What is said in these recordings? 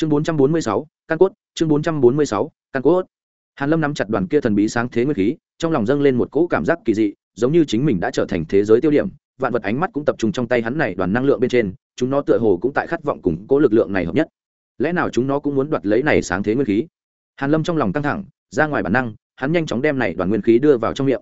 chương bốn trăm bốn mươi sáu, căn cốt, chương bốn trăm bốn mươi sáu, căn cốt. Hàn lâm nắm chặt đoàn kia thần bí sáng thế nguyên khí, trong lòng dâng lên một cỗ cảm giác kỳ dị, giống như chính mình đã trở thành thế giới tiêu điểm, vạn vật ánh mắt cũng tập trung trong tay hắn này đoàn năng lượng bên trên, chúng nó tựa hồ cũng tại khát vọng cùng cỗ lực lượng này hợp nhất. Lẽ nào chúng nó cũng muốn đoạt lấy này sáng thế nguyên khí? Hàn lâm trong lòng căng thẳng, ra ngoài bản năng, hắn nhanh chóng đem này đoàn nguyên khí đưa vào trong miệng.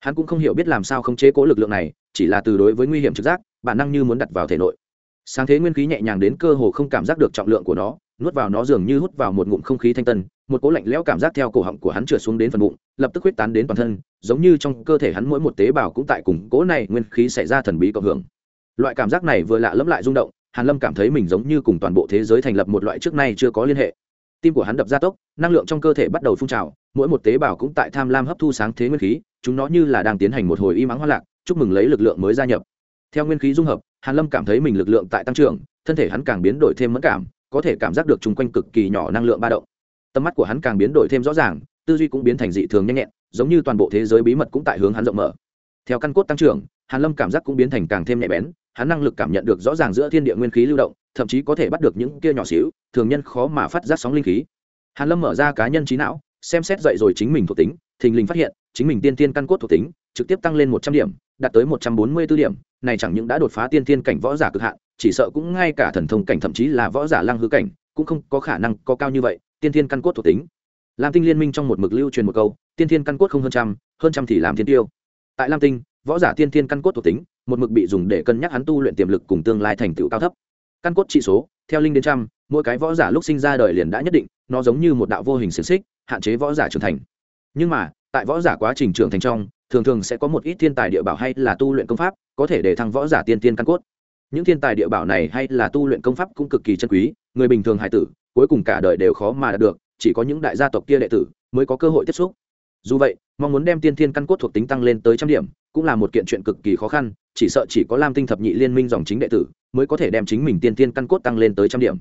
Hắn cũng không hiểu biết làm sao khống chế cỗ lực lượng này, chỉ là từ đối với nguy hiểm trực giác, bản năng như muốn đặt vào thể nội. Sáng thế nguyên khí nhẹ nhàng đến cơ hồ không cảm giác được trọng lượng của nó nuốt vào nó dường như hút vào một ngụm không khí thanh tân, một cố lạnh lẽo cảm giác theo cổ họng của hắn trượt xuống đến phần bụng, lập tức huyết tán đến toàn thân, giống như trong cơ thể hắn mỗi một tế bào cũng tại cùng cố này nguyên khí xảy ra thần bí cộng hưởng. Loại cảm giác này vừa lạ lẫm lại rung động, hàn lâm cảm thấy mình giống như cùng toàn bộ thế giới thành lập một loại trước nay chưa có liên hệ. Tim của hắn đập ra tốc, năng lượng trong cơ thể bắt đầu phun trào, mỗi một tế bào cũng tại tham lam hấp thu sáng thế nguyên khí, chúng nó như là đang tiến hành một hồi y mắng hoa lạc, chúc mừng lấy lực lượng mới gia nhập. Theo nguyên khí dung hợp, hàn lâm cảm thấy mình lực lượng tại tăng trưởng, thân thể hắn càng biến đổi thêm mẫn cảm có thể cảm giác được chung quanh cực kỳ nhỏ năng lượng ba động. Tầm mắt của hắn càng biến đổi thêm rõ ràng, tư duy cũng biến thành dị thường nhanh nhẹn, giống như toàn bộ thế giới bí mật cũng tại hướng hắn rộng mở. Theo căn cốt tăng trưởng, hàn lâm cảm giác cũng biến thành càng thêm nhạy bén, hắn năng lực cảm nhận được rõ ràng giữa thiên địa nguyên khí lưu động, thậm chí có thể bắt được những kia nhỏ xíu, thường nhân khó mà phát giác sóng linh khí. Hàn lâm mở ra cá nhân trí não, xem xét dậy rồi chính mình thuộc tính, thình lình phát hiện, chính mình tiên tiên căn cốt thuộc tính, trực tiếp tăng lên một trăm điểm, đạt tới một trăm bốn mươi 144 điểm, này chẳng những đã đột phá tiên tiên cảnh võ giả cực hạn chỉ sợ cũng ngay cả thần thông cảnh thậm chí là võ giả lăng hư cảnh, cũng không có khả năng có cao như vậy, tiên Thiên căn cốt thuộc tính. Lam tinh liên minh trong một mực lưu truyền một câu, tiên Thiên căn cốt không hơn trăm hơn trăm thì làm thiên tiêu. Tại lam tinh, võ giả tiên Thiên căn cốt thuộc tính, một mực bị dùng để cân nhắc hắn tu luyện tiềm lực cùng tương lai thành tựu cao thấp. Căn cốt trị số, theo linh đến trăm, mỗi cái võ giả lúc sinh ra đời liền đã nhất định, nó giống như một đạo vô hình xiềng xích, hạn chế võ giả trưởng thành. Nhưng mà, tại võ giả quá trình trưởng thành trong, thường thường sẽ có một ít thiên tài địa bảo hay là tu luyện công pháp, có thể để thăng võ giả tiên tiên căn cốt những thiên tài địa bảo này hay là tu luyện công pháp cũng cực kỳ chân quý, người bình thường hải tử, cuối cùng cả đời đều khó mà đạt được, chỉ có những đại gia tộc kia đệ tử mới có cơ hội tiếp xúc. Dù vậy, mong muốn đem tiên thiên căn cốt thuộc tính tăng lên tới trăm điểm, cũng là một kiện chuyện cực kỳ khó khăn, chỉ sợ chỉ có lam tinh thập nhị liên minh dòng chính đệ tử mới có thể đem chính mình tiên thiên căn cốt tăng lên tới trăm điểm.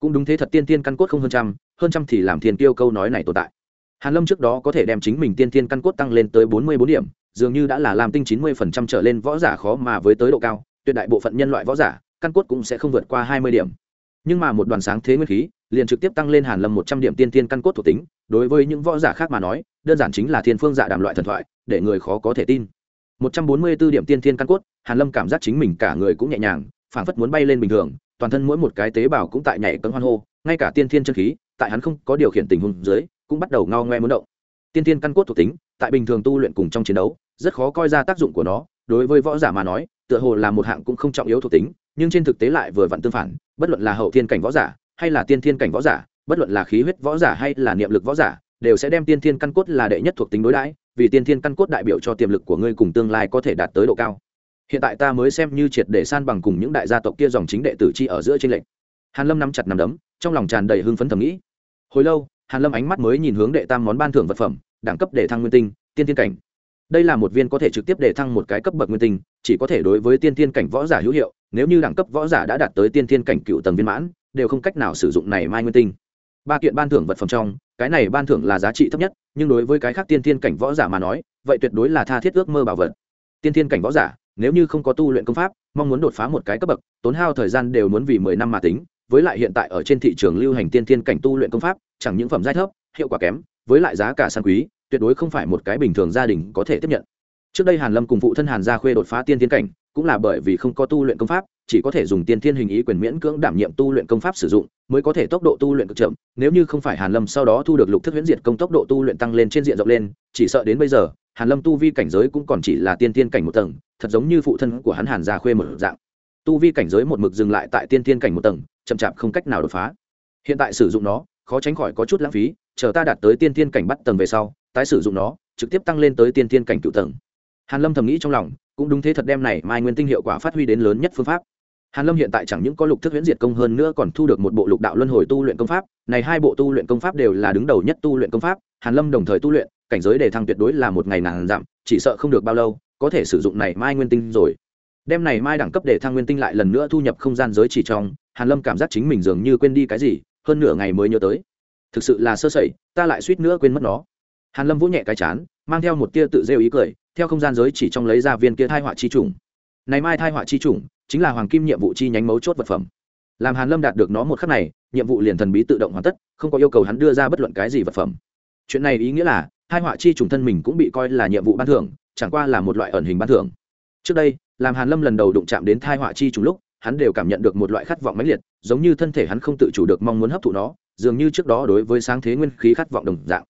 Cũng đúng thế thật, tiên thiên căn cốt không hơn trăm hơn trăm thì làm thiên tiêu câu nói này tồn tại. Hàn lâm trước đó có thể đem chính mình tiên thiên căn cốt tăng lên tới bốn mươi bốn điểm, dường như đã là làm tinh chín mươi phần trăm trở lên võ giả khó mà với tới độ cao tuyệt đại bộ phận nhân loại võ giả, căn cốt cũng sẽ không vượt qua hai mươi điểm. Nhưng mà một đoàn sáng thế nguyên khí, liền trực tiếp tăng lên hàn lâm một trăm điểm tiên tiên căn cốt thuộc tính, đối với những võ giả khác mà nói, đơn giản chính là thiên phương dạ đàm loại thần thoại, để người khó có thể tin. Một trăm bốn mươi 144 điểm tiên tiên căn cốt, hàn lâm cảm giác chính mình cả người cũng nhẹ nhàng, phảng phất muốn bay lên bình thường, toàn thân mỗi một cái tế bào cũng tại nhảy cấm hoan hô, ngay cả tiên thiên chân khí, tại hắn không có điều khiển tình huống dưới, cũng bắt đầu ngao ngoe muốn động. Tiên tiên căn cốt thuộc tính, tại bình thường tu luyện cùng trong chiến đấu, rất khó coi ra tác dụng của nó, đối với võ giả mà nói tựa hồ là một hạng cũng không trọng yếu thuộc tính, nhưng trên thực tế lại vừa vặn tương phản, bất luận là hậu thiên cảnh võ giả, hay là tiên thiên cảnh võ giả, bất luận là khí huyết võ giả hay là niệm lực võ giả, đều sẽ đem tiên thiên căn cốt là đệ nhất thuộc tính đối đãi, vì tiên thiên căn cốt đại biểu cho tiềm lực của ngươi cùng tương lai có thể đạt tới độ cao. Hiện tại ta mới xem như triệt để san bằng cùng những đại gia tộc kia dòng chính đệ tử chi ở giữa trên lệnh hàn lâm nắm chặt nắm đấm, trong lòng tràn đầy hưng phấn thầm nghĩ. Hồi lâu, hàn lâm ánh mắt mới nhìn hướng đệ tam món ban thưởng vật phẩm, đẳng cấp để thăng nguyên tinh, tiên thiên cảnh đây là một viên có thể trực tiếp để thăng một cái cấp bậc nguyên tinh, chỉ có thể đối với tiên thiên cảnh võ giả hữu hiệu, nếu như đẳng cấp võ giả đã đạt tới tiên thiên cảnh cựu tầng viên mãn, đều không cách nào sử dụng này mai nguyên tinh. Ba kiện ban thưởng vật phẩm trong, cái này ban thưởng là giá trị thấp nhất, nhưng đối với cái khác tiên thiên cảnh võ giả mà nói, vậy tuyệt đối là tha thiết ước mơ bảo vật. Tiên thiên cảnh võ giả, nếu như không có tu luyện công pháp, mong muốn đột phá một cái cấp bậc, tốn hao thời gian đều muốn vì mười năm mà tính, với lại hiện tại ở trên thị trường lưu hành tiên thiên cảnh tu luyện công pháp, chẳng những phẩm giai thấp, hiệu quả kém, với lại giá cả sang quý tuyệt đối không phải một cái bình thường gia đình có thể tiếp nhận. Trước đây hàn lâm cùng phụ thân hàn gia khuê đột phá tiên thiên cảnh, cũng là bởi vì không có tu luyện công pháp, chỉ có thể dùng tiên thiên hình ý quyền miễn cưỡng đảm nhiệm tu luyện công pháp sử dụng, mới có thể tốc độ tu luyện cực chậm. Nếu như không phải hàn lâm sau đó thu được lục thức huyễn diệt công tốc độ tu luyện tăng lên trên diện rộng lên, chỉ sợ đến bây giờ, hàn lâm tu vi cảnh giới cũng còn chỉ là tiên thiên cảnh một tầng, thật giống như phụ thân của hắn hàn gia khuê một dạng. Tu vi cảnh giới một mực dừng lại tại tiên thiên cảnh một tầng, chậm chạp không cách nào đột phá. Hiện tại sử dụng nó, khó tránh khỏi có chút lãng phí, chờ ta đạt tới tiên thiên cảnh bắt tầng về sau tái sử dụng nó, trực tiếp tăng lên tới tiên tiên cảnh cựu tầng. Hàn lâm thầm nghĩ trong lòng, cũng đúng thế thật đem này mai nguyên tinh hiệu quả phát huy đến lớn nhất phương pháp. Hàn lâm hiện tại chẳng những có lục thức huyễn diệt công hơn nữa còn thu được một bộ lục đạo luân hồi tu luyện công pháp, này hai bộ tu luyện công pháp đều là đứng đầu nhất tu luyện công pháp, hàn lâm đồng thời tu luyện, cảnh giới đề thăng tuyệt đối là một ngày nàng giảm chỉ sợ không được bao lâu, có thể sử dụng này mai nguyên tinh rồi. Đem này mai đẳng cấp để thăng nguyên tinh lại lần nữa thu nhập không gian giới chỉ trong, hàn lâm cảm giác chính mình dường như quên đi cái gì, hơn nửa ngày mới nhớ tới. Thực sự là sơ sẩy, ta lại suýt nữa quên mất nó hàn lâm vỗ nhẹ cái chán, mang theo một tia tự rêu ý cười, theo không gian giới chỉ trong lấy ra viên kia thai họa chi trùng. Này mai thai họa chi trùng, chính là hoàng kim nhiệm vụ chi nhánh mấu chốt vật phẩm. Làm hàn lâm đạt được nó một khắc này, nhiệm vụ liền thần bí tự động hoàn tất, không có yêu cầu hắn đưa ra bất luận cái gì vật phẩm. Chuyện này ý nghĩa là hai họa chi trùng thân mình cũng bị coi là nhiệm vụ ban thưởng, chẳng qua là một loại ẩn hình ban thưởng. Trước đây, làm hàn lâm lần đầu đụng chạm đến thai họa chi trùng lúc, hắn đều cảm nhận được một loại khát vọng mãnh liệt, giống như thân thể hắn không tự chủ được mong muốn hấp thụ nó, dường như trước đó đối với sáng thế nguyên khí khát vọng đồng dạng.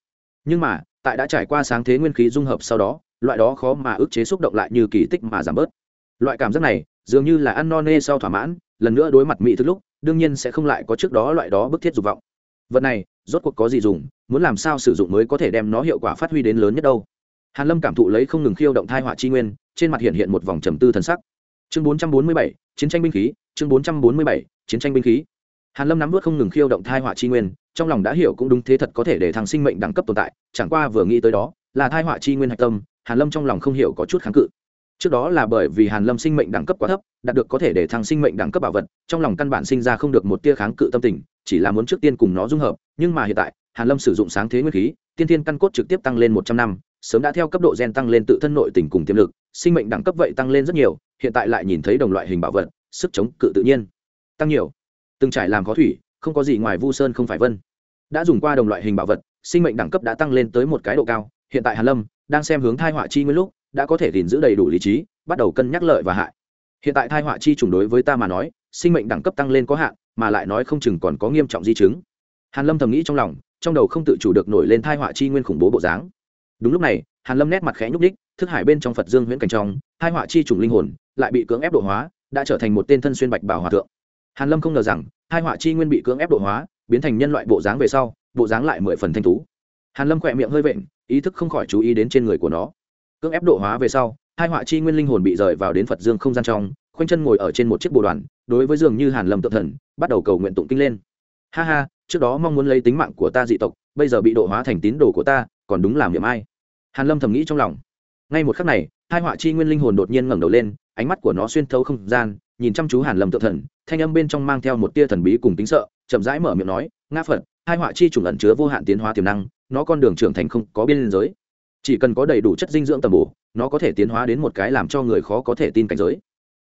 Nhưng mà tại đã trải qua sáng thế nguyên khí dung hợp sau đó loại đó khó mà ức chế xúc động lại như kỳ tích mà giảm bớt. Loại cảm giác này dường như là ăn no nê sau thỏa mãn lần nữa đối mặt mỹ thức lúc đương nhiên sẽ không lại có trước đó loại đó bức thiết dục vọng. Vật này rốt cuộc có gì dùng muốn làm sao sử dụng mới có thể đem nó hiệu quả phát huy đến lớn nhất đâu. Hàn lâm cảm thụ lấy không ngừng khiêu động thai họa chi nguyên trên mặt hiện hiện một vòng trầm tư thần sắc. Chương 447, chiến tranh binh khí chương 447, chiến tranh binh khí hàn lâm nắm vút không ngừng khiêu động thai họa chi nguyên, trong lòng đã hiểu cũng đúng thế thật có thể để thằng sinh mệnh đẳng cấp tồn tại, chẳng qua vừa nghĩ tới đó, là thai họa chi nguyên hạch tâm, hàn lâm trong lòng không hiểu có chút kháng cự. Trước đó là bởi vì hàn lâm sinh mệnh đẳng cấp quá thấp, đạt được có thể để thằng sinh mệnh đẳng cấp bảo vật, trong lòng căn bản sinh ra không được một tia kháng cự tâm tình, chỉ là muốn trước tiên cùng nó dung hợp, nhưng mà hiện tại, hàn lâm sử dụng sáng thế nguyên khí, tiên thiên căn cốt trực tiếp tăng lên một trăm năm, sớm đã theo cấp độ gen tăng lên tự thân nội tình cùng tiềm lực, sinh mệnh đẳng cấp vậy tăng lên rất nhiều, hiện tại lại nhìn thấy đồng loại hình bảo vật, sức chống cự tự nhiên, tăng nhiều từng trải làm khó thủy, không có gì ngoài vu sơn không phải vân. Đã dùng qua đồng loại hình bảo vật, sinh mệnh đẳng cấp đã tăng lên tới một cái độ cao. Hiện tại hàn lâm đang xem hướng thai họa chi nguyên lúc, đã có thể gìn giữ đầy đủ lý trí, bắt đầu cân nhắc lợi và hại. Hiện tại thai họa chi trùng đối với ta mà nói, sinh mệnh đẳng cấp tăng lên có hạn, mà lại nói không chừng còn có nghiêm trọng di chứng. Hàn lâm thầm nghĩ trong lòng, trong đầu không tự chủ được nổi lên thai họa chi nguyên khủng bố bộ dáng. Đúng lúc này, hàn lâm nét mặt khẽ nhúc đích thức hải bên trong phật dương huyễn cảnh trong, thai họa chi trùng linh hồn lại bị cưỡng ép độ hóa, đã trở thành một tên thân xuyên bạch bảo hòa thượng hàn lâm không ngờ rằng, hai họa chi nguyên bị cưỡng ép độ hóa, biến thành nhân loại bộ dáng về sau, bộ dáng lại mười phần thanh tú. Hàn lâm khỏe miệng hơi vện, ý thức không khỏi chú ý đến trên người của nó. Cưỡng ép độ hóa về sau, hai họa chi nguyên linh hồn bị rời vào đến phật dương không gian trong, khoanh chân ngồi ở trên một chiếc bồ đoàn, đối với dường như hàn lâm tự thần, bắt đầu cầu nguyện tụng kinh lên. Ha ha, trước đó mong muốn lấy tính mạng của ta dị tộc, bây giờ bị độ hóa thành tín đồ của ta, còn đúng làm niệm ai? Hàn lâm thầm nghĩ trong lòng. Ngay một khắc này, hai họa chi nguyên linh hồn đột nhiên ngẩng đầu lên, ánh mắt của nó xuyên thấu không gian nhìn chăm chú hàn lâm tự thần, thanh âm bên trong mang theo một tia thần bí cùng tính sợ, chậm rãi mở miệng nói, ngã phật, hai họa chi trùng ẩn chứa vô hạn tiến hóa tiềm năng, nó con đường trưởng thành không có biên giới. Chỉ cần có đầy đủ chất dinh dưỡng tầm bổ, nó có thể tiến hóa đến một cái làm cho người khó có thể tin cảnh giới.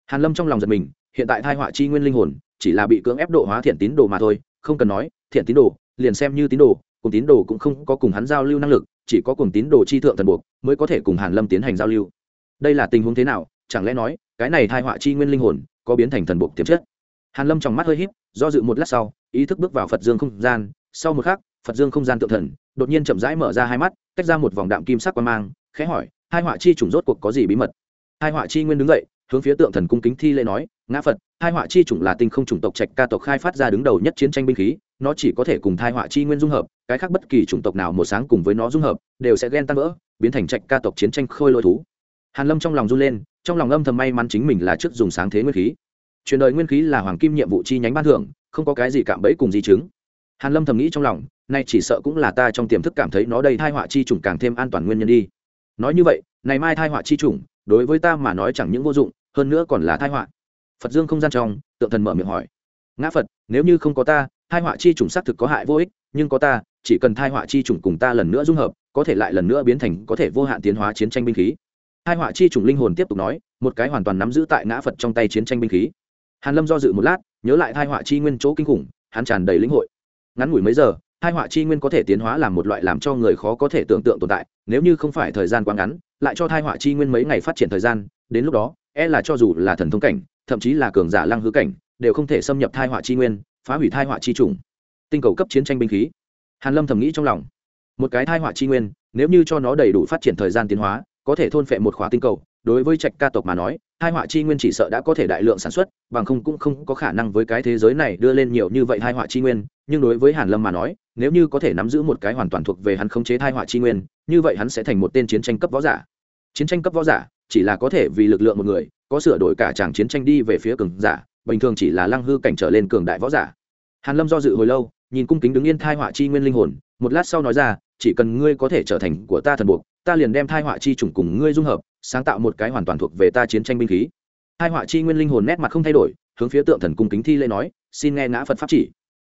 Hàn lâm trong lòng giật mình, hiện tại thai họa chi nguyên linh hồn chỉ là bị cưỡng ép độ hóa thiện tín đồ mà thôi, không cần nói, thiện tín đồ, liền xem như tín đồ, cùng tín đồ cũng không có cùng hắn giao lưu năng lực, chỉ có cùng tín đồ chi thượng thần buộc mới có thể cùng hàn lâm tiến hành giao lưu. Đây là tình huống thế nào? Chẳng lẽ nói, cái này thai họa chi nguyên linh hồn có biến thành thần buộc tiềm chất. Hàn lâm trong mắt hơi híp, do dự một lát sau, ý thức bước vào phật dương không gian. Sau một khắc, phật dương không gian tượng thần, đột nhiên chậm rãi mở ra hai mắt, tách ra một vòng đạm kim sắc quan mang, khẽ hỏi, hai họa chi trùng rốt cuộc có gì bí mật? Hai họa chi nguyên đứng dậy, hướng phía tượng thần cung kính thi lễ nói, ngã phật, hai họa chi chủng là tinh không chủng tộc trạch ca tộc khai phát ra đứng đầu nhất chiến tranh binh khí, nó chỉ có thể cùng thai họa chi nguyên dung hợp, cái khác bất kỳ chủng tộc nào một sáng cùng với nó dung hợp, đều sẽ ghen tan vỡ, biến thành trạch ca tộc chiến tranh khôi lỗi thú. Hàn lâm trong lòng run lên trong lòng âm thầm may mắn chính mình là trước dùng sáng thế nguyên khí. Truyền đời nguyên khí là hoàng kim nhiệm vụ chi nhánh ban thưởng, không có cái gì cạm bẫy cùng di chứng. Hàn lâm thầm nghĩ trong lòng, nay chỉ sợ cũng là ta trong tiềm thức cảm thấy nó đây thai họa chi trùng càng thêm an toàn nguyên nhân đi. Nói như vậy, này mai thai họa chi trùng, đối với ta mà nói chẳng những vô dụng, hơn nữa còn là thai họa. Phật dương không gian trong, tượng thần mở miệng hỏi. Ngã phật, nếu như không có ta, thai họa chi trùng xác thực có hại vô ích, nhưng có ta, chỉ cần thai họa chi trùng cùng ta lần nữa dung hợp, có thể lại lần nữa biến thành có thể vô hạn tiến hóa chiến tranh binh khí hai họa chi chủng linh hồn tiếp tục nói, một cái hoàn toàn nắm giữ tại ngã phật trong tay chiến tranh binh khí. Hàn lâm do dự một lát, nhớ lại hai họa chi nguyên chỗ kinh khủng, hắn tràn đầy lĩnh hội. Ngắn ngủi mấy giờ, hai họa chi nguyên có thể tiến hóa làm một loại làm cho người khó có thể tưởng tượng tồn tại, nếu như không phải thời gian quá ngắn, lại cho thai họa chi nguyên mấy ngày phát triển thời gian, đến lúc đó e là cho dù là thần thông cảnh, thậm chí là cường giả lăng hư cảnh, đều không thể xâm nhập thai họa chi nguyên, phá hủy thai họa chi trùng tinh cầu cấp chiến tranh binh khí. Hàn lâm thầm nghĩ trong lòng. Một cái thai họa chi nguyên, nếu như cho nó đầy đủ phát triển thời gian tiến hóa có thể thôn phệ một khóa tinh cầu, đối với trạch ca tộc mà nói, hai họa chi nguyên chỉ sợ đã có thể đại lượng sản xuất, bằng không cũng không có khả năng với cái thế giới này đưa lên nhiều như vậy hai họa chi nguyên, nhưng đối với hàn lâm mà nói, nếu như có thể nắm giữ một cái hoàn toàn thuộc về hắn khống chế hai họa chi nguyên, như vậy hắn sẽ thành một tên chiến tranh cấp võ giả. Chiến tranh cấp võ giả chỉ là có thể vì lực lượng một người, có sửa đổi cả chàng chiến tranh đi về phía cường giả, bình thường chỉ là lăng hư cảnh trở lên cường đại võ giả. Hàn lâm do dự hồi lâu, nhìn cung kính đứng yên thai họa chi nguyên linh hồn, một lát sau nói ra, chỉ cần ngươi có thể trở thành của ta thần buộc ta liền đem thai họa chi chủng cùng ngươi dung hợp, sáng tạo một cái hoàn toàn thuộc về ta chiến tranh binh khí. Hai họa chi nguyên linh hồn nét mặt không thay đổi, hướng phía tượng thần cung kính thi lễ nói, xin nghe ngã phật pháp chỉ.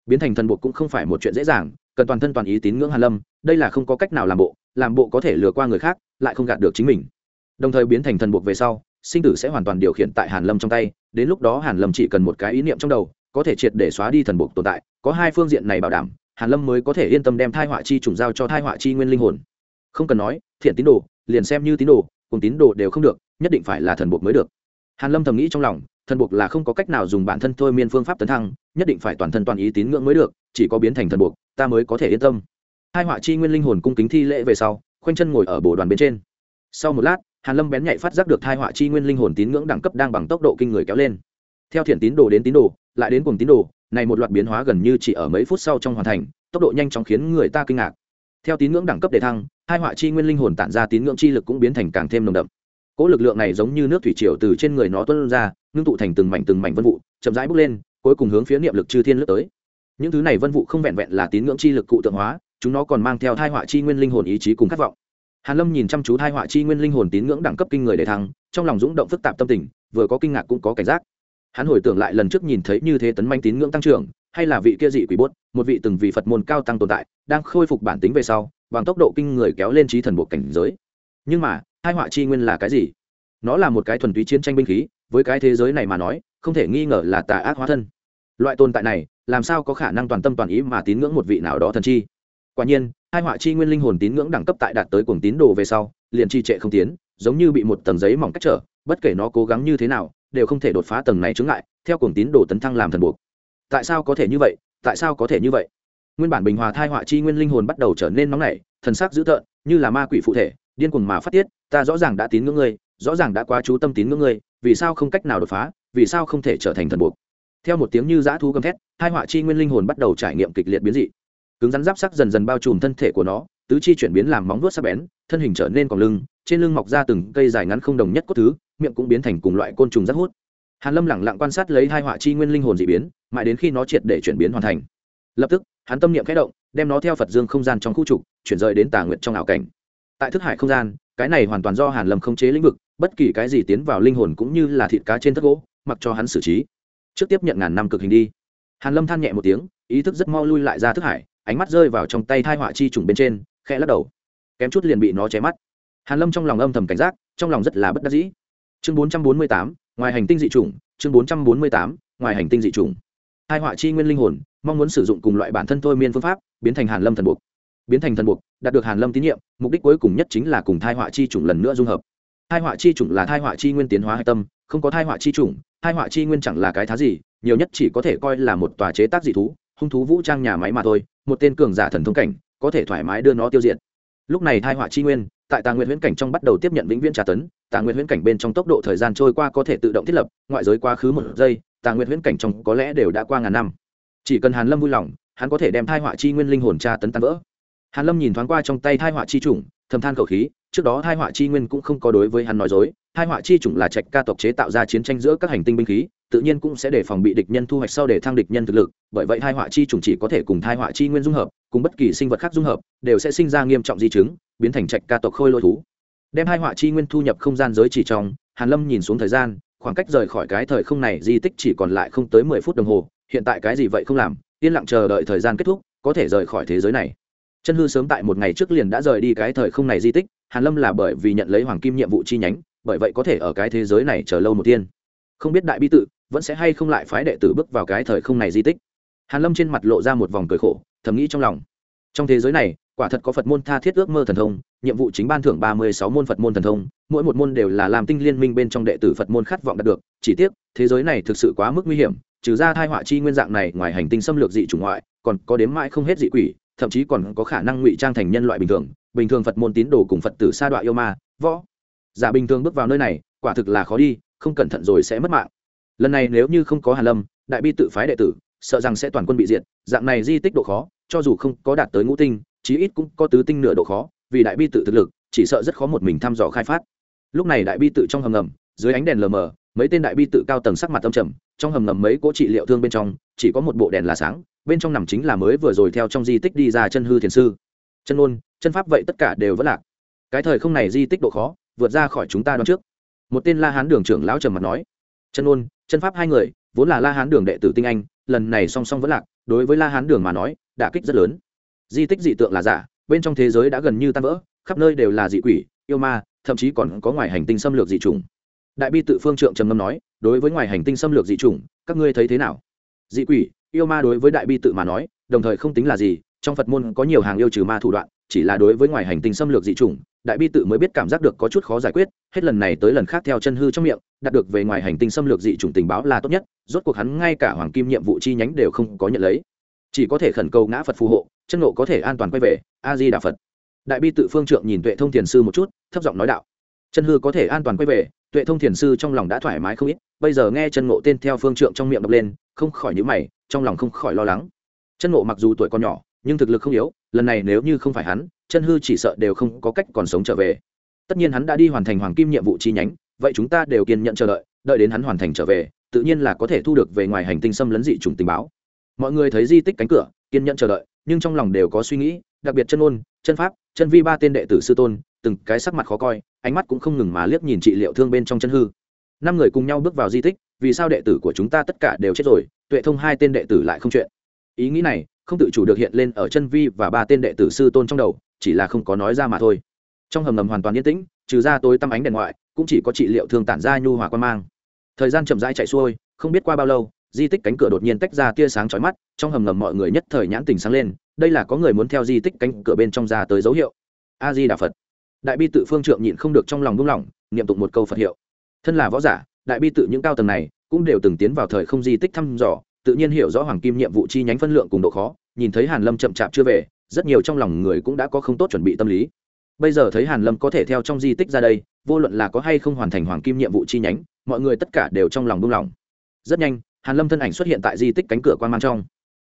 Biến thành thần buộc cũng không phải một chuyện dễ dàng, cần toàn thân toàn ý tín ngưỡng hàn lâm, đây là không có cách nào làm bộ làm bộ có thể lừa qua người khác, lại không gạt được chính mình. Đồng thời biến thành thần buộc về sau, sinh tử sẽ hoàn toàn điều khiển tại hàn lâm trong tay, đến lúc đó hàn lâm chỉ cần một cái ý niệm trong đầu, có thể triệt để xóa đi thần buộc tồn tại, có hai phương diện này bảo đảm, hàn lâm mới có thể yên tâm đem thai họa chi trùng giao cho thai họa chi nguyên linh hồn không cần nói, thiện tín đồ, liền xem như tín đồ, cùng tín đồ đều không được, nhất định phải là thần buộc mới được. Hàn lâm thầm nghĩ trong lòng, thần buộc là không có cách nào dùng bản thân thôi miên phương pháp tấn thăng, nhất định phải toàn thân toàn ý tín ngưỡng mới được, chỉ có biến thành thần buộc, ta mới có thể yên tâm. Hai họa chi nguyên linh hồn cung kính thi lễ về sau, khoanh chân ngồi ở bồ đoàn bên trên. Sau một lát, hàn lâm bén nhạy phát giác được hai họa chi nguyên linh hồn tín ngưỡng đẳng cấp đang bằng tốc độ kinh người kéo lên. Theo thiện tín đồ đến tín đồ, lại đến cùng tín đồ, này một loạt biến hóa gần như chỉ ở mấy phút sau trong hoàn thành, tốc độ nhanh chóng khiến người ta kinh ngạc theo tín ngưỡng đẳng cấp đề thăng, hai họa chi nguyên linh hồn tản ra tín ngưỡng chi lực cũng biến thành càng thêm nồng đậm. Cỗ lực lượng này giống như nước thủy triều từ trên người nó tuôn ra, ngưng tụ thành từng mảnh từng mảnh vân vụ, chậm rãi bước lên, cuối cùng hướng phía niệm lực chư thiên lướt tới. Những thứ này vân vụ không vẹn vẹn là tín ngưỡng chi lực cụ tượng hóa, chúng nó còn mang theo thai họa chi nguyên linh hồn ý chí cùng khát vọng. Hàn lâm nhìn chăm chú thai họa chi nguyên linh hồn tín ngưỡng đẳng cấp kinh người để thăng, trong lòng dũng động phức tạp tâm tình, vừa có kinh ngạc cũng có cảnh giác. Hắn hồi tưởng lại lần trước nhìn thấy như thế tấn manh tín ngưỡng tăng trưởng, hay là vị kia dị quỷ bốt một vị từng vị phật môn cao tăng tồn tại, đang khôi phục bản tính về sau, bằng tốc độ kinh người kéo lên trí thần buộc cảnh giới. Nhưng mà, hai họa chi nguyên là cái gì? Nó là một cái thuần túy chiến tranh binh khí, với cái thế giới này mà nói, không thể nghi ngờ là tà ác hóa thân. Loại tồn tại này, làm sao có khả năng toàn tâm toàn ý mà tín ngưỡng một vị nào đó thần chi? Quả nhiên, hai họa chi nguyên linh hồn tín ngưỡng đẳng cấp tại đạt tới cuồng tín đồ về sau, liền chi trệ không tiến, giống như bị một tầng giấy mỏng cách trở, bất kể nó cố gắng như thế nào, đều không thể đột phá tầng này chướng ngại, theo cuồng tín đồ tấn thăng làm thần buộc. Tại sao có thể như vậy? Tại sao có thể như vậy? Nguyên bản bình hòa thai họa chi nguyên linh hồn bắt đầu trở nên nóng nảy, thần sắc dữ tợn, như là ma quỷ phụ thể, điên cuồng mà phát tiết, ta rõ ràng đã tín ngưỡng ngươi, rõ ràng đã quá chú tâm tín ngưỡng ngươi, vì sao không cách nào đột phá, vì sao không thể trở thành thần buộc? Theo một tiếng như dã thú gầm thét hai họa chi nguyên linh hồn bắt đầu trải nghiệm kịch liệt biến dị. Cứng rắn giáp sắc dần dần bao trùm thân thể của nó, tứ chi chuyển biến làm móng vuốt sắc bén, thân hình trở nên còn lưng, trên lưng mọc ra từng cây dài ngắn không đồng nhất cốt thứ, miệng cũng biến thành cùng loại côn trùng rất hút hàn lâm lẳng lặng quan sát lấy hai họa chi nguyên linh hồn dị biến mãi đến khi nó triệt để chuyển biến hoàn thành. Lập tức hắn tâm niệm khẽ động đem nó theo phật dương không gian trong khu trục chuyển rời đến tà nguyện trong ảo cảnh. Tại thức hải không gian cái này hoàn toàn do hàn lâm không chế lĩnh vực bất kỳ cái gì tiến vào linh hồn cũng như là thịt cá trên thất gỗ mặc cho hắn xử trí. Trước tiếp nhận ngàn năm cực hình đi. Hàn lâm than nhẹ một tiếng ý thức rất mau lui lại ra thức hải ánh mắt rơi vào trong tay thai họa chi trùng bên trên khẽ lắc đầu. Kém chút liền bị nó ché mắt. Hàn lâm trong lòng âm thầm cảnh giác trong lòng rất là bất đắc dĩ. Chương 448, ngoài hành tinh dị trùng chương 448, ngoài hành tinh dị trùng hai họa chi nguyên linh hồn mong muốn sử dụng cùng loại bản thân thôi miên phương pháp biến thành hàn lâm thần buộc. Biến thành thần buộc đạt được hàn lâm tín nhiệm mục đích cuối cùng nhất chính là cùng thai họa chi trùng lần nữa dung hợp. Thai họa chi trùng là thai họa chi nguyên tiến hóa hạch tâm không có thai họa chi trùng thai họa chi nguyên chẳng là cái thá gì nhiều nhất chỉ có thể coi là một tòa chế tác dị thú hung thú vũ trang nhà máy mà thôi một tên cường giả thần thông cảnh có thể thoải mái đưa nó tiêu diệt. Lúc này thai họa chi nguyên tại tà nguyện huyễn cảnh trong bắt đầu tiếp nhận vĩnh viễn tra tấn, tà nguyện huyễn cảnh bên trong tốc độ thời gian trôi qua có thể tự động thiết lập, ngoại giới quá khứ một giây, tà nguyện huyễn cảnh trong có lẽ đều đã qua ngàn năm. Chỉ cần hàn lâm vui lòng, hắn có thể đem thai họa chi nguyên linh hồn tra tấn tan vỡ. Hàn lâm nhìn thoáng qua trong tay thai họa chi chủng, thầm than khẩu khí, trước đó thai họa chi nguyên cũng không có đối với hắn nói dối hai họa chi chủng là trạch ca tộc chế tạo ra chiến tranh giữa các hành tinh binh khí, tự nhiên cũng sẽ để phòng bị địch nhân thu hoạch sau để thăng địch nhân thực lực, bởi vậy hai họa chi chủng chỉ có thể cùng hai họa chi nguyên dung hợp, cùng bất kỳ sinh vật khác dung hợp, đều sẽ sinh ra nghiêm trọng di chứng, biến thành trạch ca tộc khôi lôi thú. Đem hai họa chi nguyên thu nhập không gian giới chỉ trong, hàn lâm nhìn xuống thời gian, khoảng cách rời khỏi cái thời không này di tích chỉ còn lại không tới mười phút đồng hồ, hiện tại cái gì vậy không làm, yên lặng chờ đợi thời gian kết thúc, có thể rời khỏi thế giới này. Chân hư sớm tại một ngày trước liền đã rời đi cái thời không này di tích, hàn lâm là bởi vì nhận lấy hoàng kim nhiệm vụ chi nhánh bởi vậy có thể ở cái thế giới này chờ lâu một tiên. Không biết đại bi tự vẫn sẽ hay không lại phái đệ tử bước vào cái thời không này di tích. Hàn lâm trên mặt lộ ra một vòng cười khổ, thầm nghĩ trong lòng. Trong thế giới này, quả thật có phật môn tha thiết ước mơ thần thông, nhiệm vụ chính ban thưởng ba mươi sáu môn phật môn thần thông, mỗi một môn đều là làm tinh liên minh bên trong đệ tử phật môn khát vọng đạt được, chỉ tiếc, thế giới này thực sự quá mức nguy hiểm, trừ ra thai họa chi nguyên dạng này ngoài hành tinh xâm lược dị chủng ngoại, còn có đếm mãi không hết dị quỷ, thậm chí còn có khả năng ngụy trang thành nhân loại bình thường bình thường phật môn tín đồ cùng phật tử sa đọa yêu ma, võ giả bình thường bước vào nơi này, quả thực là khó đi, không cẩn thận rồi sẽ mất mạng. Lần này nếu như không có hàn lâm, đại bi tự phái đệ tử, sợ rằng sẽ toàn quân bị diệt, dạng này di tích độ khó, cho dù không có đạt tới ngũ tinh, chí ít cũng có tứ tinh nửa độ khó, vì đại bi tự thực lực, chỉ sợ rất khó một mình thăm dò khai phát. Lúc này đại bi tự trong hầm ngầm, dưới ánh đèn lờ mờ, mấy tên đại bi tự cao tầng sắc mặt âm trầm, trong hầm ngầm mấy cỗ trị liệu thương bên trong, chỉ có một bộ đèn là sáng, bên trong nằm chính là mới vừa rồi theo trong di tích đi ra chân hư thiền sư. Chân ôn, chân pháp vậy tất cả đều vẫn lạc. Cái thời không này di tích độ khó vượt ra khỏi chúng ta đón trước. Một tên la hán đường trưởng lão trầm mặt nói, chân ôn, chân pháp hai người, vốn là la hán đường đệ tử tinh anh, lần này song song vẫn lạc, đối với la hán đường mà nói, đả kích rất lớn. Di tích dị tượng là giả, bên trong thế giới đã gần như tan vỡ, khắp nơi đều là dị quỷ, yêu ma, thậm chí còn có ngoài hành tinh xâm lược dị chủng. Đại bi tự phương trượng trầm ngâm nói, đối với ngoài hành tinh xâm lược dị chủng, các ngươi thấy thế nào? Dị quỷ, yêu ma đối với đại bi tự mà nói, đồng thời không tính là gì, trong phật môn có nhiều hàng yêu trừ ma thủ đoạn, chỉ là đối với ngoài hành tinh xâm lược dị chủng đại bi tự mới biết cảm giác được có chút khó giải quyết, hết lần này tới lần khác theo chân hư trong miệng, đạt được về ngoài hành tinh xâm lược dị chủng tình báo là tốt nhất, rốt cuộc hắn ngay cả hoàng kim nhiệm vụ chi nhánh đều không có nhận lấy. Chỉ có thể khẩn cầu ngã phật phù hộ, chân nộ có thể an toàn quay về, a di đà phật. Đại bi tự phương trượng nhìn tuệ thông thiền sư một chút, thấp giọng nói đạo. Chân hư có thể an toàn quay về, tuệ thông thiền sư trong lòng đã thoải mái không ít, bây giờ nghe chân ngộ tên theo phương trượng trong miệng đọc lên, không khỏi nhữ mày, trong lòng không khỏi lo lắng. Chân ngộ mặc dù tuổi còn nhỏ, nhưng thực lực không yếu, lần này nếu như không phải hắn chân hư chỉ sợ đều không có cách còn sống trở về. Tất nhiên hắn đã đi hoàn thành hoàng kim nhiệm vụ chi nhánh, vậy chúng ta đều kiên nhận chờ đợi đợi đến hắn hoàn thành trở về, tự nhiên là có thể thu được về ngoài hành tinh xâm lấn dị chủng tình báo. Mọi người thấy di tích cánh cửa, kiên nhẫn chờ đợi, nhưng trong lòng đều có suy nghĩ, đặc biệt chân ôn, chân pháp, chân vi ba tên đệ tử sư tôn, từng cái sắc mặt khó coi, ánh mắt cũng không ngừng mà liếc nhìn trị liệu thương bên trong chân hư. Năm người cùng nhau bước vào di tích, vì sao đệ tử của chúng ta tất cả đều chết rồi, tuệ thông hai tên đệ tử lại không chuyện. Ý nghĩ này, không tự chủ được hiện lên ở chân vi và ba tên đệ tử sư tôn trong đầu chỉ là không có nói ra mà thôi. Trong hầm ngầm hoàn toàn yên tĩnh, trừ ra tối tăm ánh đèn ngoại, cũng chỉ có trị liệu thương tản ra nhu hòa quan mang. Thời gian chậm rãi chạy xuôi, không biết qua bao lâu, di tích cánh cửa đột nhiên tách ra tia sáng chói mắt, trong hầm ngầm mọi người nhất thời nhãn tình sáng lên, đây là có người muốn theo di tích cánh cửa bên trong ra tới dấu hiệu. A di đà phật. Đại bi tự phương trượng nhịn không được trong lòng buông lỏng, niệm tụng một câu phật hiệu. Thân là võ giả, đại bi tự những cao tầng này cũng đều từng tiến vào thời không di tích thăm dò, tự nhiên hiểu rõ hoàng kim nhiệm vụ chi nhánh phân lượng cùng độ khó, nhìn thấy hàn lâm chậm chạp chưa về rất nhiều trong lòng người cũng đã có không tốt chuẩn bị tâm lý. Bây giờ thấy hàn lâm có thể theo trong di tích ra đây, vô luận là có hay không hoàn thành hoàng kim nhiệm vụ chi nhánh, mọi người tất cả đều trong lòng buông lỏng. Rất nhanh, hàn lâm thân ảnh xuất hiện tại di tích cánh cửa quan mang trong.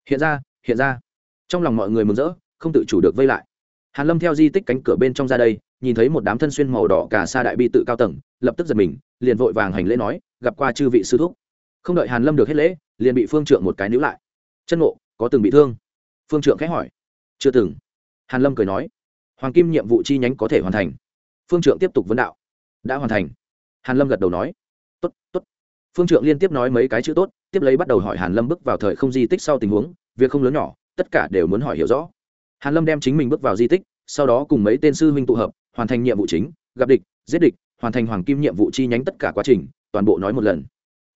Hiện ra hiện ra. Trong lòng mọi người mừng rỡ, không tự chủ được vây lại. Hàn lâm theo di tích cánh cửa bên trong ra đây, nhìn thấy một đám thân xuyên màu đỏ cả xa đại bi tự cao tầng, lập tức giật mình, liền vội vàng hành lễ nói, gặp qua chư vị sư thúc. Không đợi hàn lâm được hết lễ, liền bị phương trượng một cái níu lại. Chân ngộ, có từng bị thương? Phương trượng khẽ hỏi chưa từng. Hàn lâm cười nói, hoàng kim nhiệm vụ chi nhánh có thể hoàn thành. Phương trượng tiếp tục vấn đạo, đã hoàn thành. Hàn lâm gật đầu nói, tốt tốt. Phương trượng liên tiếp nói mấy cái chữ tốt, tiếp lấy bắt đầu hỏi hàn lâm bước vào thời không di tích sau tình huống, việc không lớn nhỏ, tất cả đều muốn hỏi hiểu rõ. Hàn lâm đem chính mình bước vào di tích, sau đó cùng mấy tên sư huynh tụ hợp, hoàn thành nhiệm vụ chính, gặp địch, giết địch, hoàn thành hoàng kim nhiệm vụ chi nhánh tất cả quá trình, toàn bộ nói một lần.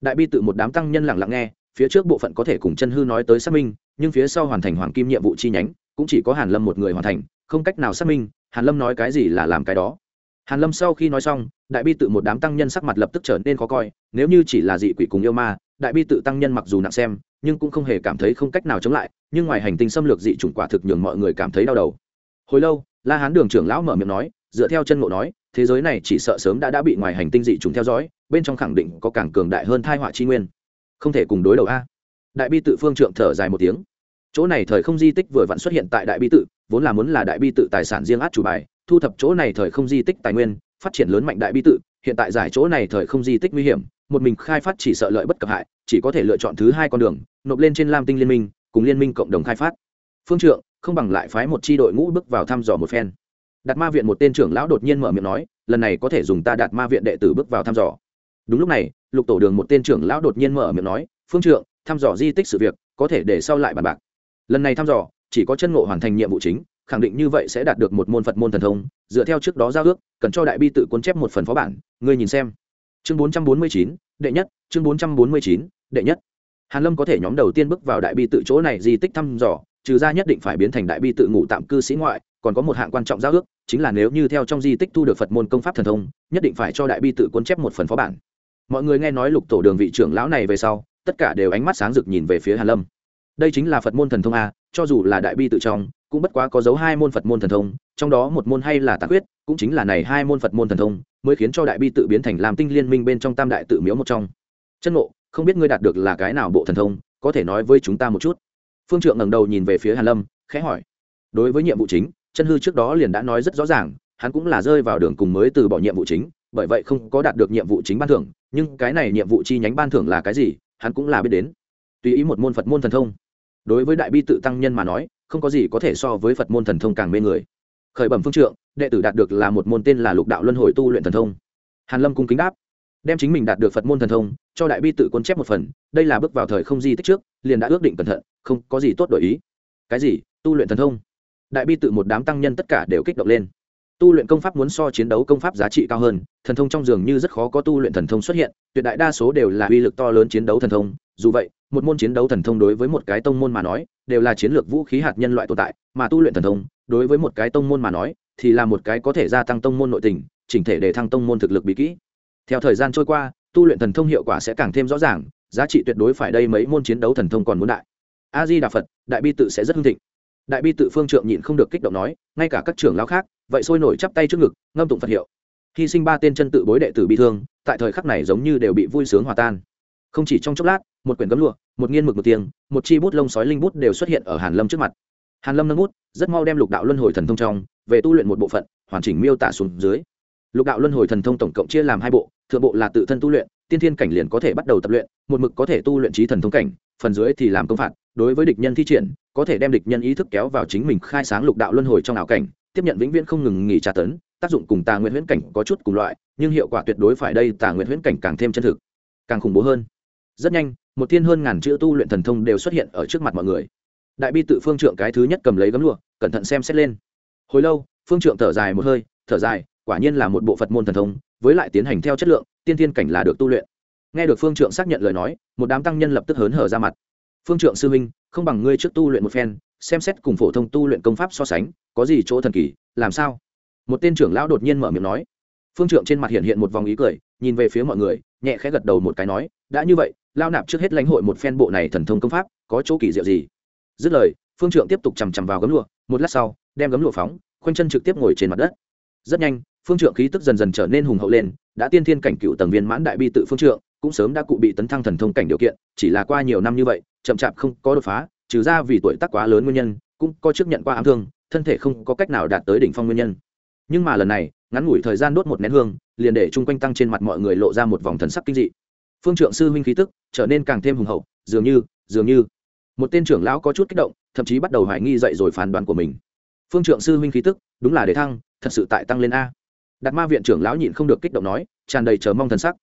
Đại bi tự một đám tăng nhân lặng lặng nghe, phía trước bộ phận có thể cùng chân hư nói tới xác minh, nhưng phía sau hoàn thành hoàng kim nhiệm vụ chi nhánh cũng chỉ có hàn lâm một người hoàn thành, không cách nào xác minh, hàn lâm nói cái gì là làm cái đó. Hàn lâm sau khi nói xong, đại bi tự một đám tăng nhân sắc mặt lập tức trở nên khó coi, nếu như chỉ là dị quỷ cùng yêu ma, đại bi tự tăng nhân mặc dù nặng xem, nhưng cũng không hề cảm thấy không cách nào chống lại, nhưng ngoài hành tinh xâm lược dị chủng quả thực nhường mọi người cảm thấy đau đầu. Hồi lâu, la hán đường trưởng lão mở miệng nói, dựa theo chân ngộ nói, thế giới này chỉ sợ sớm đã đã bị ngoài hành tinh dị chủng theo dõi, bên trong khẳng định có càng cường đại hơn thai họa chi nguyên. Không thể cùng đối đầu a. Đại bi tự phương trượng thở dài một tiếng chỗ này thời không di tích vừa vặn xuất hiện tại đại bi tự, vốn là muốn là đại bi tự tài sản riêng át chủ bài, thu thập chỗ này thời không di tích tài nguyên, phát triển lớn mạnh đại bi tự, hiện tại giải chỗ này thời không di tích nguy hiểm, một mình khai phát chỉ sợ lợi bất cập hại, chỉ có thể lựa chọn thứ hai con đường, nộp lên trên lam tinh liên minh, cùng liên minh cộng đồng khai phát. Phương trượng, không bằng lại phái một c h i đội ngũ bước vào thăm dò một phen. Đạt ma viện một tên trưởng lão đột nhiên mở miệng nói, lần này có thể dùng ta đạt ma viện đệ tử bước vào thăm dò. Đúng lúc này, lục tổ đường một tên trưởng lão đột nhiên mở miệng nói, phương trượng, thăm dò di tích sự việc, có thể để sau lại bàn bạc lần này thăm dò, chỉ có chân ngộ hoàn thành nhiệm vụ chính, khẳng định như vậy sẽ đạt được một môn phật môn thần thông, dựa theo trước đó giao ước, cần cho đại bi tự cuốn chép một phần phó bản, ngươi nhìn xem. Chương bốn trăm bốn mươi chín, đệ nhất, chương bốn trăm bốn mươi chín, đệ nhất. Hàn lâm có thể nhóm đầu tiên bước vào đại bi tự chỗ này di tích thăm dò, trừ ra nhất định phải biến thành đại bi tự ngủ tạm cư sĩ ngoại, còn có một hạng quan trọng giao ước, chính là nếu như theo trong di tích thu được phật môn công pháp thần thông, nhất định phải cho đại bi tự cuốn chép một phần phó bản. Mọi người nghe nói lục tổ đường vị trưởng lão này về sau, tất cả đều ánh mắt sáng rực nhìn về phía hàn lâm đây chính là phật môn thần thông a, cho dù là đại bi tự trong, cũng bất quá có dấu hai môn phật môn thần thông, trong đó một môn hay là tạc huyết cũng chính là này hai môn phật môn thần thông, mới khiến cho đại bi tự biến thành làm tinh liên minh bên trong tam đại tự miếu một trong. Chân ngộ, không biết ngươi đạt được là cái nào bộ thần thông, có thể nói với chúng ta một chút. Phương trượng ngẩng đầu nhìn về phía hàn lâm, khẽ hỏi. Đối với nhiệm vụ chính, chân hư trước đó liền đã nói rất rõ ràng, hắn cũng là rơi vào đường cùng mới từ bỏ nhiệm vụ chính, bởi vậy không có đạt được nhiệm vụ chính ban thưởng, nhưng cái này nhiệm vụ chi nhánh ban thưởng là cái gì, hắn cũng là biết đến. Tùy ý một môn phật môn thần thông đối với đại bi tự tăng nhân mà nói, không có gì có thể so với phật môn thần thông càng mê người. Khởi bẩm phương trượng, đệ tử đạt được là một môn tên là lục đạo luân hồi tu luyện thần thông. Hàn lâm cung kính đáp. Đem chính mình đạt được phật môn thần thông, cho đại bi tự quân chép một phần, đây là bước vào thời không di tích trước, liền đã ước định cẩn thận, không có gì tốt đổi ý. Cái gì? Tu luyện thần thông. Đại bi tự một đám tăng nhân tất cả đều kích động lên tu luyện công pháp muốn so chiến đấu công pháp giá trị cao hơn, thần thông trong dường như rất khó có tu luyện thần thông xuất hiện, tuyệt đại đa số đều là uy lực to lớn chiến đấu thần thông. Dù vậy, một môn chiến đấu thần thông đối với một cái tông môn mà nói, đều là chiến lược vũ khí hạt nhân loại tồn tại, mà tu luyện thần thông, đối với một cái tông môn mà nói, thì là một cái có thể gia tăng tông môn nội tình, chỉnh thể để thăng tông môn thực lực bí kỹ. Theo thời gian trôi qua, tu luyện thần thông hiệu quả sẽ càng thêm rõ ràng, giá trị tuyệt đối phải đây mấy môn chiến đấu thần thông còn muốn đại. A di đà phật, đại bi tự sẽ rất hưng thịnh. Đại bi tự phương trượng nhịn không được kích động nói, ngay cả các trưởng lão khác vậy sôi nổi chắp tay trước ngực, ngâm tụng phật hiệu. Hy sinh ba tên chân tự bối đệ tử bị thương, tại thời khắc này giống như đều bị vui sướng hòa tan. Không chỉ trong chốc lát, một quyển gấm lụa, một nghiên mực một tiếng, một chi bút lông sói linh bút đều xuất hiện ở hàn lâm trước mặt. Hàn lâm nâng bút, rất mau đem lục đạo luân hồi thần thông trong, về tu luyện một bộ phận, hoàn chỉnh miêu tả xuống dưới. Lục đạo luân hồi thần thông tổng cộng chia làm hai bộ, thượng bộ là tự thân tu luyện, tiên thiên cảnh liền có thể bắt đầu tập luyện, một mực có thể tu luyện trí thần thông cảnh, phần dưới thì làm công phạt, đối với địch nhân thi triển, có thể đem địch nhân ý thức kéo vào chính mình khai sáng lục đạo luân hồi trong ảo cảnh tiếp nhận vĩnh viễn không ngừng nghỉ tra tấn, tác dụng cùng tà nguyện huyễn cảnh có chút cùng loại, nhưng hiệu quả tuyệt đối phải đây, tà nguyện huyễn cảnh càng thêm chân thực, càng khủng bố hơn. Rất nhanh, một thiên hơn ngàn chữ tu luyện thần thông đều xuất hiện ở trước mặt mọi người. Đại bi tự phương trượng cái thứ nhất cầm lấy gấm lụa, cẩn thận xem xét lên. Hồi lâu, phương trượng thở dài một hơi, thở dài, quả nhiên là một bộ phật môn thần thông, với lại tiến hành theo chất lượng, tiên thiên cảnh là được tu luyện. Nghe được phương trượng xác nhận lời nói, một đám tăng nhân lập tức hớn hở ra mặt. Phương trượng sư huynh, không bằng ngươi trước tu luyện một phen, xem xét cùng phổ thông tu luyện công pháp so sánh có gì chỗ thần kỳ, làm sao? Một tên trưởng lão đột nhiên mở miệng nói. Phương trượng trên mặt hiện hiện một vòng ý cười, nhìn về phía mọi người, nhẹ khẽ gật đầu một cái nói, đã như vậy, lao nạp trước hết lãnh hội một phen bộ này thần thông công pháp, có chỗ kỳ diệu gì? Dứt lời, phương trượng tiếp tục chằm chằm vào gấm lụa, một lát sau, đem gấm lụa phóng, khoanh chân trực tiếp ngồi trên mặt đất. Rất nhanh, phương trượng khí tức dần dần trở nên hùng hậu lên, đã tiên thiên cảnh cựu tầng viên mãn đại bi tự phương trượng, cũng sớm đã cụ bị tấn thăng thần thông cảnh điều kiện, chỉ là qua nhiều năm như vậy, chậm chạp không có đột phá, trừ ra vì tuổi tác quá lớn nguyên nhân, cũng có trước nhận qua ám thương thân thể không có cách nào đạt tới đỉnh phong nguyên nhân. Nhưng mà lần này, ngắn ngủi thời gian đốt một nén hương, liền để chung quanh tăng trên mặt mọi người lộ ra một vòng thần sắc kinh dị. Phương trượng sư huynh khí tức trở nên càng thêm hùng hậu, dường như dường như. Một tên trưởng lão có chút kích động, thậm chí bắt đầu hoài nghi dậy rồi phán đoán của mình. Phương trượng sư huynh khí tức, đúng là để thăng, thật sự tại tăng lên a. Đạt ma viện trưởng lão nhịn không được kích động nói, tràn đầy chờ mong thần sắc.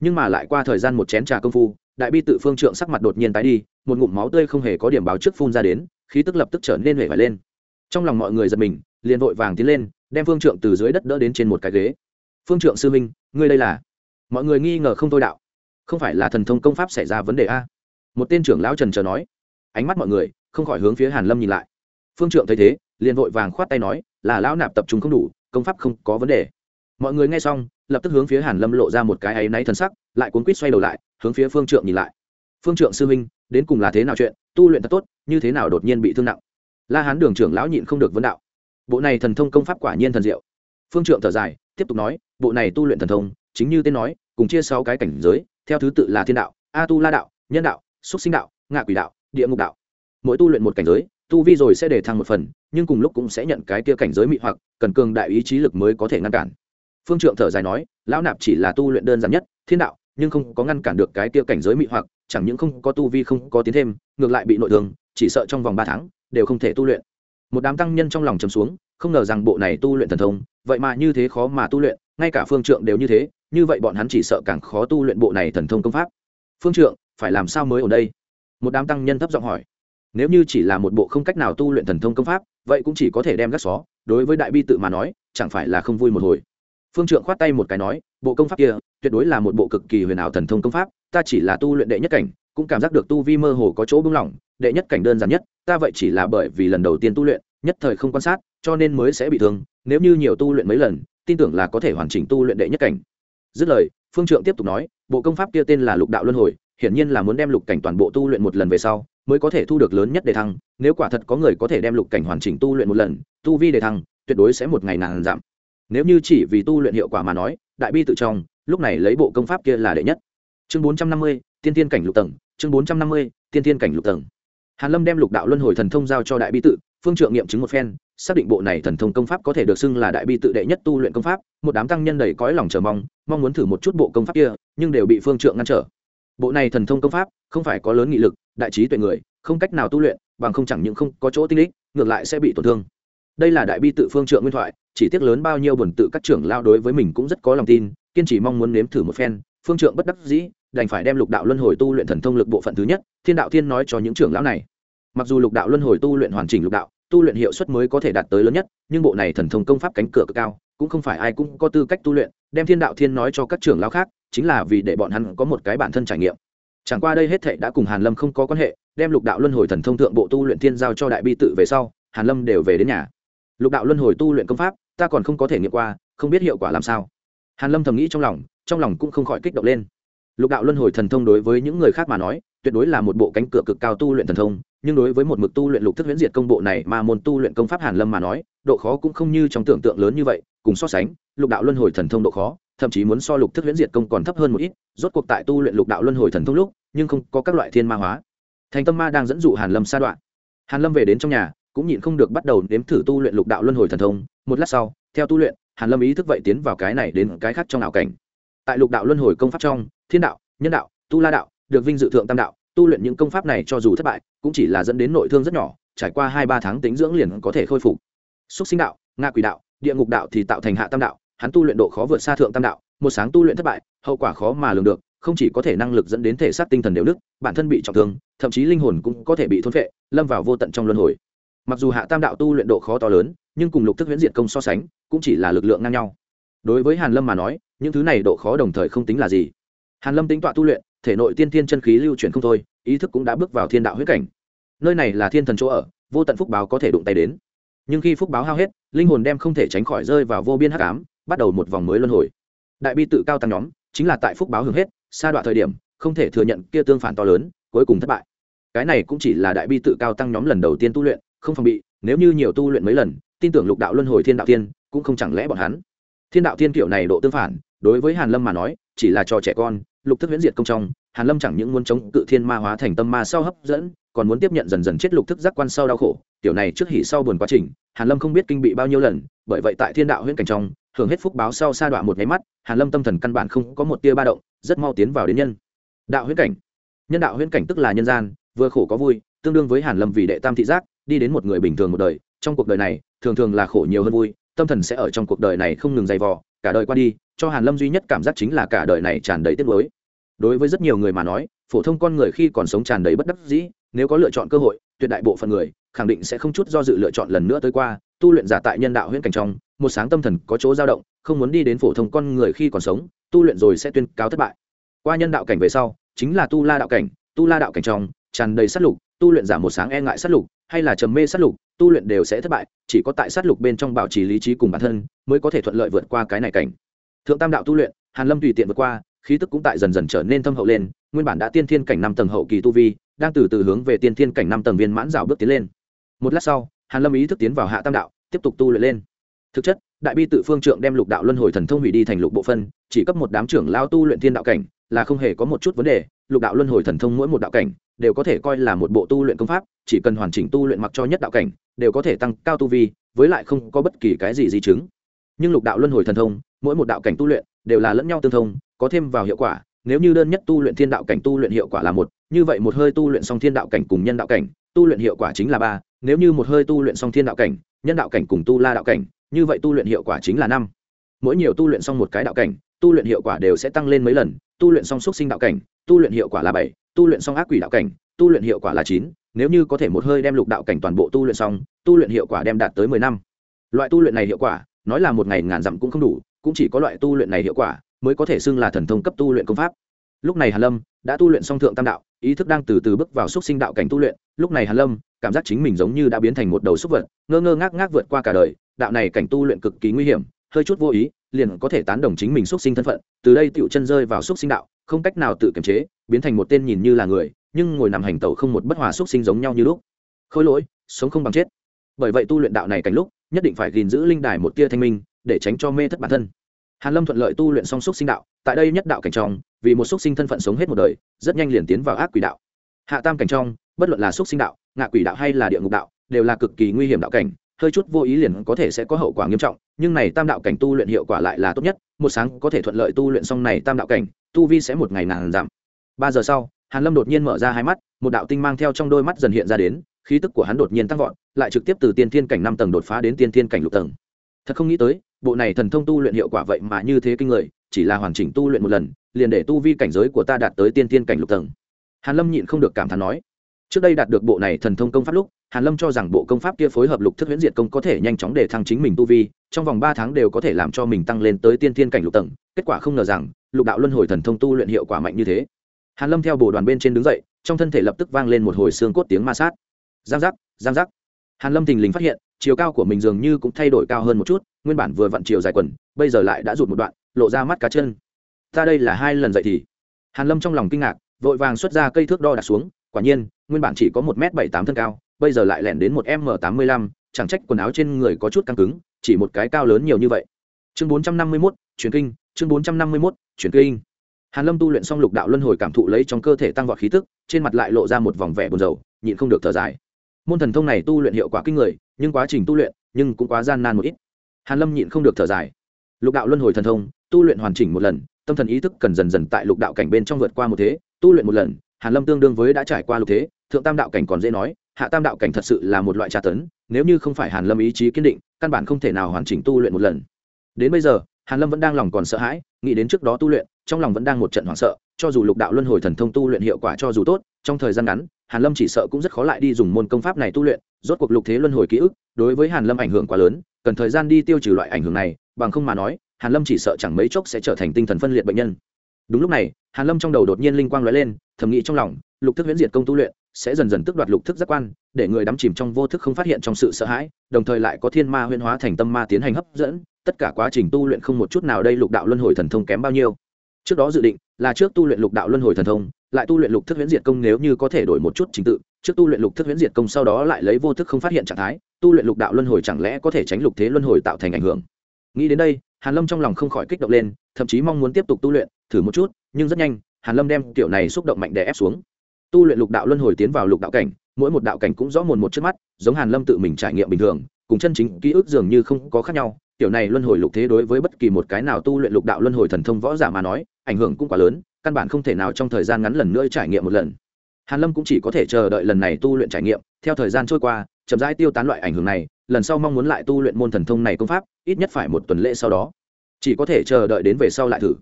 Nhưng mà lại qua thời gian một chén trà công phu, đại bi tự phương trượng sắc mặt đột nhiên tái đi, một ngụm máu tươi không hề có điểm báo trước phun ra đến, khí tức lập tức trở nên hể vải lên trong lòng mọi người giật mình, liền vội vàng tiến lên, đem phương trượng từ dưới đất đỡ đến trên một cái ghế. Phương trượng sư minh ngươi đây là? Mọi người nghi ngờ không thôi đạo. Không phải là thần thông công pháp xảy ra vấn đề a? Một tên trưởng lão trần chờ nói. Ánh mắt mọi người, không khỏi hướng phía hàn lâm nhìn lại. Phương trượng thấy thế, liền vội vàng khoát tay nói, là lão nạp tập trung không đủ, công pháp không có vấn đề. Mọi người nghe xong, lập tức hướng phía hàn lâm lộ ra một cái áy náy thân sắc, lại cuốn quýt xoay đầu lại, hướng phía phương trượng nhìn lại. Phương trượng sư huynh, đến cùng là thế nào chuyện? Tu luyện thật tốt, như thế nào đột nhiên bị thương nặng? La hán đường trưởng lão nhịn không được vấn đạo. Bộ này thần thông công pháp quả nhiên thần diệu. Phương trượng thở dài, tiếp tục nói, bộ này tu luyện thần thông, chính như tên nói, cùng chia sáu cái cảnh giới, theo thứ tự là thiên đạo, a tu la đạo, nhân đạo, xúc sinh đạo, ngạ quỷ đạo, địa ngục đạo. Mỗi tu luyện một cảnh giới, tu vi rồi sẽ để thăng một phần, nhưng cùng lúc cũng sẽ nhận cái kia cảnh giới mị hoặc, cần cường đại ý chí lực mới có thể ngăn cản. Phương trượng thở dài nói, lão nạp chỉ là tu luyện đơn giản nhất, thiên đạo, nhưng không có ngăn cản được cái kia cảnh giới mị hoặc, chẳng những không có tu vi không có tiến thêm, ngược lại bị nội thương, chỉ sợ trong vòng ba tháng đều không thể tu luyện. Một đám tăng nhân trong lòng chầm xuống, không ngờ rằng bộ này tu luyện thần thông, vậy mà như thế khó mà tu luyện, ngay cả phương trượng đều như thế, như vậy bọn hắn chỉ sợ càng khó tu luyện bộ này thần thông công pháp. Phương trượng, phải làm sao mới ở đây? Một đám tăng nhân thấp giọng hỏi. Nếu như chỉ là một bộ không cách nào tu luyện thần thông công pháp, vậy cũng chỉ có thể đem gác xó. Đối với đại bi tự mà nói, chẳng phải là không vui một hồi. Phương trượng khoát tay một cái nói, bộ công pháp kia, tuyệt đối là một bộ cực kỳ huyền ảo thần thông công pháp, ta chỉ là tu luyện đệ nhất cảnh, cũng cảm giác được tu vi mơ hồ có chỗ bưng lỏng đệ nhất cảnh đơn giản nhất, ta vậy chỉ là bởi vì lần đầu tiên tu luyện, nhất thời không quan sát, cho nên mới sẽ bị thương, nếu như nhiều tu luyện mấy lần, tin tưởng là có thể hoàn chỉnh tu luyện đệ nhất cảnh. Dứt lời, phương trượng tiếp tục nói, bộ công pháp kia tên là lục đạo luân hồi, hiển nhiên là muốn đem lục cảnh toàn bộ tu luyện một lần về sau, mới có thể thu được lớn nhất đề thăng, nếu quả thật có người có thể đem lục cảnh hoàn chỉnh tu luyện một lần, tu vi đề thăng, tuyệt đối sẽ một ngày nàng giảm. Nếu như chỉ vì tu luyện hiệu quả mà nói, đại bi tự trong, lúc này lấy bộ công pháp kia là đệ nhất. Chương bốn trăm năm mươi, tiên tiên cảnh lục tầng, chương bốn trăm năm mươi, tiên tiên cảnh lục tầng hàn lâm đem lục đạo luân hồi thần thông giao cho đại bi tự, phương trượng nghiệm chứng một phen, xác định bộ này thần thông công pháp có thể được xưng là đại bi tự đệ nhất tu luyện công pháp, một đám tăng nhân đầy cõi lòng chờ mong mong muốn thử một chút bộ công pháp kia, nhưng đều bị phương trượng ngăn trở. Bộ này thần thông công pháp không phải có lớn nghị lực, đại trí tuệ người, không cách nào tu luyện, bằng không chẳng những không có chỗ tinh lích, ngược lại sẽ bị tổn thương. Đây là đại bi tự phương trượng nguyên thoại, chỉ tiếc lớn bao nhiêu buồn tự các trưởng lao đối với mình cũng rất có lòng tin, kiên trì mong muốn nếm thử một phen, phương trượng bất đắc dĩ đành phải đem lục đạo luân hồi tu luyện thần thông lực bộ phận thứ nhất, thiên đạo thiên nói cho những trưởng lão này. Mặc dù lục đạo luân hồi tu luyện hoàn chỉnh lục đạo, tu luyện hiệu suất mới có thể đạt tới lớn nhất, nhưng bộ này thần thông công pháp cánh cửa cực cao, cũng không phải ai cũng có tư cách tu luyện, đem thiên đạo thiên nói cho các trưởng lão khác, chính là vì để bọn hắn có một cái bản thân trải nghiệm. Chẳng qua đây hết thệ đã cùng hàn lâm không có quan hệ, đem lục đạo luân hồi thần thông thượng bộ tu luyện thiên giao cho đại bi tự về sau, hàn lâm đều về đến nhà. Lục đạo luân hồi tu luyện công pháp, ta còn không có thể nghiệm qua, không biết hiệu quả làm sao. Hàn lâm thầm nghĩ trong lòng trong lòng cũng không khỏi kích động lên lục đạo luân hồi thần thông đối với những người khác mà nói, tuyệt đối là một bộ cánh cửa cực cao tu luyện thần thông, nhưng đối với một mực tu luyện lục thức huyễn diệt công bộ này mà môn tu luyện công pháp hàn lâm mà nói, độ khó cũng không như trong tưởng tượng lớn như vậy, cùng so sánh, lục đạo luân hồi thần thông độ khó, thậm chí muốn so lục thức huyễn diệt công còn thấp hơn một ít, rốt cuộc tại tu luyện lục đạo luân hồi thần thông lúc, nhưng không có các loại thiên ma hóa. Thành tâm ma đang dẫn dụ hàn lâm sa đoạn. Hàn lâm về đến trong nhà, cũng nhịn không được bắt đầu nếm thử tu luyện lục đạo luân hồi thần thông. Một lát sau, theo tu luyện, hàn lâm ý thức vậy tiến vào cái này đến cái khác trong ảo cảnh tại lục đạo luân hồi công pháp trong, thiên đạo, nhân đạo, tu la đạo, được vinh dự thượng tam đạo, tu luyện những công pháp này cho dù thất bại, cũng chỉ là dẫn đến nội thương rất nhỏ, trải qua hai ba tháng tính dưỡng liền có thể khôi phục. Xúc sinh đạo nga quỷ đạo, địa ngục đạo thì tạo thành hạ tam đạo, hắn tu luyện độ khó vượt xa thượng tam đạo, một sáng tu luyện thất bại, hậu quả khó mà lường được, không chỉ có thể năng lực dẫn đến thể xác tinh thần đều đức bản thân bị trọng thương, thậm chí linh hồn cũng có thể bị thôn phệ, lâm vào vô tận trong luân hồi. Mặc dù hạ tam đạo tu luyện độ khó to lớn, nhưng cùng lục thức huyễn diệt công so sánh, cũng chỉ là lực lượng ngang nhau đối với hàn lâm mà nói, những thứ này độ khó đồng thời không tính là gì. Hàn lâm tính tọa tu luyện, thể nội tiên thiên chân khí lưu chuyển không thôi, ý thức cũng đã bước vào thiên đạo huyết cảnh. Nơi này là thiên thần chỗ ở, vô tận phúc báo có thể đụng tay đến. Nhưng khi phúc báo hao hết, linh hồn đem không thể tránh khỏi rơi vào vô biên hắc ám, bắt đầu một vòng mới luân hồi. Đại bi tự cao tăng nhóm, chính là tại phúc báo hưởng hết xa đoạn thời điểm, không thể thừa nhận kia tương phản to lớn, cuối cùng thất bại. Cái này cũng chỉ là đại bi tự cao tăng nhóm lần đầu tiên tu luyện, không phòng bị, nếu như nhiều tu luyện mấy lần, tin tưởng lục đạo luân hồi thiên đạo tiên, cũng không chẳng lẽ bọn hắn thiên đạo thiên kiểu này độ tương phản, đối với hàn lâm mà nói, chỉ là trò trẻ con, lục thức huyễn diệt công trong, hàn lâm chẳng những muốn chống cự thiên ma hóa thành tâm ma sau hấp dẫn, còn muốn tiếp nhận dần dần chết lục thức giác quan sau đau khổ. Tiểu này trước hỉ sau buồn quá trình, hàn lâm không biết kinh bị bao nhiêu lần, bởi vậy tại thiên đạo huyễn cảnh trong hưởng hết phúc báo sau sa đoạn một nháy mắt, hàn lâm tâm thần căn bản không có một tia ba động, rất mau tiến vào đến nhân. Đạo huyễn cảnh. Nhân đạo huyễn cảnh tức là nhân gian, vừa khổ có vui, tương đương với hàn lâm vì đệ tam thị giác, đi đến một người bình thường một đời, trong cuộc đời này, thường thường là khổ nhiều hơn vui tâm thần sẽ ở trong cuộc đời này không ngừng dày vò, cả đời qua đi, cho hàn lâm duy nhất cảm giác chính là cả đời này tràn đầy tiếc nuối. Đối với rất nhiều người mà nói, phổ thông con người khi còn sống tràn đầy bất đắc dĩ, nếu có lựa chọn cơ hội, tuyệt đại bộ phận người, khẳng định sẽ không chút do dự lựa chọn lần nữa tới qua, tu luyện giả tại nhân đạo huyễn cảnh trong, một sáng tâm thần có chỗ dao động, không muốn đi đến phổ thông con người khi còn sống, tu luyện rồi sẽ tuyên cáo thất bại. Qua nhân đạo cảnh về sau, chính là tu la đạo cảnh, tu la đạo cảnh trong, tràn đầy sát lục, tu luyện giả một sáng e ngại sát lục hay là trầm mê sát lục, tu luyện đều sẽ thất bại, chỉ có tại sát lục bên trong bảo trì lý trí cùng bản thân mới có thể thuận lợi vượt qua cái này cảnh. Thượng tam đạo tu luyện, hàn lâm tùy tiện vượt qua, khí tức cũng tại dần dần trở nên thâm hậu lên, nguyên bản đã tiên thiên cảnh năm tầng hậu kỳ tu vi, đang từ từ hướng về tiên thiên cảnh năm tầng viên mãn rào bước tiến lên. Một lát sau, hàn lâm ý thức tiến vào hạ tam đạo, tiếp tục tu luyện lên. Thực chất, đại bi tự phương trượng đem lục đạo luân hồi thần thông hủy đi thành lục bộ phân, chỉ cấp một đám trưởng lao tu luyện thiên đạo cảnh là không hề có một chút vấn đề lục đạo luân hồi thần thông mỗi một đạo cảnh đều có thể coi là một bộ tu luyện công pháp chỉ cần hoàn chỉnh tu luyện mặc cho nhất đạo cảnh đều có thể tăng cao tu vi với lại không có bất kỳ cái gì di chứng nhưng lục đạo luân hồi thần thông mỗi một đạo cảnh tu luyện đều là lẫn nhau tương thông có thêm vào hiệu quả nếu như đơn nhất tu luyện thiên đạo cảnh tu luyện hiệu quả là một như vậy một hơi tu luyện xong thiên đạo cảnh cùng nhân đạo cảnh tu luyện hiệu quả chính là ba nếu như một hơi tu luyện xong thiên đạo cảnh nhân đạo cảnh cùng tu la đạo cảnh như vậy tu luyện hiệu quả chính là năm mỗi nhiều tu luyện xong một cái đạo cảnh tu luyện hiệu quả đều sẽ tăng lên mấy lần tu luyện song xúc sinh đạo cảnh tu luyện hiệu quả là bảy tu luyện song ác quỷ đạo cảnh tu luyện hiệu quả là chín nếu như có thể một hơi đem lục đạo cảnh toàn bộ tu luyện xong tu luyện hiệu quả đem đạt tới mười năm loại tu luyện này hiệu quả nói là một ngày ngàn dặm cũng không đủ cũng chỉ có loại tu luyện này hiệu quả mới có thể xưng là thần thông cấp tu luyện công pháp lúc này hàn lâm đã tu luyện song thượng tam đạo ý thức đang từ từ bước vào xúc sinh đạo cảnh tu luyện lúc này hàn lâm cảm giác chính mình giống như đã biến thành một đầu xúc vật ngơ ngơ ngác ngác vượt qua cả đời đạo này cảnh tu luyện cực kỳ nguy hiểm hơi chút vô ý, liền có thể tán đồng chính mình xuất sinh thân phận, từ đây tựu chân rơi vào xuất sinh đạo, không cách nào tự kiềm chế, biến thành một tên nhìn như là người, nhưng ngồi nằm hành tẩu không một bất hòa xuất sinh giống nhau như lúc. Khôi lỗi, sống không bằng chết. Bởi vậy tu luyện đạo này cảnh lúc, nhất định phải gìn giữ linh đài một tia thanh minh, để tránh cho mê thất bản thân. Hàn lâm thuận lợi tu luyện xong xúc sinh đạo, tại đây nhất đạo cảnh trong, vì một xúc sinh thân phận sống hết một đời, rất nhanh liền tiến vào ác quỷ đạo. Hạ tam cảnh trong, bất luận là xúc sinh đạo, ngạ quỷ đạo hay là địa ngục đạo, đều là cực kỳ nguy hiểm đạo cảnh hơi chút vô ý liền có thể sẽ có hậu quả nghiêm trọng, nhưng này tam đạo cảnh tu luyện hiệu quả lại là tốt nhất, một sáng có thể thuận lợi tu luyện xong này tam đạo cảnh, tu vi sẽ một ngày nàng giảm. Ba giờ sau, hàn lâm đột nhiên mở ra hai mắt, một đạo tinh mang theo trong đôi mắt dần hiện ra đến, khí tức của hắn đột nhiên tăng vọt, lại trực tiếp từ tiên thiên cảnh năm tầng đột phá đến tiên thiên cảnh lục tầng. Thật không nghĩ tới, bộ này thần thông tu luyện hiệu quả vậy mà như thế kinh người, chỉ là hoàn chỉnh tu luyện một lần, liền để tu vi cảnh giới của ta đạt tới tiên thiên cảnh lục tầng. Hàn lâm nhịn không được cảm thán nói, trước đây đạt được bộ này thần thông công pháp lúc hàn lâm cho rằng bộ công pháp kia phối hợp lục thức huyễn diệt công có thể nhanh chóng để thăng chính mình tu vi, trong vòng ba tháng đều có thể làm cho mình tăng lên tới tiên thiên cảnh lục tầng, kết quả không ngờ rằng, lục đạo luân hồi thần thông tu luyện hiệu quả mạnh như thế. Hàn lâm theo bộ đoàn bên trên đứng dậy, trong thân thể lập tức vang lên một hồi xương cốt tiếng ma sát. Giang giác giang giác. Hàn lâm thình lình phát hiện, chiều cao của mình dường như cũng thay đổi cao hơn một chút, nguyên bản vừa vặn chiều dài quần, bây giờ lại đã rụt một đoạn, lộ ra mắt cá chân. Ta đây là hai lần dậy thì. Hàn lâm trong lòng kinh ngạc, vội vàng xuất ra cây thước đo đặt xuống quả nhiên, nguyên bản chỉ có một m bảy tám thân cao, bây giờ lại lẻn đến một m tám mươi lăm, chẳng trách quần áo trên người có chút căng cứng, chỉ một cái cao lớn nhiều như vậy. Chương bốn trăm năm mươi mốt truyền kinh, chương bốn trăm năm mươi mốt truyền kinh. Hàn lâm tu luyện xong lục đạo luân hồi cảm thụ lấy trong cơ thể tăng vọt khí tức, trên mặt lại lộ ra một vòng vẻ buồn rầu, nhịn không được thở dài. Môn thần thông này tu luyện hiệu quả kinh người, nhưng quá trình tu luyện, nhưng cũng quá gian nan một ít. Hàn lâm nhịn không được thở dài. Lục đạo luân hồi thần thông, tu luyện hoàn chỉnh một lần, tâm thần ý thức cần dần dần tại lục đạo cảnh bên trong vượt qua một thế, tu luyện một lần hàn lâm tương đương với đã trải qua lục thế, thượng tam đạo cảnh còn dễ nói, hạ tam đạo cảnh thật sự là một loại tra tấn, nếu như không phải hàn lâm ý chí kiên định, căn bản không thể nào hoàn chỉnh tu luyện một lần. Đến bây giờ, hàn lâm vẫn đang lòng còn sợ hãi, nghĩ đến trước đó tu luyện, trong lòng vẫn đang một trận hoảng sợ, cho dù lục đạo luân hồi thần thông tu luyện hiệu quả cho dù tốt, trong thời gian ngắn, hàn lâm chỉ sợ cũng rất khó lại đi dùng môn công pháp này tu luyện, rốt cuộc lục thế luân hồi ký ức, đối với hàn lâm ảnh hưởng quá lớn, cần thời gian đi tiêu trừ loại ảnh hưởng này, bằng không mà nói, hàn lâm chỉ sợ chẳng mấy chốc sẽ trở thành tinh thần phân liệt bệnh nhân đúng lúc này, hàn lâm trong đầu đột nhiên linh quang lóe lên, thầm nghĩ trong lòng, lục thức huyễn diệt công tu luyện sẽ dần dần tước đoạt lục thức giác quan, để người đắm chìm trong vô thức không phát hiện trong sự sợ hãi, đồng thời lại có thiên ma huyễn hóa thành tâm ma tiến hành hấp dẫn. Tất cả quá trình tu luyện không một chút nào đây lục đạo luân hồi thần thông kém bao nhiêu. Trước đó dự định là trước tu luyện lục đạo luân hồi thần thông, lại tu luyện lục thức huyễn diệt công nếu như có thể đổi một chút trình tự, trước tu luyện lục thức huyễn diệt công sau đó lại lấy vô thức không phát hiện trạng thái, tu luyện lục đạo luân hồi chẳng lẽ có thể tránh lục thế luân hồi tạo thành ảnh hưởng? Nghĩ đến đây, hàn lâm trong lòng không khỏi kích động lên, thậm chí mong muốn tiếp tục tu luyện thử một chút, nhưng rất nhanh, hàn lâm đem tiểu này xúc động mạnh đè ép xuống. Tu luyện lục đạo luân hồi tiến vào lục đạo cảnh, mỗi một đạo cảnh cũng rõ mồn một trước mắt, giống hàn lâm tự mình trải nghiệm bình thường, cùng chân chính ký ức dường như không có khác nhau. Tiểu này luân hồi lục thế đối với bất kỳ một cái nào tu luyện lục đạo luân hồi thần thông võ giả mà nói, ảnh hưởng cũng quá lớn, căn bản không thể nào trong thời gian ngắn lần nữa trải nghiệm một lần. Hàn lâm cũng chỉ có thể chờ đợi lần này tu luyện trải nghiệm. Theo thời gian trôi qua, chậm rãi tiêu tán loại ảnh hưởng này, lần sau mong muốn lại tu luyện môn thần thông này công pháp, ít nhất phải một tuần lễ sau đó. Chỉ có thể chờ đợi đến về sau lại thử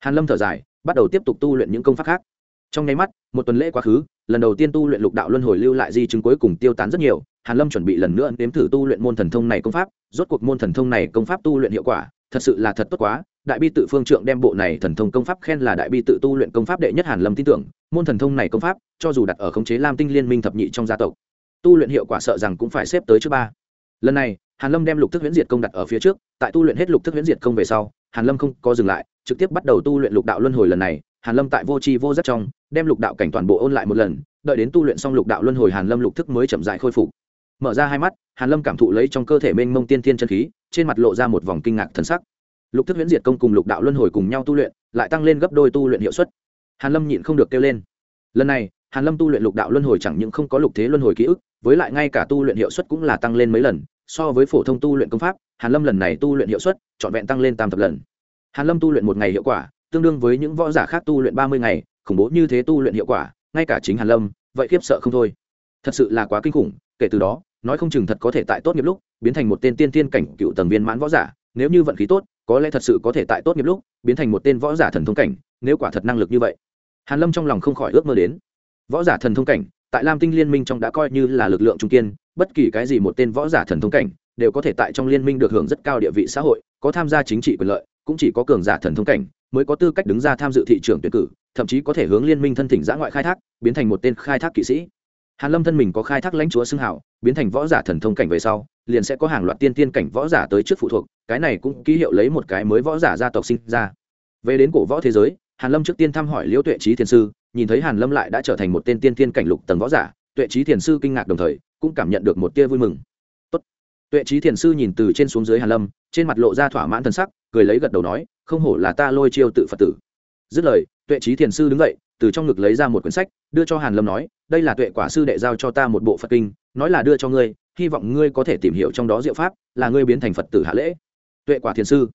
hàn lâm thở dài, bắt đầu tiếp tục tu luyện những công pháp khác. Trong nháy mắt, một tuần lễ quá khứ, lần đầu tiên tu luyện lục đạo luân hồi lưu lại di chứng cuối cùng tiêu tán rất nhiều, hàn lâm chuẩn bị lần nữa nếm thử tu luyện môn thần thông này công pháp, rốt cuộc môn thần thông này công pháp tu luyện hiệu quả, thật sự là thật tốt quá, đại bi tự phương trượng đem bộ này thần thông công pháp khen là đại bi tự tu luyện công pháp đệ nhất hàn lâm tin tưởng, môn thần thông này công pháp, cho dù đặt ở khống chế lam tinh liên minh thập nhị trong gia tộc, tu luyện hiệu quả sợ rằng cũng phải xếp tới trước ba. Lần này, hàn lâm đem lục thức huyễn diệt công đặt ở phía trước, tại tu luyện hết lục thức huyễn diệt công về sau hàn lâm không có dừng lại, trực tiếp bắt đầu tu luyện lục đạo luân hồi lần này. Hàn lâm tại vô tri vô giác trong, đem lục đạo cảnh toàn bộ ôn lại một lần, đợi đến tu luyện xong lục đạo luân hồi hàn lâm lục thức mới chậm rãi khôi phục. Mở ra hai mắt, hàn lâm cảm thụ lấy trong cơ thể mênh mông tiên thiên chân khí, trên mặt lộ ra một vòng kinh ngạc thần sắc. Lục thức huyễn diệt công cùng lục đạo luân hồi cùng nhau tu luyện, lại tăng lên gấp đôi tu luyện hiệu suất. Hàn lâm nhịn không được kêu lên. Lần này, hàn lâm tu luyện lục đạo luân hồi chẳng những không có lục thế luân hồi ký ức, với lại ngay cả tu luyện hiệu suất cũng là tăng lên mấy lần, so với phổ thông tu luyện công pháp hàn lâm lần này tu luyện hiệu suất trọn vẹn tăng lên tam thập lần. Hàn lâm tu luyện một ngày hiệu quả, tương đương với những võ giả khác tu luyện ba mươi ngày, khủng bố như thế tu luyện hiệu quả, ngay cả chính hàn lâm, vậy khiếp sợ không thôi. Thật sự là quá kinh khủng, kể từ đó, nói không chừng thật có thể tại tốt nghiệp lúc, biến thành một tên tiên tiên cảnh cựu tầng viên mãn võ giả, nếu như vận khí tốt, có lẽ thật sự có thể tại tốt nghiệp lúc, biến thành một tên võ giả thần thông cảnh, nếu quả thật năng lực như vậy. Hàn lâm trong lòng không khỏi ước mơ đến. Võ giả thần thông cảnh, tại lam tinh liên minh trong đã coi như là lực lượng trung kiên, bất kỳ cái gì một tên võ giả thần thông cảnh đều có thể tại trong liên minh được hưởng rất cao địa vị xã hội, có tham gia chính trị quyền lợi, cũng chỉ có cường giả thần thông cảnh, mới có tư cách đứng ra tham dự thị trường tuyển cử, thậm chí có thể hướng liên minh thân thỉnh giã ngoại khai thác, biến thành một tên khai thác kỵ sĩ. Hàn lâm thân mình có khai thác lãnh chúa xưng hảo biến thành võ giả thần thông cảnh về sau, liền sẽ có hàng loạt tiên tiên cảnh võ giả tới trước phụ thuộc, cái này cũng ký hiệu lấy một cái mới võ giả gia tộc sinh ra. Về đến cổ võ thế giới, hàn lâm trước tiên thăm hỏi liễu tuệ trí thiền sư, nhìn thấy hàn lâm lại đã trở thành một tên tiên tiên cảnh lục tầng võ giả, tuệ trí thiền sư kinh ngạc đồng thời, cũng cảm nhận được một tia vui mừng tuệ trí thiền sư nhìn từ trên xuống dưới hàn lâm, trên mặt lộ ra thỏa mãn thần sắc, cười lấy gật đầu nói, không hổ là ta lôi chiêu tự phật tử. Dứt lời, tuệ trí thiền sư đứng dậy, từ trong ngực lấy ra một quyển sách, đưa cho hàn lâm nói, đây là tuệ quả sư đệ giao cho ta một bộ phật kinh, nói là đưa cho ngươi, hy vọng ngươi có thể tìm hiểu trong đó diệu pháp, là ngươi biến thành phật tử hạ lễ. Tuệ quả thiền sư.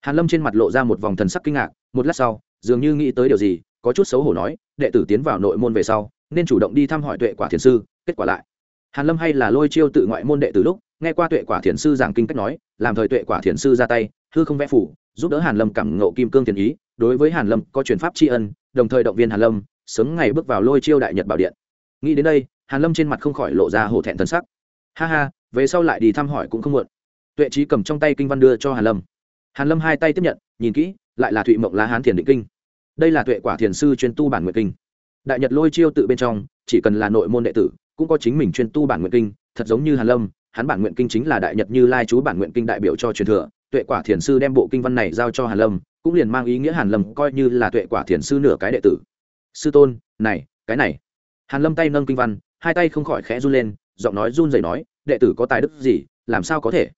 Hàn lâm trên mặt lộ ra một vòng thần sắc kinh ngạc, một lát sau, dường như nghĩ tới điều gì, có chút xấu hổ nói, đệ tử tiến vào nội môn về sau, nên chủ động đi thăm hỏi tuệ quả thiền sư, kết quả lại. Hàn lâm hay là lôi chiêu tự ngoại môn đệ tử lúc nghe qua tuệ quả thiền sư giảng kinh cách nói, làm thời tuệ quả thiền sư ra tay, hư không vẽ phủ, giúp đỡ hàn lâm cảm ngộ kim cương thiền ý, đối với hàn lâm có truyền pháp tri ân, đồng thời động viên hàn lâm, sớm ngày bước vào lôi chiêu đại nhật bảo điện. Nghĩ đến đây, hàn lâm trên mặt không khỏi lộ ra hổ thẹn thân sắc. Ha ha, về sau lại đi thăm hỏi cũng không muộn. Tuệ trí cầm trong tay kinh văn đưa cho hàn lâm. Hàn lâm hai tay tiếp nhận, nhìn kỹ, lại là thụy mộng lá hán thiền định kinh. Đây là tuệ quả thiền sư chuyên tu bản nguyện kinh. Đại nhật lôi chiêu tự bên trong, chỉ cần là nội môn đệ tử, cũng có chính mình chuyên tu bản nguyện kinh, thật giống như hàn lâm hắn bản nguyện kinh chính là đại nhật như lai chú bản nguyện kinh đại biểu cho truyền thừa, tuệ quả thiền sư đem bộ kinh văn này giao cho hàn lâm, cũng liền mang ý nghĩa hàn lâm coi như là tuệ quả thiền sư nửa cái đệ tử. Sư tôn, này, cái này. Hàn lâm tay nâng kinh văn, hai tay không khỏi khẽ run lên, giọng nói run rẩy nói, đệ tử có tài đức gì, làm sao có thể?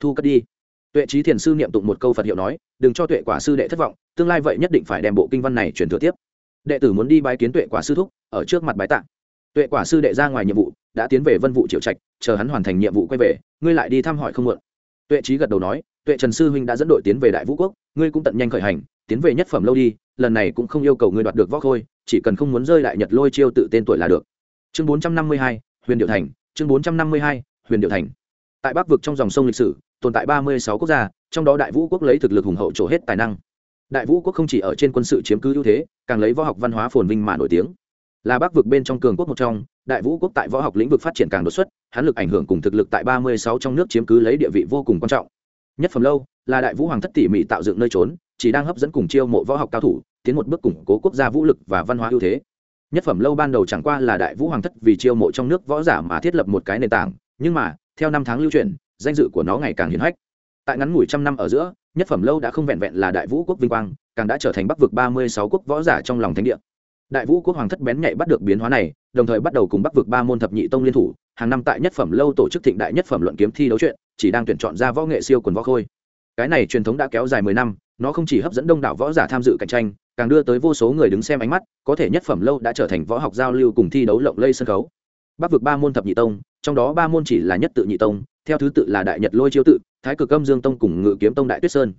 Thu cất đi. Tuệ trí thiền sư niệm tụng một câu phật hiệu nói, đừng cho tuệ quả sư đệ thất vọng, tương lai vậy nhất định phải đem bộ kinh văn này truyền thừa tiếp. Đệ tử muốn đi bái kiến tuệ quả sư thúc, ở trước mặt bái tạng tuệ quả sư đệ ra ngoài nhiệm vụ, đã tiến về vân vụ triệu trạch, chờ hắn hoàn thành nhiệm vụ quay về, ngươi lại đi thăm hỏi không muộn. Tuệ trí gật đầu nói, tuệ trần sư huynh đã dẫn đội tiến về đại vũ quốc, ngươi cũng tận nhanh khởi hành, tiến về nhất phẩm lâu đi, lần này cũng không yêu cầu ngươi đoạt được vóc khôi, chỉ cần không muốn rơi đại nhật lôi chiêu tự tên tuổi là được. Chương bốn trăm năm mươi hai, huyền điệu thành, chương bốn trăm năm mươi hai, huyền điệu thành. Tại bắc vực trong dòng sông lịch sử, tồn tại ba mươi sáu quốc gia, trong đó đại vũ quốc lấy thực lực hùng hậu trổ hết tài năng. Đại vũ quốc không chỉ ở trên quân sự chiếm cứ ưu thế, càng lấy võ học văn hóa phồn vinh mà nổi tiếng là bắc vực bên trong cường quốc một trong, đại vũ quốc tại võ học lĩnh vực phát triển càng đột xuất, hắn lực ảnh hưởng cùng thực lực tại ba mươi sáu trong nước chiếm cứ lấy địa vị vô cùng quan trọng. Nhất phẩm lâu, là đại vũ hoàng thất tỉ mỉ tạo dựng nơi trốn, chỉ đang hấp dẫn cùng chiêu mộ võ học cao thủ, tiến một bước củng cố quốc gia vũ lực và văn hóa ưu thế. Nhất phẩm lâu ban đầu chẳng qua là đại vũ hoàng thất vì chiêu mộ trong nước võ giả mà thiết lập một cái nền tảng, nhưng mà, theo năm tháng lưu truyền, danh dự của nó ngày càng hiển hách. Tại ngắn ngủi trăm năm ở giữa, nhất phẩm lâu đã không vẹn vẹn là đại vũ quốc vinh quang, càng đã trở thành bắc vực ba mươi sáu quốc võ giả trong lòng thánh địa đại vũ quốc hoàng thất bén nhạy bắt được biến hóa này, đồng thời bắt đầu cùng bắc vực ba môn thập nhị tông liên thủ, hàng năm tại nhất phẩm lâu tổ chức thịnh đại nhất phẩm luận kiếm thi đấu chuyện, chỉ đang tuyển chọn ra võ nghệ siêu quần võ khôi. Cái này truyền thống đã kéo dài mười năm, nó không chỉ hấp dẫn đông đảo võ giả tham dự cạnh tranh, càng đưa tới vô số người đứng xem ánh mắt, có thể nhất phẩm lâu đã trở thành võ học giao lưu cùng thi đấu lộng lây sân khấu. Bắc vực ba môn thập nhị tông, trong đó ba môn chỉ là nhất tự nhị tông, theo thứ tự là đại nhật lôi chiêu tự, thái cực âm dương tông cùng ngự kiếm tông đại tuyết sơn.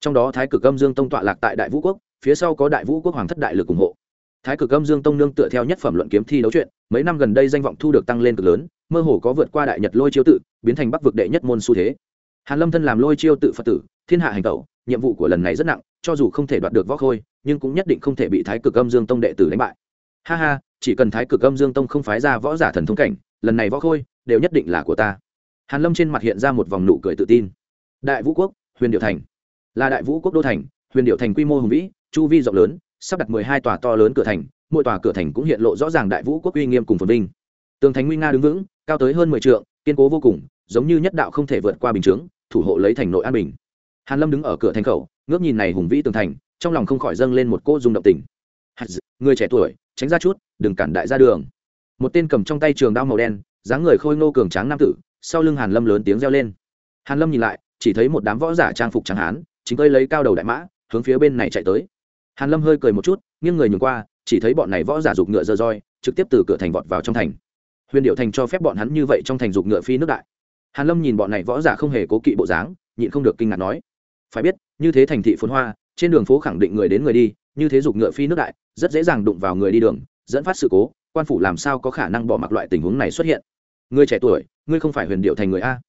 Trong đó thái cực âm dương tông tọa lạc tại đại vũ quốc, phía sau có đại vũ quốc hoàng thất đại lực ủng hộ thái cực âm dương tông nương tựa theo nhất phẩm luận kiếm thi đấu chuyện, mấy năm gần đây danh vọng thu được tăng lên cực lớn, mơ hồ có vượt qua đại nhật lôi chiêu tự, biến thành bắc vực đệ nhất môn xu thế. Hàn lâm thân làm lôi chiêu tự phật tử, thiên hạ hành tẩu, nhiệm vụ của lần này rất nặng, cho dù không thể đoạt được võ khôi, nhưng cũng nhất định không thể bị thái cực âm dương tông đệ tử đánh bại. Ha ha, chỉ cần thái cực âm dương tông không phái ra võ giả thần thông cảnh, lần này võ khôi đều nhất định là của ta. Hàn lâm trên mặt hiện ra một vòng nụ cười tự tin. Đại vũ quốc, huyền điệu thành. Là đại vũ quốc đô thành, huyền điệu thành quy mô hùng vĩ, chu vi rộng lớn sắp đặt mười hai tòa to lớn cửa thành, mỗi tòa cửa thành cũng hiện lộ rõ ràng đại vũ quốc uy nghiêm cùng phồn vinh. Tường thành nguy nga đứng vững, cao tới hơn mười trượng, kiên cố vô cùng, giống như nhất đạo không thể vượt qua bình chướng, thủ hộ lấy thành nội an bình. Hàn lâm đứng ở cửa thành khẩu, ngước nhìn này hùng vĩ tường thành, trong lòng không khỏi dâng lên một cô rung động tình. Người trẻ tuổi, tránh ra chút, đừng cản đại ra đường. Một tên cầm trong tay trường đao màu đen, dáng người khôi ngô cường tráng nam tử, sau lưng hàn lâm lớn tiếng reo lên. Hàn lâm nhìn lại, chỉ thấy một đám võ giả trang phục trắng hán, chính cơi lấy cao đầu đại mã, hướng phía bên này chạy tới hàn lâm hơi cười một chút, nghiêng người nhường qua, chỉ thấy bọn này võ giả dục ngựa dơ roi, trực tiếp từ cửa thành vọt vào trong thành. Huyền điệu thành cho phép bọn hắn như vậy trong thành dục ngựa phi nước đại. Hàn lâm nhìn bọn này võ giả không hề cố kỵ bộ dáng, nhịn không được kinh ngạc nói, phải biết, như thế thành thị phồn hoa, trên đường phố khẳng định người đến người đi, như thế dục ngựa phi nước đại, rất dễ dàng đụng vào người đi đường, dẫn phát sự cố, quan phủ làm sao có khả năng bỏ mặc loại tình huống này xuất hiện? Người trẻ tuổi, ngươi không phải huyền điệu thành người a?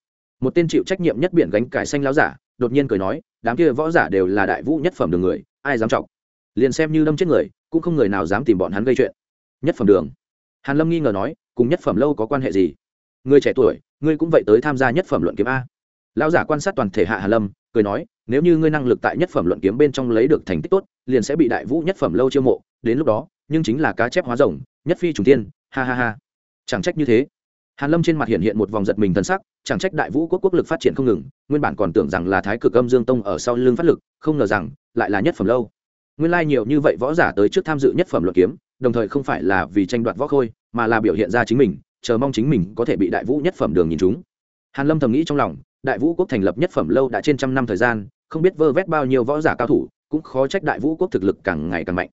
Một tên chịu trách nhiệm nhất biển gánh cải xanh láo giả, đột nhiên cười nói, đám kia võ giả đều là đại vũ nhất phẩm đường người, ai dám trọng? Liền xem như đâm chết người, cũng không người nào dám tìm bọn hắn gây chuyện. Nhất phẩm đường. Hàn lâm nghi ngờ nói, cùng nhất phẩm lâu có quan hệ gì? Người trẻ tuổi, ngươi cũng vậy tới tham gia nhất phẩm luận kiếm a. Lão giả quan sát toàn thể hạ hàn lâm, cười nói, nếu như ngươi năng lực tại nhất phẩm luận kiếm bên trong lấy được thành tích tốt, liền sẽ bị đại vũ nhất phẩm lâu chiêu mộ, đến lúc đó, nhưng chính là cá chép hóa rồng, nhất phi trùng tiên, ha ha ha. Chẳng trách như thế. Hàn lâm trên mặt hiện hiện một vòng giật mình thân sắc, chẳng trách đại vũ quốc quốc lực phát triển không ngừng, nguyên bản còn tưởng rằng là thái cực âm dương tông ở sau lưng phát lực, không ngờ rằng, lại là nhất phẩm lâu nguyên lai nhiều như vậy võ giả tới trước tham dự nhất phẩm luận kiếm, đồng thời không phải là vì tranh đoạt võ khôi, mà là biểu hiện ra chính mình, chờ mong chính mình có thể bị đại vũ nhất phẩm đường nhìn chúng hàn lâm thầm nghĩ trong lòng, đại vũ quốc thành lập nhất phẩm lâu đã trên trăm năm thời gian, không biết vơ vét bao nhiêu võ giả cao thủ, cũng khó trách đại vũ quốc thực lực càng ngày càng mạnh.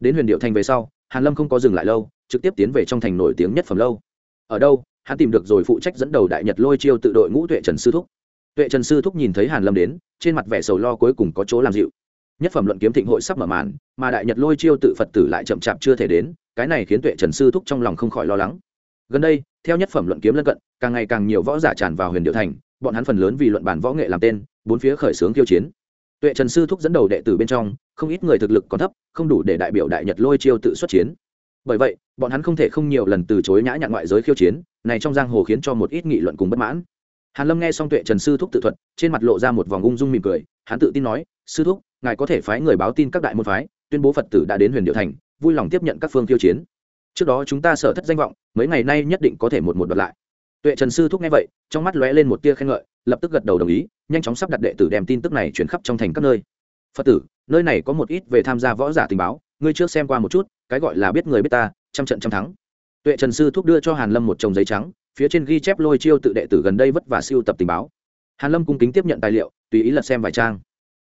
Đến huyền điệu thành về sau, hàn lâm không có dừng lại lâu, trực tiếp tiến về trong thành nổi tiếng nhất phẩm lâu. Ở đâu, hắn tìm được rồi phụ trách dẫn đầu đại nhật lôi chiêu tự đội ngũ tuệ trần sư thúc. Tuệ trần sư thúc nhìn thấy hàn lâm đến, trên mặt vẻ sầu lo cuối cùng có chỗ làm dịu nhất phẩm luận kiếm thịnh hội sắp mở màn, mà đại nhật lôi chiêu tự phật tử lại chậm chạp chưa thể đến, cái này khiến tuệ trần sư thúc trong lòng không khỏi lo lắng. Gần đây, theo nhất phẩm luận kiếm lân cận, càng ngày càng nhiều võ giả tràn vào huyền điệu thành, bọn hắn phần lớn vì luận bản võ nghệ làm tên, bốn phía khởi xướng tiêu chiến. Tuệ trần sư thúc dẫn đầu đệ tử bên trong, không ít người thực lực còn thấp, không đủ để đại biểu đại nhật lôi chiêu tự xuất chiến. Bởi vậy, bọn hắn không thể không nhiều lần từ chối nhã nhặn ngoại giới khiêu chiến, này trong giang hồ khiến cho một ít nghị luận cùng bất mãn hàn lâm nghe xong tuệ trần sư thúc tự thuật, trên mặt lộ ra một vòng ung dung mỉm cười. Hắn tự tin nói, sư thúc, ngài có thể phái người báo tin các đại môn phái, tuyên bố phật tử đã đến huyền điệu thành, vui lòng tiếp nhận các phương tiêu chiến. Trước đó chúng ta sở thất danh vọng, mấy ngày nay nhất định có thể một một đoạt lại. Tuệ trần sư thúc nghe vậy, trong mắt lóe lên một tia khen ngợi, lập tức gật đầu đồng ý, nhanh chóng sắp đặt đệ tử đem tin tức này chuyển khắp trong thành các nơi. Phật tử, nơi này có một ít về tham gia võ giả tình báo, ngươi trước xem qua một chút, cái gọi là biết người biết ta, trăm trận trăm thắng tuệ trần sư thúc đưa cho hàn lâm một chồng giấy trắng, phía trên ghi chép lôi chiêu tự đệ tử gần đây vất vả siêu tập tình báo. Hàn lâm cung kính tiếp nhận tài liệu, tùy ý lật xem vài trang.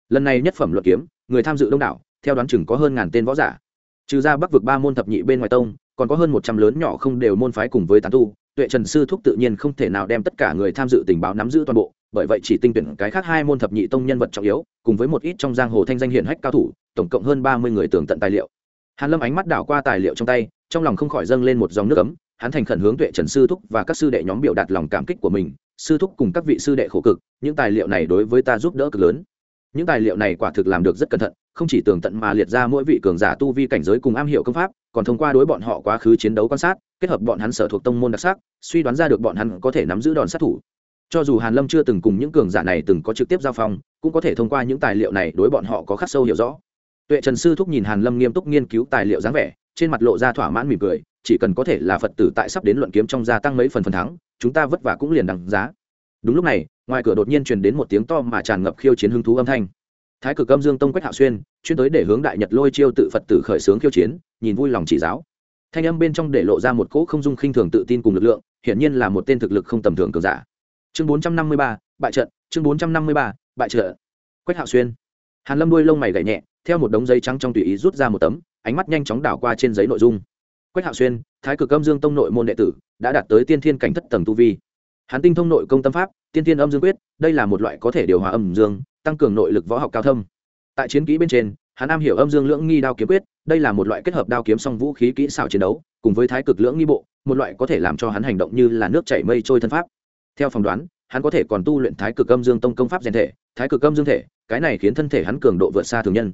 Lần này nhất phẩm luận kiếm, người tham dự đông đảo, theo đoán chừng có hơn ngàn tên võ giả. Trừ ra bắc vực ba môn thập nhị bên ngoài tông, còn có hơn một trăm lớn nhỏ không đều môn phái cùng với tán tu, tuệ trần sư thúc tự nhiên không thể nào đem tất cả người tham dự tình báo nắm giữ toàn bộ, bởi vậy chỉ tinh tuyển cái khác hai môn thập nhị tông nhân vật trọng yếu, cùng với một ít trong giang hồ thanh danh hiển hách cao thủ, tổng cộng hơn ba mươi người tường tận tài liệu. Hàn lâm ánh mắt đảo qua tài liệu trong tay trong lòng không khỏi dâng lên một dòng nước ấm, hắn thành khẩn hướng tuệ trần sư thúc và các sư đệ nhóm biểu đạt lòng cảm kích của mình. Sư thúc cùng các vị sư đệ khổ cực, những tài liệu này đối với ta giúp đỡ cực lớn. Những tài liệu này quả thực làm được rất cẩn thận, không chỉ tường tận mà liệt ra mỗi vị cường giả tu vi cảnh giới cùng am hiểu công pháp, còn thông qua đối bọn họ quá khứ chiến đấu quan sát, kết hợp bọn hắn sở thuộc tông môn đặc sắc, suy đoán ra được bọn hắn có thể nắm giữ đòn sát thủ. Cho dù hàn lâm chưa từng cùng những cường giả này từng có trực tiếp giao phong, cũng có thể thông qua những tài liệu này đối bọn họ có khắc sâu hiểu rõ. Tuệ trần sư thúc nhìn hàn lâm nghiêm túc nghiên cứu tài liệu dáng vẻ trên mặt lộ ra thỏa mãn mỉm cười, chỉ cần có thể là phật tử tại sắp đến luận kiếm trong gia tăng mấy phần phần thắng, chúng ta vất vả cũng liền đằng giá. Đúng lúc này, ngoài cửa đột nhiên truyền đến một tiếng to mà tràn ngập khiêu chiến hứng thú âm thanh. Thái cực âm dương tông quách hạo xuyên, chuyên tới để hướng đại nhật lôi chiêu tự phật tử khởi xướng khiêu chiến, nhìn vui lòng chỉ giáo. Thanh âm bên trong để lộ ra một cỗ không dung khinh thường tự tin cùng lực lượng, hiển nhiên là một tên thực lực không tầm thường cường giả. Chương bốn trăm năm mươi ba, bại trận, chương bốn trăm năm mươi ba, bại trận. Quách hạo xuyên. Hàn lâm đuôi lông mày gảy nhẹ, theo một đống giấy trắng trong tùy ý rút ra một tấm ánh mắt nhanh chóng đảo qua trên giấy nội dung. Quách hạo xuyên, thái cực âm dương tông nội môn đệ tử, đã đạt tới tiên thiên cảnh thất tầng tu vi. Hắn tinh thông nội công tâm pháp, tiên thiên âm dương quyết, đây là một loại có thể điều hòa âm dương, tăng cường nội lực võ học cao thâm. Tại chiến kỹ bên trên hắn am hiểu âm dương lưỡng nghi đao kiếm quyết, đây là một loại kết hợp đao kiếm song vũ khí kỹ xảo chiến đấu, cùng với thái cực lưỡng nghi bộ, một loại có thể làm cho hắn hành động như là nước chảy mây trôi thân pháp. Theo phỏng đoán, hắn có thể còn tu luyện thái cực âm dương tông công pháp rèn thể, thái cực âm dương thể, cái này khiến thân thể hắn cường độ vượt xa thường nhân.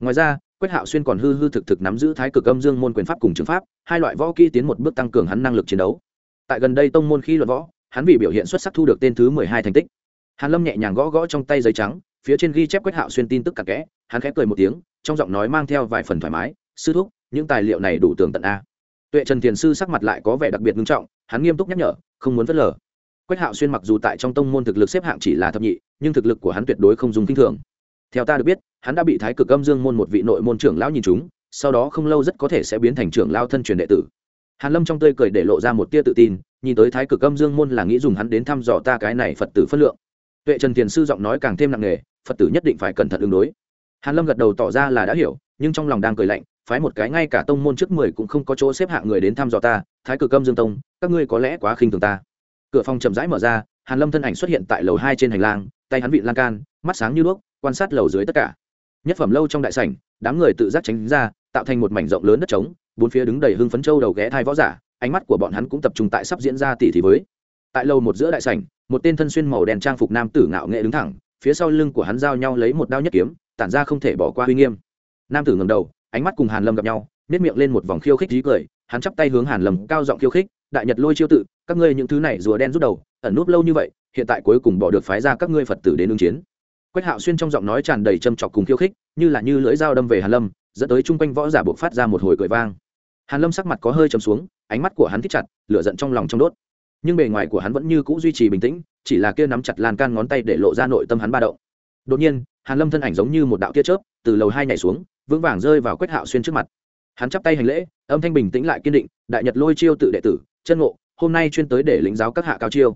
Ngoài ra quách hạo xuyên còn hư hư thực thực nắm giữ thái cực âm dương môn quyền pháp cùng trường pháp, hai loại võ kỹ tiến một bước tăng cường hắn năng lực chiến đấu. Tại gần đây tông môn khi luận võ, hắn vì biểu hiện xuất sắc thu được tên thứ mười hai thành tích. Hàn lâm nhẹ nhàng gõ gõ trong tay giấy trắng, phía trên ghi chép quách hạo xuyên tin tức cặn kẽ, hắn khẽ cười một tiếng, trong giọng nói mang theo vài phần thoải mái, sư thúc, những tài liệu này đủ tường tận a. Tuệ trần thiền sư sắc mặt lại có vẻ đặc biệt nghiêm trọng, hắn nghiêm túc nhắc nhở, không muốn vất lờ. Quách hạo xuyên mặc dù tại trong tông môn thực lực xếp hạng chỉ là thập nhị, nhưng thực lực của hắn tuyệt đối không dùng kinh thường theo ta được biết, hắn đã bị thái cực âm dương môn một vị nội môn trưởng lão nhìn chúng sau đó không lâu rất có thể sẽ biến thành trưởng lao thân truyền đệ tử. Hàn lâm trong tươi cười để lộ ra một tia tự tin, nhìn tới thái cực âm dương môn là nghĩ dùng hắn đến thăm dò ta cái này phật tử phân lượng. Tuệ trần thiền sư giọng nói càng thêm nặng nề, phật tử nhất định phải cẩn thận ứng đối. Hàn lâm gật đầu tỏ ra là đã hiểu, nhưng trong lòng đang cười lạnh, phái một cái ngay cả tông môn trước mười cũng không có chỗ xếp hạng người đến thăm dò ta, thái cực âm dương tông, các ngươi có lẽ quá khinh thường ta. Cửa phòng chậm rãi mở ra, hàn lâm thân ảnh xuất hiện tại lầu hai trên hành lang, tay hắn vị lan can, mắt sáng như đuốc quan sát lầu dưới tất cả. Nhất phẩm lâu trong đại sảnh, đám người tự giác tránh ra, tạo thành một mảnh rộng lớn đất trống, bốn phía đứng đầy hưng phấn châu đầu ghé thai võ giả, ánh mắt của bọn hắn cũng tập trung tại sắp diễn ra tỷ thí với. Tại lầu một giữa đại sảnh, một tên thân xuyên màu đen trang phục nam tử ngạo nghệ đứng thẳng, phía sau lưng của hắn giao nhau lấy một đao nhất kiếm, tản ra không thể bỏ qua uy nghiêm. Nam tử ngầm đầu, ánh mắt cùng hàn lâm gặp nhau nếp miệng lên một vòng khiêu khích dí cười, hắn chắp tay hướng hàn lâm cao giọng khiêu khích, đại nhật lôi chiêu tự, các ngươi những thứ này rùa đen rút đầu, ẩn núp lâu như vậy, hiện tại cuối cùng bỏ được phái ra các ngươi phật tử đến ứng chiến quách hạo xuyên trong giọng nói tràn đầy châm chọc cùng khiêu khích, như là như lưỡi dao đâm về hàn lâm, dẫn tới chung quanh võ giả buộc phát ra một hồi cười vang. Hàn lâm sắc mặt có hơi trầm xuống, ánh mắt của hắn thích chặt, lửa giận trong lòng trong đốt. Nhưng bề ngoài của hắn vẫn như cũ duy trì bình tĩnh, chỉ là kia nắm chặt lan can ngón tay để lộ ra nội tâm hắn ba động. Đột nhiên, hàn lâm thân ảnh giống như một đạo tia chớp, từ lầu hai nhảy xuống, vững vàng rơi vào quách hạo xuyên trước mặt. Hắn chắp tay hành lễ, âm thanh bình tĩnh lại kiên định, đại nhật lôi chiêu tự đệ tử, chân ngộ, hôm nay chuyên tới để lĩnh giáo các hạ cao chiêu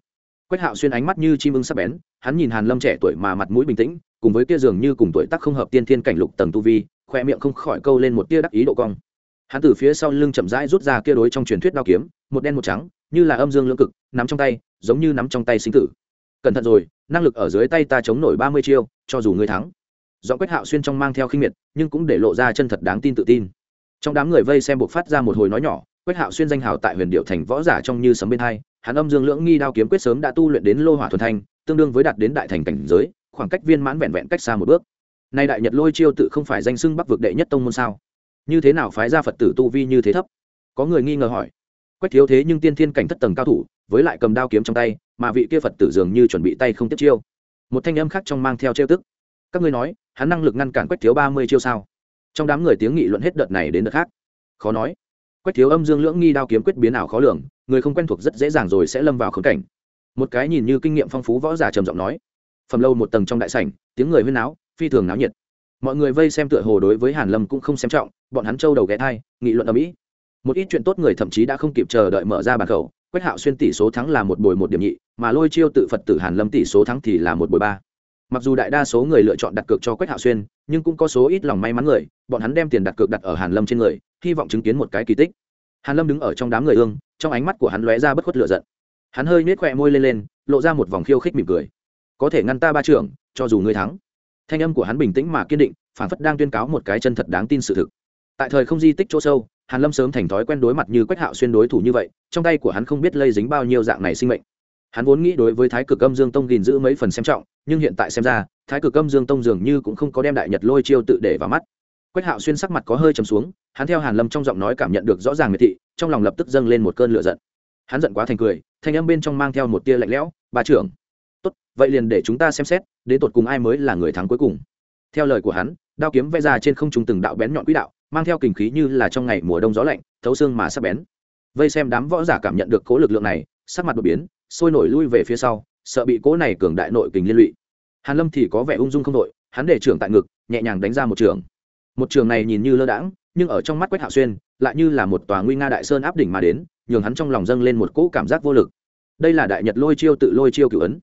quách hạo xuyên ánh mắt như chim ưng sắc bén, hắn nhìn hàn lâm trẻ tuổi mà mặt mũi bình tĩnh, cùng với kia dường như cùng tuổi tác không hợp tiên thiên cảnh lục tầng tu vi, khoe miệng không khỏi câu lên một tia đắc ý độ cong. Hắn từ phía sau lưng chậm rãi rút ra kia đối trong truyền thuyết đao kiếm, một đen một trắng, như là âm dương lưỡng cực, nắm trong tay, giống như nắm trong tay sinh tử. Cẩn thận rồi, năng lực ở dưới tay ta chống nổi ba mươi chiêu, cho dù ngươi thắng. Do quách hạo xuyên trong mang theo khinh miệt, nhưng cũng để lộ ra chân thật đáng tin tự tin. Trong đám người vây xem buộc phát ra một hồi nói nhỏ, quách hạo xuyên danh hào tại huyền điệu thành võ giả trong như sấm bên hai hắn âm dương lưỡng nghi đao kiếm quyết sớm đã tu luyện đến lô hỏa thuần thanh, tương đương với đạt đến đại thành cảnh giới, khoảng cách viên mãn vẹn vẹn cách xa một bước. Nay đại nhật lôi chiêu tự không phải danh xưng bắc vực đệ nhất tông môn sao? Như thế nào phái ra phật tử tu vi như thế thấp? Có người nghi ngờ hỏi. Quách thiếu thế nhưng tiên thiên cảnh thất tầng cao thủ, với lại cầm đao kiếm trong tay, mà vị kia phật tử dường như chuẩn bị tay không tiếp chiêu. Một thanh âm khác trong mang theo trêu tức. Các ngươi nói, hắn năng lực ngăn cản quách thiếu ba mươi chiêu sao? Trong đám người tiếng nghị luận hết đợt này đến đợt khác. Khó nói quách thiếu âm dương lưỡng nghi đao kiếm quyết biến ảo khó lường, người không quen thuộc rất dễ dàng rồi sẽ lâm vào khống cảnh. Một cái nhìn như kinh nghiệm phong phú võ giả trầm giọng nói, phẩm lâu một tầng trong đại sảnh, tiếng người huyên náo, phi thường náo nhiệt. Mọi người vây xem tựa hồ đối với hàn lâm cũng không xem trọng, bọn hắn trâu đầu ghé thai, nghị luận ở mỹ một ít chuyện tốt người thậm chí đã không kịp chờ đợi mở ra bàn khẩu, quách hạo xuyên tỷ số thắng là một bồi một điểm nhị, mà lôi chiêu tự phật tử hàn lâm tỷ số thắng thì là một bồi ba. Mặc dù đại đa số người lựa chọn đặt cược cho quách hạo xuyên, nhưng cũng có số ít lòng may mắn người, bọn hắn đem tiền đặt cược đặt ở hàn lâm trên người hy vọng chứng kiến một cái kỳ tích. Hàn lâm đứng ở trong đám người ương, trong ánh mắt của hắn lóe ra bất khuất lựa giận. Hắn hơi nết khỏe môi lên lên, lộ ra một vòng khiêu khích mỉm cười. Có thể ngăn ta ba trưởng, cho dù ngươi thắng. Thanh âm của hắn bình tĩnh mà kiên định phản phất đang tuyên cáo một cái chân thật đáng tin sự thực. Tại thời không di tích chỗ sâu, hàn lâm sớm thành thói quen đối mặt như quách hạo xuyên đối thủ như vậy, trong tay của hắn không biết lây dính bao nhiêu dạng này sinh mệnh. Hắn vốn nghĩ đối với thái cực âm dương tông gìn giữ mấy phần xem trọng, nhưng hiện tại xem ra, thái cực âm dương tông dường như cũng không có đem đại nhật lôi chiêu tự để vào mắt quách hạo xuyên sắc mặt có hơi trầm xuống, hắn theo hàn lâm trong giọng nói cảm nhận được rõ ràng miệt thị, trong lòng lập tức dâng lên một cơn lửa giận. Hắn giận quá thành cười, thanh âm bên trong mang theo một tia lạnh lẽo, bà trưởng, tốt, vậy liền để chúng ta xem xét, đến tột cùng ai mới là người thắng cuối cùng. Theo lời của hắn, đao kiếm vẽ ra trên không trung từng đạo bén nhọn quỹ đạo, mang theo kình khí như là trong ngày mùa đông gió lạnh, thấu xương mà sắp bén. Vây xem đám võ giả cảm nhận được cố lực lượng này, sắc mặt đột biến, sôi nổi lui về phía sau, sợ bị cố này cường đại nội kình liên lụy. Hàn lâm thì có vẻ ung dung không đội, hắn để trưởng tại ngực, nhẹ nhàng đánh ra một trường một trường này nhìn như lơ đãng, nhưng ở trong mắt quách hạo xuyên, lại như là một tòa nguy nga đại sơn áp đỉnh mà đến, nhường hắn trong lòng dâng lên một cỗ cảm giác vô lực. Đây là đại nhật lôi chiêu tự lôi chiêu cửu ấn.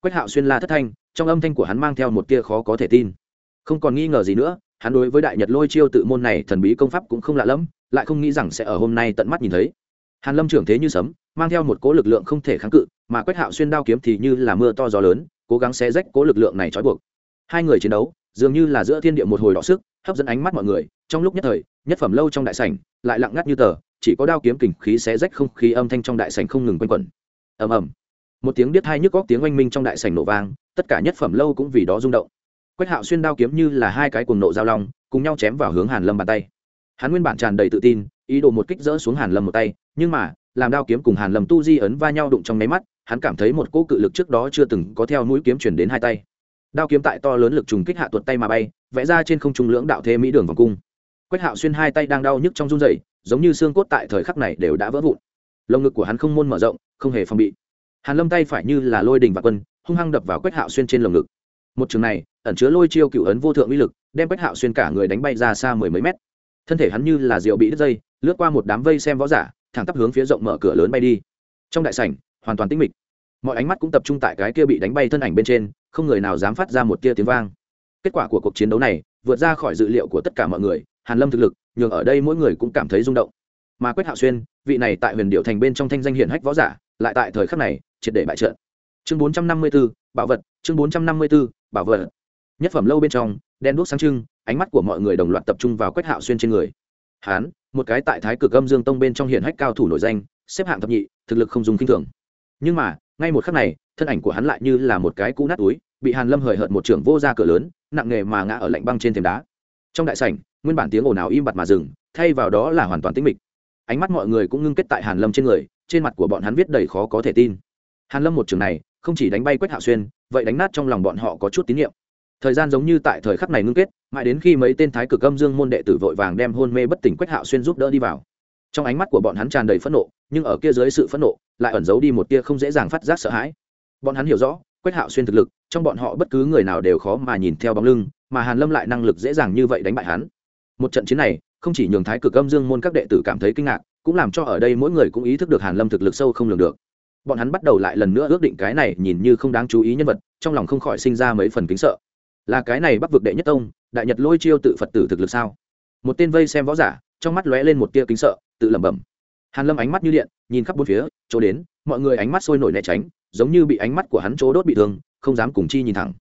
Quách hạo xuyên la thất thanh, trong âm thanh của hắn mang theo một tia khó có thể tin. Không còn nghi ngờ gì nữa, hắn đối với đại nhật lôi chiêu tự môn này thần bí công pháp cũng không lạ lẫm, lại không nghĩ rằng sẽ ở hôm nay tận mắt nhìn thấy. Hàn lâm trưởng thế như sấm, mang theo một cỗ lực lượng không thể kháng cự, mà quách hạo xuyên đao kiếm thì như là mưa to gió lớn, cố gắng xé rách cỗ lực lượng này trói buộc. Hai người chiến đấu dường như là giữa thiên địa một hồi đỏ sức, hấp dẫn ánh mắt mọi người, trong lúc nhất thời, nhất phẩm lâu trong đại sảnh, lại lặng ngắt như tờ, chỉ có đao kiếm kình khí xé rách không khí âm thanh trong đại sảnh không ngừng quanh quẩn. Ầm ầm. Một tiếng biết hai nhức góc tiếng oanh minh trong đại sảnh nổ vang, tất cả nhất phẩm lâu cũng vì đó rung động. Quách hạo xuyên đao kiếm như là hai cái cuồng nộ giao long, cùng nhau chém vào hướng hàn lâm bàn tay. Hắn nguyên bản tràn đầy tự tin, ý đồ một kích rỡ xuống hàn lâm một tay, nhưng mà, làm đao kiếm cùng hàn lâm tu di ấn va nhau đụng trong máy mắt, hắn cảm thấy một cỗ cự lực trước đó chưa từng có theo mũi kiếm chuyển đến hai tay đao kiếm tại to lớn lực trùng kích hạ tuột tay mà bay, vẽ ra trên không trung lưỡng đạo thế mỹ đường vòng cung. Quách hạo xuyên hai tay đang đau nhức trong run rẩy, giống như xương cốt tại thời khắc này đều đã vỡ vụn. Lồng ngực của hắn không môn mở rộng, không hề phòng bị. Hàn lâm tay phải như là lôi đình và quân, hung hăng đập vào quách hạo xuyên trên lồng ngực. Một trường này, ẩn chứa lôi chiêu cựu ấn vô thượng uy lực, đem quách hạo xuyên cả người đánh bay ra xa mười mấy mét. Thân thể hắn như là rượu bị đứt dây, lướt qua một đám vây xem võ giả, thẳng tắp hướng phía rộng mở cửa lớn bay đi. Trong đại sảnh, hoàn toàn tĩnh mịch. Mọi ánh mắt cũng tập trung tại cái kia bị đánh bay thân ảnh bên trên không người nào dám phát ra một tia tiếng vang. Kết quả của cuộc chiến đấu này vượt ra khỏi dự liệu của tất cả mọi người hàn lâm thực lực nhường ở đây mỗi người cũng cảm thấy rung động. Mà quách hạo xuyên vị này tại huyền điệu thành bên trong thanh danh hiển hách võ giả lại tại thời khắc này triệt để bại trận. Chương 454, bảo vật chương 454, bảo vật. Nhất phẩm lâu bên trong đen đuốc sáng trưng ánh mắt của mọi người đồng loạt tập trung vào quách hạo xuyên trên người. Hán một cái tại thái cực âm dương tông bên trong hiển hách cao thủ nổi danh xếp hạng thập nhị thực lực không dùng kinh thường. Nhưng mà ngay một khắc này thân ảnh của hắn lại như là một cái cũ nát túi, bị hàn lâm hời hợt một trưởng vô ra cửa lớn, nặng nghề mà ngã ở lạnh băng trên thềm đá. Trong đại sảnh, nguyên bản tiếng ồn ào im bặt mà dừng, thay vào đó là hoàn toàn tĩnh mịch. Ánh mắt mọi người cũng ngưng kết tại hàn lâm trên người, trên mặt của bọn hắn viết đầy khó có thể tin. Hàn lâm một trường này, không chỉ đánh bay quách hạo xuyên, vậy đánh nát trong lòng bọn họ có chút tín nhiệm. Thời gian giống như tại thời khắc này ngưng kết, mãi đến khi mấy tên thái cực âm dương môn đệ tử vội vàng đem hôn mê bất tỉnh quách hạo xuyên giúp đỡ đi vào. Trong ánh mắt của bọn hắn tràn đầy phẫn nộ, nhưng ở kia dưới sự phẫn nộ, lại ẩn giấu đi một tia không dễ dàng phát giác sợ hãi bọn hắn hiểu rõ, quách hạo xuyên thực lực, trong bọn họ bất cứ người nào đều khó mà nhìn theo bóng lưng, mà hàn lâm lại năng lực dễ dàng như vậy đánh bại hắn. Một trận chiến này, không chỉ nhường thái cực âm dương môn các đệ tử cảm thấy kinh ngạc, cũng làm cho ở đây mỗi người cũng ý thức được hàn lâm thực lực sâu không lường được. Bọn hắn bắt đầu lại lần nữa ước định cái này nhìn như không đáng chú ý nhân vật, trong lòng không khỏi sinh ra mấy phần kính sợ. Là cái này bắc vực đệ nhất tông, đại nhật lôi chiêu tự phật tử thực lực sao? Một tên vây xem võ giả, trong mắt lóe lên một tia kính sợ, tự lẩm bẩm. Hàn lâm ánh mắt như điện, nhìn khắp bốn phía, chỗ đến, mọi người ánh mắt sôi nổi né tránh giống như bị ánh mắt của hắn chỗ đốt bị thương, không dám cùng chi nhìn thẳng.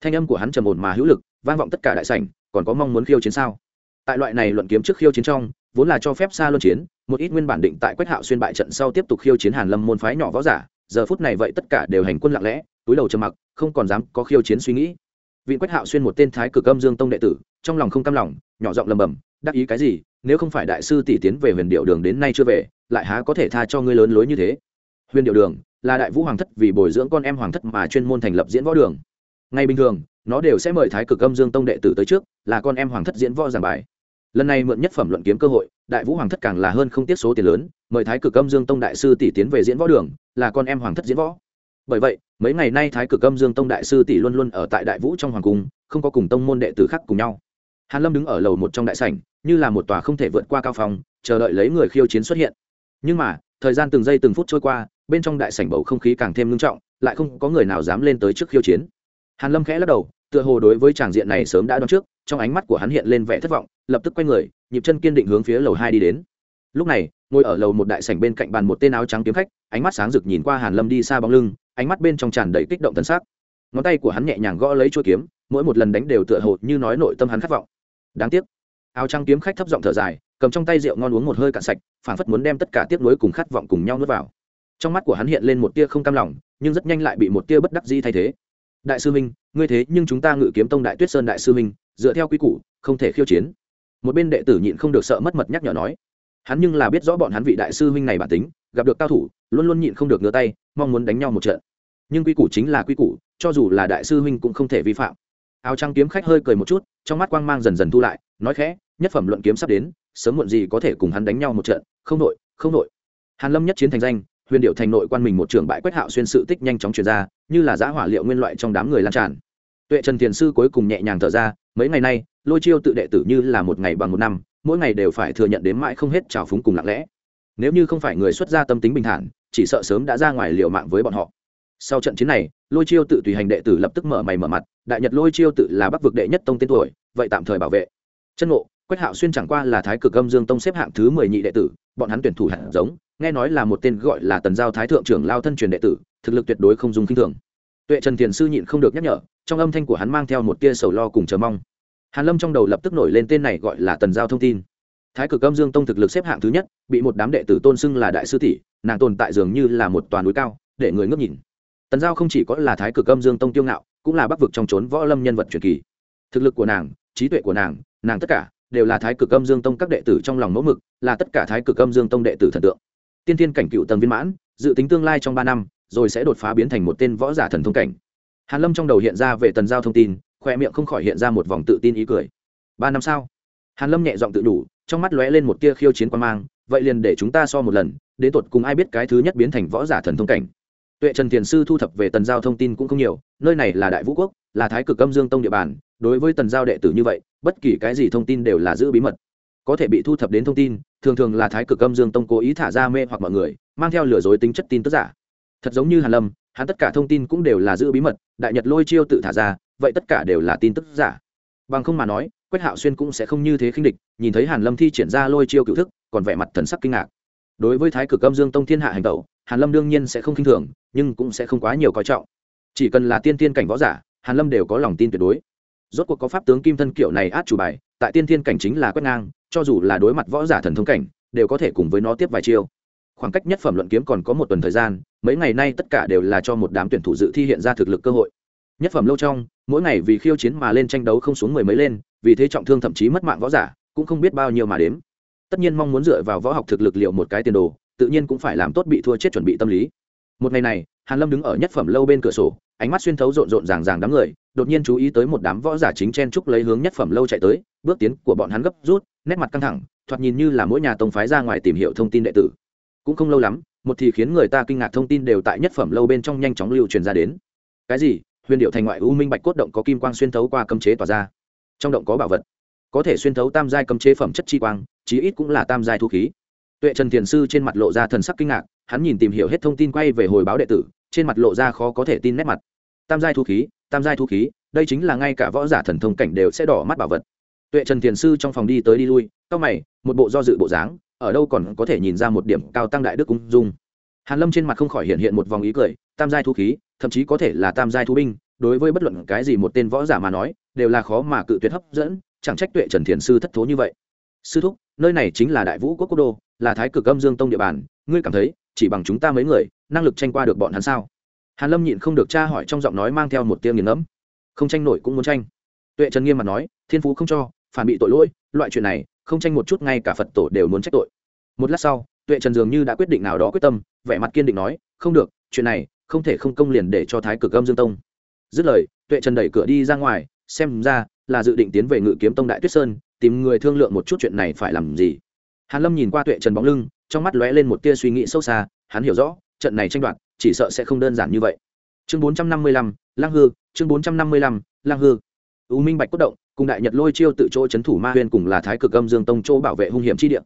Thanh âm của hắn trầm ổn mà hữu lực, vang vọng tất cả đại sảnh, còn có mong muốn khiêu chiến sao? Tại loại này luận kiếm trước khiêu chiến trong, vốn là cho phép xa luân chiến, một ít nguyên bản định tại quách hạo xuyên bại trận sau tiếp tục khiêu chiến hàn lâm môn phái nhỏ võ giả, giờ phút này vậy tất cả đều hành quân lặng lẽ, túi đầu trầm mặc, không còn dám có khiêu chiến suy nghĩ. Vị quách hạo xuyên một tên thái cực âm dương tông đệ tử, trong lòng không cam lòng, nhỏ giọng lầm bầm đắc ý cái gì? Nếu không phải đại sư tỷ tiến về huyền điệu đường đến nay chưa về, lại há có thể tha cho ngươi lớn lối như thế? Huyền điệu đường là đại vũ hoàng thất vì bồi dưỡng con em hoàng thất mà chuyên môn thành lập diễn võ đường. Ngay bình thường, nó đều sẽ mời thái cực âm dương tông đệ tử tới trước, là con em hoàng thất diễn võ giảng bài. Lần này mượn nhất phẩm luận kiếm cơ hội, đại vũ hoàng thất càng là hơn không tiết số tiền lớn, mời thái cực âm dương tông đại sư tỷ tiến về diễn võ đường, là con em hoàng thất diễn võ. Bởi vậy, mấy ngày nay thái cực âm dương tông đại sư tỷ luôn luôn ở tại đại vũ trong hoàng cung, không có cùng tông môn đệ tử khác cùng nhau. Hàn lâm đứng ở lầu một trong đại sảnh, như là một tòa không thể vượt qua cao phòng chờ đợi lấy người khiêu chiến xuất hiện. Nhưng mà, thời gian từng giây từng phút trôi qua bên trong đại sảnh bầu không khí càng thêm ngưng trọng, lại không có người nào dám lên tới trước khiêu chiến. Hàn lâm khẽ lắc đầu, tựa hồ đối với tràng diện này sớm đã đoán trước, trong ánh mắt của hắn hiện lên vẻ thất vọng, lập tức quay người, nhịp chân kiên định hướng phía lầu hai đi đến. Lúc này, ngồi ở lầu một đại sảnh bên cạnh bàn một tên áo trắng kiếm khách, ánh mắt sáng rực nhìn qua hàn lâm đi xa bóng lưng, ánh mắt bên trong tràn đầy kích động thân xác ngón tay của hắn nhẹ nhàng gõ lấy chuôi kiếm, mỗi một lần đánh đều tựa hồ như nói nội tâm hắn khát vọng. Đáng tiếc. Áo trắng kiếm khách thấp giọng thở dài, cầm trong tay rượu ngon uống một hơi cạn sạch, phảng phất muốn đem tất cả tiếc nuối cùng khát vọng cùng nhau nuốt vào trong mắt của hắn hiện lên một tia không cam lòng, nhưng rất nhanh lại bị một tia bất đắc dĩ thay thế. Đại sư minh ngươi thế nhưng chúng ta ngự kiếm tông đại tuyết sơn đại sư minh dựa theo quy củ, không thể khiêu chiến. Một bên đệ tử nhịn không được sợ mất mật nhắc nhở nói. Hắn nhưng là biết rõ bọn hắn vị đại sư huynh này bản tính, gặp được cao thủ, luôn luôn nhịn không được ngửa tay, mong muốn đánh nhau một trận. Nhưng quy củ chính là quy củ, cho dù là đại sư huynh cũng không thể vi phạm. Áo trăng kiếm khách hơi cười một chút, trong mắt quang mang dần dần thu lại, nói khẽ, nhất phẩm luận kiếm sắp đến, sớm muộn gì có thể cùng hắn đánh nhau một trận, không nội không nội hàn lâm nhất chiến thành danh huyền điệu thành nội quan mình một trường bại quách hạo xuyên sự tích nhanh chóng truyền ra, như là giã hỏa liệu nguyên loại trong đám người lan tràn. Tuệ trần thiền sư cuối cùng nhẹ nhàng thở ra, mấy ngày nay, lôi chiêu tự đệ tử như là một ngày bằng một năm, mỗi ngày đều phải thừa nhận đến mãi không hết trào phúng cùng lặng lẽ. Nếu như không phải người xuất gia tâm tính bình thản, chỉ sợ sớm đã ra ngoài liều mạng với bọn họ. Sau trận chiến này, lôi chiêu tự tùy hành đệ tử lập tức mở mày mở mặt, đại nhật lôi chiêu tự là bắc vực đệ nhất tông tên tuổi, vậy tạm thời bảo vệ. Chân ngộ quách hạo xuyên chẳng qua là thái cực âm dương tông xếp hạng thứ mười nhị đệ tử, bọn hắn tuyển thủ hạt giống, nghe nói là một tên gọi là tần giao thái thượng trưởng lao thân truyền đệ tử, thực lực tuyệt đối không dùng k i n h thường. Tuệ trần thiền sư nhịn không được nhắc nhở, trong âm thanh của hắn mang theo một tia sầu lo cùng chờ mong. Hàn lâm trong đầu lập tức nổi lên tên này gọi là tần giao thông tin. Thái cực âm dương tông thực lực xếp hạng thứ nhất, bị một đám đệ tử tôn xưng là đại sư tỷ, nàng tồn tại dường như là một toàn núi cao, để người ngước nhìn. Tần giao không chỉ có là thái cực âm dương tông tiêu ngạo, cũng là bắc vực trong trốn võ lâm nhân vật truyền kỳ. Thực lực của nàng, trí tuệ của nàng nàng tất cả đều là thái cực âm dương tông các đệ tử trong lòng mẫu mực, là tất cả thái cực âm dương tông đệ tử thần tượng. Tiên thiên cảnh cựu tầng viên mãn, dự tính tương lai trong ba năm, rồi sẽ đột phá biến thành một tên võ giả thần thông cảnh. Hàn lâm trong đầu hiện ra về tần giao thông tin khoe miệng không khỏi hiện ra một vòng tự tin ý cười. Ba năm sau, hàn lâm nhẹ giọng tự đủ, trong mắt lóe lên một tia khiêu chiến quan mang, vậy liền để chúng ta so một lần, đến tột cùng ai biết cái thứ nhất biến thành võ giả thần thông cảnh. Tuệ trần thiền sư thu thập về tần giao thông tin cũng không nhiều, nơi này là đại vũ quốc, là thái cực âm dương tông địa bàn đối với tần giao đệ tử như vậy, bất kỳ cái gì thông tin đều là giữ bí mật. Có thể bị thu thập đến thông tin, thường thường là thái cực âm dương tông cố ý thả ra mê hoặc mọi người, mang theo lừa dối tính chất tin tức giả. Thật giống như hàn lâm, hắn tất cả thông tin cũng đều là giữ bí mật, đại nhật lôi chiêu tự thả ra, vậy tất cả đều là tin tức giả. Bằng không mà nói, quách hạo xuyên cũng sẽ không như thế khinh địch, nhìn thấy hàn lâm thi triển ra lôi chiêu cựu thức, còn vẻ mặt thần sắc kinh ngạc. Đối với thái cực âm dương tông thiên hạ hành tẩu, hàn lâm đương nhiên sẽ không khinh thường, nhưng cũng sẽ không quá nhiều coi trọng. Chỉ cần là tiên tiên cảnh võ giả, hàn lâm đều có lòng tin tuyệt đối rốt cuộc có pháp tướng kim thân kiểu này át chủ bài, tại tiên thiên cảnh chính là quét ngang, cho dù là đối mặt võ giả thần thông cảnh, đều có thể cùng với nó tiếp vài chiêu. Khoảng cách nhất phẩm luận kiếm còn có một tuần thời gian, mấy ngày nay tất cả đều là cho một đám tuyển thủ dự thi hiện ra thực lực cơ hội. Nhất phẩm lâu trong, mỗi ngày vì khiêu chiến mà lên tranh đấu không xuống mười mấy lên, vì thế trọng thương thậm chí mất mạng võ giả, cũng không biết bao nhiêu mà đếm. Tất nhiên mong muốn dựa vào võ học thực lực liệu một cái tiền đồ, tự nhiên cũng phải làm tốt bị thua chết chuẩn bị tâm lý. Một ngày này, hàn lâm đứng ở nhất phẩm lâu bên cửa sổ ánh mắt xuyên thấu rộn rộn ràng ràng đám người, đột nhiên chú ý tới một đám võ giả chính chen trúc lấy hướng nhất phẩm lâu chạy tới, bước tiến của bọn hắn gấp rút, nét mặt căng thẳng, thoạt nhìn như là mỗi nhà tông phái ra ngoài tìm hiểu thông tin đệ tử. Cũng không lâu lắm, một thì khiến người ta kinh ngạc thông tin đều tại nhất phẩm lâu bên trong nhanh chóng lưu truyền ra đến. Cái gì? Huyền điệu thành ngoại u minh bạch cốt động có kim quang xuyên thấu qua cấm chế tỏa ra. Trong động có bảo vật. Có thể xuyên thấu tam giai cấm chế phẩm chất chi quang, chí ít cũng là tam giai thu khí. Tuệ trần thiền sư trên mặt lộ ra thần sắc kinh ngạc, hắn nhìn tìm hiểu hết thông tin quay về hồi báo đệ tử trên mặt lộ ra khó có thể tin nét mặt. Tam giai thu khí, tam giai thu khí, đây chính là ngay cả võ giả thần thông cảnh đều sẽ đỏ mắt bảo vật. Tuệ trần thiền sư trong phòng đi tới đi lui cao mày, một bộ do dự bộ dáng, ở đâu còn có thể nhìn ra một điểm cao tăng đại đức ung dung. Hàn lâm trên mặt không khỏi hiện hiện một vòng ý cười, tam giai thu khí, thậm chí có thể là tam giai thu binh, đối với bất luận cái gì một tên võ giả mà nói, đều là khó mà cự tuyệt hấp dẫn, chẳng trách tuệ trần thiền sư thất thố như vậy. Sư thúc, nơi này chính là đại vũ quốc quốc đô, là thái cực âm dương tông địa bàn, ngươi cảm thấy chỉ bằng chúng ta mấy người, năng lực tranh qua được bọn hắn sao? Hàn lâm nhịn không được tra hỏi trong giọng nói mang theo một tiếng nghiền ngẫm. Không tranh nổi cũng muốn tranh. Tuệ trần nghiêm mặt nói, thiên phú không cho, phản bị tội lỗi, loại chuyện này, không tranh một chút ngay cả phật tổ đều muốn trách tội. Một lát sau, tuệ trần dường như đã quyết định nào đó quyết tâm, vẻ mặt kiên định nói, không được, chuyện này, không thể không công liền để cho thái cực âm dương tông. Dứt lời, tuệ trần đẩy cửa đi ra ngoài, xem ra là dự định tiến về ngự kiếm tông đại tuyết sơn, tìm người thương lượng một chút chuyện này phải làm gì. Hàn lâm nhìn qua tuệ trần bóng lưng trong mắt lóe lên một tia suy nghĩ sâu xa hắn hiểu rõ trận này tranh đoạt chỉ sợ sẽ không đơn giản như vậy. Chương 455, lang hư chương 455, lang hư. U minh bạch cốt động cùng đại nhật lôi chiêu tự chỗ chấn thủ ma huyên cùng là thái cực âm dương tông chỗ bảo vệ hung hiểm chi địa.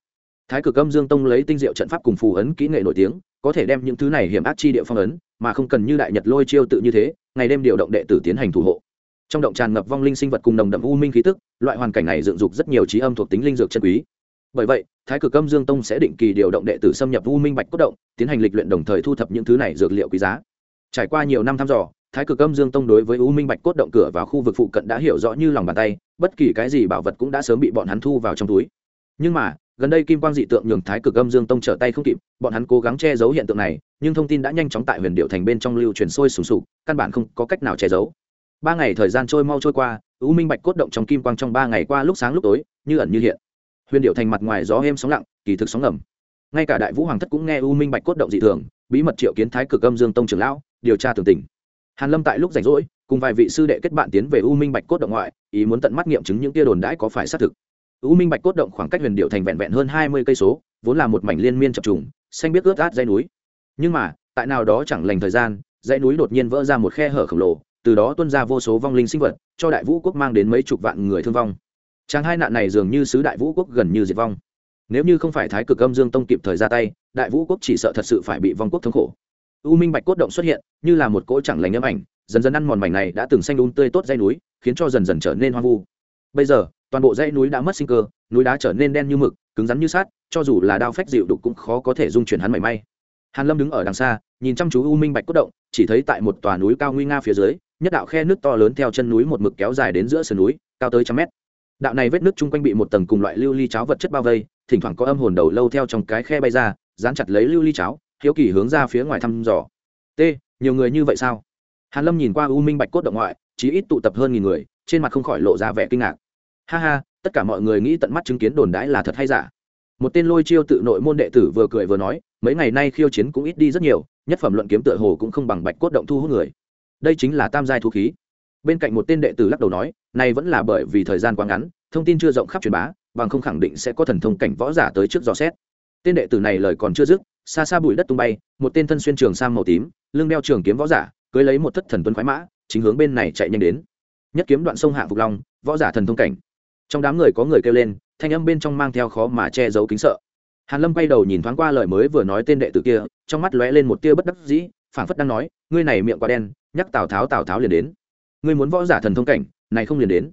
Thái cực âm dương tông lấy tinh diệu trận pháp cùng phù ấn kỹ nghệ nổi tiếng có thể đem những thứ này hiểm ác chi địa phong ấn mà không cần như đại nhật lôi chiêu tự như thế ngày đêm điều động đệ tử tiến hành thủ hộ. Trong động tràn ngập vong linh sinh vật cùng nồng đậm u minh khí tức loại hoàn cảnh này dựng dục rất nhiều trí âm thuộc tính linh dược chân quý bởi vậy, thái cực âm dương tông sẽ định kỳ điều động đệ tử xâm nhập u minh bạch cốt động, tiến hành lịch luyện đồng thời thu thập những thứ này dược liệu quý giá. Trải qua nhiều năm thăm dò, thái cực âm dương tông đối với u minh bạch cốt động cửa vào khu vực phụ cận đã hiểu rõ như lòng bàn tay, bất kỳ cái gì bảo vật cũng đã sớm bị bọn hắn thu vào trong túi. Nhưng mà, gần đây kim quang dị tượng nhường thái cực âm dương tông trở tay không kịp, bọn hắn cố gắng che giấu hiện tượng này, nhưng thông tin đã nhanh chóng tại huyền điệu thành bên trong lưu truyền sôi sùng sục, căn bản không có cách nào che giấu. Ba ngày thời gian trôi mau trôi qua, u minh bạch cốt động trong kim quang trong ba ngày qua lúc sáng lúc tối, như ẩn như hiện huyền điệu thành mặt ngoài gió êm sóng lặng, kỳ thực sóng ngầm. Ngay cả đại vũ hoàng thất cũng nghe u minh bạch cốt động dị thường, bí mật triệu kiến thái cực âm dương tông trưởng lão, điều tra tường tình. Hàn lâm tại lúc rảnh rỗi, cùng vài vị sư đệ kết bạn tiến về u minh bạch cốt động ngoại, ý muốn tận mắt nghiệm chứng những tia đồn đãi có phải xác thực. U minh bạch cốt động khoảng cách huyền điệu thành vẹn vẹn hơn hai mươi cây số, vốn là một mảnh liên miên chập trùng, xanh biết ướt át dãy núi. Nhưng mà, tại nào đó chẳng lành thời gian, dãy núi đột nhiên vỡ ra một khe hở khổng lồ, từ đó tuôn ra vô số vong linh sinh vật, cho đại vũ quốc mang đến mấy chục vạn người thương vong. Trang hai nạn này dường như sứ đại vũ quốc gần như diệt vong. Nếu như không phải thái cực âm dương tông kịp thời ra tay, đại vũ quốc chỉ sợ thật sự phải bị vong quốc thống khổ. U minh bạch cốt động xuất hiện, như là một cỗ chẳng lành âm ảnh, dần dần ăn mòn mảnh này đã từng xanh đun tươi tốt dây núi, khiến cho dần dần trở nên hoang vu. Bây giờ, toàn bộ dãy núi đã mất sinh cơ, núi đá trở nên đen như mực, cứng rắn như sát cho dù là đao phách dịu đục cũng khó có thể dung chuyển hắn mảy may. Hàn lâm đứng ở đằng xa, nhìn chăm chú u minh bạch cốt động, chỉ thấy tại một tòa núi cao nguy nga phía dưới, nhất đạo khe nước to lớn theo chân núi một mực kéo dài đến giữa sườn núi, cao tới trăm mét đạo này vết nước chung quanh bị một tầng cùng loại lưu ly cháo vật chất bao vây, thỉnh thoảng có âm hồn đầu lâu theo trong cái khe bay ra, dán chặt lấy lưu ly cháo, hiếu kỳ hướng ra phía ngoài thăm dò. T, nhiều người như vậy sao? Hàn lâm nhìn qua u minh bạch cốt động ngoại chỉ ít tụ tập hơn nghìn người, trên mặt không khỏi lộ ra vẻ kinh ngạc. Ha ha, tất cả mọi người nghĩ tận mắt chứng kiến đồn đãi là thật hay giả? Một tên lôi chiêu tự nội môn đệ tử vừa cười vừa nói, mấy ngày nay khiêu chiến cũng ít đi rất nhiều, nhất phẩm luận kiếm tựa hồ cũng không bằng bạch cốt động thu hút người. Đây chính là tam giai thu khí bên cạnh một tên đệ tử lắc đầu nói, này vẫn là bởi vì thời gian quá ngắn, thông tin chưa rộng khắp truyền bá, bằng không khẳng định sẽ có thần thông cảnh võ giả tới trước dò xét. Tên đệ tử này lời còn chưa dứt, xa xa bụi đất tung bay, một tên thân xuyên trường sang màu tím, lưng đeo trường kiếm võ giả, cưới lấy một thất thần tuấn khoái mã, chính hướng bên này chạy nhanh đến. Nhất kiếm đoạn sông hạ phục long, võ giả thần thông cảnh. Trong đám người có người kêu lên, thanh âm bên trong mang theo khó mà che giấu kính sợ. Hàn lâm quay đầu nhìn thoáng qua lời mới vừa nói tên đệ tử kia, trong mắt lóe lên một tia bất đắc dĩ, phảng phất đang nói, ngươi này miệng quá đen, nhắc tào tháo tào tháo liền đến ngươi muốn võ giả thần thông cảnh, này không liền đến.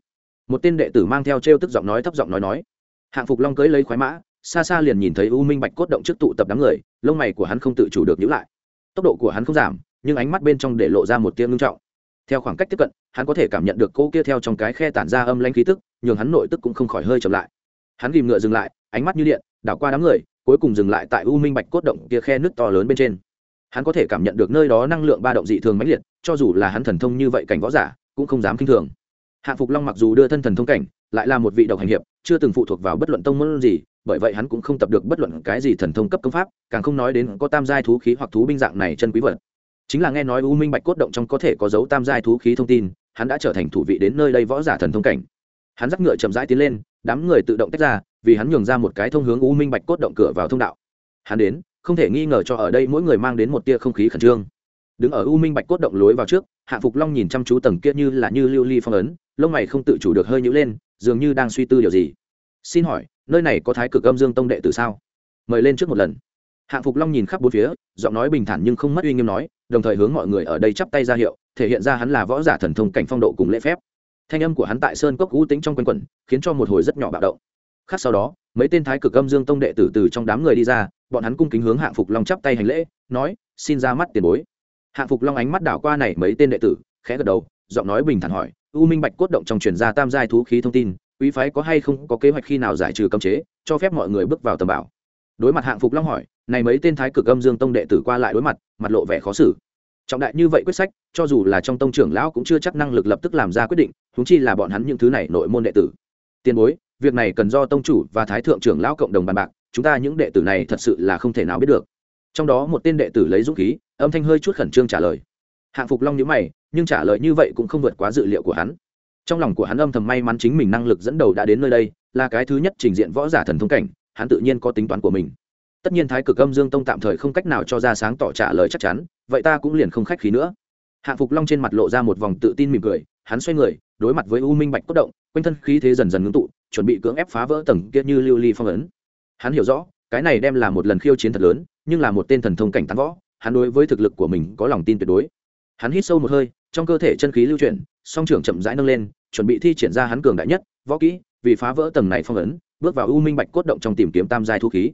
Một tên đệ tử mang theo trêu tức giọng nói thấp giọng nói nói. Hạng phục long cưới lấy khoái mã, xa xa liền nhìn thấy u minh bạch cốt động trước tụ tập đám người, lông mày của hắn không tự chủ được nhữ lại. Tốc độ của hắn không giảm, nhưng ánh mắt bên trong để lộ ra một tia ngưng trọng. Theo khoảng cách tiếp cận, hắn có thể cảm nhận được cô kia theo trong cái khe tản ra âm lanh khí tức, nhường hắn nội tức cũng không khỏi hơi chậm lại. Hắn ghìm ngựa dừng lại, ánh mắt như điện, đảo qua đám người, cuối cùng dừng lại tại u minh bạch cốt động kia khe nước to lớn bên trên. Hắn có thể cảm nhận được nơi đó năng lượng ba động dị thường mãnh liệt cho dù là hắn thần thông như vậy cảnh võ giả, cũng không dám kinh thường. Hạ phục long mặc dù đưa thân thần thông cảnh, lại là một vị độc hành hiệp, chưa từng phụ thuộc vào bất luận tông môn gì, bởi vậy hắn cũng không tập được bất luận cái gì thần thông cấp công pháp, càng không nói đến có tam giai thú khí hoặc thú binh dạng này chân quý vật. Chính là nghe nói u minh bạch cốt động trong có thể có dấu tam giai thú khí thông tin, hắn đã trở thành thủ vị đến nơi đây võ giả thần thông cảnh. Hắn dắt ngựa chậm rãi tiến lên, đám người tự động tách ra, vì hắn nhường ra một cái thông hướng u minh bạch cốt động cửa vào thông đạo. Hắn đến, không thể nghi ngờ cho ở đây mỗi người mang đến một tia không khí khẩn trương đứng ở u minh bạch cốt động lối vào trước, hạ phục long nhìn chăm chú tầng kia như là như lưu ly phong ấn, lông mày không tự chủ được hơi nhữ lên, dường như đang suy tư điều gì. Xin hỏi, nơi này có thái cực âm dương tông đệ tử sao? Mời lên trước một lần. Hạng phục long nhìn khắp bốn phía, giọng nói bình thản nhưng không mất uy nghiêm nói, đồng thời hướng mọi người ở đây chắp tay ra hiệu, thể hiện ra hắn là võ giả thần thông cảnh phong độ cùng lễ phép. Thanh âm của hắn tại sơn cốc cũ tính trong quanh quẩn, khiến cho một hồi rất nhỏ bạo động. Khác sau đó, mấy tên thái cực âm dương tông đệ tử từ trong đám người đi ra, bọn hắn cung kính hướng hạng phục long chắp tay hành lễ, nói, xin ra mắt tiền bối hạng phục long ánh mắt đảo qua này mấy tên đệ tử, khẽ gật đầu, giọng nói bình thản hỏi, u minh bạch cốt động trong truyền gia tam giai thú khí thông tin, quý phái có hay không có kế hoạch khi nào giải trừ cấm chế, cho phép mọi người bước vào tầm bảo? Đối mặt hạng phục long hỏi, này mấy tên thái cực âm dương tông đệ tử qua lại đối mặt mặt lộ vẻ khó xử. Trọng đại như vậy quyết sách, cho dù là trong tông trưởng lão cũng chưa chắc năng lực lập tức làm ra quyết định húng chi là bọn hắn những thứ này nội môn đệ tử. Tiền bối, việc này cần do tông chủ và thái thượng trưởng lão cộng đồng bàn bạc, chúng ta những đệ tử này thật sự là không thể nào biết được trong đó một tên đệ tử lấy dũng khí, âm thanh hơi chút khẩn trương trả lời. Hạng phục long nhữ mày, nhưng trả lời như vậy cũng không vượt quá dự liệu của hắn. Trong lòng của hắn âm thầm may mắn chính mình năng lực dẫn đầu đã đến nơi đây, là cái thứ nhất trình diện võ giả thần thông cảnh, hắn tự nhiên có tính toán của mình. Tất nhiên thái cực âm dương tông tạm thời không cách nào cho ra sáng tỏ trả lời chắc chắn, vậy ta cũng liền không khách khí nữa. Hạng phục long trên mặt lộ ra một vòng tự tin mỉm cười, hắn xoay người, đối mặt với u minh bạch cốt động, quanh thân khí thế dần dần ngưng tụ, chuẩn bị cưỡng ép phá vỡ tầng kia như lưu ly phong ấn. Hắn hiểu rõ cái này đem là một lần khiêu chiến thật lớn, nhưng là một tên thần thông cảnh tán võ, hắn đối với thực lực của mình có lòng tin tuyệt đối. Hắn hít sâu một hơi, trong cơ thể chân khí lưu chuyển, song trưởng chậm rãi nâng lên, chuẩn bị thi triển ra hắn cường đại nhất, võ kỹ, vì phá vỡ tầng này phong ấn, bước vào u minh bạch cốt động trong tìm kiếm tam giai thu khí.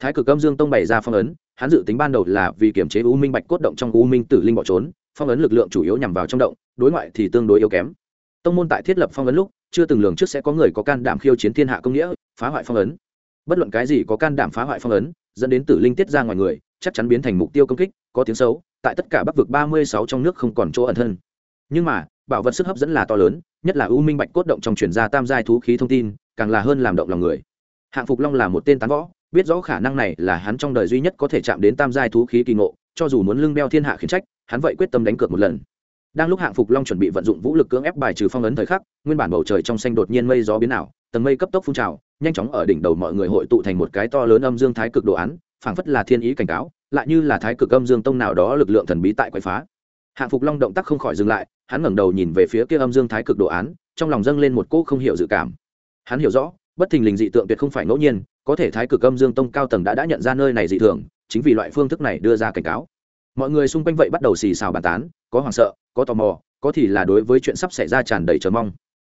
Thái cực âm dương tông bày ra phong ấn, hắn dự tính ban đầu là vì kiểm chế u minh bạch cốt động trong u minh tử linh bỏ trốn, phong ấn lực lượng chủ yếu nhằm vào trong động, đối ngoại thì tương đối yếu kém. Tông môn tại thiết lập phong ấn lúc, chưa từng lường trước sẽ có người có can đảm khiêu chiến thiên hạ công nghĩa, phá hoại phong ấn bất luận cái gì có can đảm phá hoại phong ấn, dẫn đến tử linh tiết ra ngoài người, chắc chắn biến thành mục tiêu công kích, có tiếng xấu, tại tất cả bắc vực ba mươi sáu trong nước không còn chỗ ẩn thân. Nhưng mà, bảo vật sức hấp dẫn là to lớn, nhất là u minh bạch cốt động trong chuyển gia tam giai thú khí thông tin, càng là hơn làm động lòng người. Hạng phục long là một tên tán võ, biết rõ khả năng này là hắn trong đời duy nhất có thể chạm đến tam giai thú khí kỳ ngộ, cho dù muốn lưng đeo thiên hạ khiển trách, hắn vậy quyết tâm đánh cược một lần. Đang lúc hạng phục long chuẩn bị vận dụng vũ lực cưỡng ép bài trừ phong ấn thời khắc, nguyên bản bầu trời trong xanh đột nhiên mây gió biến ảo, tầng mây cấp tốc phun trào nhanh chóng ở đỉnh đầu mọi người hội tụ thành một cái to lớn âm dương thái cực đồ án, phảng phất là thiên ý cảnh cáo, lại như là thái cực âm dương tông nào đó lực lượng thần bí tại quậy phá. Hạng phục long động tác không khỏi dừng lại, hắn ngẩng đầu nhìn về phía kia âm dương thái cực đồ án, trong lòng dâng lên một cỗ không hiểu dự cảm. Hắn hiểu rõ, bất thình lình dị tượng tuyệt không phải ngẫu nhiên, có thể thái cực âm dương tông cao tầng đã đã nhận ra nơi này dị thường, chính vì loại phương thức này đưa ra cảnh cáo. Mọi người xung quanh vậy bắt đầu xì xào bàn tán, có hoảng sợ, có tò mò, có thì là đối với chuyện sắp xảy ra tràn đầy chờ mong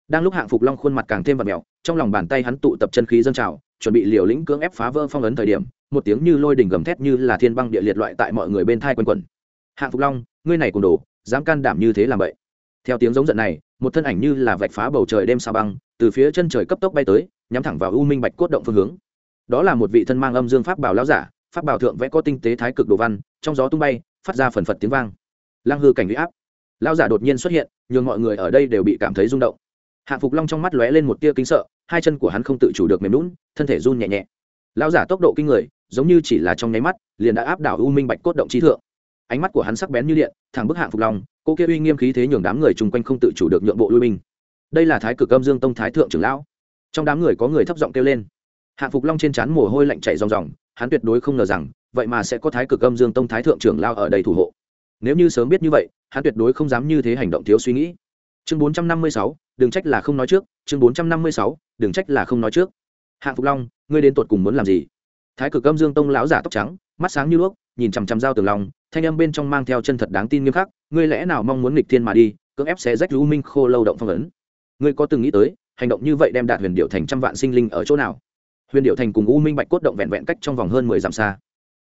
đang lúc hạng phục long khuôn mặt càng thêm vật mèo, trong lòng bàn tay hắn tụ tập chân khí dâng trào, chuẩn bị liều lĩnh cưỡng ép phá vỡ phong ấn thời điểm, một tiếng như lôi đỉnh gầm thét như là thiên băng địa liệt loại tại mọi người bên thai quanh quẩn. Hạng phục long, ngươi này cùng đồ, dám can đảm như thế làm vậy? Theo tiếng giống giận này, một thân ảnh như là vạch phá bầu trời đêm sao băng, từ phía chân trời cấp tốc bay tới, nhắm thẳng vào u minh bạch cốt động phương hướng. Đó là một vị thân mang âm dương pháp bảo lão giả, pháp bảo thượng vẽ có tinh tế thái cực đồ văn, trong gió tung bay, phát ra phần phật tiếng vang. Lang hư cảnh huy áp. Lão giả đột nhiên xuất hiện, nhường mọi người ở đây đều bị cảm thấy rung động hạ phục long trong mắt lóe lên một tia kính sợ, hai chân của hắn không tự chủ được mềm lún thân thể run nhẹ nhẹ. Lão giả tốc độ kinh người, giống như chỉ là trong nháy mắt, liền đã áp đảo u minh bạch cốt động trí thượng. Ánh mắt của hắn sắc bén như điện, thẳng bức hạng phục long, cô kia uy nghiêm khí thế nhường đám người chung quanh không tự chủ được nhượng bộ lui binh. Đây là thái cực âm dương tông thái thượng trưởng lão. Trong đám người có người thấp giọng kêu lên. Hạng phục long trên trán mồ hôi lạnh chảy ròng ròng, hắn tuyệt đối không ngờ rằng, vậy mà sẽ có thái cực âm dương tông thái thượng trưởng lao ở đây thủ hộ. Nếu như sớm biết như vậy, hắn tuyệt đối không dám như thế hành động thiếu suy nghĩ chương bốn trăm năm mươi sáu, đừng trách là không nói trước. Chương bốn trăm năm mươi sáu, đừng trách là không nói trước. Hạng phục long, ngươi đến tuột cùng muốn làm gì? Thái cực âm dương tông lão giả tóc trắng, mắt sáng như đuốc, nhìn chằm chằm dao tường lòng, thanh âm bên trong mang theo chân thật đáng tin nghiêm khắc. Ngươi lẽ nào mong muốn nghịch thiên mà đi, cưỡng ép xé rách lũ minh khô lâu động phong ấn? Ngươi có từng nghĩ tới, hành động như vậy đem đạt huyền điệu thành trăm vạn sinh linh ở chỗ nào? Huyền điệu thành cùng u minh bạch cốt động vẹn vẹn cách trong vòng hơn mười dặm xa.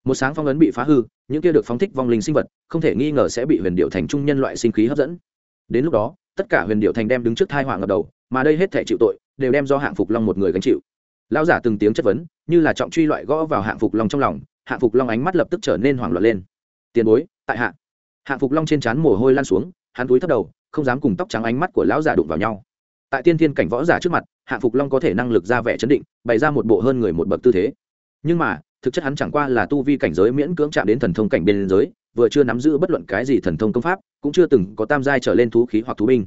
Một sáng phong ấn bị phá hư, những kia được phóng thích vong linh sinh vật, không thể nghi ngờ sẽ bị huyền điệu thành trung nhân loại sinh khí hấp dẫn. Đến lúc đó tất cả huyền điệu thành đem đứng trước thai họa ngập đầu, mà đây hết thể chịu tội, đều đem do hạng phục long một người gánh chịu. Lão giả từng tiếng chất vấn, như là trọng truy loại gõ vào hạng phục long trong lòng, hạng phục long ánh mắt lập tức trở nên hoảng loạn lên. Tiền bối, tại hạ. Hạng phục long trên trán mồ hôi lan xuống, hắn túi thấp đầu, không dám cùng tóc trắng ánh mắt của lão giả đụng vào nhau. Tại tiên thiên cảnh võ giả trước mặt, hạng phục long có thể năng lực ra vẻ chấn định, bày ra một bộ hơn người một bậc tư thế. Nhưng mà, thực chất hắn chẳng qua là tu vi cảnh giới miễn cưỡng chạm đến thần thông cảnh biên giới vừa chưa nắm giữ bất luận cái gì thần thông công pháp, cũng chưa từng có tam giai trở lên thú khí hoặc thú binh.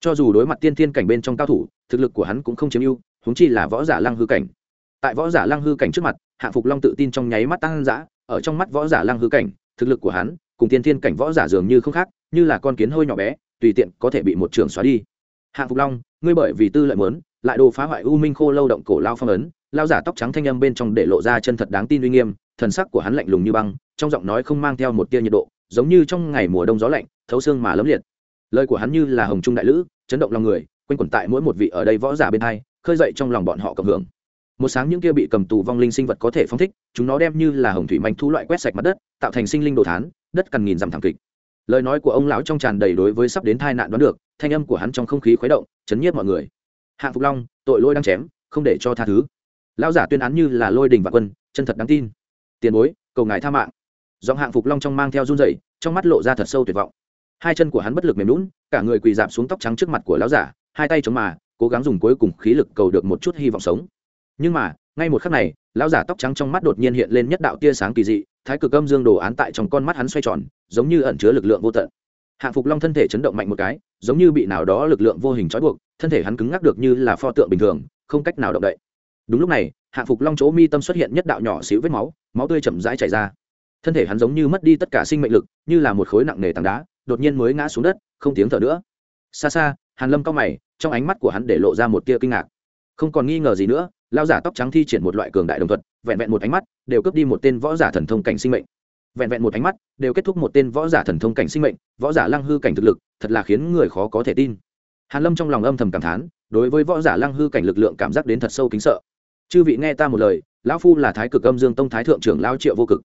Cho dù đối mặt tiên thiên cảnh bên trong cao thủ, thực lực của hắn cũng không chiếm ưu húng chi là võ giả lăng hư cảnh. Tại võ giả lăng hư cảnh trước mặt, hạng phục long tự tin trong nháy mắt tăng dã, ở trong mắt võ giả lăng hư cảnh, thực lực của hắn cùng tiên thiên cảnh võ giả dường như không khác, như là con kiến hơi nhỏ bé, tùy tiện có thể bị một trường xóa đi. Hạng phục long, ngươi bởi vì tư lợi mớn lại đồ phá hoại u minh khô lâu động cổ lao phong ấn, lao giả tóc trắng thanh âm bên trong để lộ ra chân thật đáng tin uy nghiêm, thần sắc của hắn lạnh lùng như băng trong giọng nói không mang theo một tia nhiệt độ, giống như trong ngày mùa đông gió lạnh, thấu xương mà lấm liệt. Lời của hắn như là hồng trung đại lữ, chấn động lòng người, quanh quẩn tại mỗi một vị ở đây võ giả bên hai, khơi dậy trong lòng bọn họ cộng hưởng. Một sáng những kia bị cầm tù vong linh sinh vật có thể phong thích, chúng nó đem như là hồng thủy manh thu loại quét sạch mặt đất, tạo thành sinh linh đồ thán, đất cằn nghìn dặm thảm kịch. Lời nói của ông lão trong tràn đầy đối với sắp đến tai nạn đoán được, thanh âm của hắn trong không khí khuấy động, chấn nhiếp mọi người. Hạng phục long, tội lôi đang chém, không để cho tha thứ. Lão giả tuyên án như là lôi đình và quân, chân thật đáng tin. Tiền bối, cầu ngài tha mạng giọng hạng phục long trong mang theo run rẩy, trong mắt lộ ra thật sâu tuyệt vọng. Hai chân của hắn bất lực mềm lún cả người quỳ dạp xuống tóc trắng trước mặt của lão giả hai tay chống mà cố gắng dùng cuối cùng khí lực cầu được một chút hy vọng sống. Nhưng mà ngay một khắc này lão giả tóc trắng trong mắt đột nhiên hiện lên nhất đạo tia sáng kỳ dị thái cực âm dương đồ án tại trong con mắt hắn xoay tròn giống như ẩn chứa lực lượng vô tận. Hạng phục long thân thể chấn động mạnh một cái giống như bị nào đó lực lượng vô hình trói buộc thân thể hắn cứng ngắc được như là pho tượng bình thường không cách nào động đậy. Đúng lúc này hạng phục long chỗ mi tâm xuất hiện nhất đạo nhỏ xíu vết máu máu tươi chậm rãi chảy ra thân thể hắn giống như mất đi tất cả sinh mệnh lực, như là một khối nặng nề tảng đá, đột nhiên mới ngã xuống đất, không tiếng thở nữa. Xa xa, hàn lâm cao mày, trong ánh mắt của hắn để lộ ra một tia kinh ngạc. Không còn nghi ngờ gì nữa lao giả tóc trắng thi triển một loại cường đại đồng thuật, vẹn vẹn một ánh mắt, đều cướp đi một tên võ giả thần thông cảnh sinh mệnh. Vẹn vẹn một ánh mắt, đều kết thúc một tên võ giả thần thông cảnh sinh mệnh, võ giả lăng hư cảnh thực lực, thật là khiến người khó có thể tin. Hàn lâm trong lòng âm thầm cảm thán, đối với võ giả lăng hư cảnh lực lượng cảm giác đến thật sâu kính sợ. Chư vị nghe ta một lời, lão phu là thái cực âm dương tông thái thượng trưởng lao triệu vô cực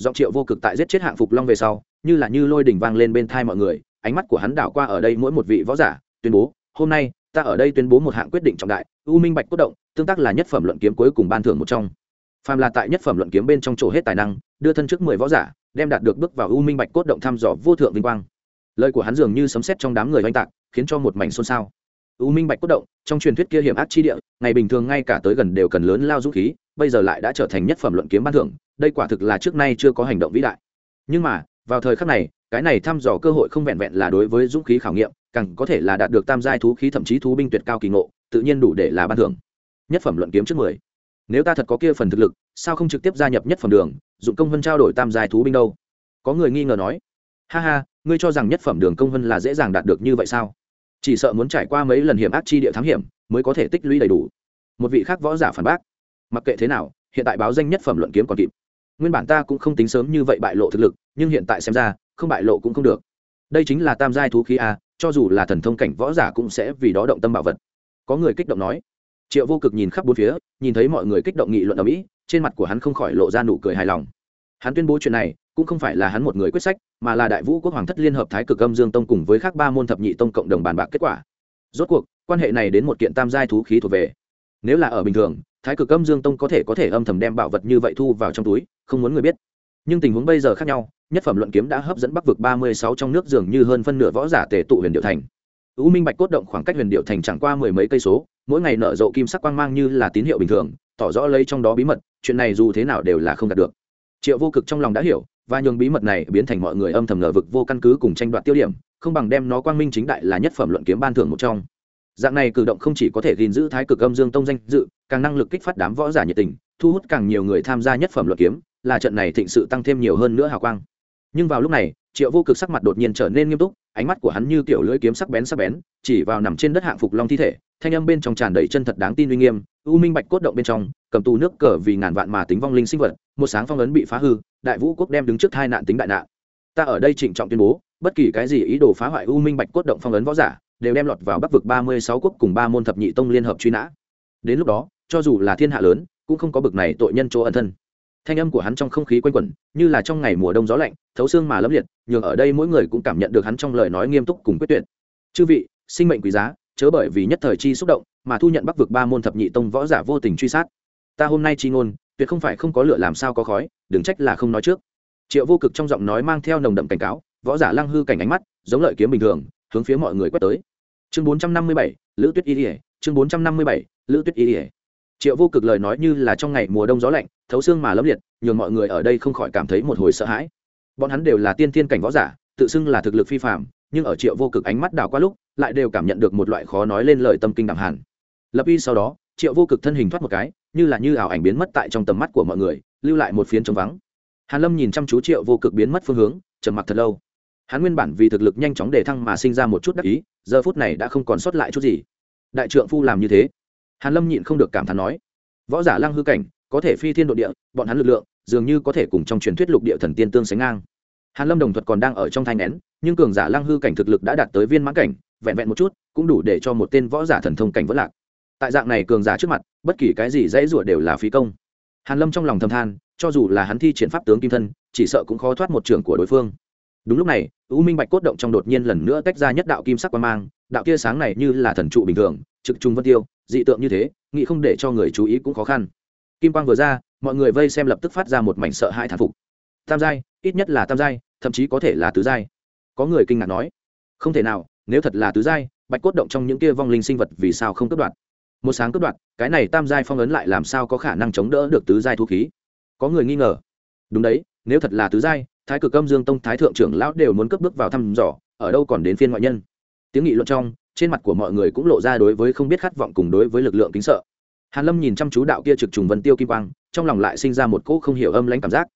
giọng triệu vô cực tại giết chết hạng phục long về sau, như là như lôi đỉnh vang lên bên thai mọi người, ánh mắt của hắn đảo qua ở đây mỗi một vị võ giả, tuyên bố, hôm nay, ta ở đây tuyên bố một hạng quyết định trọng đại, u minh bạch cốt động, tương tác là nhất phẩm luận kiếm cuối cùng ban thưởng một trong. Phàm là tại nhất phẩm luận kiếm bên trong chỗ hết tài năng, đưa thân trước mười võ giả, đem đạt được bước vào u minh bạch cốt động thăm dò vô thượng vinh quang. Lời của hắn dường như sấm sét trong đám người oanh tạc, khiến cho một mảnh xôn xao. U minh bạch cốt động, trong truyền thuyết kia hiểm ác chi địa, ngày bình thường ngay cả tới gần đều cần lớn lao dũng khí, bây giờ lại đã trở thành nhất phẩm luận kiếm ban thưởng đây quả thực là trước nay chưa có hành động vĩ đại. Nhưng mà, vào thời khắc này, cái này thăm dò cơ hội không vẹn vẹn là đối với dũng khí khảo nghiệm, càng có thể là đạt được tam giai thú khí thậm chí thú binh tuyệt cao kỳ ngộ, tự nhiên đủ để là ban thưởng. Nhất phẩm luận kiếm trước mười. Nếu ta thật có kia phần thực lực, sao không trực tiếp gia nhập nhất phẩm đường, dụng công vân trao đổi tam giai thú binh đâu? Có người nghi ngờ nói. Ha ha, ngươi cho rằng nhất phẩm đường công vân là dễ dàng đạt được như vậy sao? Chỉ sợ muốn trải qua mấy lần hiểm ác chi địa thám hiểm, mới có thể tích lũy đầy đủ. Một vị khác võ giả phản bác. Mặc kệ thế nào, hiện tại báo danh nhất phẩm luận kiếm còn kịp nguyên bản ta cũng không tính sớm như vậy bại lộ thực lực, nhưng hiện tại xem ra, không bại lộ cũng không được. Đây chính là tam giai thú khí a, cho dù là thần thông cảnh võ giả cũng sẽ vì đó động tâm bảo vật. Có người kích động nói. Triệu vô cực nhìn khắp bốn phía, nhìn thấy mọi người kích động nghị luận ở mỹ trên mặt của hắn không khỏi lộ ra nụ cười hài lòng. Hắn tuyên bố chuyện này, cũng không phải là hắn một người quyết sách, mà là đại vũ quốc hoàng thất liên hợp thái cực âm dương tông cùng với các ba môn thập nhị tông cộng đồng bàn bạc kết quả. Rốt cuộc, quan hệ này đến một kiện tam giai thú khí thuộc về. Nếu là ở bình thường thái cực âm dương tông có thể có thể âm thầm đem bảo vật như vậy thu vào trong túi, không muốn người biết. Nhưng tình huống bây giờ khác nhau, nhất phẩm luận kiếm đã hấp dẫn bắc vực ba mươi sáu trong nước dường như hơn phân nửa võ giả tề tụ huyền điệu thành. U minh bạch cốt động khoảng cách huyền điệu thành chẳng qua mười mấy cây số, mỗi ngày nở rộ kim sắc quang mang như là tín hiệu bình thường, tỏ rõ lấy trong đó bí mật, chuyện này dù thế nào đều là không đạt được. Triệu vô cực trong lòng đã hiểu, và nhường bí mật này biến thành mọi người âm thầm ngờ vực vô căn cứ cùng tranh đoạt tiêu điểm, không bằng đem nó quang minh chính đại là nhất phẩm luận kiếm ban thưởng một trong dạng này cử động không chỉ có thể gìn giữ thái cực âm dương tông danh dự, càng năng lực kích phát đám võ giả nhiệt tình, thu hút càng nhiều người tham gia nhất phẩm luận kiếm, là trận này thịnh sự tăng thêm nhiều hơn nữa hào quang. Nhưng vào lúc này, triệu vô cực sắc mặt đột nhiên trở nên nghiêm túc, ánh mắt của hắn như kiểu lưỡi kiếm sắc bén sắc bén, chỉ vào nằm trên đất hạng phục long thi thể, thanh âm bên trong tràn đầy chân thật đáng tin uy nghiêm, u minh bạch cốt động bên trong, cầm tù nước cờ vì ngàn vạn mà tính vong linh sinh vật, một sáng phong ấn bị phá hư, đại vũ quốc đem đứng trước hai nạn tính đại nạn. Ta ở đây trịnh trọng tuyên bố, bất kỳ cái gì ý đồ phá hoại u minh bạch cốt động phong ấn võ giả đều đem lọt vào bắc vực ba mươi sáu quốc cùng ba môn thập nhị tông liên hợp truy nã. Đến lúc đó, cho dù là thiên hạ lớn, cũng không có bực này tội nhân chỗ ẩn thân. Thanh âm của hắn trong không khí quanh quẩn, như là trong ngày mùa đông gió lạnh, thấu xương mà lấp liệt, nhường ở đây mỗi người cũng cảm nhận được hắn trong lời nói nghiêm túc cùng quyết tuyệt. Chư vị, sinh mệnh quý giá, chớ bởi vì nhất thời chi xúc động mà thu nhận bắc vực ba môn thập nhị tông võ giả vô tình truy sát. Ta hôm nay chi ngôn, tuyệt không phải không có lửa làm sao có khói, đừng trách là không nói trước. Triệu vô cực trong giọng nói mang theo nồng đậm cảnh cáo, võ giả lăng hư cảnh ánh mắt, giống lợi kiếm bình thường, hướng phía mọi người quét tới chương bốn trăm năm mươi bảy, lữ tuyết y ỉa chương bốn trăm năm mươi bảy, lữ tuyết y ỉa triệu vô cực lời nói như là trong ngày mùa đông gió lạnh, thấu xương mà lấp liệt, nhường mọi người ở đây không khỏi cảm thấy một hồi sợ hãi. Bọn hắn đều là tiên thiên cảnh võ giả, tự xưng là thực lực phi phạm nhưng ở triệu vô cực ánh mắt đảo qua lúc, lại đều cảm nhận được một loại khó nói lên lời tâm kinh đẳng hẳn. lập y sau đó, triệu vô cực thân hình thoát một cái, như là như ảo ảnh biến mất tại trong tầm mắt của mọi người, lưu lại một phiến trống vắng. Hàn lâm nhìn chăm chú triệu vô cực biến mất phương hướng, trầm mặc thật lâu hắn nguyên bản vì thực lực nhanh chóng đề thăng mà sinh ra một chút đắc ý, giờ phút này đã không còn sót lại chút gì. Đại trượng phu làm như thế. Hàn lâm nhịn không được cảm thán nói, võ giả lăng hư cảnh, có thể phi thiên độ địa, bọn hắn lực lượng dường như có thể cùng trong truyền thuyết lục địa thần tiên tương sánh ngang. Hàn lâm đồng thuật còn đang ở trong thai nén nhưng cường giả lăng hư cảnh thực lực đã đạt tới viên mãn cảnh, vẹn vẹn một chút, cũng đủ để cho một tên võ giả thần thông cảnh vỡ lạc. Tại dạng này cường giả trước mặt, bất kỳ cái gì dễ rủa đều là phí công. Hàn lâm trong lòng thầm than, cho dù là hắn thi triển pháp tướng kim thân, chỉ sợ cũng khó thoát một trường của đối phương đúng lúc này, u minh bạch cốt động trong đột nhiên lần nữa tách ra nhất đạo kim sắc quang mang, đạo kia sáng này như là thần trụ bình thường, trực trung vân tiêu, dị tượng như thế, nghĩ không để cho người chú ý cũng khó khăn. Kim quang vừa ra, mọi người vây xem lập tức phát ra một mảnh sợ hãi thán phục. Tam giai, ít nhất là tam giai, thậm chí có thể là tứ giai. Có người kinh ngạc nói, không thể nào, nếu thật là tứ giai, bạch cốt động trong những kia vong linh sinh vật vì sao không cướp đoạt một sáng cướp đoạt cái này tam giai phong ấn lại làm sao có khả năng chống đỡ được tứ giai thu khí? Có người nghi ngờ, đúng đấy, nếu thật là tứ giai thái cực âm dương tông thái thượng trưởng lão đều muốn cướp bước vào thăm dò, ở đâu còn đến phiên ngoại nhân. Tiếng nghị luận trong, trên mặt của mọi người cũng lộ ra đối với không biết khát vọng cùng đối với lực lượng kính sợ. Hàn lâm nhìn chăm chú đạo kia trực trùng vân tiêu kim quang, trong lòng lại sinh ra một cỗ không hiểu âm lãnh cảm giác.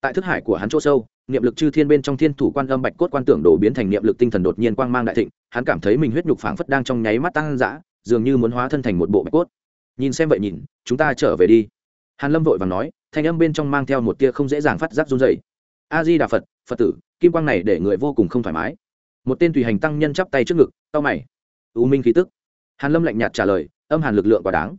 Tại thức hải của hắn chỗ sâu, niệm lực chư thiên bên trong thiên thủ quan âm bạch cốt quan tưởng đổ biến thành niệm lực tinh thần đột nhiên quang mang đại thịnh, hắn cảm thấy mình huyết nhục phảng phất đang trong nháy mắt tăng dã dường như muốn hóa thân thành một bộ bạch cốt. Nhìn xem vậy nhìn, chúng ta trở về đi. Hàn lâm vội vàng nói, thanh âm bên trong mang theo một tia không dễ dàng phát giác run rẩy a di đà phật phật tử, kim quang này để người vô cùng không thoải mái. Một tên tùy hành tăng nhân chắp tay trước ngực tao mày. U minh khí tức. Hàn lâm lạnh nhạt trả lời, âm hàn lực lượng quá đáng.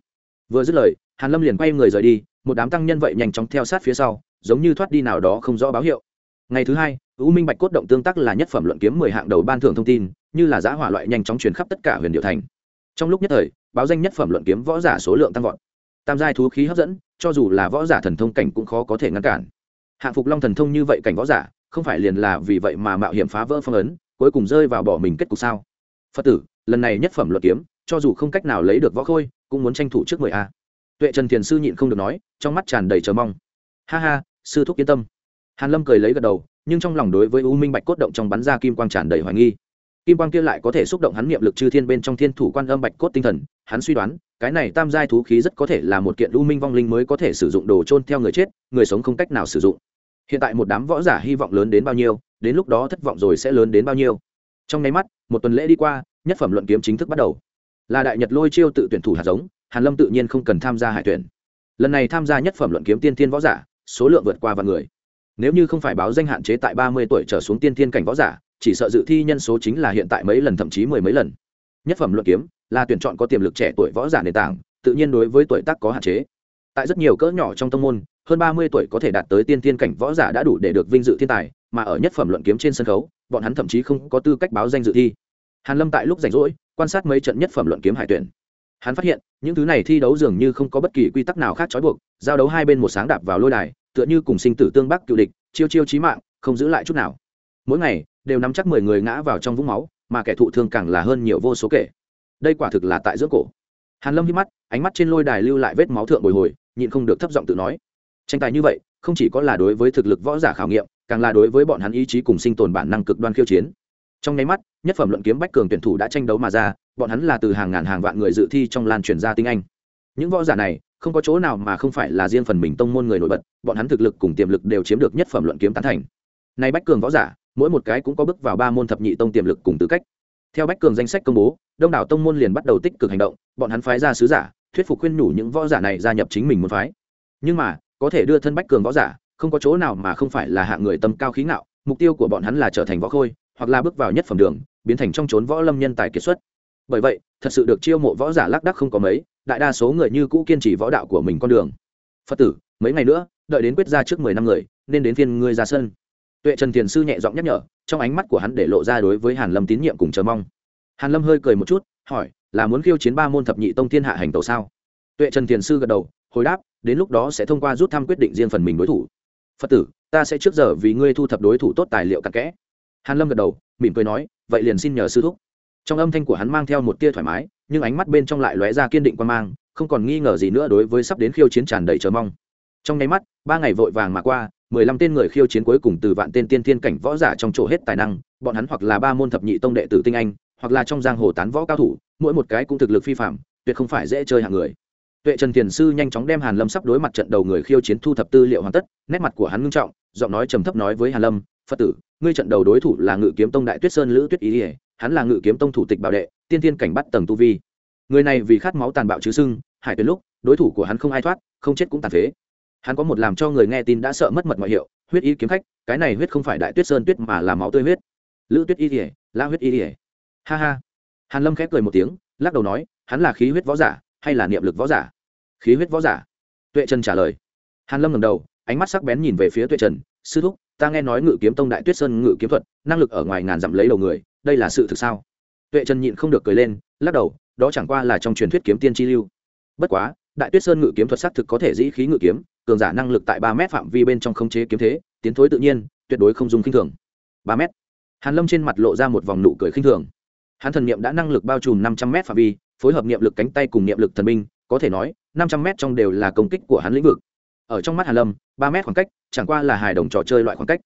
Vừa dứt lời, hàn lâm liền quay người rời đi, một đám tăng nhân vậy nhanh chóng theo sát phía sau, giống như thoát đi nào đó không rõ báo hiệu. Ngày thứ hai, u minh bạch cốt động tương tác là nhất phẩm luận kiếm mười hạng đầu ban thưởng thông tin, như là giá hỏa loại nhanh chóng truyền khắp tất cả huyền điệu thành. Trong lúc nhất thời, báo danh nhất phẩm luận kiếm võ giả số lượng tăng vọt. Tam giai thú khí hấp dẫn, cho dù là võ giả thần thông cảnh cũng khó có thể ngăn cản hạng phục long thần thông như vậy cảnh võ giả, không phải liền là vì vậy mà mạo hiểm phá vỡ phong ấn, cuối cùng rơi vào bỏ mình kết cục sao? Phật tử, lần này nhất phẩm luật kiếm, cho dù không cách nào lấy được võ khôi, cũng muốn tranh thủ trước mười a. Tuệ trần thiền sư nhịn không được nói, trong mắt tràn đầy chờ mong. Ha ha, sư thúc yên tâm. Hàn lâm cười lấy gật đầu, nhưng trong lòng đối với u minh bạch cốt động trong bắn ra kim quang tràn đầy hoài nghi kim quang kia lại có thể xúc động hắn niệm lực chư thiên bên trong thiên thủ quan âm bạch cốt tinh thần, hắn suy đoán, cái này tam giai thú khí rất có thể là một kiện u minh vong linh mới có thể sử dụng đồ trôn theo người chết, người sống không cách nào sử dụng. Hiện tại một đám võ giả hy vọng lớn đến bao nhiêu, đến lúc đó thất vọng rồi sẽ lớn đến bao nhiêu. Trong nháy mắt, một tuần lễ đi qua, nhất phẩm luận kiếm chính thức bắt đầu. Là đại nhật lôi chiêu tự tuyển thủ hạt giống, hàn lâm tự nhiên không cần tham gia hải tuyển. Lần này tham gia nhất phẩm luận kiếm tiên thiên võ giả, số lượng vượt qua vạn người. Nếu như không phải báo danh hạn chế tại ba mươi tuổi trở xuống tiên thiên cảnh võ giả chỉ sợ dự thi nhân số chính là hiện tại mấy lần, thậm chí mười mấy lần. Nhất phẩm luận kiếm là tuyển chọn có tiềm lực trẻ tuổi võ giả nền tảng, tự nhiên đối với tuổi tác có hạn chế. Tại rất nhiều cỡ nhỏ trong tông môn, hơn ba mươi tuổi có thể đạt tới tiên thiên cảnh võ giả đã đủ để được vinh dự thiên tài, mà ở nhất phẩm luận kiếm trên sân khấu, bọn hắn thậm chí không có tư cách báo danh dự thi. Hàn lâm tại lúc rảnh rỗi, quan sát mấy trận nhất phẩm luận kiếm hải tuyển. Hắn phát hiện, những thứ này thi đấu dường như không có bất kỳ quy tắc nào khác trói buộc, giao đấu hai bên một sáng đạp vào lôi đài, tựa như cùng sinh tử tương bắc cựu địch, chiêu chiêu chí mạng, không giữ lại chút nào. Mỗi ngày đều nắm chắc mười người ngã vào trong vũng máu, mà kẻ thụ thương càng là hơn nhiều vô số kể. Đây quả thực là tại giữa cổ. Hàn lâm hít mắt, ánh mắt trên lôi đài lưu lại vết máu thượng bồi hồi, nhịn không được thấp giọng tự nói. Tranh tài như vậy, không chỉ có là đối với thực lực võ giả khảo nghiệm, càng là đối với bọn hắn ý chí cùng sinh tồn bản năng cực đoan khiêu chiến. Trong nháy mắt, nhất phẩm luận kiếm bách cường tuyển thủ đã tranh đấu mà ra, bọn hắn là từ hàng ngàn hàng vạn người dự thi trong lan truyền ra tinh anh. Những võ giả này, không có chỗ nào mà không phải là riêng phần mình tông môn người nổi bật, bọn hắn thực lực cùng tiềm lực đều chiếm được nhất phẩm luận kiếm tán thành. Nay bách cường võ giả mỗi một cái cũng có bước vào ba môn thập nhị tông tiềm lực cùng tư cách. Theo bách cường danh sách công bố, đông đảo tông môn liền bắt đầu tích cực hành động, bọn hắn phái ra sứ giả, thuyết phục khuyên nhủ những võ giả này gia nhập chính mình môn phái. Nhưng mà, có thể đưa thân bách cường võ giả, không có chỗ nào mà không phải là hạng người tâm cao khí ngạo, mục tiêu của bọn hắn là trở thành võ khôi, hoặc là bước vào nhất phẩm đường, biến thành trong trốn võ lâm nhân tài kiệt xuất. Bởi vậy, thật sự được chiêu mộ võ giả lác đắc không có mấy, đại đa số người như cũ kiên trì võ đạo của mình con đường. Phật tử, mấy ngày nữa, đợi đến quyết ra trước mười năm người, nên đến phiên ngươi ra sân tuệ trần thiền sư nhẹ giọng nhắc nhở, trong ánh mắt của hắn để lộ ra đối với hàn lâm tín nhiệm cùng chờ mong. Hàn lâm hơi cười một chút, hỏi, là muốn khiêu chiến ba môn thập nhị tông thiên hạ hành tàu sao? Tuệ trần thiền sư gật đầu, hồi đáp, đến lúc đó sẽ thông qua rút thăm quyết định riêng phần mình đối thủ. Phật tử, ta sẽ trước giờ vì ngươi thu thập đối thủ tốt tài liệu cặn kẽ. Hàn lâm gật đầu, mỉm cười nói, vậy liền xin nhờ sư thúc. Trong âm thanh của hắn mang theo một tia thoải mái, nhưng ánh mắt bên trong lại lóe ra kiên định quan mang, không còn nghi ngờ gì nữa đối với sắp đến khiêu chiến tràn đầy chờ mong. Trong nháy mắt, ba ngày vội vàng mà qua mười lăm tên người khiêu chiến cuối cùng từ vạn tên tiên thiên cảnh võ giả trong chỗ hết tài năng, bọn hắn hoặc là ba môn thập nhị tông đệ tử tinh anh, hoặc là trong giang hồ tán võ cao thủ, mỗi một cái cũng thực lực phi phạm, tuyệt không phải dễ chơi hạng người. Tuệ trần thiền sư nhanh chóng đem hàn lâm sắp đối mặt trận đầu người khiêu chiến thu thập tư liệu hoàn tất, nét mặt của hắn ngưng trọng, giọng nói trầm thấp nói với hàn lâm, phật tử, ngươi trận đầu đối thủ là ngự kiếm tông đại tuyết sơn lữ tuyết ý ỉa hắn là ngự kiếm tông thủ tịch bảo đệ, tiên thiên cảnh bắt tầng tu vi. Người này vì khát máu tàn bạo chứ sưng, hải tuyến lúc, đối thủ của hắn không ai thoát, không chết cũng tàn phế hắn có một làm cho người nghe tin đã sợ mất mật ngoại hiệu, huyết y kiếm khách, cái này huyết không phải đại tuyết sơn tuyết mà là máu tươi huyết. Lữ tuyết y ỉa la huyết y ỉa ha ha. Hàn lâm khép cười một tiếng, lắc đầu nói, hắn là khí huyết võ giả, hay là niệm lực võ giả? Khí huyết võ giả. Tuệ trần trả lời. Hàn lâm ngầm đầu, ánh mắt sắc bén nhìn về phía tuệ trần, sư thúc, ta nghe nói ngự kiếm tông đại tuyết sơn ngự kiếm thuật, năng lực ở ngoài ngàn dặm lấy đầu người, đây là sự thực sao? Tuệ trần nhịn không được cười lên, lắc đầu, đó chẳng qua là trong truyền thuyết kiếm tiên chi lưu. Bất quá, đại tuyết sơn ngự kiếm thuật xác thực có thể dĩ khí ngự kiếm cường giả năng lực tại ba mét phạm vi bên trong khống chế kiếm thế, tiến thối tự nhiên, tuyệt đối không dùng khinh thường. Ba mét. Hàn lâm trên mặt lộ ra một vòng nụ cười khinh thường. Hắn thần niệm đã năng lực bao trùm năm trăm m phạm vi, phối hợp niệm lực cánh tay cùng niệm lực thần binh, có thể nói, năm trăm m trong đều là công kích của hắn lĩnh vực. Ở trong mắt hàn lâm, ba m khoảng cách, chẳng qua là hài đồng trò chơi loại khoảng cách.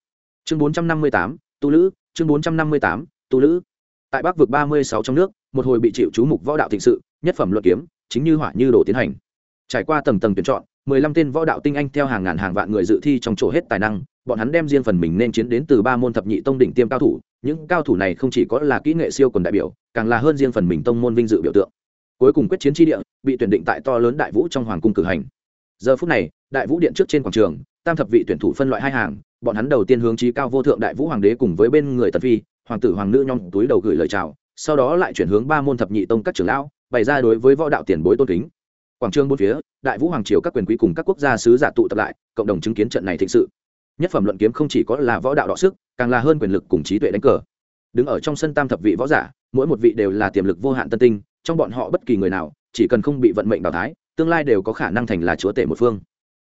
Chương bốn trăm năm mươi tám, tu lữ, chương bốn trăm năm mươi tám, tu lữ. Tại bắc vực ba mươi sáu trong nước, một hồi bị chịu chú mục võ đạo thịnh sự, nhất phẩm luận kiếm, chính như hỏa như đổ tiến hành. Trải qua tầng tầng tuyển chọn mười lăm tên võ đạo tinh anh theo hàng ngàn hàng vạn người dự thi trong chỗ hết tài năng, bọn hắn đem riêng phần mình nên chiến đến từ ba môn thập nhị tông đỉnh tiêm cao thủ, những cao thủ này không chỉ có là kỹ nghệ siêu quần đại biểu, càng là hơn riêng phần mình tông môn vinh dự biểu tượng. Cuối cùng quyết chiến tri địa, bị tuyển định tại to lớn đại vũ trong hoàng cung cử hành. Giờ phút này, đại vũ điện trước trên quảng trường, tam thập vị tuyển thủ phân loại hai hàng, bọn hắn đầu tiên hướng trí cao vô thượng đại vũ hoàng đế cùng với bên người tần phi, hoàng tử hoàng nữ nhong túi đầu gửi lời chào, sau đó lại chuyển hướng ba môn thập nhị tông các trưởng lão, bày ra đối với võ đạo tiền bối tôn kính quảng trường bốn phía, đại vũ hoàng triều các quyền quý cùng các quốc gia sứ giả tụ tập lại, cộng đồng chứng kiến trận này thịnh sự. Nhất phẩm luận kiếm không chỉ có là võ đạo đọ sức, càng là hơn quyền lực cùng trí tuệ đánh cờ. Đứng ở trong sân tam thập vị võ giả, mỗi một vị đều là tiềm lực vô hạn tân tinh, trong bọn họ bất kỳ người nào, chỉ cần không bị vận mệnh đào thái tương lai đều có khả năng thành là chúa tể một phương.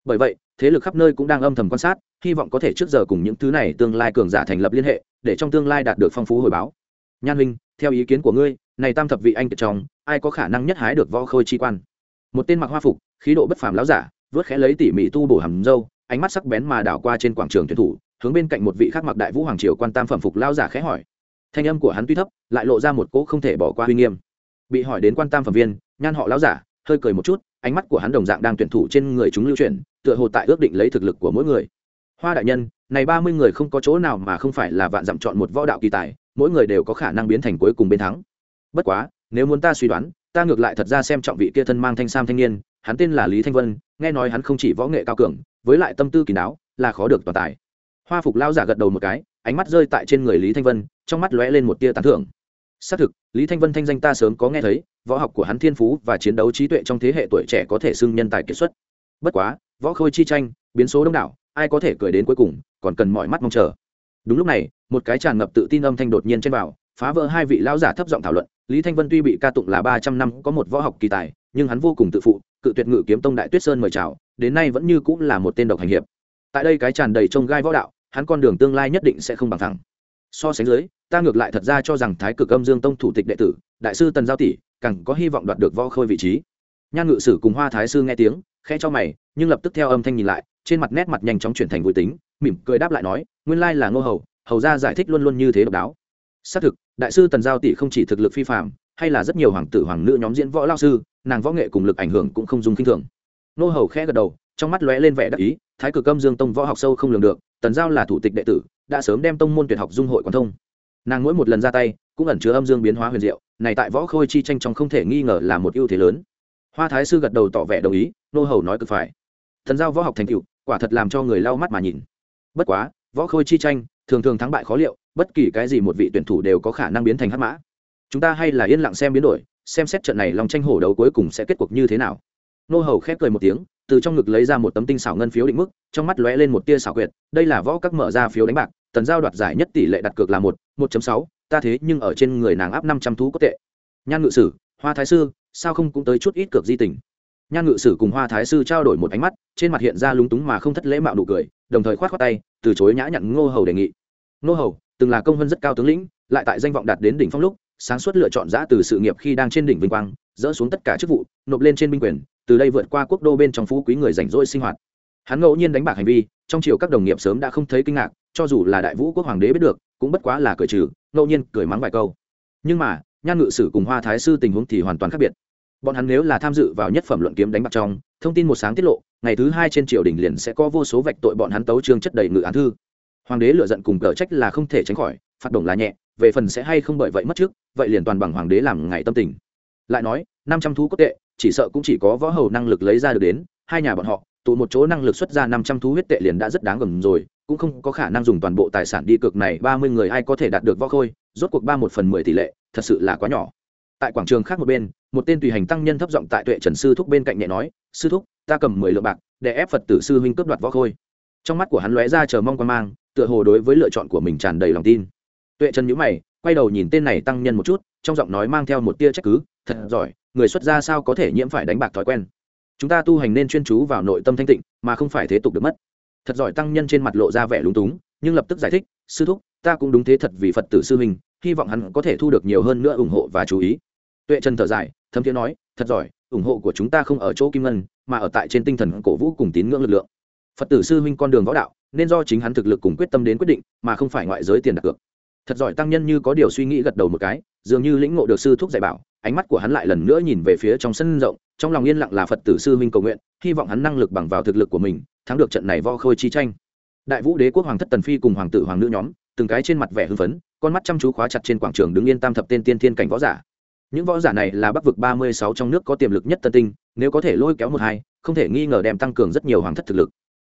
Bởi vậy, thế lực khắp nơi cũng đang âm thầm quan sát, hy vọng có thể trước giờ cùng những thứ này tương lai cường giả thành lập liên hệ, để trong tương lai đạt được phong phú hồi báo. Nhan huynh, theo ý kiến của ngươi, này tam thập vị anh kiệt trong, ai có khả năng nhất hái được võ khôi chi quan? Một tên mặc hoa phục, khí độ bất phàm láo giả, vớt khẽ lấy tỉ mỉ tu bổ hầm dâu ánh mắt sắc bén mà đảo qua trên quảng trường tuyển thủ, hướng bên cạnh một vị khác mặc đại vũ hoàng triều quan tam phẩm phục lao giả khẽ hỏi. Thanh âm của hắn tuy thấp, lại lộ ra một cỗ không thể bỏ qua uy nghiêm. Bị hỏi đến quan tam phẩm viên, nhan họ lao giả, hơi cười một chút, ánh mắt của hắn đồng dạng đang tuyển thủ trên người chúng lưu chuyển, tựa hồ tại ước định lấy thực lực của mỗi người. Hoa đại nhân, này ba mươi người không có chỗ nào mà không phải là vạn dặm chọn một võ đạo kỳ tài, mỗi người đều có khả năng biến thành cuối cùng bên thắng. Bất quá, nếu muốn ta suy đoán ta ngược lại thật ra xem trọng vị kia thân mang thanh sam thanh niên, hắn tên là lý thanh vân, nghe nói hắn không chỉ võ nghệ cao cường, với lại tâm tư kỳ đáo, là khó được toàn tài. Hoa phục lao giả gật đầu một cái, ánh mắt rơi tại trên người lý thanh vân, trong mắt lóe lên một tia tán thưởng. Xác thực, lý thanh vân thanh danh ta sớm có nghe thấy, võ học của hắn thiên phú và chiến đấu trí tuệ trong thế hệ tuổi trẻ có thể xưng nhân tài kiệt xuất. Bất quá, võ khôi chi tranh, biến số đông đảo, ai có thể cười đến cuối cùng, còn cần mọi mắt mong chờ. Đúng lúc này, một cái tràn ngập tự tin âm thanh đột nhiên trên vào, phá vỡ hai vị lão giả thấp giọng thảo luận lý thanh vân tuy bị ca tụng là ba trăm năm có một võ học kỳ tài, nhưng hắn vô cùng tự phụ, cự tuyệt ngự kiếm tông đại tuyết sơn mời chào, đến nay vẫn như cũng là một tên độc hành hiệp. Tại đây cái tràn đầy trông gai võ đạo, hắn con đường tương lai nhất định sẽ không bằng thẳng. So sánh dưới, ta ngược lại thật ra cho rằng thái cực âm dương tông thủ tịch đệ tử, đại sư tần giao tỷ, càng có hy vọng đoạt được võ khôi vị trí. Nhan ngự sử cùng hoa thái sư nghe tiếng, khẽ cho mày, nhưng lập tức theo âm thanh nhìn lại, trên mặt nét mặt nhanh chóng chuyển thành vui tính, mỉm cười đáp lại nói, nguyên lai là ngô hầu hầu ra giải thích luôn luôn như thế độc đáo xác thực, đại sư tần giao tỷ không chỉ thực lực phi phạm hay là rất nhiều hoàng tử, hoàng nữ nhóm diễn võ lao sư, nàng võ nghệ cùng lực ảnh hưởng cũng không dùng kinh thường. Nô hầu khẽ gật đầu, trong mắt lóe lên vẻ đắc ý, thái cực âm dương tông võ học sâu không lường được, tần giao là thủ tịch đệ tử, đã sớm đem tông môn tuyệt học dung hội quản thông. Nàng mỗi một lần ra tay, cũng ẩn chứa âm dương biến hóa huyền diệu, này tại võ khôi chi tranh trong không thể nghi ngờ là một ưu thế lớn. Hoa thái sư gật đầu tỏ vẻ đồng ý, nô hầu nói cực phải. Thần giao võ học thành cựu quả thật làm cho người lau mắt mà nhìn. Bất quá, võ khôi chi tranh, thường thường thắng bại khó liệu bất kỳ cái gì một vị tuyển thủ đều có khả năng biến thành hắc mã. Chúng ta hay là yên lặng xem biến đổi, xem xét trận này lòng tranh hổ đấu cuối cùng sẽ kết cuộc như thế nào. Nô hầu khép cười một tiếng, từ trong ngực lấy ra một tấm tinh xảo ngân phiếu định mức, trong mắt lóe lên một tia xảo quyệt, đây là võ các mở ra phiếu đánh bạc, tần giao đoạt giải nhất tỷ lệ đặt cược là một một sáu, ta thế nhưng ở trên người nàng áp năm trăm thú có tệ. Nhan ngự sử, hoa thái sư, sao không cũng tới chút ít cược di tình? Nhan ngự sử cùng hoa thái sư trao đổi một ánh mắt, trên mặt hiện ra lúng túng mà không thất lễ mạo nụ cười, đồng thời khoát khoát tay, từ chối nhã nhặn ngô hầu đề nghị. Ngô hầu từng là công vân rất cao tướng lĩnh, lại tại danh vọng đạt đến đỉnh phong lúc, sáng suốt lựa chọn giã từ sự nghiệp khi đang trên đỉnh vinh quang, dỡ xuống tất cả chức vụ, nộp lên trên binh quyền, từ đây vượt qua quốc đô bên trong phú quý người rảnh rỗi sinh hoạt. Hắn ngẫu nhiên đánh bạc hành vi, trong chiều các đồng nghiệp sớm đã không thấy kinh ngạc, cho dù là đại vũ quốc hoàng đế biết được, cũng bất quá là cười trừ, ngẫu nhiên cười mắng vài câu. Nhưng mà, nhan ngự sử cùng hoa thái sư tình huống thì hoàn toàn khác biệt. Bọn hắn nếu là tham dự vào nhất phẩm luận kiếm đánh bạc trong, thông tin một sáng tiết lộ, ngày thứ hai trên triều đình liền sẽ có vô số vạch tội bọn hắn tấu trương chất đầy ngự án thư hoàng đế lựa giận cùng cờ trách là không thể tránh khỏi, phạt đồng là nhẹ, về phần sẽ hay không bởi vậy mất trước, vậy liền toàn bằng hoàng đế làm ngày tâm tình. Lại nói, năm trăm thú cốt tệ, chỉ sợ cũng chỉ có võ hầu năng lực lấy ra được đến, hai nhà bọn họ, tụ một chỗ năng lực xuất ra năm trăm thú huyết tệ liền đã rất đáng gầm rồi, cũng không có khả năng dùng toàn bộ tài sản đi cược này ba mươi người ai có thể đạt được võ khôi, rốt cuộc ba một phần mười tỷ lệ, thật sự là quá nhỏ. Tại quảng trường khác một bên, một tên tùy hành tăng nhân thấp giọng tại tuệ trần sư thúc bên cạnh nhẹ nói, sư thúc, ta cầm mười lượng bạc, để ép phật tử sư huynh cướp đoạt võ khôi. Trong mắt của hắn lóe ra chờ mong quan mang tựa hồ đối với lựa chọn của mình tràn đầy lòng tin. Tuệ trần nhữ mày, quay đầu nhìn tên này tăng nhân một chút, trong giọng nói mang theo một tia trách cứ, thật giỏi, người xuất gia sao có thể nhiễm phải đánh bạc thói quen? Chúng ta tu hành nên chuyên chú vào nội tâm thanh tịnh, mà không phải thế tục được mất. Thật giỏi tăng nhân trên mặt lộ ra vẻ lúng túng, nhưng lập tức giải thích, sư thúc, ta cũng đúng thế thật vì phật tử sư huynh, hy vọng hắn có thể thu được nhiều hơn nữa ủng hộ và chú ý. Tuệ trần thở dài, thấm thiế nói, thật giỏi, ủng hộ của chúng ta không ở chỗ kim ngân, mà ở tại trên tinh thần cổ vũ cùng tín ngưỡng lực lượng. Phật tử sư huynh con đường võ đạo nên do chính hắn thực lực cùng quyết tâm đến quyết định, mà không phải ngoại giới tiền đặt cược. Thật giỏi tăng nhân như có điều suy nghĩ gật đầu một cái, dường như lĩnh ngộ được sư thúc dạy bảo, ánh mắt của hắn lại lần nữa nhìn về phía trong sân rộng, trong lòng yên lặng là phật tử sư huynh cầu nguyện, hy vọng hắn năng lực bằng vào thực lực của mình, thắng được trận này vo khôi chi tranh. Đại vũ đế quốc hoàng thất tần phi cùng hoàng tử hoàng nữ nhóm, từng cái trên mặt vẻ hưng phấn, con mắt chăm chú khóa chặt trên quảng trường đứng yên tam thập tên tiên thiên cảnh võ giả. Những võ giả này là bắc vực ba mươi sáu trong nước có tiềm lực nhất tân tinh, nếu có thể lôi kéo một hai, không thể nghi ngờ đem tăng cường rất nhiều hoàng thất thực lực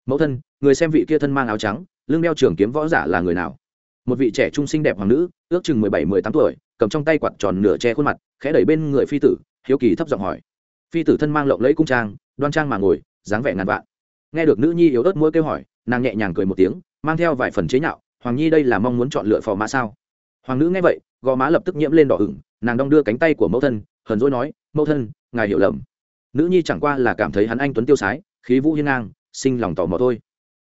mẫu thân, người xem vị kia thân mang áo trắng, lưng đeo trường kiếm võ giả là người nào? Một vị trẻ trung xinh đẹp hoàng nữ, ước chừng mười bảy, mười tám tuổi, cầm trong tay quạt tròn nửa che khuôn mặt, khẽ đẩy bên người phi tử, hiếu kỳ thấp giọng hỏi. Phi tử thân mang lộng lẫy cung trang, đoan trang mà ngồi, dáng vẻ ngàn vạn. Nghe được nữ nhi yếu ớt mỗi kêu hỏi, nàng nhẹ nhàng cười một tiếng, mang theo vài phần chế nhạo, hoàng nhi đây là mong muốn chọn lựa phò mã sao? Hoàng nữ nghe vậy, gò má lập tức nhiễm lên đỏ ửng, nàng đong đưa cánh tay của mẫu thân, hờn dỗi nói, mẫu thân, ngài hiểu lầm. Nữ nhi chẳng qua là cảm thấy hắn anh tuấn tiêu sái, khí vũ hiên ngang sinh lòng tò mò thôi.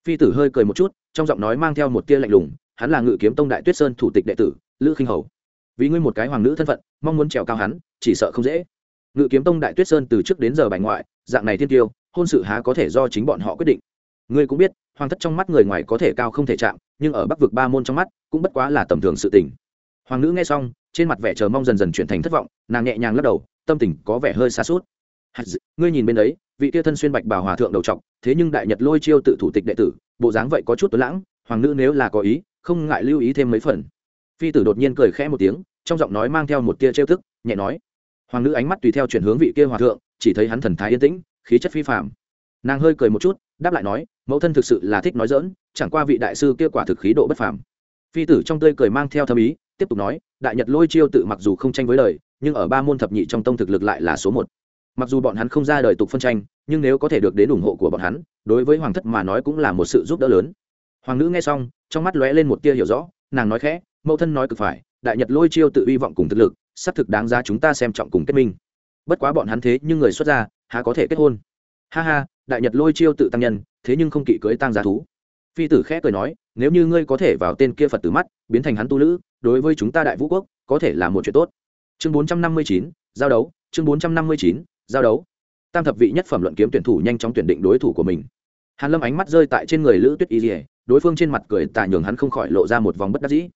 Phi tử hơi cười một chút, trong giọng nói mang theo một tia lạnh lùng, hắn là ngự kiếm tông đại tuyết sơn thủ tịch đệ tử, lữ khinh hầu. Vì ngươi một cái hoàng nữ thân phận, mong muốn trèo cao hắn, chỉ sợ không dễ. Ngự kiếm tông đại tuyết sơn từ trước đến giờ bài ngoại, dạng này thiên tiêu, hôn sự há có thể do chính bọn họ quyết định. Ngươi cũng biết, hoàng thất trong mắt người ngoài có thể cao không thể chạm, nhưng ở bắc vực ba môn trong mắt, cũng bất quá là tầm thường sự tình. Hoàng nữ nghe xong, trên mặt vẻ chờ mong dần dần chuyển thành thất vọng, nàng nhẹ nhàng lắc đầu, tâm tình có vẻ hơi xa suốt ngươi nhìn bên đấy vị kia thân xuyên bạch bảo hòa thượng đầu trọc thế nhưng đại nhật lôi chiêu tự thủ tịch đệ tử bộ dáng vậy có chút tuấn lãng hoàng nữ nếu là có ý không ngại lưu ý thêm mấy phần. Phi tử đột nhiên cười khẽ một tiếng trong giọng nói mang theo một tia trêu thức nhẹ nói. Hoàng nữ ánh mắt tùy theo chuyển hướng vị kia hòa thượng chỉ thấy hắn thần thái yên tĩnh khí chất phi phạm nàng hơi cười một chút đáp lại nói mẫu thân thực sự là thích nói dỡn chẳng qua vị đại sư kia quả thực khí độ bất phàm. Phi tử trong tươi cười mang theo thâm ý tiếp tục nói đại nhật lôi chiêu tự mặc dù không tranh với lời, nhưng ở ba môn thập nhị trong tông thực lực lại là số một mặc dù bọn hắn không ra đời tục phân tranh, nhưng nếu có thể được đến ủng hộ của bọn hắn, đối với hoàng thất mà nói cũng là một sự giúp đỡ lớn. Hoàng nữ nghe xong, trong mắt lóe lên một tia hiểu rõ, nàng nói khẽ, mẫu thân nói cực phải, đại nhật lôi chiêu tự hy vọng cùng thực lực, xác thực đáng ra chúng ta xem trọng cùng kết minh. Bất quá bọn hắn thế nhưng người xuất gia, há có thể kết hôn? Ha ha, đại nhật lôi chiêu tự tăng nhân, thế nhưng không kỵ cưới tăng giá thú. Phi tử khẽ cười nói, nếu như ngươi có thể vào tên kia phật tử mắt, biến thành hắn tu lữ, đối với chúng ta đại vũ quốc, có thể là một chuyện tốt. Chương bốn trăm năm mươi chín, giao đấu, chương bốn trăm năm mươi chín giao đấu. Tam thập vị nhất phẩm luận kiếm tuyển thủ nhanh chóng tuyển định đối thủ của mình. Hàn lâm ánh mắt rơi tại trên người lữ tuyết y dỉa đối phương trên mặt cười tà nhường hắn không khỏi lộ ra một vòng bất đắc dĩ.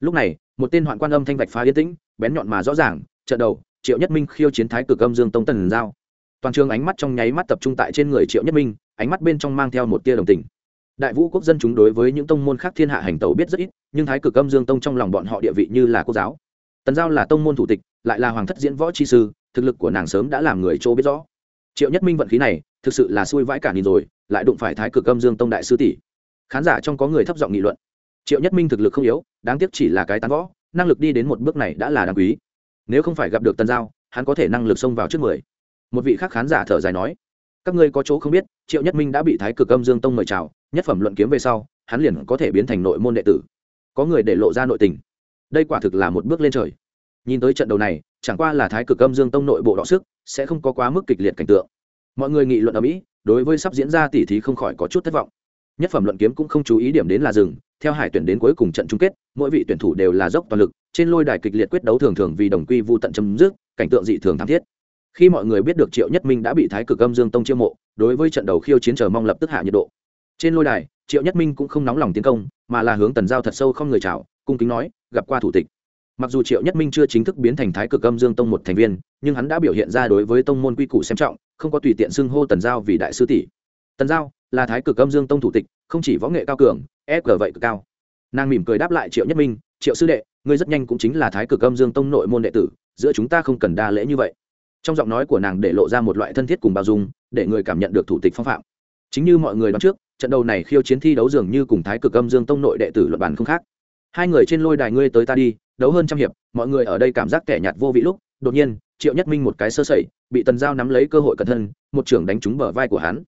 Lúc này, một tên hoạn quan âm thanh vạch phá yên tĩnh, bén nhọn mà rõ ràng, trận đầu, triệu nhất minh khiêu chiến thái cực âm dương tông tần giao. Toàn trường ánh mắt trong nháy mắt tập trung tại trên người triệu nhất minh, ánh mắt bên trong mang theo một tia đồng tình. Đại vũ quốc dân chúng đối với những tông môn khác thiên hạ hành tẩu biết rất ít, nhưng thái cực âm dương tông trong lòng bọn họ địa vị như là quốc giáo. Tần giao là tông môn thủ tịch, lại là hoàng thất diễn võ chi sư thực lực của nàng sớm đã làm người chỗ biết rõ. Triệu nhất minh vận khí này, thực sự là xui vãi cả nhìn rồi, lại đụng phải thái cực âm dương tông đại sư tỷ. Khán giả trong có người thấp giọng nghị luận. Triệu nhất minh thực lực không yếu, đáng tiếc chỉ là cái tán võ, năng lực đi đến một bước này đã là đáng quý. Nếu không phải gặp được tần giao, hắn có thể năng lực xông vào trước mười. Một vị khác khán giả thở dài nói, các ngươi có chỗ không biết, triệu nhất minh đã bị thái cực âm dương tông mời chào, nhất phẩm luận kiếm về sau, hắn liền có thể biến thành nội môn đệ tử. Có người để lộ ra nội tình. Đây quả thực là một bước lên trời nhìn tới trận đầu này, chẳng qua là thái cực âm dương tông nội bộ đọ sức, sẽ không có quá mức kịch liệt cảnh tượng. Mọi người nghị luận ở mỹ, đối với sắp diễn ra tỉ thí không khỏi có chút thất vọng. Nhất phẩm luận kiếm cũng không chú ý điểm đến là rừng, theo hải tuyển đến cuối cùng trận chung kết, mỗi vị tuyển thủ đều là dốc toàn lực, trên lôi đài kịch liệt quyết đấu thường thường vì đồng quy vô tận chấm dứt, cảnh tượng dị thường thảm thiết. Khi mọi người biết được triệu nhất minh đã bị thái cực âm dương tông chiêu mộ, đối với trận đầu khiêu chiến chờ mong lập tức hạ nhiệt độ. Trên lôi đài, triệu nhất minh cũng không nóng lòng tiến công, mà là hướng tần giao thật sâu không người chào, cung kính nói, gặp qua thủ tịch mặc dù triệu nhất minh chưa chính thức biến thành thái cực âm dương tông một thành viên, nhưng hắn đã biểu hiện ra đối với tông môn quy củ xem trọng, không có tùy tiện xưng hô tần giao vì đại sư tỷ. Tần giao là thái cực âm dương tông thủ tịch, không chỉ võ nghệ cao cường ép cờ vậy cực cao. Nàng mỉm cười đáp lại triệu nhất minh, triệu sư đệ, ngươi rất nhanh cũng chính là thái cực âm dương tông nội môn đệ tử, giữa chúng ta không cần đa lễ như vậy. Trong giọng nói của nàng để lộ ra một loại thân thiết cùng bao dung, để người cảm nhận được thủ tịch phong phạm. Chính như mọi người đoán trước, trận đầu này khiêu chiến thi đấu dường như cùng thái cực âm dương tông nội đệ tử luật bản không khác. Hai người trên lôi đài ngươi tới ta đi đấu hơn trăm hiệp, mọi người ở đây cảm giác kẻ nhạt vô vị lúc, đột nhiên, triệu nhất minh một cái sơ sẩy, bị tần giao nắm lấy cơ hội cẩn thân, một trưởng đánh trúng bờ vai của hắn.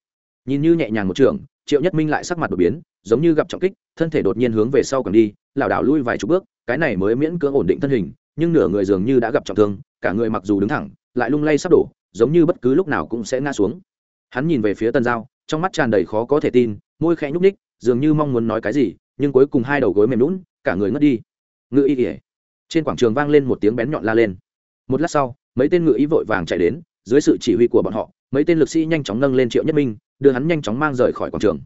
Nhìn như nhẹ nhàng một trưởng, triệu nhất minh lại sắc mặt đột biến, giống như gặp trọng kích, thân thể đột nhiên hướng về sau càng đi, lảo đảo lui vài chục bước, cái này mới miễn cưỡng ổn định thân hình, nhưng nửa người dường như đã gặp trọng thương, cả người mặc dù đứng thẳng, lại lung lay sắp đổ, giống như bất cứ lúc nào cũng sẽ ngã xuống. Hắn nhìn về phía tần giao, trong mắt tràn đầy khó có thể tin, môi khẽ nhúc ních dường như mong muốn nói cái gì, nhưng cuối cùng hai đầu gối mềm lún cả người ngất đi. Ngự y kỉa trên quảng trường vang lên một tiếng bén nhọn la lên. Một lát sau, mấy tên ngự ý vội vàng chạy đến, dưới sự chỉ huy của bọn họ, mấy tên lực sĩ nhanh chóng nâng lên triệu nhất minh, đưa hắn nhanh chóng mang rời khỏi quảng trường.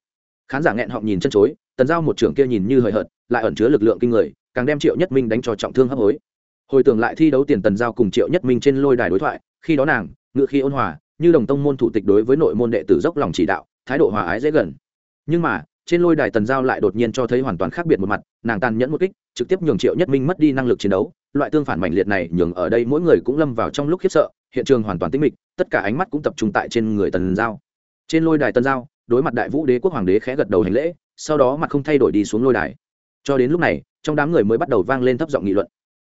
Khán giả nghẹn họng nhìn chân chối, tần giao một trưởng kia nhìn như hời hợt, lại ẩn chứa lực lượng kinh người, càng đem triệu nhất minh đánh cho trọng thương hấp hối. Hồi tưởng lại thi đấu tiền tần giao cùng triệu nhất minh trên lôi đài đối thoại, khi đó nàng, ngự khi ôn hòa, như đồng tông môn thủ tịch đối với nội môn đệ tử dốc lòng chỉ đạo, thái độ hòa ái dễ gần. Nhưng mà trên lôi đài tần giao lại đột nhiên cho thấy hoàn toàn khác biệt một mặt, nàng tàn nhẫn một kích, trực tiếp nhường triệu nhất minh mất đi năng lực chiến đấu, loại tương phản mạnh liệt này nhường ở đây mỗi người cũng lâm vào trong lúc khiếp sợ, hiện trường hoàn toàn tĩnh mịch, tất cả ánh mắt cũng tập trung tại trên người tần giao. Trên lôi đài tần giao, đối mặt đại vũ đế quốc hoàng đế khẽ gật đầu hành lễ, sau đó mặt không thay đổi đi xuống lôi đài. Cho đến lúc này, trong đám người mới bắt đầu vang lên thấp giọng nghị luận.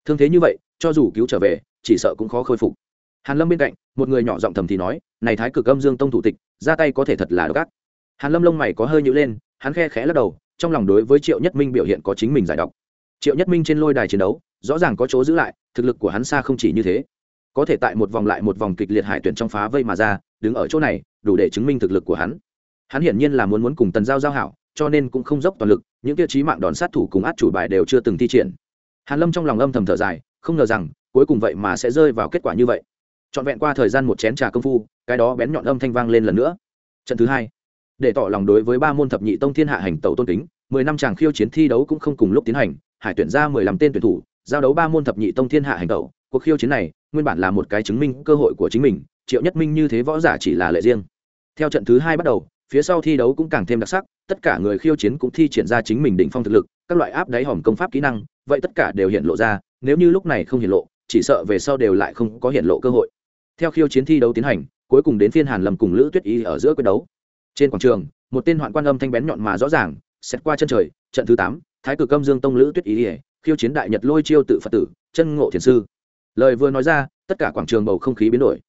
Thương thế như vậy, cho dù cứu trở về, chỉ sợ cũng khó khôi phục. Hàn lâm bên cạnh, một người nhỏ giọng thầm thì nói, này thái cực âm dương tông thủ tịch, ra tay có thể thật là độc ác. Hàn lâm lông mày có hơi nhữ lên hắn khe khẽ lắc đầu, trong lòng đối với triệu nhất minh biểu hiện có chính mình giải độc. Triệu nhất minh trên lôi đài chiến đấu, rõ ràng có chỗ giữ lại, thực lực của hắn xa không chỉ như thế. Có thể tại một vòng lại một vòng kịch liệt hải tuyển trong phá vây mà ra, đứng ở chỗ này, đủ để chứng minh thực lực của hắn. Hắn hiển nhiên là muốn muốn cùng tần giao giao hảo, cho nên cũng không dốc toàn lực, những tiêu chí mạng đòn sát thủ cùng át chủ bài đều chưa từng thi triển. Hàn lâm trong lòng âm thầm thở dài, không ngờ rằng, cuối cùng vậy mà sẽ rơi vào kết quả như vậy. Trọn vẹn qua thời gian một chén trà công phu, cái đó bén nhọn âm thanh vang lên lần nữa. Trận thứ hai để tỏ lòng đối với ba môn thập nhị tông thiên hạ hành tẩu tôn kính, mười năm chàng khiêu chiến thi đấu cũng không cùng lúc tiến hành, hải tuyển ra mười lăm tên tuyển thủ, giao đấu ba môn thập nhị tông thiên hạ hành tẩu. Cuộc khiêu chiến này, nguyên bản là một cái chứng minh cơ hội của chính mình, triệu nhất minh như thế võ giả chỉ là lệ riêng. Theo trận thứ hai bắt đầu, phía sau thi đấu cũng càng thêm đặc sắc, tất cả người khiêu chiến cũng thi triển ra chính mình đỉnh phong thực lực, các loại áp đáy hòm công pháp kỹ năng, vậy tất cả đều hiện lộ ra, nếu như lúc này không hiện lộ, chỉ sợ về sau đều lại không có hiện lộ cơ hội. Theo khiêu chiến thi đấu tiến hành, cuối cùng đến phiên hàn lâm cùng lữ tuyết y ở giữa quyết đấu trên quảng trường, một tên hoạn quan âm thanh bén nhọn mà rõ ràng xét qua chân trời, trận thứ tám, thái cực âm dương tông lữ tuyết ý ỉa khiêu chiến đại nhật lôi chiêu tự phật tử, chân ngộ thiền sư. Lời vừa nói ra, tất cả quảng trường bầu không khí biến đổi.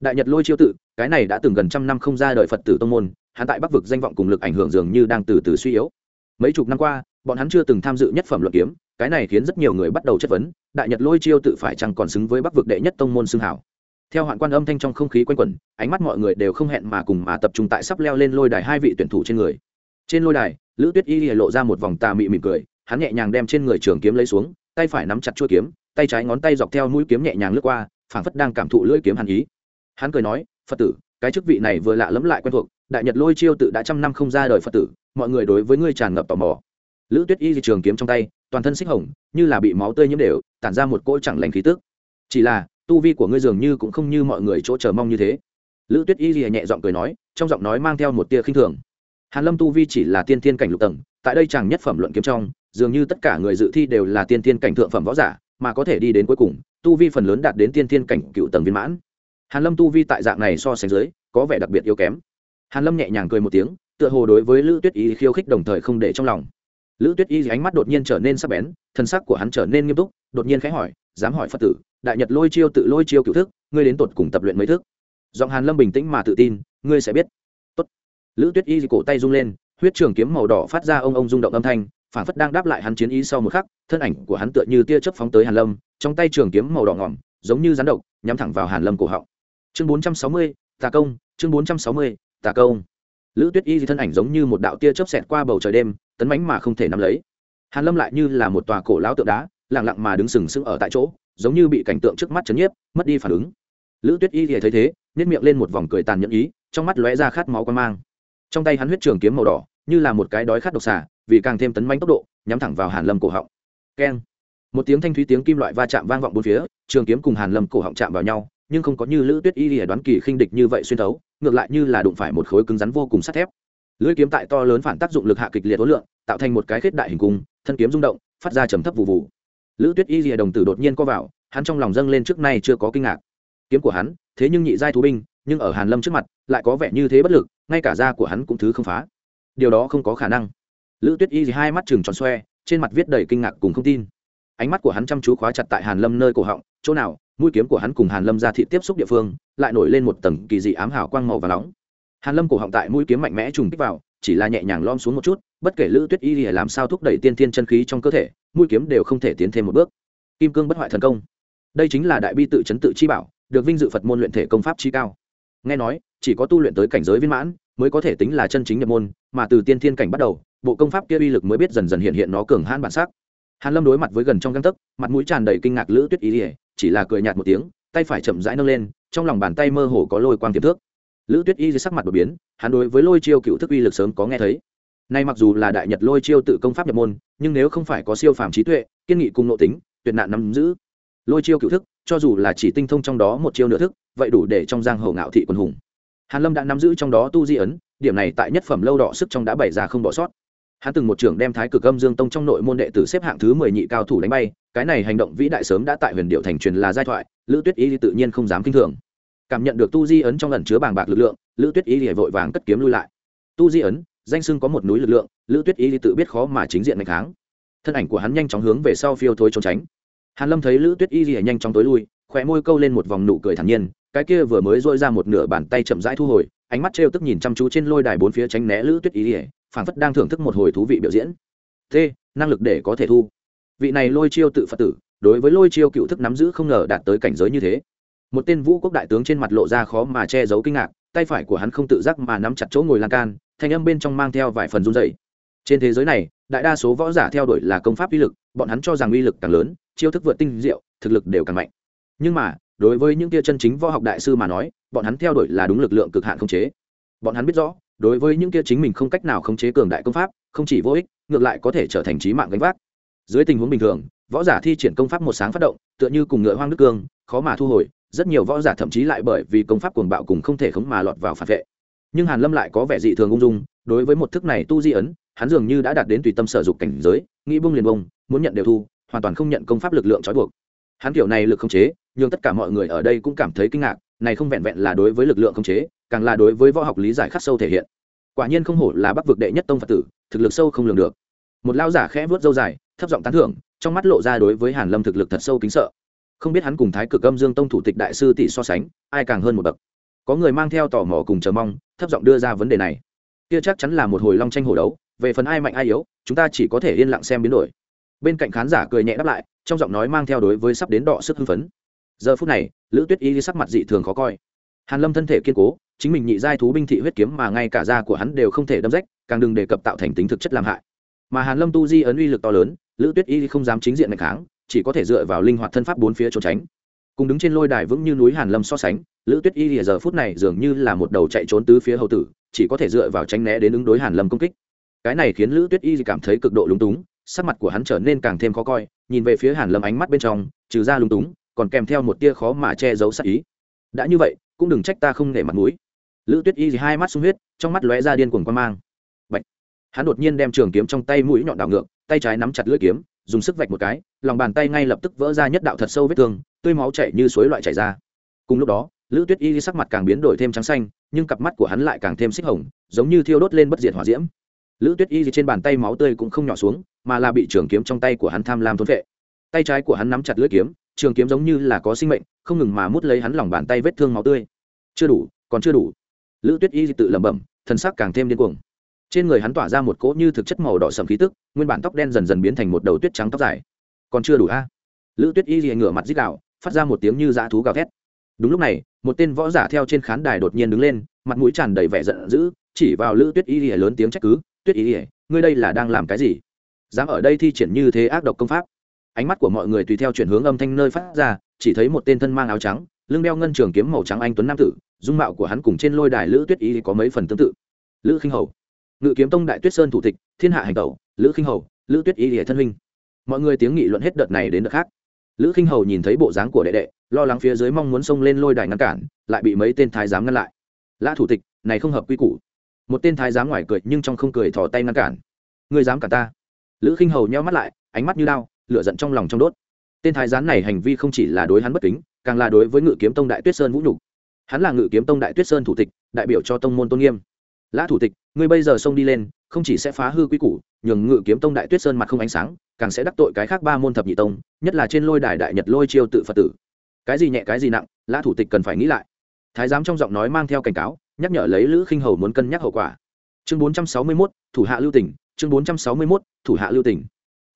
Đại nhật lôi chiêu tự, cái này đã từng gần trăm năm không ra đời phật tử tông môn, hắn tại bắc vực danh vọng cùng lực ảnh hưởng dường như đang từ từ suy yếu. Mấy chục năm qua, bọn hắn chưa từng tham dự nhất phẩm luận kiếm, cái này khiến rất nhiều người bắt đầu chất vấn, đại nhật lôi chiêu tự phải chăng còn xứng với bắc vực đệ nhất tông môn xưng hảo? Theo hoạn quan âm thanh trong không khí quanh quẩn, ánh mắt mọi người đều không hẹn mà cùng mà tập trung tại sắp leo lên lôi đài hai vị tuyển thủ trên người. Trên lôi đài, lữ tuyết y lộ ra một vòng tà mị mỉm cười, hắn nhẹ nhàng đem trên người trường kiếm lấy xuống, tay phải nắm chặt chuôi kiếm, tay trái ngón tay dọc theo mũi kiếm nhẹ nhàng lướt qua, phảng phất đang cảm thụ lưỡi kiếm hàn ý. Hắn cười nói, phật tử, cái chức vị này vừa lạ lẫm lại quen thuộc, đại nhật lôi chiêu tự đã trăm năm không ra đời phật tử, mọi người đối với ngươi tràn ngập tò mò. Lữ tuyết y trường kiếm trong tay, toàn thân xích hồng, như là bị máu tươi nhiễm đều, tản ra một cỗ chẳng lành khí tức. Chỉ là tu vi của ngươi dường như cũng không như mọi người chỗ chờ mong như thế. Lữ tuyết y lìa nhẹ giọng cười nói, trong giọng nói mang theo một tia khinh thường. Hàn lâm tu vi chỉ là tiên thiên cảnh lục tầng, tại đây chẳng nhất phẩm luận kiếm trong, dường như tất cả người dự thi đều là tiên thiên cảnh thượng phẩm võ giả, mà có thể đi đến cuối cùng, tu vi phần lớn đạt đến tiên thiên cảnh cựu tầng viên mãn. Hàn lâm tu vi tại dạng này so sánh dưới, có vẻ đặc biệt yếu kém. Hàn lâm nhẹ nhàng cười một tiếng, tựa hồ đối với lữ tuyết y khiêu khích đồng thời không để trong lòng. Lữ tuyết y ánh mắt đột nhiên trở nên sắc bén thân sắc của hắn trở nên nghiêm túc, đột nhiên khẽ hỏi dám hỏi phật tử đại nhật lôi chiêu tự lôi chiêu cựu thức ngươi đến tột cùng tập luyện mấy thức? Giọng hàn lâm bình tĩnh mà tự tin ngươi sẽ biết. Tốt. lữ tuyết y cổ tay rung lên huyết trường kiếm màu đỏ phát ra ông ông rung động âm thanh phản phất đang đáp lại hắn chiến ý sau một khắc thân ảnh của hắn tựa như tia chớp phóng tới hàn lâm trong tay trường kiếm màu đỏ ngỏm giống như rắn độc nhắm thẳng vào hàn lâm cổ họng. Chương 460, tà công chương 460, tà công. Lữ tuyết y thân ảnh giống như một đạo tia chớp xẹt qua bầu trời đêm tấn mãnh mà không thể nắm lấy. Hàn lâm lại như là một tòa cổ lão tượng đá lặng lặng mà đứng sừng sững ở tại chỗ, giống như bị cảnh tượng trước mắt chấn nhiếp, mất đi phản ứng. Lữ tuyết y thì thấy thế nếp miệng lên một vòng cười tàn nhẫn ý, trong mắt lóe ra khát máu quan mang. Trong tay hắn huyết trường kiếm màu đỏ, như là một cái đói khát độc xà, vì càng thêm tấn manh tốc độ, nhắm thẳng vào hàn lâm cổ họng. Keng. Một tiếng thanh thúy tiếng kim loại va chạm vang vọng bốn phía, trường kiếm cùng hàn lâm cổ họng chạm vào nhau, nhưng không có như lữ tuyết y lìa đoán kỳ khinh địch như vậy xuyên thấu, ngược lại như là đụng phải một khối cứng rắn vô cùng sắt thép. Lưỡi kiếm tại to lớn phản tác dụng lực hạ kịch liệt ối lượng, tạo thành một cái khết đại hình cung, thân kiếm rung động, phát ra trầm thấp vụ vụ lữ tuyết y rìa đồng tử đột nhiên co vào, hắn trong lòng dâng lên trước nay chưa có kinh ngạc. Kiếm của hắn, thế nhưng nhị giai thú binh, nhưng ở hàn lâm trước mặt, lại có vẻ như thế bất lực, ngay cả da của hắn cũng thứ không phá. Điều đó không có khả năng. Lữ tuyết y thì hai mắt chừng tròn xoe, trên mặt viết đầy kinh ngạc cùng không tin. Ánh mắt của hắn chăm chú khóa chặt tại hàn lâm nơi cổ họng, chỗ nào, mũi kiếm của hắn cùng hàn lâm ra thị tiếp xúc địa phương, lại nổi lên một tầng kỳ dị ám hào quang màu và nóng. Hàn lâm cổ họng tại mũi kiếm mạnh mẽ trùng kích vào chỉ là nhẹ nhàng lom xuống một chút, bất kể lữ tuyết y lìa làm sao thúc đẩy tiên thiên chân khí trong cơ thể, mũi kiếm đều không thể tiến thêm một bước. Kim cương bất hoại thần công. Đây chính là đại bi tự chấn tự chi bảo, được vinh dự phật môn luyện thể công pháp chi cao. Nghe nói, chỉ có tu luyện tới cảnh giới viên mãn, mới có thể tính là chân chính nhập môn, mà từ tiên thiên cảnh bắt đầu, bộ công pháp kia uy lực mới biết dần dần hiện hiện nó cường hãn bản sắc. Hàn lâm đối mặt với gần trong găng tấc, mặt mũi tràn đầy kinh ngạc lữ tuyết ý ỉa chỉ là cười nhạt một tiếng, tay phải chậm rãi nâng lên, trong lòng bàn tay mơ hồ có lôi quang tiềm thước lữ tuyết y sắc mặt đột biến, hắn đối với lôi chiêu cựu thức uy lực sớm có nghe thấy. Nay mặc dù là đại nhật lôi chiêu tự công pháp nhập môn, nhưng nếu không phải có siêu phàm trí tuệ, kiên nghị cùng nội tính, tuyệt nạn nắm giữ. Lôi chiêu cựu thức, cho dù là chỉ tinh thông trong đó một chiêu nửa thức, vậy đủ để trong giang hồ ngạo thị quân hùng. Hàn lâm đã nắm giữ trong đó tu di ấn, điểm này tại nhất phẩm lâu đỏ sức trong đã bày ra không bỏ sót. Hắn từng một trưởng đem thái cực âm dương tông trong nội môn đệ tử xếp hạng thứ mười nhị cao thủ đánh bay, cái này hành động vĩ đại sớm đã tại huyền điệu thành truyền là giai thoại, lữ tuyết y tự nhiên không dám kinh thường cảm nhận được tu di ấn trong ẩn chứa bàng bạc lực lượng, lữ tuyết y vội vàng cất kiếm lui lại. Tu di ấn, danh sưng có một núi lực lượng, lữ tuyết y tự biết khó mà chính diện mạnh kháng. Thân ảnh của hắn nhanh chóng hướng về sau phiêu thối trốn tránh. Hàn lâm thấy lữ tuyết y nhanh chóng tối lui khỏe môi câu lên một vòng nụ cười thản nhiên, cái kia vừa mới dội ra một nửa bàn tay chậm rãi thu hồi, ánh mắt trêu tức nhìn chăm chú trên lôi đài bốn phía tránh né lữ tuyết y phảng phất đang thưởng thức một hồi thú vị biểu diễn. T năng lực để có thể thu. Vị này lôi chiêu tự phật tử, đối với lôi chiêu cựu thức nắm giữ không ngờ đạt tới cảnh giới như thế một tên vũ quốc đại tướng trên mặt lộ ra khó mà che giấu kinh ngạc, tay phải của hắn không tự giác mà nắm chặt chỗ ngồi lan can, thanh âm bên trong mang theo vài phần run dày trên thế giới này, đại đa số võ giả theo đuổi là công pháp uy lực, bọn hắn cho rằng uy lực càng lớn, chiêu thức vượt tinh diệu, thực lực đều càng mạnh. Nhưng mà, đối với những tia chân chính võ học đại sư mà nói, bọn hắn theo đuổi là đúng lực lượng cực hạn khống chế. Bọn hắn biết rõ, đối với những kia chính mình không cách nào khống chế cường đại công pháp, không chỉ vô ích, ngược lại có thể trở thành trí mạng gánh vác. Dưới tình huống bình thường, võ giả thi triển công pháp một sáng phát động, tựa như cùng ngựa hoang đức cương, khó mà thu hồi rất nhiều võ giả thậm chí lại bởi vì công pháp cuồng bạo cùng không thể khống mà lọt vào phản vệ. Nhưng hàn lâm lại có vẻ dị thường ung dung đối với một thức này tu di ấn hắn dường như đã đạt đến tùy tâm sở dục cảnh giới nghĩ bung liền bung, muốn nhận đều thu hoàn toàn không nhận công pháp lực lượng trói buộc. Hắn kiểu này lực không chế nhưng tất cả mọi người ở đây cũng cảm thấy kinh ngạc này không vẹn vẹn là đối với lực lượng không chế càng là đối với võ học lý giải khắc sâu thể hiện. Quả nhiên không hổ là bắc vực đệ nhất tông phật tử thực lực sâu không lường được. Một lao giả khẽ vớt dâu dài thấp giọng tán thưởng trong mắt lộ ra đối với hàn lâm thực lực thật sâu kính sợ không biết hắn cùng thái cực âm dương tông thủ tịch đại sư tỷ so sánh, ai càng hơn một bậc. Có người mang theo tò mò cùng chờ mong, thấp giọng đưa ra vấn đề này. Kia chắc chắn là một hồi long tranh hổ đấu, về phần ai mạnh ai yếu, chúng ta chỉ có thể yên lặng xem biến đổi. Bên cạnh khán giả cười nhẹ đáp lại, trong giọng nói mang theo đối với sắp đến đọ sức hưng phấn. Giờ phút này, lữ tuyết y sắc mặt dị thường khó coi. Hàn lâm thân thể kiên cố, chính mình nhị giai thú binh thị huyết kiếm mà ngay cả da của hắn đều không thể đâm rách, càng đừng đề cập tạo thành tính thực chất làm hại. Mà hàn lâm tu di ấn uy lực to lớn, lữ tuyết y không dám chính diện mạnh kháng chỉ có thể dựa vào linh hoạt thân pháp bốn phía trốn tránh. Cùng đứng trên lôi đài vững như núi hàn lâm so sánh, lữ tuyết y giờ phút này dường như là một đầu chạy trốn tứ phía hầu tử, chỉ có thể dựa vào tránh né đến ứng đối hàn lâm công kích. Cái này khiến lữ tuyết y cảm thấy cực độ lúng túng, sắc mặt của hắn trở nên càng thêm khó coi, nhìn về phía hàn lâm ánh mắt bên trong, trừ ra lúng túng, còn kèm theo một tia khó mà che giấu sắc ý. Đã như vậy, cũng đừng trách ta không để mặt mũi. Lữ tuyết y thì hai mắt sung huyết, trong mắt lóe ra điên cuồng quan mang. Bạch. hắn đột nhiên đem trường kiếm trong tay mũi nhọn đảo ngược, tay trái nắm chặt lưỡi kiếm dùng sức vạch một cái, lòng bàn tay ngay lập tức vỡ ra nhất đạo thật sâu vết thương, tươi máu chảy như suối loại chảy ra. Cùng lúc đó, lữ tuyết y sắc mặt càng biến đổi thêm trắng xanh, nhưng cặp mắt của hắn lại càng thêm xích hồng, giống như thiêu đốt lên bất diệt hỏa diễm. Lữ tuyết y trên bàn tay máu tươi cũng không nhỏ xuống, mà là bị trường kiếm trong tay của hắn tham lam thốn vệ. Tay trái của hắn nắm chặt lưỡi kiếm, trường kiếm giống như là có sinh mệnh, không ngừng mà mút lấy hắn lòng bàn tay vết thương máu tươi. Chưa đủ, còn chưa đủ. Lữ tuyết y tự lẩm bẩm, thân sắc càng thêm điên cuồng trên người hắn tỏa ra một cỗ như thực chất màu đỏ sầm khí tức, nguyên bản tóc đen dần dần biến thành một đầu tuyết trắng tóc dài. Còn chưa đủ a? Lữ tuyết y ngửa mặt dít đạo phát ra một tiếng như dã thú gào thét. Đúng lúc này, một tên võ giả theo trên khán đài đột nhiên đứng lên, mặt mũi tràn đầy vẻ giận dữ, chỉ vào lữ tuyết y lớn tiếng trách cứ, tuyết y ngươi đây là đang làm cái gì? Dám ở đây thi triển như thế ác độc công pháp? Ánh mắt của mọi người tùy theo chuyển hướng âm thanh nơi phát ra, chỉ thấy một tên thân mang áo trắng, lưng đeo ngân trường kiếm màu trắng anh tuấn nam tử, dung mạo của hắn cùng trên lôi đài lữ tuyết y có mấy phần tương tự. Lữ khinh hầu ngự kiếm tông đại tuyết sơn thủ tịch, thiên hạ hành tẩu, lữ khinh hầu, lữ tuyết y hệ thân huynh. Mọi người tiếng nghị luận hết đợt này đến đợt khác. Lữ khinh hầu nhìn thấy bộ dáng của đệ đệ, lo lắng phía dưới mong muốn xông lên lôi đài ngăn cản, lại bị mấy tên thái giám ngăn lại. Lã thủ tịch, này không hợp quy củ. Một tên thái giám ngoài cười nhưng trong không cười thò tay ngăn cản. Người dám cả ta? Lữ khinh hầu nheo mắt lại, ánh mắt như lao lửa giận trong lòng trong đốt. Tên thái giám này hành vi không chỉ là đối hắn bất kính, càng là đối với ngự kiếm tông đại tuyết sơn vũ nhục. Hắn là ngự kiếm tông đại tuyết sơn thủ tịch, đại biểu cho tông môn tôn nghiêm. Lã thủ tịch ngươi bây giờ xông đi lên không chỉ sẽ phá hư quy củ nhường ngự kiếm tông đại tuyết sơn mặt không ánh sáng càng sẽ đắc tội cái khác ba môn thập nhị tông nhất là trên lôi đài đại nhật lôi chiêu tự phật tử. Cái gì nhẹ cái gì nặng lã thủ tịch cần phải nghĩ lại. Thái giám trong giọng nói mang theo cảnh cáo nhắc nhở lấy lữ khinh hầu muốn cân nhắc hậu quả. Chương bốn trăm sáu mươi 461, thủ hạ lưu tỉnh chương bốn trăm sáu mươi 461, thủ hạ lưu tỉnh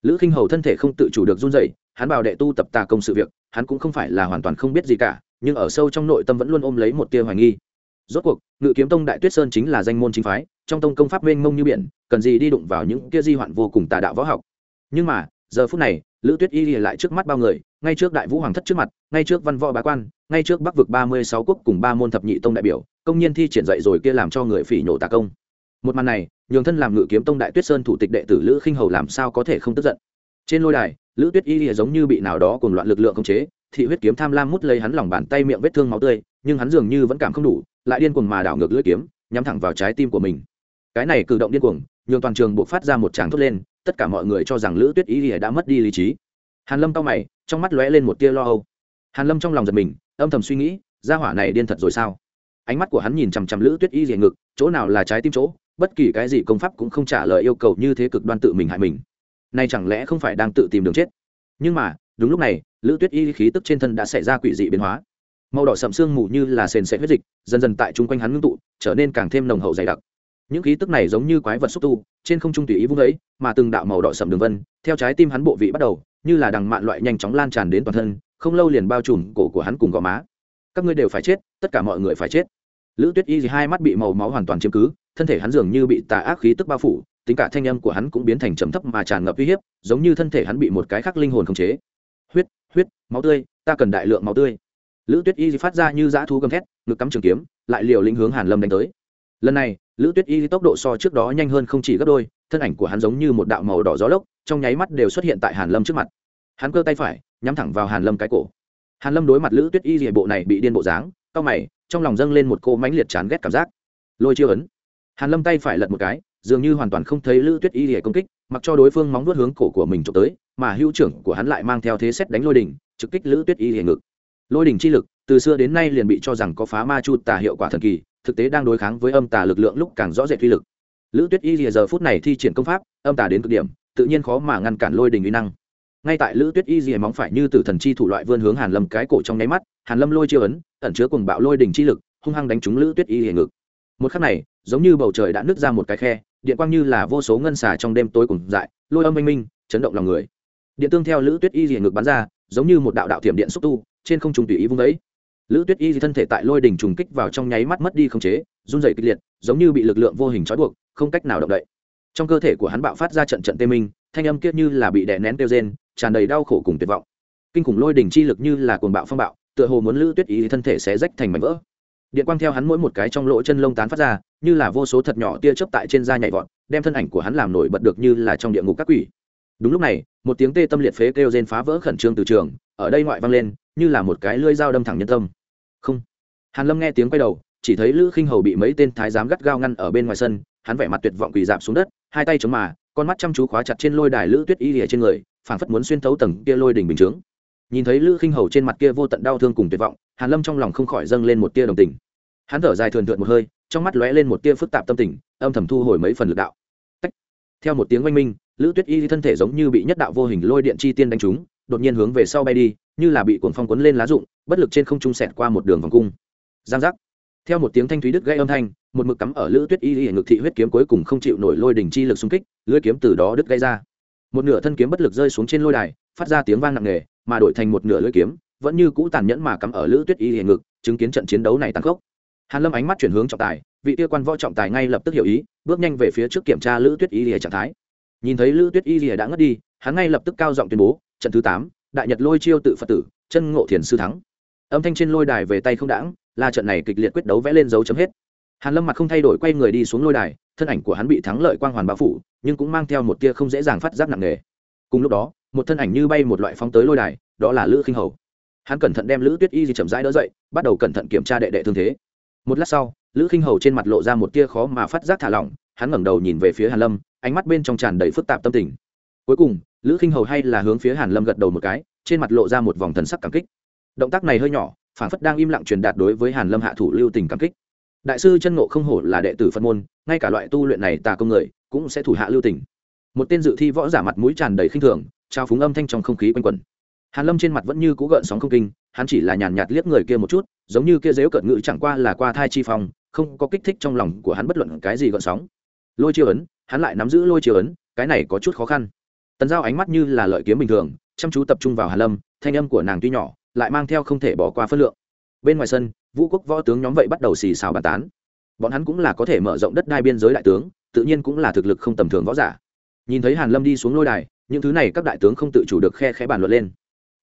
lữ khinh hầu thân thể không tự chủ được run rẩy, hắn bảo đệ tu tập tà công sự việc hắn cũng không phải là hoàn toàn không biết gì cả nhưng ở sâu trong nội tâm vẫn luôn ôm lấy một tia hoài nghi rốt cuộc, ngự kiếm tông đại tuyết sơn chính là danh môn chính phái, trong tông công pháp mênh mông như biển, cần gì đi đụng vào những kia di hoạn vô cùng tà đạo võ học. Nhưng mà, giờ phút này, lữ tuyết y lại trước mắt bao người, ngay trước đại vũ hoàng thất trước mặt, ngay trước văn võ bá quan, ngay trước bắc vực ba mươi sáu quốc cùng ba môn thập nhị tông đại biểu, công nhiên thi triển dậy rồi kia làm cho người phỉ nhổ tà công. Một màn này, nhường thân làm ngự kiếm tông đại tuyết sơn thủ tịch đệ tử lữ khinh hầu làm sao có thể không tức giận. Trên lôi đài, lữ tuyết y giống như bị nào đó cùng loạn lực lượng khống chế, thị huyết kiếm tham lam mút lấy hắn lòng bàn tay miệng vết thương máu tươi, nhưng hắn dường như vẫn cảm không đủ lại điên cuồng mà đảo ngược lưỡi kiếm, nhắm thẳng vào trái tim của mình. Cái này cử động điên cuồng, nhường toàn trường buộc phát ra một tràng thốt lên, tất cả mọi người cho rằng lữ tuyết y đã mất đi lý trí. Hàn lâm cau mày, trong mắt lóe lên một tia lo âu. Hàn lâm trong lòng giật mình, âm thầm suy nghĩ, gia hỏa này điên thật rồi sao? Ánh mắt của hắn nhìn chằm chằm lữ tuyết y rỉa ngực, chỗ nào là trái tim chỗ, bất kỳ cái gì công pháp cũng không trả lời yêu cầu như thế cực đoan tự mình hại mình. Này chẳng lẽ không phải đang tự tìm đường chết? Nhưng mà, đúng lúc này, lữ tuyết y khí tức trên thân đã xảy ra quỷ dị biến hóa màu đỏ sậm sương mù như là sền sệt huyết dịch, dần dần tại chung quanh hắn ngưng tụ, trở nên càng thêm nồng hậu dày đặc. Những khí tức này giống như quái vật xúc tu, trên không trung tùy ý vung ấy, mà từng đạo màu đỏ sậm đường vân, theo trái tim hắn bộ vị bắt đầu, như là đằng mạn loại nhanh chóng lan tràn đến toàn thân, không lâu liền bao trùm cổ của hắn cùng gò má. Các ngươi đều phải chết, tất cả mọi người phải chết. Lữ tuyết y hai mắt bị màu máu hoàn toàn chiếm cứ, thân thể hắn dường như bị tà ác khí tức bao phủ, tính cả thanh âm của hắn cũng biến thành trầm thấp mà tràn ngập uy hiếp, giống như thân thể hắn bị một cái khắc linh hồn khống chế. Huyết huyết, máu tươi, ta cần đại lượng máu tươi lữ tuyết y phát ra như dã thú gầm thét, ngực cắm trường kiếm, lại liều lĩnh hướng hàn lâm đánh tới. Lần này, lữ tuyết y tốc độ so trước đó nhanh hơn không chỉ gấp đôi, thân ảnh của hắn giống như một đạo màu đỏ gió lốc, trong nháy mắt đều xuất hiện tại hàn lâm trước mặt. Hắn cơ tay phải, nhắm thẳng vào hàn lâm cái cổ. Hàn lâm đối mặt lữ tuyết y rìa bộ này bị điên bộ dáng cao mày, trong lòng dâng lên một cô mãnh liệt chán ghét cảm giác. Lôi chiêu ấn. Hàn lâm tay phải lật một cái, dường như hoàn toàn không thấy lữ tuyết y rìa công kích, mặc cho đối phương móng vuốt hướng cổ của mình trộm tới, mà hữu trưởng của hắn lại mang theo thế xét đánh lôi đỉnh, trực kích lữ tuyết y rìa ngực lôi đỉnh chi lực, từ xưa đến nay liền bị cho rằng có phá ma chu tà hiệu quả thần kỳ, thực tế đang đối kháng với âm tà lực lượng lúc càng rõ rệt uy lực. Lữ tuyết y rìa giờ phút này thi triển công pháp, âm tà đến cực điểm, tự nhiên khó mà ngăn cản lôi đình uy năng. Ngay tại lữ tuyết y dì móng phải như từ thần chi thủ loại vươn hướng hàn lâm cái cổ trong nháy mắt, hàn lâm lôi chiêu ấn, ẩn chứa cùng bạo lôi đình chi lực, hung hăng đánh trúng lữ tuyết y hề ngực. Một khắc này, giống như bầu trời đã nứt ra một cái khe, điện quang như là vô số ngân xà trong đêm tối cùng dại, lôi âm minh minh, chấn động lòng người. Điện tương theo lữ tuyết y hề ngực bắn ra, giống như một đạo đạo thiểm điện xúc tu trên không trung tùy ý vung đấy. Lữ tuyết y thân thể tại lôi đỉnh trùng kích vào trong nháy mắt mất đi không chế, run rẩy kịch liệt, giống như bị lực lượng vô hình trói buộc, không cách nào động đậy. Trong cơ thể của hắn bạo phát ra trận trận tê minh, thanh âm kiết như là bị đè nén tiêu rên, tràn đầy đau khổ cùng tuyệt vọng. Kinh khủng lôi đỉnh chi lực như là cuồng bạo phong bạo, tựa hồ muốn lữ tuyết Y thân thể sẽ rách thành mảnh vỡ. Điện quang theo hắn mỗi một cái trong lỗ chân lông tán phát ra, như là vô số thật nhỏ tia chớp tại trên da nhảy vọt, đem thân ảnh của hắn làm nổi bật được như là trong địa ngục các quỷ. Đúng lúc này, một tiếng tê tâm liệt phế kêu rên phá vỡ khẩn trương từ trường ở đây ngoại vang lên, như là một cái lưỡi dao đâm thẳng nhân tâm. Không. Hàn lâm nghe tiếng quay đầu, chỉ thấy lữ khinh hầu bị mấy tên thái giám gắt gao ngăn ở bên ngoài sân, hắn vẻ mặt tuyệt vọng quỳ dạp xuống đất, hai tay chống mà, con mắt chăm chú khóa chặt trên lôi đài lữ tuyết y lìa trên người, phảng phất muốn xuyên thấu tầng kia lôi đỉnh bình chướng. Nhìn thấy lữ khinh hầu trên mặt kia vô tận đau thương cùng tuyệt vọng, hàn lâm trong lòng không khỏi dâng lên một tia đồng tình. Hắn thở dài thườn thượt một hơi, trong mắt lóe lên một tia phức tạp tâm tình, âm thầm thu hồi mấy phần lực đạo. Tách. theo một tiếng oanh minh, lữ tuyết y thân thể giống như bị nhất đạo vô hình lôi điện chi tiên đánh trúng đột nhiên hướng về sau bay đi, như là bị cuồng phong cuốn lên lá rụng, bất lực trên không trung sẹt qua một đường vòng cung. Giang giác. Theo một tiếng thanh thúy đứt gây âm thanh, một mực cắm ở lữ tuyết y y ngực thị huyết kiếm cuối cùng không chịu nổi lôi đỉnh chi lực xung kích, lưỡi kiếm từ đó đứt gây ra. Một nửa thân kiếm bất lực rơi xuống trên lôi đài, phát ra tiếng vang nặng nề, mà đổi thành một nửa lưỡi kiếm, vẫn như cũ tàn nhẫn mà cắm ở lữ tuyết y y ngực, chứng kiến trận chiến đấu này tăng khốc. Hàn lâm ánh mắt chuyển hướng trọng tài, vị tiêu quan võ trọng tài ngay lập tức hiểu ý, bước nhanh về phía trước kiểm tra lữ tuyết y y trạng thái. Nhìn thấy lữ tuyết y y đã ngất đi, hắn ngay lập tức cao giọng tuyên bố trận thứ tám, đại nhật lôi chiêu tự phật tử, chân ngộ thiền sư thắng. Âm thanh trên lôi đài về tay không đãng, là trận này kịch liệt quyết đấu vẽ lên dấu chấm hết. Hàn lâm mặt không thay đổi quay người đi xuống lôi đài, thân ảnh của hắn bị thắng lợi quang hoàn bao phủ, nhưng cũng mang theo một tia không dễ dàng phát giác nặng nề. Cùng lúc đó, một thân ảnh như bay một loại phóng tới lôi đài, đó là lữ khinh hầu. Hắn cẩn thận đem lữ tuyết y di chậm rãi đỡ dậy, bắt đầu cẩn thận kiểm tra đệ đệ thương thế. Một lát sau, lữ khinh hầu trên mặt lộ ra một tia khó mà phát giác thả lỏng, hắn ngẩng đầu nhìn về phía hàn lâm, ánh mắt bên trong tràn đầy phức tạp tâm tình. Cuối cùng lữ khinh hầu hay là hướng phía hàn lâm gật đầu một cái, trên mặt lộ ra một vòng thần sắc cảm kích. Động tác này hơi nhỏ phản phất đang im lặng truyền đạt đối với hàn lâm hạ thủ lưu tình cảm kích. Đại sư chân ngộ không hổ là đệ tử phật môn, ngay cả loại tu luyện này tà công người, cũng sẽ thủ hạ lưu tình. Một tên dự thi võ giả mặt mũi tràn đầy khinh thường, trao phúng âm thanh trong không khí quanh quẩn. Hàn lâm trên mặt vẫn như cũ gợn sóng không kinh, hắn chỉ là nhàn nhạt liếc người kia một chút, giống như kia dếu cợt ngữ chẳng qua là qua thai chi phong, không có kích thích trong lòng của hắn bất luận cái gì gợn sóng. Lôi chiêu ấn, hắn lại nắm giữ lôi chiêu ấn, cái này có chút khó khăn tần giao ánh mắt như là lợi kiếm bình thường, chăm chú tập trung vào hàn lâm, thanh âm của nàng tuy nhỏ, lại mang theo không thể bỏ qua phân lượng. Bên ngoài sân, vũ quốc võ tướng nhóm vậy bắt đầu xì xào bàn tán. Bọn hắn cũng là có thể mở rộng đất đai biên giới đại tướng, tự nhiên cũng là thực lực không tầm thường võ giả. Nhìn thấy hàn lâm đi xuống lôi đài, những thứ này các đại tướng không tự chủ được khe khẽ bàn luận lên.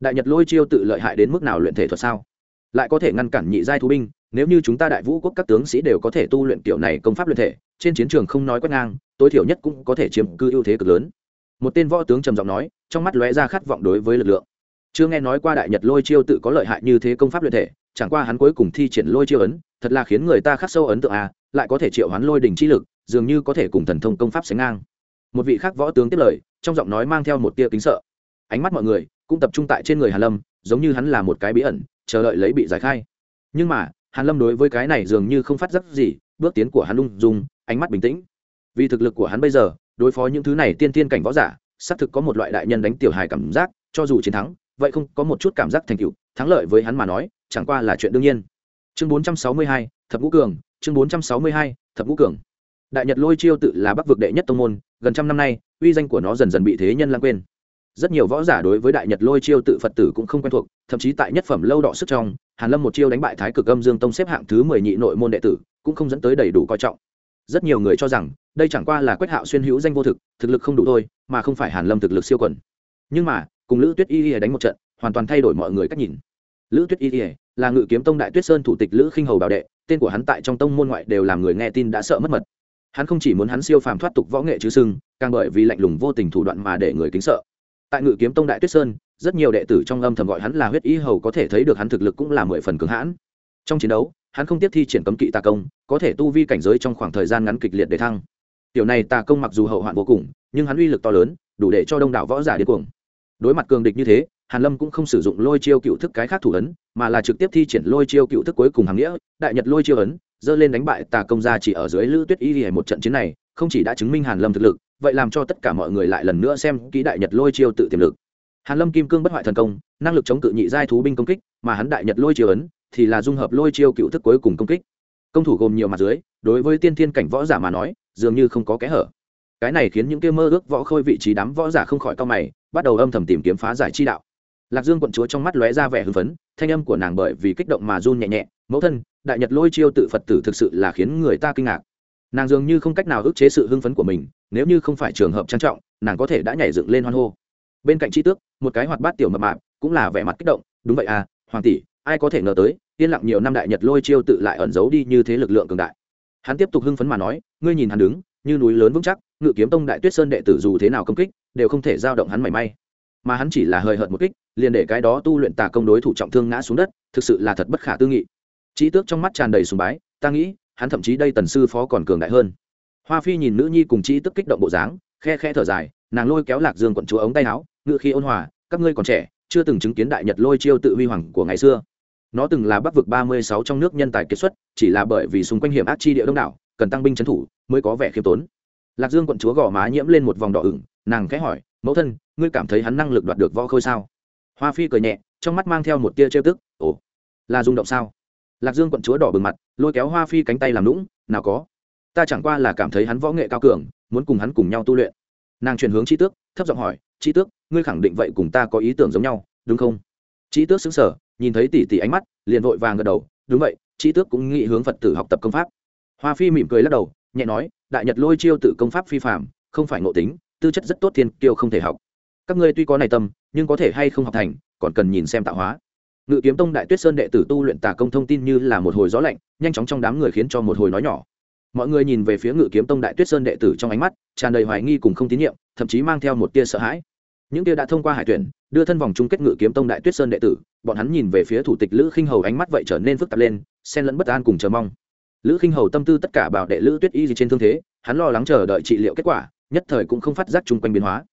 Đại nhật lôi chiêu tự lợi hại đến mức nào luyện thể thuật sao? Lại có thể ngăn cản nhị giai thú binh, nếu như chúng ta đại vũ quốc các tướng sĩ đều có thể tu luyện kiểu này công pháp luyện thể, trên chiến trường không nói quét ngang, tối thiểu nhất cũng có thể chiếm cư ưu thế cực lớn một tên võ tướng trầm giọng nói, trong mắt lóe ra khát vọng đối với lực lượng. Chưa nghe nói qua đại nhật lôi chiêu tự có lợi hại như thế công pháp luyện thể, chẳng qua hắn cuối cùng thi triển lôi chiêu ấn, thật là khiến người ta khắc sâu ấn tượng à lại có thể triệu hoán lôi đỉnh chi lực, dường như có thể cùng thần thông công pháp sánh ngang. Một vị khác võ tướng tiếp lời, trong giọng nói mang theo một tia kính sợ. Ánh mắt mọi người cũng tập trung tại trên người hàn lâm, giống như hắn là một cái bí ẩn, chờ đợi lấy bị giải khai. Nhưng mà, hàn lâm đối với cái này dường như không phát giác gì, bước tiến của hắn lung dung, ánh mắt bình tĩnh. Vì thực lực của hắn bây giờ đối phó những thứ này tiên tiên cảnh võ giả xác thực có một loại đại nhân đánh tiểu hài cảm giác cho dù chiến thắng vậy không có một chút cảm giác thành tựu thắng lợi với hắn mà nói chẳng qua là chuyện đương nhiên. Chương 462, thập ngũ cường chương 462, thập ngũ cường. Đại nhật lôi chiêu tự là bắc vực đệ nhất tông môn gần trăm năm nay uy danh của nó dần dần bị thế nhân lãng quên. Rất nhiều võ giả đối với đại nhật lôi chiêu tự phật tử cũng không quen thuộc thậm chí tại nhất phẩm lâu đỏ sức trong hàn lâm một chiêu đánh bại thái cực âm dương tông xếp hạng thứ mười nhị nội môn đệ tử cũng không dẫn tới đầy đủ coi trọng rất nhiều người cho rằng, đây chẳng qua là quách hạo xuyên hữu danh vô thực thực lực không đủ thôi, mà không phải hàn lâm thực lực siêu quần. Nhưng mà, cùng lữ tuyết y y đánh một trận, hoàn toàn thay đổi mọi người cách nhìn. Lữ tuyết y y là ngự kiếm tông đại tuyết sơn thủ tịch lữ khinh hầu bảo đệ, tên của hắn tại trong tông môn ngoại đều làm người nghe tin đã sợ mất mật. Hắn không chỉ muốn hắn siêu phàm thoát tục võ nghệ chứ sưng càng bởi vì lạnh lùng vô tình thủ đoạn mà để người kính sợ. Tại ngự kiếm tông đại tuyết sơn, rất nhiều đệ tử trong âm thầm gọi hắn là huyết y hầu có thể thấy được hắn thực lực cũng là mười phần cứng hãn. Trong chiến đấu hắn không tiếp thi triển cấm kỵ tà công, có thể tu vi cảnh giới trong khoảng thời gian ngắn kịch liệt để thăng. Tiểu này tà công mặc dù hậu hoạn vô cùng, nhưng hắn uy lực to lớn, đủ để cho đông đảo võ giả điên cuồng. Đối mặt cường địch như thế, hàn lâm cũng không sử dụng lôi chiêu cựu thức cái khác thủ ấn, mà là trực tiếp thi triển lôi chiêu cựu thức cuối cùng hàng nghĩa, đại nhật lôi chiêu ấn dơ lên đánh bại tà công gia chỉ ở dưới lữ tuyết y hề một trận chiến này, không chỉ đã chứng minh hàn lâm thực lực, vậy làm cho tất cả mọi người lại lần nữa xem kỹ đại nhật lôi chiêu tự tiềm lực. Hàn lâm kim cương bất hoại thần công, năng lực chống cự nhị giai thú binh công kích, mà hắn đại nhật lôi chiêu ấn thì là dung hợp lôi chiêu cựu thức cuối cùng công kích. Công thủ gồm nhiều mặt dưới, đối với tiên thiên cảnh võ giả mà nói, dường như không có kẽ hở. Cái này khiến những kia mơ ước võ khôi vị trí đám võ giả không khỏi cao mày, bắt đầu âm thầm tìm kiếm phá giải chi đạo. Lạc dương quận chúa trong mắt lóe ra vẻ hưng phấn, thanh âm của nàng bởi vì kích động mà run nhẹ nhẹ, mẫu thân, đại nhật lôi chiêu tự phật tử thực sự là khiến người ta kinh ngạc. Nàng dường như không cách nào ức chế sự hưng phấn của mình, nếu như không phải trường hợp trang trọng, nàng có thể đã nhảy dựng lên hoan hô. Bên cạnh chi tước, một cái hoạt bát tiểu mập mạp, cũng là vẻ mặt kích động, đúng vậy à hoàng tỷ ai có thể ngờ tới, yên lặng nhiều năm đại nhật lôi chiêu tự lại ẩn giấu đi như thế lực lượng cường đại. Hắn tiếp tục hưng phấn mà nói, ngươi nhìn hắn đứng, như núi lớn vững chắc, ngự kiếm tông đại tuyết sơn đệ tử dù thế nào công kích, đều không thể giao động hắn mảy may. Mà hắn chỉ là hời hợt một kích, liền để cái đó tu luyện tà công đối thủ trọng thương ngã xuống đất, thực sự là thật bất khả tư nghị. Trí tước trong mắt tràn đầy sùng bái, ta nghĩ, hắn thậm chí đây tần sư phó còn cường đại hơn. Hoa phi nhìn nữ nhi cùng trí tức kích động bộ dáng, khe khe thở dài, nàng lôi kéo lạc dương quận chúa ống tay áo, ngự khi ôn hòa, các ngươi còn trẻ, chưa từng chứng kiến đại nhật lôi chiêu tự huy hoàng của ngày xưa nó từng là bắc vực ba mươi sáu trong nước nhân tài kiệt xuất, chỉ là bởi vì xung quanh hiểm ác chi địa đông đảo, cần tăng binh trấn thủ mới có vẻ khiêm tốn. Lạc dương quận chúa gò má nhiễm lên một vòng đỏ ửng, nàng khẽ hỏi, mẫu thân, ngươi cảm thấy hắn năng lực đoạt được võ khôi sao? Hoa phi cười nhẹ, trong mắt mang theo một tia trêu tức, ồ, là rung động sao? Lạc dương quận chúa đỏ bừng mặt, lôi kéo hoa phi cánh tay làm lũng nào có, ta chẳng qua là cảm thấy hắn võ nghệ cao cường, muốn cùng hắn cùng nhau tu luyện. Nàng chuyển hướng trí tước, thấp giọng hỏi trí tước, ngươi khẳng định vậy cùng ta có ý tưởng giống nhau, đúng không? Trí tước xứng sở nhìn thấy tỷ tỷ ánh mắt, liền vội vàng gật đầu, đúng vậy trí tước cũng nghĩ hướng phật tử học tập công pháp. Hoa phi mỉm cười lắc đầu, nhẹ nói, đại nhật lôi chiêu tự công pháp phi phạm không phải ngộ tính, tư chất rất tốt thiên kiêu không thể học. Các ngươi tuy có này tâm, nhưng có thể hay không học thành, còn cần nhìn xem tạo hóa. Ngự kiếm tông đại tuyết sơn đệ tử tu luyện tà công thông tin như là một hồi gió lạnh, nhanh chóng trong đám người khiến cho một hồi nói nhỏ. Mọi người nhìn về phía ngự kiếm tông đại tuyết sơn đệ tử trong ánh mắt, tràn đầy hoài nghi cùng không tín nhiệm, thậm chí mang theo một tia sợ hãi. Những tia đã thông qua hải tuyển đưa thân vòng chung kết ngự kiếm tông đại tuyết sơn đệ tử, bọn hắn nhìn về phía thủ tịch lữ khinh hầu ánh mắt vậy trở nên phức tạp lên, xen lẫn bất an cùng chờ mong. Lữ khinh hầu tâm tư tất cả bảo đệ lữ tuyết y gì trên thương thế, hắn lo lắng chờ đợi trị liệu kết quả, nhất thời cũng không phát giác chung quanh biến hóa.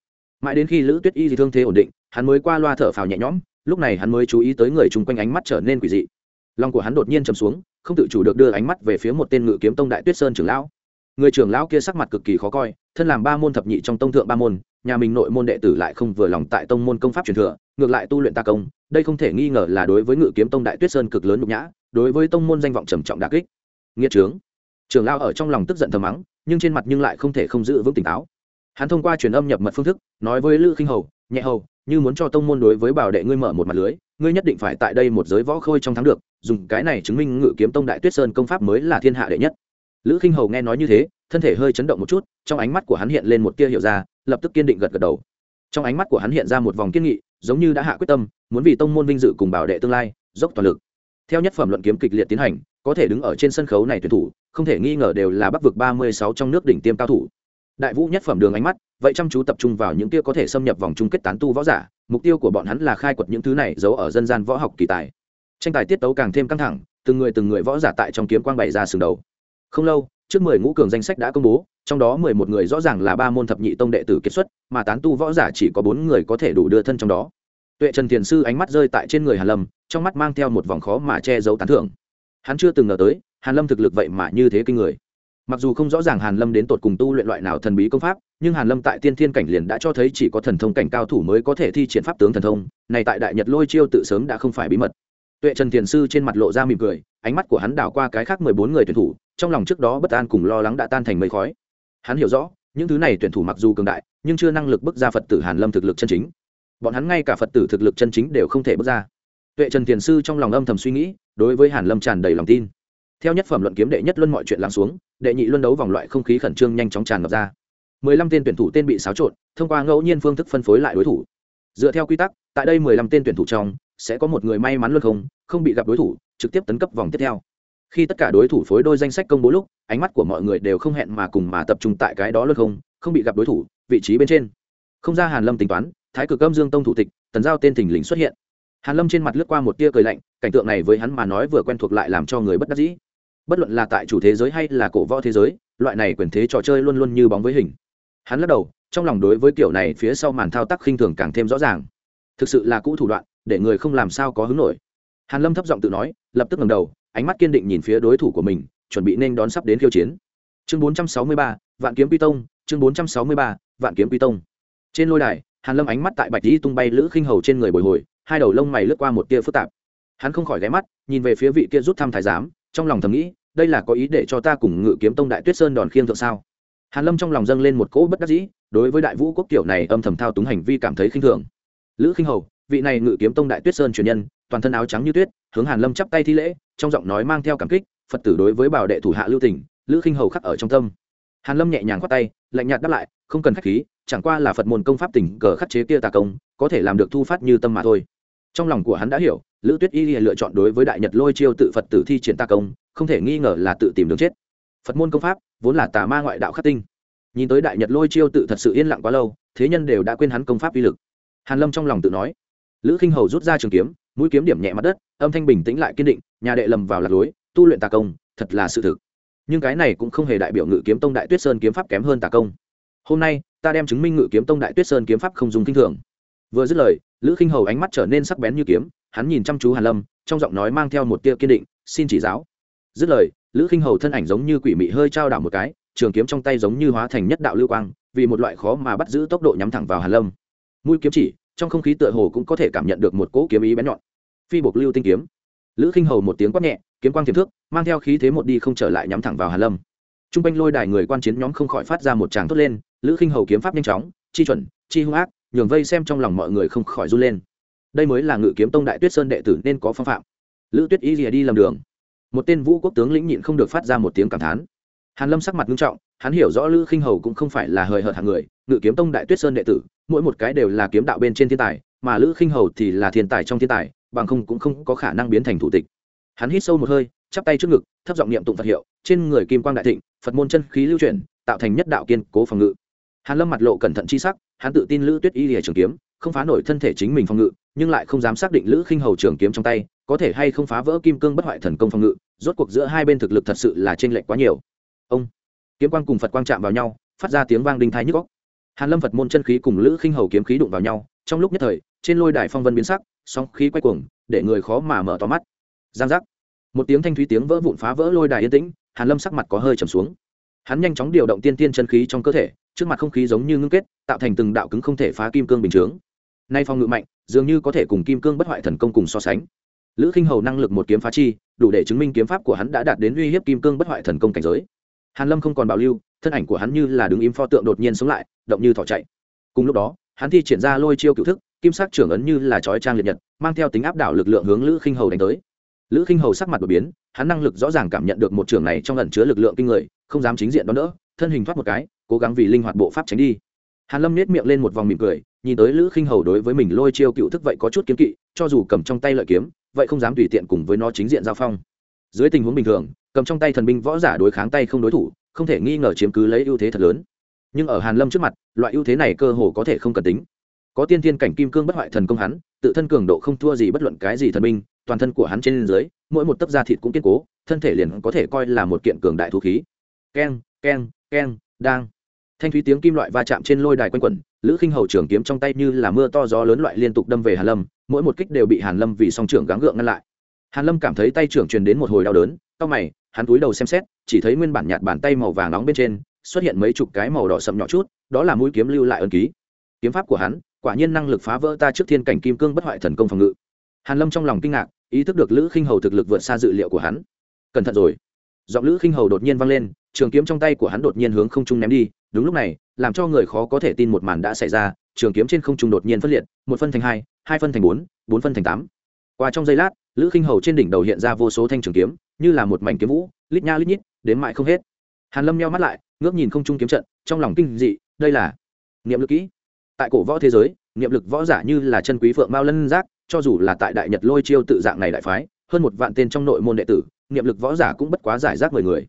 Mãi đến khi lữ tuyết y gì thương thế ổn định, hắn mới qua loa thở phào nhẹ nhõm, lúc này hắn mới chú ý tới người chung quanh ánh mắt trở nên quỷ dị. Lòng của hắn đột nhiên trầm xuống, không tự chủ được đưa ánh mắt về phía một tên ngự kiếm tông đại tuyết sơn trưởng lão. Người trưởng lão kia sắc mặt cực kỳ khó coi, thân làm ba môn thập nhị trong tông thượng ba môn nhà mình nội môn đệ tử lại không vừa lòng tại tông môn công pháp truyền thừa, ngược lại tu luyện ta công, đây không thể nghi ngờ là đối với ngự kiếm tông đại tuyết sơn cực lớn nhục nhã, đối với tông môn danh vọng trầm trọng đà kích. Nghĩa trướng. Trưởng lao ở trong lòng tức giận thầm mắng, nhưng trên mặt nhưng lại không thể không giữ vững tỉnh táo. Hắn thông qua truyền âm nhập mật phương thức, nói với lữ khinh hầu, nhẹ hầu, như muốn cho tông môn đối với bảo đệ ngươi mở một mặt lưới, ngươi nhất định phải tại đây một giới võ khôi trong thắng được, dùng cái này chứng minh ngự kiếm tông đại tuyết sơn công pháp mới là thiên hạ đệ nhất. Lữ khinh hầu nghe nói như thế thân thể hơi chấn động một chút, trong ánh mắt của hắn hiện lên một tia hiểu ra, lập tức kiên định gật gật đầu. Trong ánh mắt của hắn hiện ra một vòng kiên nghị, giống như đã hạ quyết tâm, muốn vì tông môn vinh dự cùng bảo đệ tương lai, dốc toàn lực. Theo nhất phẩm luận kiếm kịch liệt tiến hành, có thể đứng ở trên sân khấu này tuyển thủ, không thể nghi ngờ đều là bắc vực ba mươi sáu trong nước đỉnh tiêm cao thủ. Đại vũ nhất phẩm đường ánh mắt, vậy chăm chú tập trung vào những kia có thể xâm nhập vòng chung kết tán tu võ giả, mục tiêu của bọn hắn là khai quật những thứ này giấu ở dân gian võ học kỳ tài. Tranh tài tiết tấu càng thêm căng thẳng, từng người từng người võ giả tại trong kiếm quang bày ra sừng đầu. Không lâu trước mười ngũ cường danh sách đã công bố, trong đó mười một người rõ ràng là ba môn thập nhị tông đệ tử kết xuất, mà tán tu võ giả chỉ có bốn người có thể đủ đưa thân trong đó. Tuệ trần Tiền sư ánh mắt rơi tại trên người hàn lâm, trong mắt mang theo một vòng khó mà che giấu tán thưởng. Hắn chưa từng ngờ tới, hàn lâm thực lực vậy mà như thế kinh người. Mặc dù không rõ ràng hàn lâm đến tột cùng tu luyện loại nào thần bí công pháp, nhưng hàn lâm tại tiên thiên cảnh liền đã cho thấy chỉ có thần thông cảnh cao thủ mới có thể thi triển pháp tướng thần thông, này tại đại nhật lôi chiêu tự sớm đã không phải bí mật. Tuệ trần Tiền sư trên mặt lộ ra mỉm cười, ánh mắt của hắn đảo qua cái khác mười bốn người tuyển thủ trong lòng trước đó bất an cùng lo lắng đã tan thành mây khói. Hắn hiểu rõ, những thứ này tuyển thủ mặc dù cường đại, nhưng chưa năng lực bước ra phật tử hàn lâm thực lực chân chính. Bọn hắn ngay cả phật tử thực lực chân chính đều không thể bước ra. Tuệ trần thiền sư trong lòng âm thầm suy nghĩ, đối với hàn lâm tràn đầy lòng tin. Theo nhất phẩm luận kiếm đệ nhất luân mọi chuyện lắng xuống, đệ nhị luân đấu vòng loại không khí khẩn trương nhanh chóng tràn ngập ra. Mười lăm tên tuyển thủ tên bị xáo trộn, thông qua ngẫu nhiên phương thức phân phối lại đối thủ. Dựa theo quy tắc, tại đây mười lăm tên tuyển thủ trong, sẽ có một người may mắn luân không không bị gặp đối thủ, trực tiếp tấn cấp vòng tiếp theo khi tất cả đối thủ phối đôi danh sách công bố lúc, ánh mắt của mọi người đều không hẹn mà cùng mà tập trung tại cái đó luôn không không bị gặp đối thủ, vị trí bên trên. Không ra hàn lâm tính toán, thái cực âm dương tông thủ tịch, tần giao tên thình lình xuất hiện. Hàn lâm trên mặt lướt qua một tia cười lạnh, cảnh tượng này với hắn mà nói vừa quen thuộc lại làm cho người bất đắc dĩ. Bất luận là tại chủ thế giới hay là cổ võ thế giới, loại này quyền thế trò chơi luôn luôn như bóng với hình. Hắn lắc đầu, trong lòng đối với kiểu này phía sau màn thao tác khinh thường càng thêm rõ ràng. Thực sự là cũ thủ đoạn, để người không làm sao có hứng nổi. Hàn lâm thấp giọng tự nói, lập tức ngẩng đầu ánh mắt kiên định nhìn phía đối thủ của mình chuẩn bị nên đón sắp đến khiêu chiến. Chương 463, vạn kiếm quy tông chương 463, vạn kiếm quy tông. Trên lôi đài hàn lâm ánh mắt tại bạch di tung bay lữ khinh hầu trên người bồi hồi hai đầu lông mày lướt qua một tia phức tạp. Hắn không khỏi ghé mắt nhìn về phía vị kia rút thăm thái giám trong lòng thầm nghĩ đây là có ý để cho ta cùng ngự kiếm tông đại tuyết sơn đòn khiêng thượng sao? Hàn lâm trong lòng dâng lên một cỗ bất đắc dĩ đối với đại vũ quốc tiểu này âm thầm thao túng hành vi cảm thấy khinh thường. Lữ khinh hầu vị này ngự kiếm tông đại tuyết sơn truyền nhân toàn thân áo trắng như tuyết, hướng hàn lâm chắp tay thi lễ, trong giọng nói mang theo cảm kích, phật tử đối với bảo đệ thủ hạ lưu tỉnh lữ khinh hầu khắc ở trong tâm. Hàn lâm nhẹ nhàng khoát tay, lạnh nhạt đáp lại, không cần khách khí, chẳng qua là phật môn công pháp tỉnh cờ khắc chế kia tà công, có thể làm được thu phát như tâm mà thôi. Trong lòng của hắn đã hiểu, lữ tuyết y lựa chọn đối với đại nhật lôi chiêu tự phật tử thi triển tà công, không thể nghi ngờ là tự tìm đường chết. Phật môn công pháp, vốn là tà ma ngoại đạo khắc tinh. Nhìn tới đại nhật lôi chiêu tự thật sự yên lặng quá lâu, thế nhân đều đã quên hắn công pháp uy lực. Hàn lâm trong lòng tự nói. Lữ khinh hầu rút ra trường kiếm mũi kiếm điểm nhẹ mặt đất, âm thanh bình tĩnh lại kiên định, nhà đệ lầm vào lạc lối, tu luyện tà công, thật là sự thực. Nhưng cái này cũng không hề đại biểu ngự kiếm tông đại tuyết sơn kiếm pháp kém hơn tà công. Hôm nay, ta đem chứng minh ngự kiếm tông đại tuyết sơn kiếm pháp không dùng kinh thường. Vừa dứt lời, lữ khinh hầu ánh mắt trở nên sắc bén như kiếm, hắn nhìn chăm chú hàn lâm, trong giọng nói mang theo một tia kiên định, xin chỉ giáo. Dứt lời, lữ khinh hầu thân ảnh giống như quỷ mị hơi trao đảo một cái, trường kiếm trong tay giống như hóa thành nhất đạo lưu quang, vì một loại khó mà bắt giữ tốc độ nhắm thẳng vào hàn lâm. Mũi kiếm chỉ trong không khí tựa hồ cũng có thể cảm nhận được một cỗ kiếm ý bén nhọn. Phi bộc lưu tinh kiếm. Lữ khinh hầu một tiếng quát nhẹ, kiếm quang thiềm thước, mang theo khí thế một đi không trở lại nhắm thẳng vào hàn lâm. Trung r quanh lôi đài người quan chiến nhóm không khỏi phát ra một tràng thốt lên, lữ khinh hầu kiếm pháp nhanh chóng, chi chuẩn, chi hung ác, nhường vây xem trong lòng mọi người không khỏi run lên. Đây mới là ngự kiếm tông đại tuyết sơn đệ tử nên có phong phạm. Lữ tuyết y rìa đi lầm đường. Một tên vũ quốc tướng lĩnh nhịn không được phát ra một tiếng cảm thán. Hàn lâm sắc mặt nghiêm trọng hắn hiểu rõ lữ khinh hầu cũng không phải là hời hợt hạng người, ngự kiếm tông đại tuyết sơn đệ tử, mỗi một cái đều là kiếm đạo bên trên thiên tài, mà lữ khinh hầu thì là thiên tài trong thiên tài, bằng không cũng không có khả năng biến thành thủ tịch. Hắn hít sâu một hơi, chắp tay trước ngực, thấp giọng niệm tụng phật hiệu, trên người kim quang đại thịnh, phật môn chân khí lưu chuyển, tạo thành nhất đạo kiên cố phòng ngự. Hàn lâm mặt lộ cẩn thận chi sắc, hắn tự tin lữ tuyết y lìa trường kiếm, không phá nổi thân thể chính mình phòng ngự, nhưng lại không dám xác định lữ khinh hầu trường kiếm trong tay, có thể hay không phá vỡ kim cương bất hoại thần công phòng ngự, rốt cuộc giữa hai bên thực lực thật sự là trên lệch quá nhiều. Ông kiếm quang cùng phật quang chạm vào nhau, phát ra tiếng vang đinh thái nhức góc hàn lâm phật môn chân khí cùng lữ khinh hầu kiếm khí đụng vào nhau, trong lúc nhất thời, trên lôi đài phong vân biến sắc song khí quay cuồng, để người khó mà mở to mắt. Giang giác. Một tiếng thanh thúy tiếng vỡ vụn phá vỡ lôi đài yên tĩnh, hàn lâm sắc mặt có hơi trầm xuống. Hắn nhanh chóng điều động tiên tiên chân khí trong cơ thể, trước mặt không khí giống như ngưng kết, tạo thành từng đạo cứng không thể phá kim cương bình chướng. Nay phong ngự mạnh, dường như có thể cùng kim cương bất hoại thần công cùng so sánh. Lữ khinh hầu năng lực một kiếm phá chi, đủ để chứng minh kiếm pháp của hắn đã đạt đến uy hiếp kim cương bất hoại thần công cảnh giới hàn lâm không còn bảo lưu, thân ảnh của hắn như là đứng im pho tượng đột nhiên sống lại, động như thỏ chạy. Cùng lúc đó, hắn thi triển ra lôi chiêu cựu thức, kim sắc trưởng ấn như là chói trang liệt nhật, mang theo tính áp đảo lực lượng hướng lữ khinh hầu đánh tới. Lữ khinh hầu sắc mặt đột biến, hắn năng lực rõ ràng cảm nhận được một trường này trong ẩn chứa lực lượng kinh người, không dám chính diện đón đỡ, thân hình thoát một cái, cố gắng vì linh hoạt bộ pháp tránh đi. Hàn lâm nết miệng lên một vòng mỉm cười, nhìn tới lữ khinh hầu đối với mình lôi chiêu cựu thức vậy có chút kiếm kỵ, cho dù cầm trong tay lợi kiếm, vậy không dám tùy tiện cùng với nó chính diện giao phong. Dưới tình huống bình thường cầm trong tay thần binh võ giả đối kháng tay không đối thủ, không thể nghi ngờ chiếm cứ lấy ưu thế thật lớn. Nhưng ở hàn lâm trước mặt, loại ưu thế này cơ hồ có thể không cần tính. Có tiên thiên cảnh kim cương bất hoại thần công hắn, tự thân cường độ không thua gì bất luận cái gì thần binh, toàn thân của hắn trên dưới, mỗi một tấc da thịt cũng kiên cố, thân thể liền có thể coi là một kiện cường đại thú khí. Keng keng keng, đang. Thanh thúy tiếng kim loại va chạm trên lôi đài quanh quẩn, lữ khinh hầu trưởng kiếm trong tay như là mưa to gió lớn loại liên tục đâm về hàn lâm, mỗi một kích đều bị hàn lâm vì song trưởng gắng gượng ngăn lại hàn lâm cảm thấy tay trưởng truyền đến một hồi đau đớn, cau mày, hắn cúi đầu xem xét, chỉ thấy nguyên bản nhạt bàn tay màu vàng nóng bên trên xuất hiện mấy chục cái màu đỏ sậm nhỏ chút, đó là mũi kiếm lưu lại ấn ký. Kiếm pháp của hắn, quả nhiên năng lực phá vỡ ta trước thiên cảnh kim cương bất hoại thần công phòng ngự. Hàn lâm trong lòng kinh ngạc, ý thức được lữ khinh hầu thực lực vượt xa dự liệu của hắn. Cẩn thận rồi. Giọng lữ khinh hầu đột nhiên vang lên, trường kiếm trong tay của hắn đột nhiên hướng không trung ném đi, đúng lúc này, làm cho người khó có thể tin một màn đã xảy ra, trường kiếm trên không trung đột nhiên phân liệt, một phân thành hai hai phân thành bốn bốn phân thành tám. Qua trong giây lát lữ khinh hầu trên đỉnh đầu hiện ra vô số thanh trường kiếm, như là một mảnh kiếm vũ, lít nha lít nhít, đến mãi không hết. Hàn lâm nheo mắt lại, ngước nhìn không trung kiếm trận, trong lòng kinh dị, đây là niệm lực kỹ. Tại cổ võ thế giới, niệm lực võ giả như là chân quý phượng mao lân giác, cho dù là tại đại nhật lôi chiêu tự dạng này đại phái, hơn một vạn tên trong nội môn đệ tử, niệm lực võ giả cũng bất quá giải rác mười người.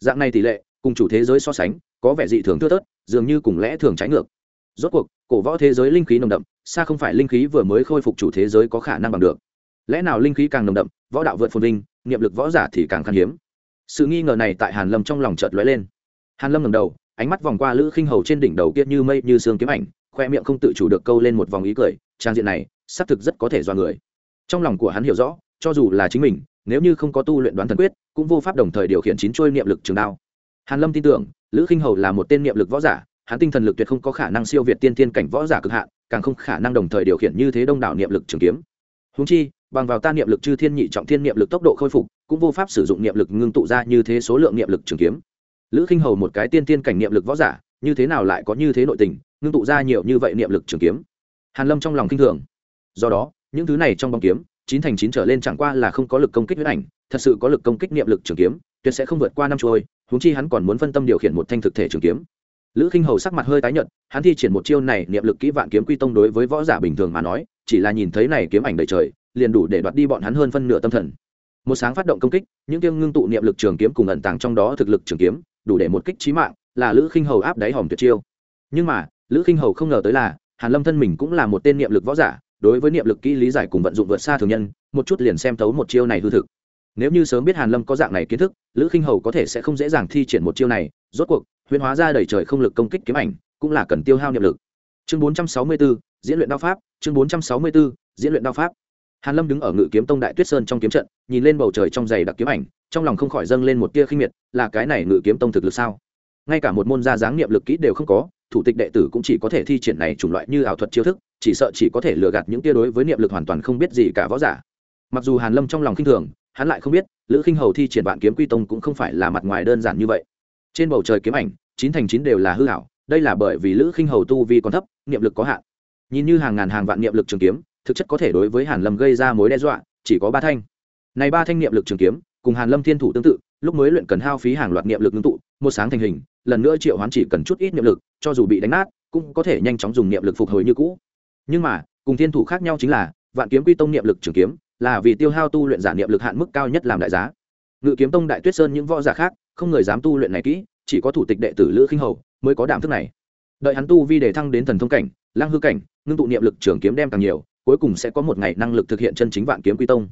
Dạng này tỷ lệ, cùng chủ thế giới so sánh, có vẻ dị thường thưa thớt, dường như cùng lẽ thường trái ngược. Rốt cuộc, cổ võ thế giới linh khí nồng đậm, xa không phải linh khí vừa mới khôi phục chủ thế giới có khả năng bằng được lẽ nào linh khí càng nồng đậm, võ đạo vượt phồn vinh niệm lực võ giả thì càng khan hiếm? Sự nghi ngờ này tại hàn lâm trong lòng chợt lóe lên. Hàn lâm ngẩng đầu, ánh mắt vòng qua lữ khinh hầu trên đỉnh đầu kia như mây, như sương kiếm ảnh, khoe miệng không tự chủ được câu lên một vòng ý cười, trang diện này, xác thực rất có thể do người. Trong lòng của hắn hiểu rõ, cho dù là chính mình, nếu như không có tu luyện đoán thần quyết, cũng vô pháp đồng thời điều khiển chín chuôi niệm lực trường đao. Hàn lâm tin tưởng, lữ khinh hầu là một tên niệm lực võ giả, hắn tinh thần lực tuyệt không có khả năng siêu việt tiên tiên cảnh võ giả cực hạn, càng không khả năng đồng thời điều khiển như thế đông đảo niệm lực trường kiếm. Huống chi bằng vào ta niệm lực chư thiên nhị trọng thiên niệm lực tốc độ khôi phục, cũng vô pháp sử dụng niệm lực ngưng tụ ra như thế số lượng niệm lực trường kiếm. Lữ khinh hầu một cái tiên tiên cảnh niệm lực võ giả, như thế nào lại có như thế nội tình, ngưng tụ ra nhiều như vậy niệm lực trường kiếm? Hàn lâm trong lòng kinh thường. Do đó, những thứ này trong bóng kiếm, chín thành chín trở lên chẳng qua là không có lực công kích huyết ảnh, thật sự có lực công kích niệm lực trường kiếm, tuyệt sẽ không vượt qua năm trôi, huống chi hắn còn muốn phân tâm điều khiển một thanh thực thể trường kiếm. Lữ khinh hầu sắc mặt hơi tái nhợt, hắn thi triển một chiêu này niệm lực kỹ vạn kiếm quy tông đối với võ giả bình thường mà nói, chỉ là nhìn thấy này kiếm ảnh đầy trời liền đủ để đoạt đi bọn hắn hơn phân nửa tâm thần. Một sáng phát động công kích những kiêng ngưng tụ niệm lực trường kiếm cùng ẩn tàng trong đó thực lực trường kiếm đủ để một kích chí mạng là lữ khinh hầu áp đáy hòm tuyệt chiêu. Nhưng mà lữ khinh hầu không ngờ tới là hàn lâm thân mình cũng là một tên niệm lực võ giả đối với niệm lực kỹ lý giải cùng vận dụng vượt xa thường nhân một chút liền xem thấu một chiêu này hư thực. Nếu như sớm biết hàn lâm có dạng này kiến thức lữ khinh hầu có thể sẽ không dễ dàng thi triển một chiêu này rốt cuộc huyễn hóa ra đầy trời không lực công kích kiếm ảnh cũng là cần tiêu hao niệm lực. Chương 464, diễn luyện đao pháp chương 464, diễn luyện đao pháp hàn lâm đứng ở ngự kiếm tông đại tuyết sơn trong kiếm trận, nhìn lên bầu trời trong giày đặc kiếm ảnh, trong lòng không khỏi dâng lên một tia khinh miệt, là cái này ngự kiếm tông thực lực sao? Ngay cả một môn gia dáng niệm lực kỹ đều không có, thủ tịch đệ tử cũng chỉ có thể thi triển này chủng loại như ảo thuật chiêu thức, chỉ sợ chỉ có thể lừa gạt những tia đối với niệm lực hoàn toàn không biết gì cả võ giả. Mặc dù hàn lâm trong lòng khinh thường, hắn lại không biết, lữ khinh hầu thi triển vạn kiếm quy tông cũng không phải là mặt ngoài đơn giản như vậy. Trên bầu trời kiếm ảnh, chín thành chín đều là hư ảo, đây là bởi vì lữ khinh hầu tu vi còn thấp, niệm lực có hạn. Nhìn như hàng ngàn hàng vạn niệm lực trường kiếm thực chất có thể đối với hàn lâm gây ra mối đe dọa, chỉ có ba thanh. Này ba thanh niệm lực trường kiếm, cùng hàn lâm thiên thủ tương tự, lúc mới luyện cần hao phí hàng loạt niệm lực ngưng tụ, một sáng thành hình, lần nữa triệu hoán chỉ cần chút ít niệm lực, cho dù bị đánh nát, cũng có thể nhanh chóng dùng niệm lực phục hồi như cũ. Nhưng mà, cùng thiên thủ khác nhau chính là, vạn kiếm quy tông niệm lực trường kiếm, là vì tiêu hao tu luyện giả niệm lực hạn mức cao nhất làm đại giá. Ngự kiếm tông đại tuyết sơn những võ giả khác, không người dám tu luyện này kỹ, chỉ có thủ tịch đệ tử lữ khinh hầu mới có đảm thức này. Đợi hắn tu vi để thăng đến thần thông cảnh lang hư cảnh, ngưng tụ niệm lực trường kiếm đem càng nhiều cuối cùng sẽ có một ngày năng lực thực hiện chân chính vạn kiếm quy tông.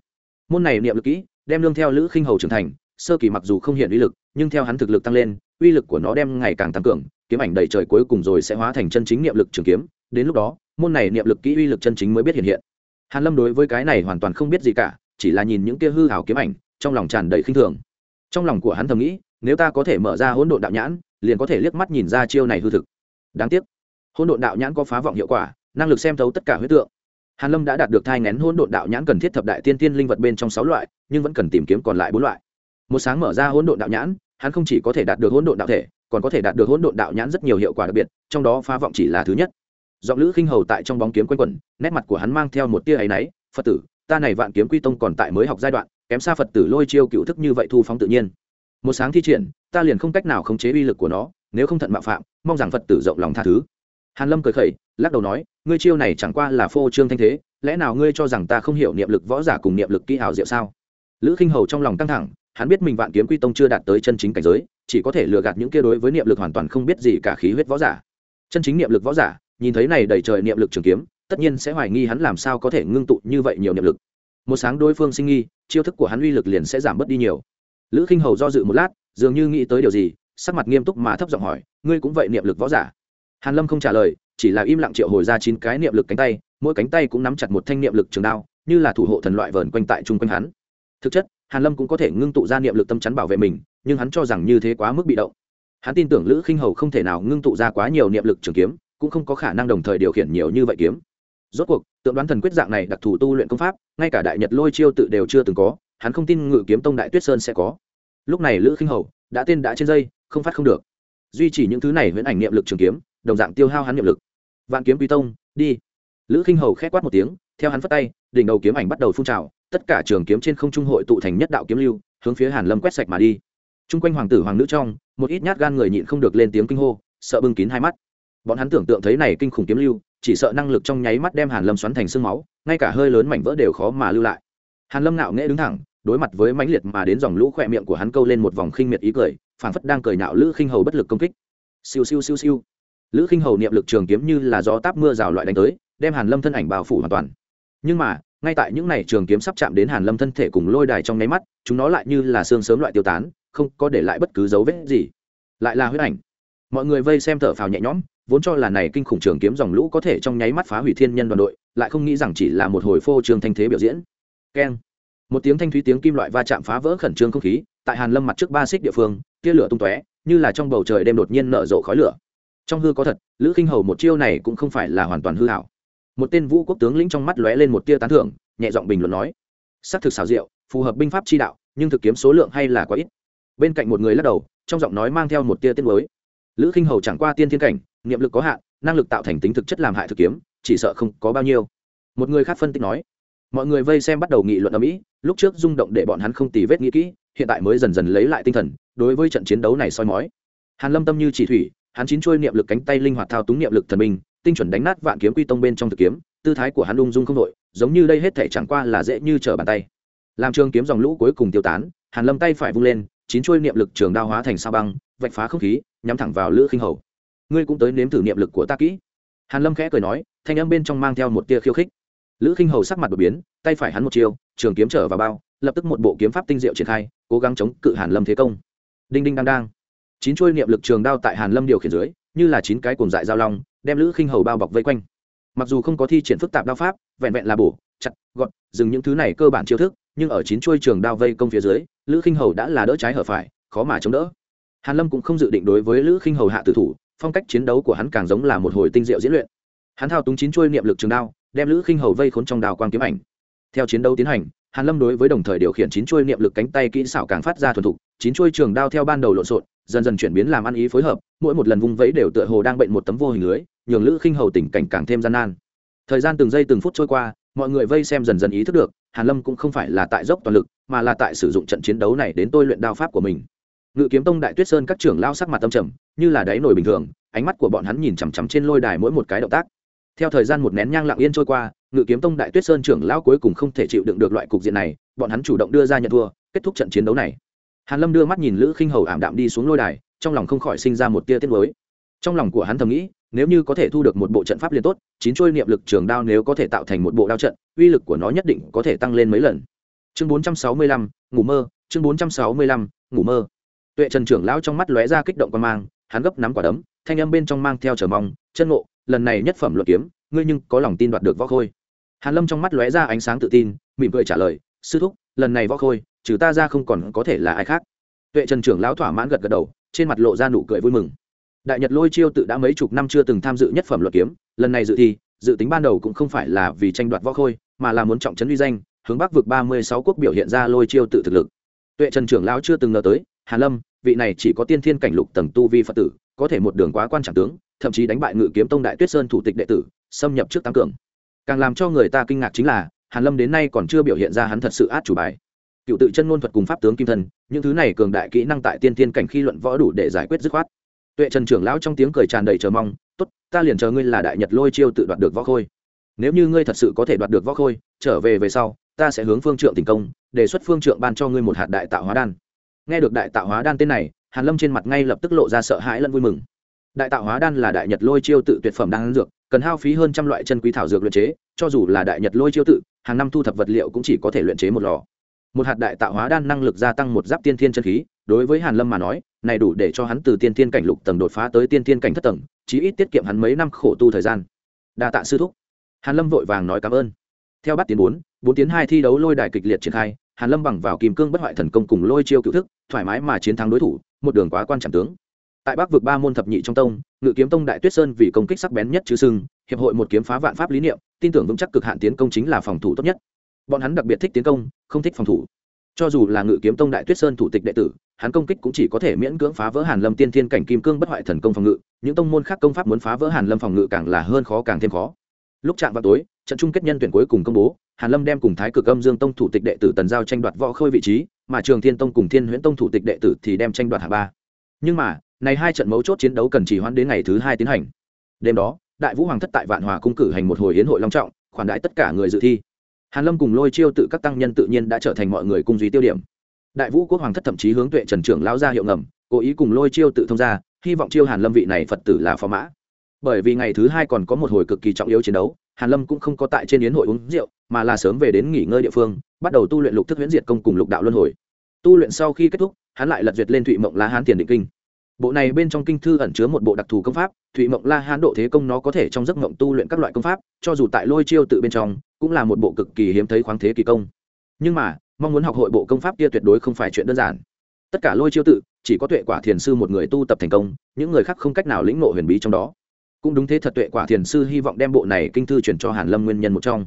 Môn này niệm lực kỹ, đem lương theo lữ khinh hầu trưởng thành, sơ kỳ mặc dù không hiện uy lực, nhưng theo hắn thực lực tăng lên, uy lực của nó đem ngày càng tăng cường, kiếm ảnh đầy trời cuối cùng rồi sẽ hóa thành chân chính niệm lực trường kiếm. Đến lúc đó, môn này niệm lực kỹ uy lực chân chính mới biết hiện hiện. Hàn lâm đối với cái này hoàn toàn không biết gì cả, chỉ là nhìn những kia hư hảo kiếm ảnh, trong lòng tràn đầy khinh thường. Trong lòng của hắn thầm nghĩ, nếu ta có thể mở ra hỗn độn đạo nhãn, liền có thể liếc mắt nhìn ra chiêu này hư thực. Đáng tiếc, hỗn độn đạo nhãn có phá vọng hiệu quả, năng lực xem thấu tất cả huyết tượng hàn lâm đã đạt được thai ngén hỗn độn đạo nhãn cần thiết thập đại tiên tiên linh vật bên trong sáu loại, nhưng vẫn cần tìm kiếm còn lại bốn loại. Một sáng mở ra hỗn độn đạo nhãn, hắn không chỉ có thể đạt được hỗn độn đạo thể, còn có thể đạt được hỗn độn đạo nhãn rất nhiều hiệu quả đặc biệt, trong đó phá vọng chỉ là thứ nhất. Giọng lữ khinh hầu tại trong bóng kiếm quanh quẩn, nét mặt của hắn mang theo một tia ấy náy, phật tử, ta này vạn kiếm quy tông còn tại mới học giai đoạn, kém xa phật tử lôi chiêu cựu thức như vậy thu phóng tự nhiên. Một sáng thi triển, ta liền không cách nào khống chế uy lực của nó, nếu không thận mạo phạm, mong rằng phật tử rộng lòng tha thứ. Hàn lâm cười khẩy lắc đầu nói, ngươi chiêu này chẳng qua là phô trương thanh thế, lẽ nào ngươi cho rằng ta không hiểu niệm lực võ giả cùng niệm lực kỹ hào diệu sao? Lữ khinh hầu trong lòng căng thẳng, hắn biết mình vạn kiếm quy tông chưa đạt tới chân chính cảnh giới, chỉ có thể lừa gạt những kia đối với niệm lực hoàn toàn không biết gì cả khí huyết võ giả. Chân chính niệm lực võ giả, nhìn thấy này đầy trời niệm lực trường kiếm, tất nhiên sẽ hoài nghi hắn làm sao có thể ngưng tụ như vậy nhiều niệm lực. Một sáng đối phương sinh nghi, chiêu thức của hắn uy lực liền sẽ giảm bớt đi nhiều. Lữ khinh hầu do dự một lát, dường như nghĩ tới điều gì, sắc mặt nghiêm túc mà thấp giọng hỏi, ngươi cũng vậy niệm lực võ giả? Hàn lâm không trả lời chỉ là im lặng triệu hồi ra chín cái niệm lực cánh tay, mỗi cánh tay cũng nắm chặt một thanh niệm lực trường đao, như là thủ hộ thần loại vờn quanh tại chung quanh hắn. Thực chất, hàn lâm cũng có thể ngưng tụ ra niệm lực tâm chắn bảo vệ mình, nhưng hắn cho rằng như thế quá mức bị động. Hắn tin tưởng lữ khinh hầu không thể nào ngưng tụ ra quá nhiều niệm lực trường kiếm, cũng không có khả năng đồng thời điều khiển nhiều như vậy kiếm. Rốt cuộc, tượng đoán thần quyết dạng này đặc thù tu luyện công pháp, ngay cả đại nhật lôi chiêu tự đều chưa từng có, hắn không tin ngự kiếm tông đại tuyết sơn sẽ có. Lúc này lữ khinh hầu, đã tên đã trên dây, không phát không được. Duy trì những thứ này huyễn ảnh niệm lực trường kiếm, đồng dạng tiêu hao hắn niệm lực vạn kiếm quý tông, đi. Lữ khinh hầu khét quát một tiếng, theo hắn phất tay, đỉnh đầu kiếm ảnh bắt đầu phun trào, tất cả trường kiếm trên không trung hội tụ thành nhất đạo kiếm lưu, hướng phía hàn lâm quét sạch mà đi. Chung quanh hoàng tử, hoàng nữ trong, một ít nhát gan người nhịn không được lên tiếng kinh hô, sợ bưng kín hai mắt. Bọn hắn tưởng tượng thấy này kinh khủng kiếm lưu, chỉ sợ năng lực trong nháy mắt đem hàn lâm xoắn thành sương máu, ngay cả hơi lớn mảnh vỡ đều khó mà lưu lại. Hàn lâm ngạo nghễ đứng thẳng, đối mặt với mãnh liệt mà đến dòng lũ khỏe miệng của hắn câu lên một vòng khinh miệt ý cười, phảng phất đang cười nạo lữ khinh hầu bất lực công kích. Siêu siêu siêu siêu lữ khinh hầu niệm lực trường kiếm như là gió táp mưa rào loại đánh tới, đem hàn lâm thân ảnh bao phủ hoàn toàn. Nhưng mà, ngay tại những này trường kiếm sắp chạm đến hàn lâm thân thể cùng lôi đài trong nháy mắt, chúng nó lại như là xương sớm loại tiêu tán, không có để lại bất cứ dấu vết gì. Lại là huyết ảnh. Mọi người vây xem thở phào nhẹ nhõm, vốn cho là này kinh khủng trường kiếm dòng lũ có thể trong nháy mắt phá hủy thiên nhân đoàn đội, lại không nghĩ rằng chỉ là một hồi phô trường thanh thế biểu diễn. Keng. Một tiếng thanh thúy tiếng kim loại va chạm phá vỡ khẩn trương không khí, tại hàn lâm mặt trước ba xích địa phương, tia lửa tung tóe, như là trong bầu trời đêm đột nhiên nở rộ khói lửa trong hư có thật, lữ khinh hầu một chiêu này cũng không phải là hoàn toàn hư hảo một tên vũ quốc tướng lĩnh trong mắt lóe lên một tia tán thưởng, nhẹ giọng bình luận nói xác thực xảo diệu, phù hợp binh pháp chi đạo, nhưng thực kiếm số lượng hay là quá ít. Bên cạnh một người lắc đầu, trong giọng nói mang theo một tia tiết mới lữ khinh hầu chẳng qua tiên thiên cảnh, niệm lực có hạn, năng lực tạo thành tính thực chất làm hại thực kiếm, chỉ sợ không có bao nhiêu. Một người khác phân tích nói, mọi người vây xem bắt đầu nghị luận ở mỹ, lúc trước rung động để bọn hắn không tì vết nghĩ kỹ, hiện tại mới dần dần lấy lại tinh thần, đối với trận chiến đấu này soi mói. Hàn lâm tâm như chỉ thủy hắn chín chuôi niệm lực cánh tay linh hoạt thao túng niệm lực thần minh, tinh chuẩn đánh nát vạn kiếm quy tông bên trong thực kiếm, tư thái của hắn ung dung không đội giống như đây hết thể chẳng qua là dễ như trở bàn tay. Làm trường kiếm dòng lũ cuối cùng tiêu tán, hàn lâm tay phải vung lên, chín chuôi niệm lực trường đao hóa thành sao băng, vạch phá không khí, nhắm thẳng vào lữ khinh hầu. Ngươi cũng tới nếm thử niệm lực của ta kỹ. Hàn lâm khẽ cười nói, thanh âm bên trong mang theo một tia khiêu khích. Lữ khinh hầu sắc mặt đột biến, tay phải hắn một chiêu, trường kiếm trở vào bao, lập tức một bộ kiếm pháp tinh diệu triển khai, cố gắng chống cự hàn lâm thế công. Đinh đinh đang đang chín chuôi niệm lực trường đao tại hàn lâm điều khiển dưới, như là chín cái cuồng dại giao long, đem lữ khinh hầu bao bọc vây quanh. Mặc dù không có thi triển phức tạp đao pháp, vẹn vẹn là bổ, chặt gọn dừng những thứ này cơ bản chiêu thức, nhưng ở chín chuôi trường đao vây công phía dưới, lữ khinh hầu đã là đỡ trái hở phải, khó mà chống đỡ. Hàn lâm cũng không dự định đối với lữ khinh hầu hạ tử thủ, phong cách chiến đấu của hắn càng giống là một hồi tinh diệu diễn luyện. Hắn thao túng chín chuôi niệm lực trường đao, đem lữ khinh hầu vây khốn trong đào quang kiếm ảnh. Theo chiến đấu tiến hành, hàn lâm đối với đồng thời điều khiển chín chuôi niệm lực cánh tay kỹ xảo càng phát ra thuần thục, chín chuôi trường đao theo ban đầu lộn xộn dần dần chuyển biến làm ăn ý phối hợp, mỗi một lần vung vẫy đều tựa hồ đang bệnh một tấm vô hình lưới, nhường lữ khinh hầu tình cảnh càng thêm gian nan. Thời gian từng giây từng phút trôi qua, mọi người vây xem dần dần ý thức được, hàn lâm cũng không phải là tại dốc toàn lực, mà là tại sử dụng trận chiến đấu này đến tôi luyện đao pháp của mình. Ngự kiếm tông đại tuyết sơn các trưởng lao sắc mặt tâm trầm, như là đáy nổi bình thường, ánh mắt của bọn hắn nhìn chằm chằm trên lôi đài mỗi một cái động tác. Theo thời gian một nén nhang lặng yên trôi qua, ngự kiếm tông đại tuyết sơn trưởng lao cuối cùng không thể chịu đựng được loại cục diện này, bọn hắn chủ động đưa ra nhận thua, kết thúc trận chiến đấu này hàn lâm đưa mắt nhìn lữ khinh hầu ảm đạm đi xuống lôi đài trong lòng không khỏi sinh ra một tia tiết mới trong lòng của hắn thầm nghĩ nếu như có thể thu được một bộ trận pháp liền tốt chín trôi niệm lực trường đao nếu có thể tạo thành một bộ đao trận uy lực của nó nhất định có thể tăng lên mấy lần. Chương 465, ngủ mơ chương 465, ngủ mơ. Tuệ trần trưởng lão trong mắt lóe ra kích động quan mang hắn gấp nắm quả đấm thanh âm bên trong mang theo chờ mong chân ngộ lần này nhất phẩm luận kiếm ngươi nhưng có lòng tin đoạt được võ khôi. Hàn lâm trong mắt lóe ra ánh sáng tự tin mỉm cười trả lời sư thúc lần này võ khôi, trừ ta ra không còn có thể là ai khác. Tuệ trần trưởng lão thỏa mãn gật gật đầu, trên mặt lộ ra nụ cười vui mừng. Đại nhật lôi chiêu tự đã mấy chục năm chưa từng tham dự nhất phẩm luật kiếm, lần này dự thi, dự tính ban đầu cũng không phải là vì tranh đoạt võ khôi, mà là muốn trọng trấn uy danh, hướng bắc vực ba mươi sáu quốc biểu hiện ra lôi chiêu tự thực lực. Tuệ trần trưởng lão chưa từng ngờ tới, hà lâm, vị này chỉ có tiên thiên cảnh lục tầng tu vi phật tử, có thể một đường quá quan trọng tướng, thậm chí đánh bại ngự kiếm tông đại tuyết sơn thủ tịch đệ tử, xâm nhập trước tăng cường. Càng làm cho người ta kinh ngạc chính là hàn lâm đến nay còn chưa biểu hiện ra hắn thật sự át chủ bài. Cựu tự chân ngôn thuật cùng pháp tướng kim thân, những thứ này cường đại kỹ năng tại tiên tiên cảnh khi luận võ đủ để giải quyết dứt khoát. Tuệ trần trưởng lão trong tiếng cười tràn đầy chờ mong, tốt, ta liền chờ ngươi là đại nhật lôi chiêu tự đoạt được võ khôi. Nếu như ngươi thật sự có thể đoạt được võ khôi, trở về về sau, ta sẽ hướng phương trượng tình công, đề xuất phương trượng ban cho ngươi một hạt đại tạo hóa đan. Nghe được đại tạo hóa đan tên này, hàn lâm trên mặt ngay lập tức lộ ra sợ hãi lẫn vui mừng. Đại tạo hóa đan là đại nhật lôi chiêu tự tuyệt phẩm đan dược, cần hao phí hơn trăm loại chân quý thảo dược luyện chế, cho dù là đại nhật lôi chiêu tự hàng năm thu thập vật liệu cũng chỉ có thể luyện chế một lò. Một hạt đại tạo hóa đan năng lực gia tăng một giáp tiên thiên chân khí, đối với hàn lâm mà nói, này đủ để cho hắn từ tiên thiên cảnh lục tầng đột phá tới tiên thiên cảnh thất tầng, chí ít tiết kiệm hắn mấy năm khổ tu thời gian. Đa tạ sư thúc. Hàn lâm vội vàng nói cảm ơn. Theo bắt tiến bốn bốn tiến hai thi đấu lôi đài kịch liệt triển khai, hàn lâm bằng vào kim cương bất hoại thần công cùng lôi chiêu cựu thức, thoải mái mà chiến thắng đối thủ, một đường quá quan trọng tướng. Tại bắc vực ba môn thập nhị trong tông, ngự kiếm tông đại tuyết sơn vì công kích sắc bén nhất chứ sưng hiệp hội một kiếm phá vạn pháp lý niệm, tin tưởng vững chắc cực hạn tiến công chính là phòng thủ tốt nhất. Bọn hắn đặc biệt thích tiến công, không thích phòng thủ. Cho dù là ngự kiếm tông đại tuyết sơn thủ tịch đệ tử, hắn công kích cũng chỉ có thể miễn cưỡng phá vỡ hàn lâm tiên thiên cảnh kim cương bất hoại thần công phòng ngự, những tông môn khác công pháp muốn phá vỡ hàn lâm phòng ngự càng là hơn khó càng thêm khó. Lúc chạm vào tối, trận chung kết nhân tuyển cuối cùng công bố, hàn lâm đem cùng thái cực âm dương tông thủ tịch đệ tử tần giao tranh đoạt võ khôi vị trí, mà trường thiên tông cùng thiên huyễn tông thủ tịch đệ tử thì đem tranh đoạt hạ ba. Nhưng mà, này hai trận mấu chốt chiến đấu cần chỉ hoãn đến ngày thứ hai tiến hành. Đêm đó đại vũ hoàng thất tại vạn hòa cung cử hành một hồi hiến hội long trọng, khoản đãi tất cả người dự thi. Hàn lâm cùng lôi chiêu tự các tăng nhân tự nhiên đã trở thành mọi người cung duy tiêu điểm. Đại vũ quốc hoàng thất thậm chí hướng tuệ trần trưởng lao ra hiệu ngầm, cố ý cùng lôi chiêu tự thông ra hy vọng chiêu hàn lâm vị này phật tử là phò mã. Bởi vì ngày thứ hai còn có một hồi cực kỳ trọng yếu chiến đấu, hàn lâm cũng không có tại trên yến hội uống rượu, mà là sớm về đến nghỉ ngơi địa phương, bắt đầu tu luyện lục thức huyễn diệt công cùng lục đạo luân hồi. Tu luyện sau khi kết thúc, hắn lại lật duyệt lên thụy mộng la hán tiền định kinh bộ này bên trong kinh thư ẩn chứa một bộ đặc thù công pháp, thụy mộng la hán độ thế công nó có thể trong giấc mộng tu luyện các loại công pháp, cho dù tại lôi chiêu tự bên trong, cũng là một bộ cực kỳ hiếm thấy khoáng thế kỳ công. Nhưng mà, mong muốn học hội bộ công pháp kia tuyệt đối không phải chuyện đơn giản. Tất cả lôi chiêu tự, chỉ có tuệ quả thiền sư một người tu tập thành công, những người khác không cách nào lĩnh ngộ huyền bí trong đó. Cũng đúng thế thật tuệ quả thiền sư hy vọng đem bộ này kinh thư chuyển cho hàn lâm nguyên nhân một trong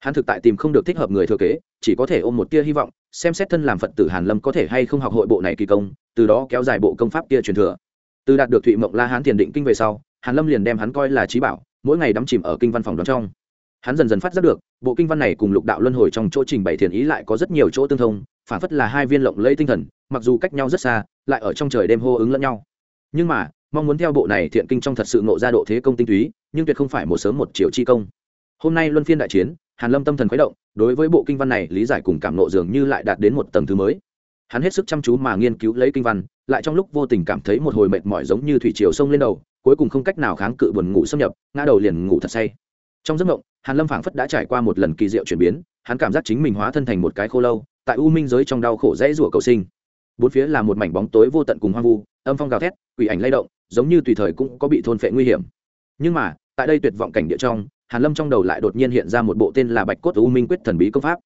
hắn thực tại tìm không được thích hợp người thừa kế, chỉ có thể ôm một tia hy vọng, xem xét thân làm phật tử hàn lâm có thể hay không học hội bộ này kỳ công, từ đó kéo dài bộ công pháp kia truyền thừa. Từ đạt được thụy mộng la hán tiền định kinh về sau, hàn lâm liền đem hắn coi là trí bảo, mỗi ngày đắm chìm ở kinh văn phòng đoán trong. Hắn dần dần phát giác được, bộ kinh văn này cùng lục đạo luân hồi trong chỗ trình bày thiền ý lại có rất nhiều chỗ tương thông, phản phất là hai viên lộng lẫy tinh thần, mặc dù cách nhau rất xa, lại ở trong trời đêm hô ứng lẫn nhau. Nhưng mà, mong muốn theo bộ này thiện kinh trong thật sự ngộ ra độ thế công tinh túy, nhưng tuyệt không phải một sớm một chiều chi công. Hôm nay luân phiên đại chiến hàn lâm tâm thần khuấy động, đối với bộ kinh văn này, lý giải cùng cảm nộ dường như lại đạt đến một tầng thứ mới. Hắn hết sức chăm chú mà nghiên cứu lấy kinh văn, lại trong lúc vô tình cảm thấy một hồi mệt mỏi giống như thủy triều sông lên đầu, cuối cùng không cách nào kháng cự buồn ngủ xâm nhập, ngã đầu liền ngủ thật say. Trong giấc mộng, hàn lâm phảng phất đã trải qua một lần kỳ diệu chuyển biến, hắn cảm giác chính mình hóa thân thành một cái khô lâu, tại u minh giới trong đau khổ dễ rủa cầu sinh. Bốn phía là một mảnh bóng tối vô tận cùng hoang vu, âm phong gào thét, quỷ ảnh lay động, giống như tùy thời cũng có bị thôn phệ nguy hiểm. Nhưng mà, tại đây tuyệt vọng cảnh địa trong hàn lâm trong đầu lại đột nhiên hiện ra một bộ tên là bạch cốt u minh quyết thần bí công pháp.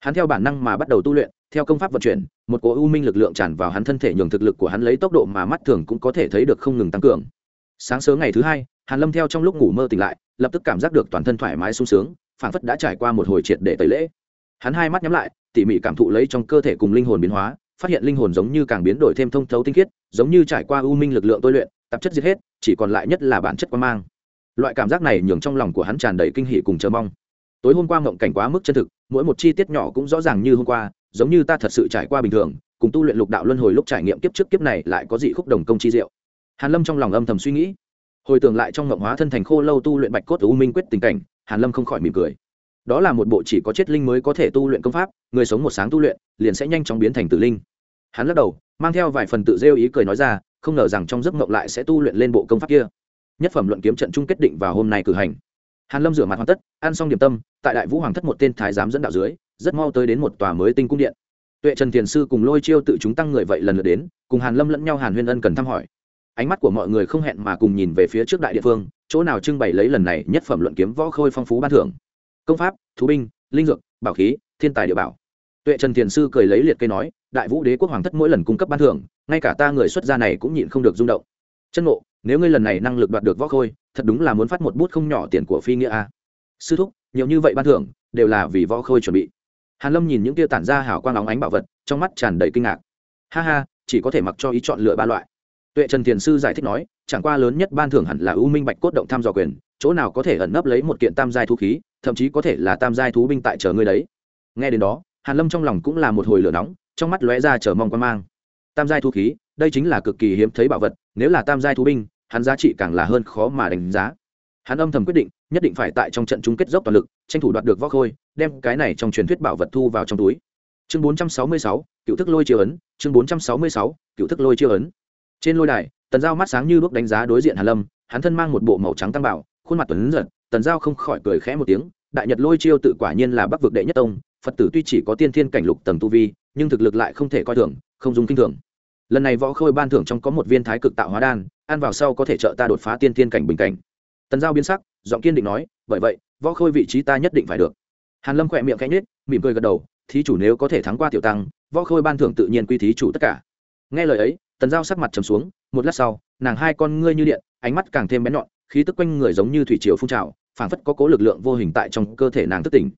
Hắn theo bản năng mà bắt đầu tu luyện, theo công pháp vận chuyển, một cỗ u minh lực lượng tràn vào hắn thân thể nhường thực lực của hắn lấy tốc độ mà mắt thường cũng có thể thấy được không ngừng tăng cường. Sáng sớm ngày thứ hai, hàn lâm theo trong lúc ngủ mơ tỉnh lại, lập tức cảm giác được toàn thân thoải mái sung sướng, phảng phất đã trải qua một hồi triệt để tẩy lễ. Hắn hai mắt nhắm lại, tỉ mỉ cảm thụ lấy trong cơ thể cùng linh hồn biến hóa, phát hiện linh hồn giống như càng biến đổi thêm thông thấu tinh khiết, giống như trải qua u minh lực lượng tôi luyện, tạp chất giết hết, chỉ còn lại nhất là bản chất quan mang loại cảm giác này nhường trong lòng của hắn tràn đầy kinh hỉ cùng chờ mong. Tối hôm qua mộng cảnh quá mức chân thực, mỗi một chi tiết nhỏ cũng rõ ràng như hôm qua, giống như ta thật sự trải qua bình thường, cùng tu luyện lục đạo luân hồi lúc trải nghiệm kiếp trước kiếp này lại có dị khúc đồng công chi diệu. Hàn lâm trong lòng âm thầm suy nghĩ. Hồi tưởng lại trong mộng hóa thân thành khô lâu tu luyện bạch cốt u minh quyết tình cảnh, hàn lâm không khỏi mỉm cười. Đó là một bộ chỉ có chết linh mới có thể tu luyện công pháp, người sống một sáng tu luyện, liền sẽ nhanh chóng biến thành tử linh. Hắn lắc đầu, mang theo vài phần tự rêu ý cười nói ra, không ngờ rằng trong giấc mộng lại sẽ tu luyện lên bộ công pháp kia nhất phẩm luận kiếm trận chung kết định vào hôm nay cử hành. Hàn lâm rửa mặt hoàn tất, ăn xong điểm tâm, tại đại vũ hoàng thất một tên thái giám dẫn đạo dưới, rất mau tới đến một tòa mới tinh cung điện. Tuệ trần thiền sư cùng lôi chiêu tự chúng tăng người vậy lần lượt đến, cùng hàn lâm lẫn nhau hàn huyên ân cần thăm hỏi. Ánh mắt của mọi người không hẹn mà cùng nhìn về phía trước đại địa phương, chỗ nào trưng bày lấy lần này nhất phẩm luận kiếm võ khôi phong phú ban thưởng. Công pháp, thú binh, linh dược, bảo khí, thiên tài địa bảo. Tuệ trần thiền sư cười lấy liệt kê nói, đại vũ đế quốc hoàng thất mỗi lần cung cấp ban thưởng, ngay cả ta người xuất gia này cũng nhịn không được rung động. Chân ngộ nếu ngươi lần này năng lực đoạt được võ khôi, thật đúng là muốn phát một bút không nhỏ tiền của phi nghĩa a. Sư thúc, nhiều như vậy ban thưởng, đều là vì võ khôi chuẩn bị. Hàn lâm nhìn những tia tản ra hào quang óng ánh bảo vật, trong mắt tràn đầy kinh ngạc. Ha ha, chỉ có thể mặc cho ý chọn lựa ba loại. Tuệ trần thiền sư giải thích nói, chẳng qua lớn nhất ban thưởng hẳn là ưu minh bạch cốt động tham dò quyền, chỗ nào có thể ẩn nấp lấy một kiện tam giai thú khí, thậm chí có thể là tam giai thú binh tại chờ ngươi đấy. Nghe đến đó, hàn lâm trong lòng cũng là một hồi lửa nóng, trong mắt lóe ra chờ mong quan mang. Tam giai thú khí đây chính là cực kỳ hiếm thấy bảo vật nếu là tam giai thú binh hắn giá trị càng là hơn khó mà đánh giá. Hắn âm thầm quyết định nhất định phải tại trong trận chung kết dốc toàn lực tranh thủ đoạt được võ khôi đem cái này trong truyền thuyết bảo vật thu vào trong túi. Chương 466, cựu thức lôi chiêu ấn chương 466, cựu thức lôi chiêu ấn. Trên lôi đài tần giao mắt sáng như bước đánh giá đối diện hàn lâm hắn thân mang một bộ màu trắng tăng bảo khuôn mặt tuấn giật tần giao không khỏi cười khẽ một tiếng đại nhật lôi chiêu tự quả nhiên là bắc vực đệ nhất tông phật tử tuy chỉ có tiên thiên cảnh lục tầng tu vi nhưng thực lực lại không thể coi thường không dùng kinh thường lần này võ khôi ban thưởng trong có một viên thái cực tạo hóa đan, ăn vào sau có thể trợ ta đột phá tiên tiên cảnh bình cảnh. Tần giao biến sắc, giọng kiên định nói, bởi vậy, võ khôi vị trí ta nhất định phải được. Hàn lâm khỏe miệng cánh nết mỉm cười gật đầu, thí chủ nếu có thể thắng qua tiểu tăng, võ khôi ban thưởng tự nhiên quy thí chủ tất cả. Nghe lời ấy, tần giao sắc mặt trầm xuống, một lát sau, nàng hai con ngươi như điện, ánh mắt càng thêm bén nhọn, khí tức quanh người giống như thủy triều phun trào, phảng phất có cố lực lượng vô hình tại trong cơ thể nàng thức tỉnh.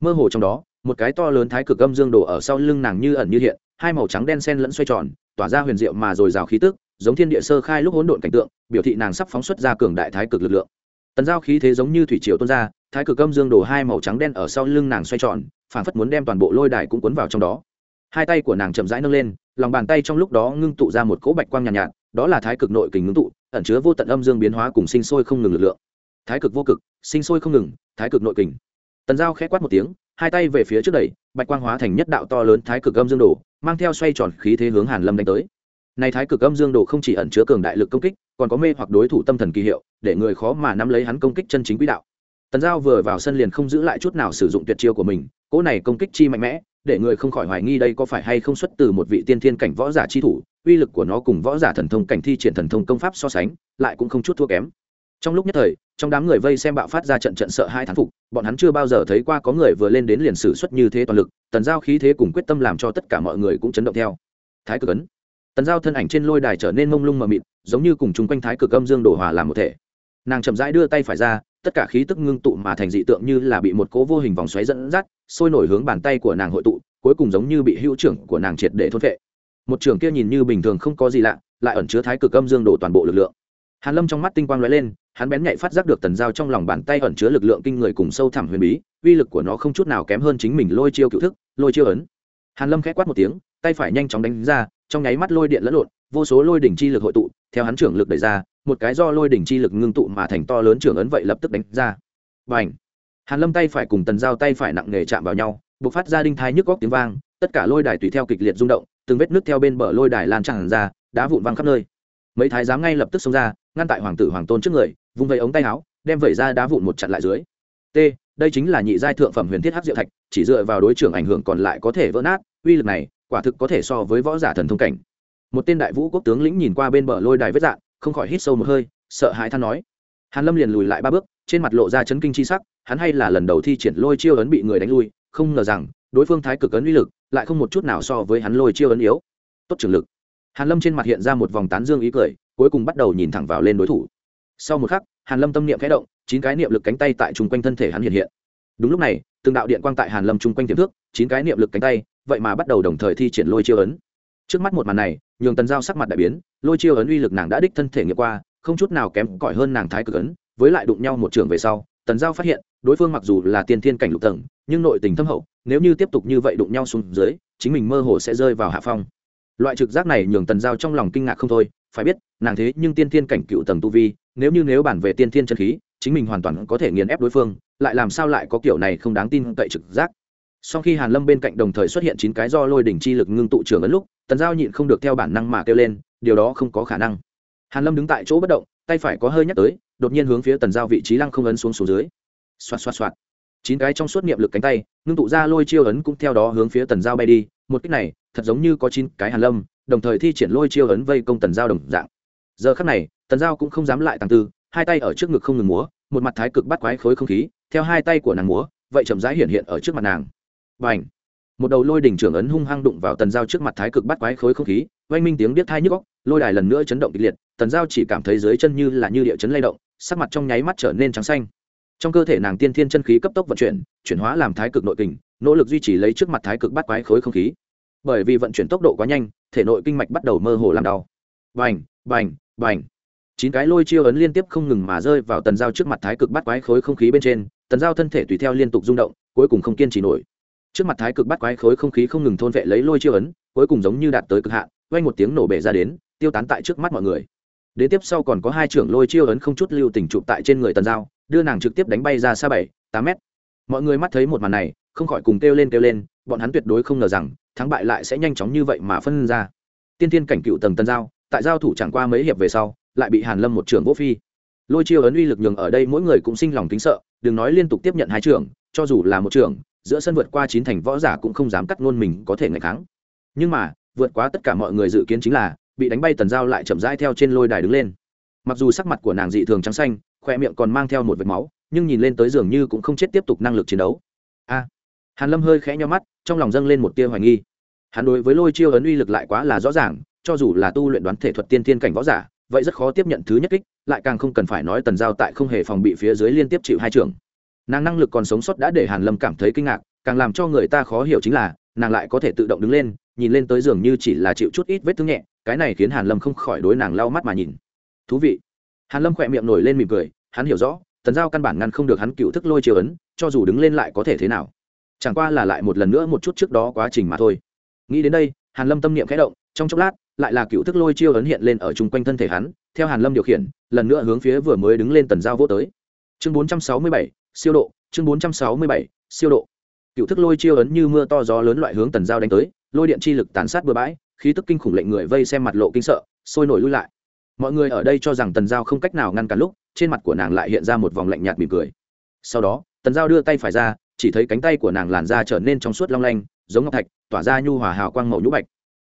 Mơ hồ trong đó, một cái to lớn thái cực âm dương đổ ở sau lưng nàng như ẩn như hiện, hai màu trắng đen xen lẫn xoay tròn tỏa ra huyền diệu mà rồi rào khí tức giống thiên địa sơ khai lúc hỗn độn cảnh tượng biểu thị nàng sắp phóng xuất ra cường đại thái cực lực lượng. Tần giao khí thế giống như thủy triều tuôn ra thái cực âm dương đổ hai màu trắng đen ở sau lưng nàng xoay tròn phảng phất muốn đem toàn bộ lôi đài cũng cuốn vào trong đó. Hai tay của nàng chậm rãi nâng lên lòng bàn tay trong lúc đó ngưng tụ ra một cỗ bạch quang nhàn nhạt, nhạt đó là thái cực nội kình ngưng tụ ẩn chứa vô tận âm dương biến hóa cùng sinh sôi không ngừng lực lượng. Thái cực vô cực sinh sôi không ngừng thái cực nội kình. Tần giao khẽ quát một tiếng hai tay về phía trước đẩy, bạch quang hóa thành nhất đạo to lớn thái cực âm dương đồ, mang theo xoay tròn khí thế hướng hàn lâm đánh tới. Này thái cực âm dương đồ không chỉ ẩn chứa cường đại lực công kích, còn có mê hoặc đối thủ tâm thần kỳ hiệu, để người khó mà nắm lấy hắn công kích chân chính quỹ đạo. Tần giao vừa vào sân liền không giữ lại chút nào sử dụng tuyệt chiêu của mình, cỗ này công kích chi mạnh mẽ, để người không khỏi hoài nghi đây có phải hay không xuất từ một vị tiên thiên cảnh võ giả chi thủ, uy lực của nó cùng võ giả thần thông cảnh thi triển thần thông công pháp so sánh, lại cũng không chút thua kém trong lúc nhất thời, trong đám người vây xem bạo phát ra trận trận sợ hai thán phục, bọn hắn chưa bao giờ thấy qua có người vừa lên đến liền sử xuất như thế toàn lực, tần giao khí thế cùng quyết tâm làm cho tất cả mọi người cũng chấn động theo. Thái cực ấn. Tần giao thân ảnh trên lôi đài trở nên mông lung mờ mịt, giống như cùng chung quanh thái cực âm dương đổ hòa làm một thể. Nàng chậm rãi đưa tay phải ra, tất cả khí tức ngưng tụ mà thành dị tượng như là bị một cố vô hình vòng xoáy dẫn dắt, sôi nổi hướng bàn tay của nàng hội tụ, cuối cùng giống như bị hữu trưởng của nàng triệt để thốt vệ một trưởng kia nhìn như bình thường không có gì lạ, lại ẩn chứa thái cực âm dương đổ toàn bộ lực lượng. Hàn lâm trong mắt tinh quang lóe lên hắn bén nhạy phát giác được tần giao trong lòng bàn tay ẩn chứa lực lượng kinh người cùng sâu thẳm huyền bí, uy lực của nó không chút nào kém hơn chính mình lôi chiêu cựu thức, lôi chiêu ấn. Hàn lâm khẽ quát một tiếng, tay phải nhanh chóng đánh ra, trong nháy mắt lôi điện lẫn lộn, vô số lôi đỉnh chi lực hội tụ, theo hắn trưởng lực đẩy ra, một cái do lôi đỉnh chi lực ngưng tụ mà thành to lớn trưởng ấn vậy lập tức đánh ra. Bành! Hàn lâm tay phải cùng tần giao tay phải nặng nề chạm vào nhau, bộc phát ra đinh thai nhức góc tiếng vang, tất cả lôi đài tùy theo kịch liệt rung động, từng vết nước theo bên bờ lôi đài lan tràn ra, đá vụn văng khắp nơi. Mấy thái giám ngay lập tức xông ra ngăn tại hoàng tử hoàng tôn trước người, vung vẩy ống tay áo, đem vẩy ra đá vụn một chặn lại dưới. T, đây chính là nhị giai thượng phẩm huyền thiết hắc diệu thạch, chỉ dựa vào đối trưởng ảnh hưởng còn lại có thể vỡ nát, uy lực này, quả thực có thể so với võ giả thần thông cảnh. Một tên đại vũ quốc tướng lĩnh nhìn qua bên bờ lôi đài vết dạn không khỏi hít sâu một hơi, sợ hãi than nói. Hàn lâm liền lùi lại ba bước, trên mặt lộ ra chấn kinh chi sắc, hắn hay là lần đầu thi triển lôi chiêu ấn bị người đánh lui, không ngờ rằng, đối phương thái cực ấn uy lực lại không một chút nào so với hắn lôi chiêu ấn yếu. Tốt trường lực hàn lâm trên mặt hiện ra một vòng tán dương ý cười, cuối cùng bắt đầu nhìn thẳng vào lên đối thủ. Sau một khắc, hàn lâm tâm niệm khẽ động, chín cái niệm lực cánh tay tại trung quanh thân thể hắn hiện hiện. Đúng lúc này, từng đạo điện quang tại hàn lâm trung quanh tiềm thước chín cái niệm lực cánh tay, vậy mà bắt đầu đồng thời thi triển lôi chiêu ấn. Trước mắt một màn này, nhường tần giao sắc mặt đại biến, lôi chiêu ấn uy lực nàng đã đích thân thể nghiệm qua, không chút nào kém cỏi hơn nàng thái cực ấn, với lại đụng nhau một trường về sau, tần giao phát hiện, đối phương mặc dù là tiên thiên cảnh lục tầng, nhưng nội tình thâm hậu, nếu như tiếp tục như vậy đụng nhau xuống dưới, chính mình mơ hồ sẽ rơi vào hạ phong loại trực giác này nhường tần giao trong lòng kinh ngạc không thôi, phải biết, nàng thế nhưng tiên thiên cảnh cựu tầng tu vi, nếu như nếu bản về tiên thiên chân khí, chính mình hoàn toàn có thể nghiền ép đối phương, lại làm sao lại có kiểu này không đáng tin cậy trực giác? Sau khi hàn lâm bên cạnh đồng thời xuất hiện chín cái do lôi đỉnh chi lực ngưng tụ trường ấn lúc, tần giao nhịn không được theo bản năng mà kêu lên, điều đó không có khả năng. Hàn lâm đứng tại chỗ bất động, tay phải có hơi nhắc tới, đột nhiên hướng phía tần giao vị trí lăng không ấn xuống xuống dưới. Xoạt xoạt xoạt. Chín cái trong suốt niệm lực cánh tay, ngưng tụ ra lôi chiêu ấn cũng theo đó hướng phía tần giao bay đi một cách này, thật giống như có chín cái hàn lâm, đồng thời thi triển lôi chiêu ấn vây công tần giao đồng dạng. Giờ khắc này, tần giao cũng không dám lại tàng tư, hai tay ở trước ngực không ngừng múa, một mặt thái cực bắt quái khối không khí, theo hai tay của nàng múa, vậy chậm rãi hiện hiện ở trước mặt nàng. Và ảnh một đầu lôi đỉnh trưởng ấn hung hăng đụng vào tần giao trước mặt thái cực bắt quái khối không khí, oanh minh tiếng biết thai nhức góc lôi đài lần nữa chấn động kịch liệt, tần giao chỉ cảm thấy dưới chân như là như địa chấn lay động, sắc mặt trong nháy mắt trở nên trắng xanh. Trong cơ thể nàng tiên thiên chân khí cấp tốc vận chuyển chuyển hóa làm thái cực nội kình nỗ lực duy trì lấy trước mặt thái cực bắt quái khối không khí. Bởi vì vận chuyển tốc độ quá nhanh, thể nội kinh mạch bắt đầu mơ hồ làm đau. Vành vành bành bành. Chín cái lôi chiêu ấn liên tiếp không ngừng mà rơi vào tần giao trước mặt thái cực bắt quái khối không khí bên trên, tần giao thân thể tùy theo liên tục rung động, cuối cùng không kiên trì nổi. Trước mặt thái cực bắt quái khối không khí không ngừng thôn vệ lấy lôi chiêu ấn, cuối cùng giống như đạt tới cực hạn, vang một tiếng nổ bể ra đến, tiêu tán tại trước mắt mọi người. Đến tiếp sau còn có hai trưởng lôi chiêu ấn không chút lưu tình trụ tại trên người tần giao, đưa nàng trực tiếp đánh bay ra xa bảy, tám mét. Mọi người mắt thấy một màn này không khỏi cùng kêu lên kêu lên, bọn hắn tuyệt đối không ngờ rằng, thắng bại lại sẽ nhanh chóng như vậy mà phân ra. Tiên tiên cảnh cựu tầng tân giao, tại giao thủ chẳng qua mấy hiệp về sau, lại bị hàn lâm một trưởng vô phi. Lôi chiêu ấn uy lực nhường ở đây mỗi người cũng sinh lòng kính sợ, đừng nói liên tục tiếp nhận hai trưởng, cho dù là một trưởng, giữa sân vượt qua chín thành võ giả cũng không dám cắt ngôn mình có thể ngày kháng. Nhưng mà, vượt quá tất cả mọi người dự kiến chính là, bị đánh bay tần giao lại chậm rãi theo trên lôi đài đứng lên. Mặc dù sắc mặt của nàng dị thường trắng xanh, khoe miệng còn mang theo một vệt máu, nhưng nhìn lên tới dường như cũng không chết tiếp tục năng lực chiến đấu. A! Hàn lâm hơi khẽ nho mắt, trong lòng dâng lên một tia hoài nghi. Hắn đối với lôi chiêu ấn uy lực lại quá là rõ ràng, cho dù là tu luyện đoán thể thuật tiên thiên cảnh võ giả, vậy rất khó tiếp nhận thứ nhất kích, lại càng không cần phải nói tần giao tại không hề phòng bị phía dưới liên tiếp chịu hai trường. Nàng năng lực còn sống sót đã để hàn lâm cảm thấy kinh ngạc, càng làm cho người ta khó hiểu chính là, nàng lại có thể tự động đứng lên, nhìn lên tới giường như chỉ là chịu chút ít vết thương nhẹ, cái này khiến hàn lâm không khỏi đối nàng lau mắt mà nhìn. Thú vị. Hàn lâm khỏe miệng nổi lên mỉm cười, hắn hiểu rõ, tần giao căn bản ngăn không được hắn cựu thức lôi chiều ấn, cho dù đứng lên lại có thể thế nào chẳng qua là lại một lần nữa một chút trước đó quá trình mà thôi. Nghĩ đến đây hàn lâm tâm niệm khẽ động trong chốc lát lại là cựu thức lôi chiêu ấn hiện lên ở chung quanh thân thể hắn theo hàn lâm điều khiển lần nữa hướng phía vừa mới đứng lên tần giao vô tới. Chương 467, siêu độ chương 467, siêu độ. Cựu thức lôi chiêu ấn như mưa to gió lớn loại hướng tần giao đánh tới lôi điện chi lực tàn sát bừa bãi khí tức kinh khủng lệnh người vây xem mặt lộ kinh sợ sôi nổi lui lại. Mọi người ở đây cho rằng tần giao không cách nào ngăn cản lúc trên mặt của nàng lại hiện ra một vòng lạnh nhạt mỉm cười. Sau đó tần giao đưa tay phải ra chỉ thấy cánh tay của nàng làn da trở nên trong suốt long lanh, giống ngọc thạch, tỏa ra nhu hòa hào quang màu nhũ bạch.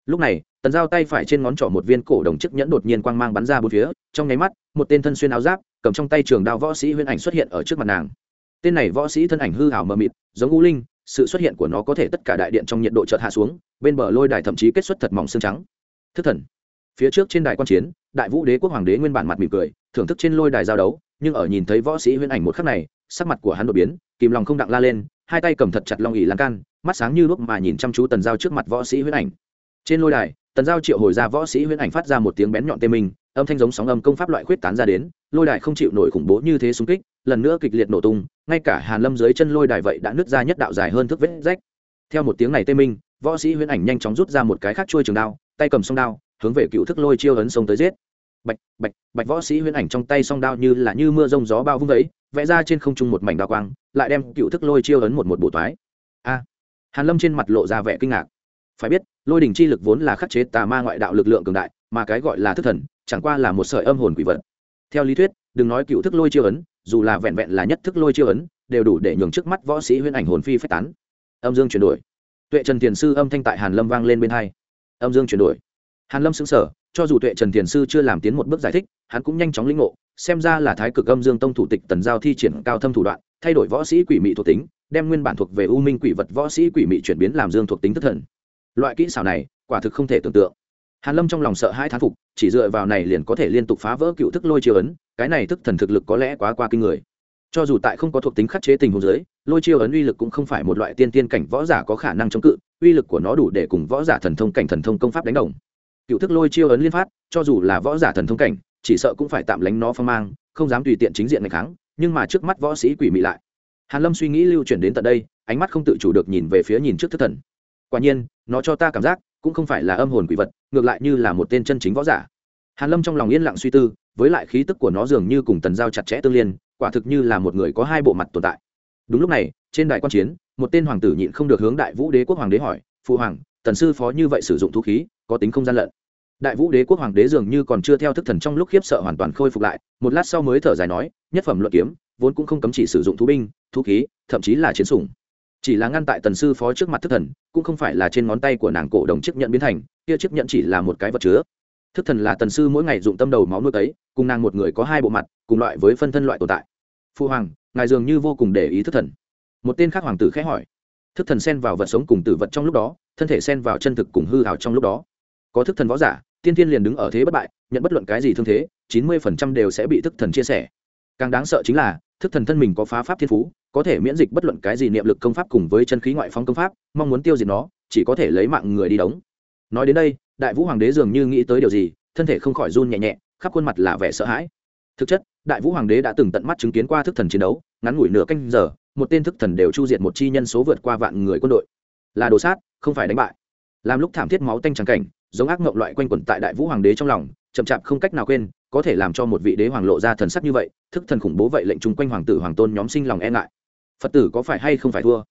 Lúc này, tần giao tay phải trên ngón trỏ một viên cổ đồng chiếc nhẫn đột nhiên quang mang bắn ra bốn phía, trong nháy mắt, một tên thân xuyên áo giáp, cầm trong tay trường đao võ sĩ huyễn ảnh xuất hiện ở trước mặt nàng. Tên này võ sĩ thân ảnh hư hảo mờ mịt, giống u linh, sự xuất hiện của nó có thể tất cả đại điện trong nhiệt độ chợt hạ xuống, bên bờ lôi đài thậm chí kết xuất thật mỏng xương trắng. Thức thần. Phía trước trên đài quan chiến, đại vũ đế quốc hoàng đế nguyên bản mặt mỉm cười, thưởng thức trên lôi đài giao đấu, nhưng ở nhìn thấy võ sĩ huyễn ảnh một khắc này sắc mặt của hắn đột biến, kìm lòng không đặng la lên, hai tay cầm thật chặt long ỉ lan can, mắt sáng như lúc mà nhìn chăm chú tần giao trước mặt võ sĩ huyễn ảnh. Trên lôi đài, tần giao triệu hồi ra võ sĩ huyễn ảnh phát ra một tiếng bén nhọn tê minh, âm thanh giống sóng âm công pháp loại khuyết tán ra đến, lôi đài không chịu nổi khủng bố như thế xung kích, lần nữa kịch liệt nổ tung, ngay cả hàn lâm dưới chân lôi đài vậy đã nứt ra nhất đạo dài hơn thước vết rách. Theo một tiếng này tê minh, võ sĩ huyễn ảnh nhanh chóng rút ra một cái khác chuôi trường đao, tay cầm song đao, hướng về cựu thức lôi chiêu ấn sông tới giết bạch bạch bạch võ sĩ huyễn ảnh trong tay song đao như là như mưa rông gió bao vung vẫy, vẽ ra trên không trung một mảnh đao quang, lại đem cựu thức lôi chiêu ấn một một bộ toái. A. Hàn lâm trên mặt lộ ra vẻ kinh ngạc. Phải biết, lôi đỉnh chi lực vốn là khắc chế tà ma ngoại đạo lực lượng cường đại, mà cái gọi là thức thần, chẳng qua là một sợi âm hồn quỷ vật. Theo lý thuyết, đừng nói cựu thức lôi chiêu ấn, dù là vẹn vẹn là nhất thức lôi chiêu ấn, đều đủ để nhường trước mắt võ sĩ huyễn ảnh hồn phi phách tán. Âm dương chuyển đổi. Tuệ trần tiền sư âm thanh tại hàn lâm vang lên bên hai. Âm dương chuyển đổi hàn lâm xứng sở cho dù tuệ trần tiền sư chưa làm tiến một bước giải thích, hắn cũng nhanh chóng linh ngộ, xem ra là thái cực âm dương tông thủ tịch tần giao thi triển cao thâm thủ đoạn, thay đổi võ sĩ quỷ mị thuộc tính, đem nguyên bản thuộc về u minh quỷ vật võ sĩ quỷ mị chuyển biến làm dương thuộc tính thất thần. Loại kỹ xảo này, quả thực không thể tưởng tượng. Hàn lâm trong lòng sợ hai thán phục, chỉ dựa vào này liền có thể liên tục phá vỡ cựu thức lôi chiêu ấn, cái này thức thần thực lực có lẽ quá qua kinh người. Cho dù tại không có thuộc tính khắc chế tình huống dưới, lôi chiêu ấn uy lực cũng không phải một loại tiên tiên cảnh võ giả có khả năng chống cự, uy lực của nó đủ để cùng võ giả thần thông cảnh thần thông công pháp đánh đồng cựu thức lôi chiêu ấn liên phát, cho dù là võ giả thần thông cảnh, chỉ sợ cũng phải tạm lánh nó phong mang, không dám tùy tiện chính diện ngày kháng, nhưng mà trước mắt võ sĩ quỷ mị lại. Hàn lâm suy nghĩ lưu chuyển đến tận đây, ánh mắt không tự chủ được nhìn về phía nhìn trước thức thần. Quả nhiên, nó cho ta cảm giác, cũng không phải là âm hồn quỷ vật, ngược lại như là một tên chân chính võ giả. Hàn lâm trong lòng yên lặng suy tư, với lại khí tức của nó dường như cùng tần giao chặt chẽ tương liên, quả thực như là một người có hai bộ mặt tồn tại. Đúng lúc này, trên đại quan chiến, một tên hoàng tử nhịn không được hướng đại vũ đế quốc hoàng đế hỏi, phụ hoàng, tần sư phó như vậy sử dụng vũ khí có tính không gian lận. Đại vũ đế quốc hoàng đế dường như còn chưa theo thức thần trong lúc khiếp sợ hoàn toàn khôi phục lại, một lát sau mới thở dài nói, nhất phẩm luận kiếm, vốn cũng không cấm chỉ sử dụng thú binh, thú khí, thậm chí là chiến sủng. Chỉ là ngăn tại tần sư phó trước mặt thức thần, cũng không phải là trên ngón tay của nàng cổ đồng chiếc nhận biến thành, kia chiếc nhận chỉ là một cái vật chứa. Thức thần là tần sư mỗi ngày dụng tâm đầu máu nuôi tấy cùng nàng một người có hai bộ mặt, cùng loại với phân thân loại tồn tại. Phu hoàng, ngài dường như vô cùng để ý thức thần. Một tên khác hoàng tử khẽ hỏi. Thức thần xen vào vật sống cùng tử vật trong lúc đó, thân thể xen vào chân thực cùng hư hào trong lúc đó có thức thần võ giả, tiên thiên liền đứng ở thế bất bại, nhận bất luận cái gì thương thế, chín mươi phần trăm đều sẽ bị thức thần chia sẻ. Càng đáng sợ chính là, thức thần thân mình có phá pháp thiên phú, có thể miễn dịch bất luận cái gì niệm lực công pháp cùng với chân khí ngoại phong công pháp, mong muốn tiêu diệt nó, chỉ có thể lấy mạng người đi đóng. Nói đến đây, đại vũ hoàng đế dường như nghĩ tới điều gì, thân thể không khỏi run nhẹ nhẹ, khắp khuôn mặt là vẻ sợ hãi. Thực chất, đại vũ hoàng đế đã từng tận mắt chứng kiến qua thức thần chiến đấu, ngắn ngủi nửa canh giờ, một tên thức thần đều chu diệt một chi nhân số vượt qua vạn người quân đội. Là đồ sát, không phải đánh bại. Làm lúc thảm thiết máu tanh trắng cảnh giống ác mộng loại quanh quẩn tại đại vũ hoàng đế trong lòng, chậm chạp không cách nào quên, có thể làm cho một vị đế hoàng lộ ra thần sắc như vậy, thức thần khủng bố vậy lệnh chung quanh hoàng tử hoàng tôn nhóm sinh lòng e ngại. Phật tử có phải hay không phải thua?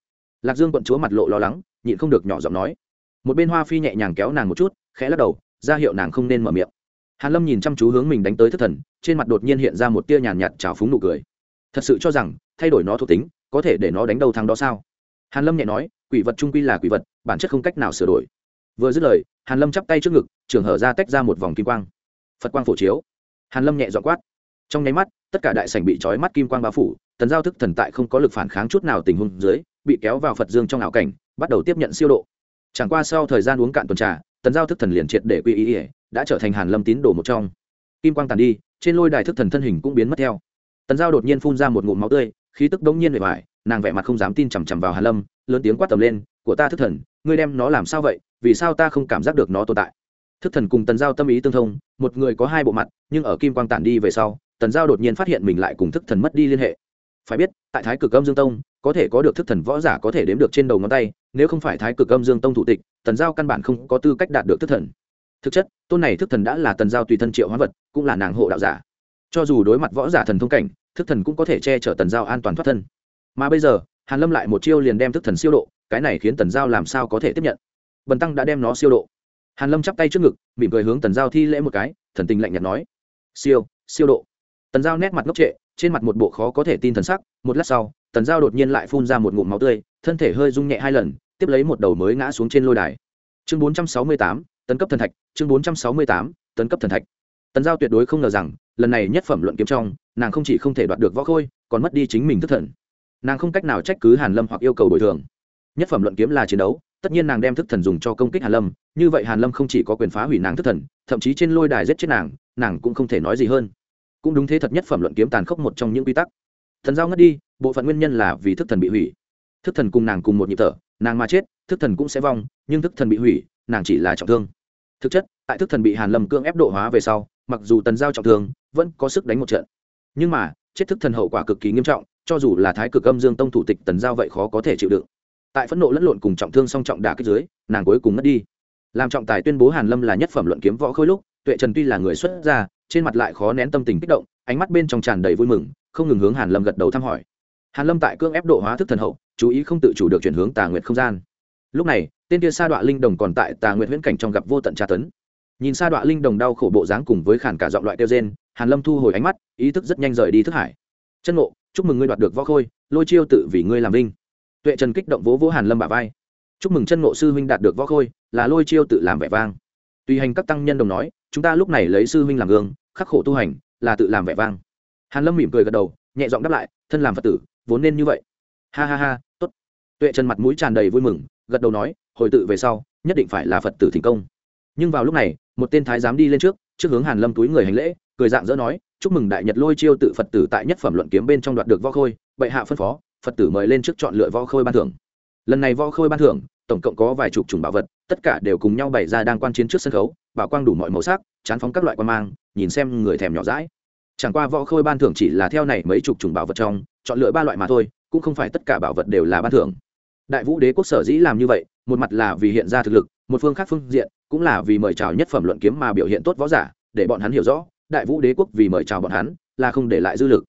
Lạc dương quận chúa mặt lộ lo lắng, nhịn không được nhỏ giọng nói. Một bên hoa phi nhẹ nhàng kéo nàng một chút, khẽ lắc đầu, ra hiệu nàng không nên mở miệng. Hàn lâm nhìn chăm chú hướng mình đánh tới thất thần, trên mặt đột nhiên hiện ra một tia nhàn nhạt trào phúng nụ cười. Thật sự cho rằng, thay đổi nó thuộc tính, có thể để nó đánh đầu thắng đó sao? Hàn lâm nhẹ nói, quỷ vật trung quy là quỷ vật, bản chất không cách nào sửa đổi vừa dứt lời, hàn lâm chắp tay trước ngực, trường hở ra tách ra một vòng kim quang. Phật quang phổ chiếu. Hàn lâm nhẹ dọn quát. Trong nháy mắt, tất cả đại sảnh bị trói mắt kim quang bao phủ, tần giao thức thần tại không có lực phản kháng chút nào tình huống dưới, bị kéo vào phật dương trong ảo cảnh, bắt đầu tiếp nhận siêu độ. Chẳng qua sau thời gian uống cạn tuần trà, tần giao thức thần liền triệt để quy ý ỉa đã trở thành hàn lâm tín đồ một trong. Kim quang tàn đi, trên lôi đài thức thần thân hình cũng biến mất theo. Tần giao đột nhiên phun ra một ngụm máu tươi, khí tức đống nhiên bề ngoài nàng vẻ mặt không dám tin chằm chằm vào hàn lâm, lớn tiếng quát tầm lên, của ta thức thần, ngươi đem nó làm sao vậy? Vì sao ta không cảm giác được nó tồn tại? Thức thần cùng tần giao tâm ý tương thông, một người có hai bộ mặt, nhưng ở kim quang tản đi về sau, tần giao đột nhiên phát hiện mình lại cùng thức thần mất đi liên hệ. Phải biết, tại thái cực âm dương tông, có thể có được thức thần võ giả có thể đếm được trên đầu ngón tay, nếu không phải thái cực âm dương tông thủ tịch, tần giao căn bản không có tư cách đạt được thức thần. Thực chất, tôn này thức thần đã là tần giao tùy thân triệu hóa vật, cũng là nàng hộ đạo giả. Cho dù đối mặt võ giả thần thông cảnh, thức thần cũng có thể che chở tần giao an toàn thoát thân. Mà bây giờ, hàn lâm lại một chiêu liền đem thức thần siêu độ, cái này khiến tần giao làm sao có thể tiếp nhận? Bần tăng đã đem nó siêu độ. Hàn lâm chắp tay trước ngực, mỉm cười hướng tần giao thi lễ một cái, thần tình lạnh nhạt nói, siêu siêu độ. Tần giao nét mặt ngốc trệ, trên mặt một bộ khó có thể tin thần sắc, một lát sau, tần giao đột nhiên lại phun ra một ngụm máu tươi, thân thể hơi rung nhẹ hai lần, tiếp lấy một đầu mới ngã xuống trên lôi đài. Chương bốn trăm sáu mươi tám, tấn cấp thần thạch, chương bốn trăm sáu mươi tám, tấn cấp thần thạch. Tần giao tuyệt đối không ngờ rằng, lần này nhất phẩm luận kiếm trong, nàng không chỉ không thể đoạt được võ khôi, còn mất đi chính mình thất thần. Nàng không cách nào trách cứ hàn lâm hoặc yêu cầu bồi thường. Nhất phẩm luận kiếm là chiến đấu tất nhiên nàng đem thức thần dùng cho công kích hàn lâm, như vậy hàn lâm không chỉ có quyền phá hủy nàng thức thần, thậm chí trên lôi đài giết chết nàng nàng cũng không thể nói gì hơn. Cũng đúng thế thật nhất phẩm luận kiếm tàn khốc một trong những quy tắc. Thần giao ngất đi, bộ phận nguyên nhân là vì thức thần bị hủy. Thức thần cùng nàng cùng một nhịp thở, nàng mà chết, thức thần cũng sẽ vong, nhưng thức thần bị hủy, nàng chỉ là trọng thương. Thực chất, tại thức thần bị hàn lâm cưỡng ép độ hóa về sau, mặc dù tần giao trọng thương, vẫn có sức đánh một trận. Nhưng mà, chết thức thần hậu quả cực kỳ nghiêm trọng, cho dù là thái cực âm dương tông thủ tịch tần giao vậy khó có thể chịu đựng tại phẫn nộ lẫn lộn cùng trọng thương song trọng đả kích dưới, nàng cuối cùng mất đi. Làm trọng tài tuyên bố hàn lâm là nhất phẩm luận kiếm võ khôi lúc, tuệ trần tuy là người xuất gia, trên mặt lại khó nén tâm tình kích động, ánh mắt bên trong tràn đầy vui mừng, không ngừng hướng hàn lâm gật đầu thăm hỏi. Hàn lâm tại cương ép độ hóa thức thần hậu, chú ý không tự chủ được chuyển hướng tà nguyệt không gian. Lúc này, tên kia sa đọa linh đồng còn tại tà nguyệt huyễn cảnh trong gặp vô tận tra tấn. Nhìn sa đọa linh đồng đau khổ bộ dáng cùng với khản cả giọng loại tiêu gen hàn lâm thu hồi ánh mắt, ý thức rất nhanh rời đi thức hải. Chân ngộ, chúc mừng ngươi đoạt được võ khôi, lôi chiêu tự vì ngươi làm linh tuệ trần kích động vỗ vỗ hàn lâm bả vai. Chúc mừng chân ngộ sư huynh đạt được võ khôi, là lôi chiêu tự làm vẻ vang. Tùy hành các tăng nhân đồng nói, chúng ta lúc này lấy sư huynh làm gương, khắc khổ tu hành, là tự làm vẻ vang. Hàn lâm mỉm cười gật đầu, nhẹ giọng đáp lại, thân làm phật tử, vốn nên như vậy. Ha ha ha, tốt. Tuệ trần mặt mũi tràn đầy vui mừng, gật đầu nói, hồi tự về sau, nhất định phải là phật tử thành công. Nhưng vào lúc này, một tên thái giám đi lên trước trước hướng hàn lâm túi người hành lễ, cười dạng dỡ nói, chúc mừng đại nhật lôi chiêu tự phật tử tại nhất phẩm luận kiếm bên trong đoạt được võ khôi, bệ hạ phân phó phật tử mời lên trước chọn lựa võ khôi ban thưởng. Lần này võ khôi ban thưởng, tổng cộng có vài chục chủng bảo vật, tất cả đều cùng nhau bày ra đang quan chiến trước sân khấu, bảo quang đủ mọi màu sắc, chán phóng các loại quan mang, nhìn xem người thèm nhỏ rãi chẳng qua võ khôi ban thưởng chỉ là theo này mấy chục chủng bảo vật trong, chọn lựa ba loại mà thôi, cũng không phải tất cả bảo vật đều là ban thưởng. Đại vũ đế quốc sở dĩ làm như vậy, một mặt là vì hiện ra thực lực, một phương khác phương diện, cũng là vì mời chào nhất phẩm luận kiếm mà biểu hiện tốt võ giả, để bọn hắn hiểu rõ, đại vũ đế quốc vì mời chào bọn hắn, là không để lại dư lực.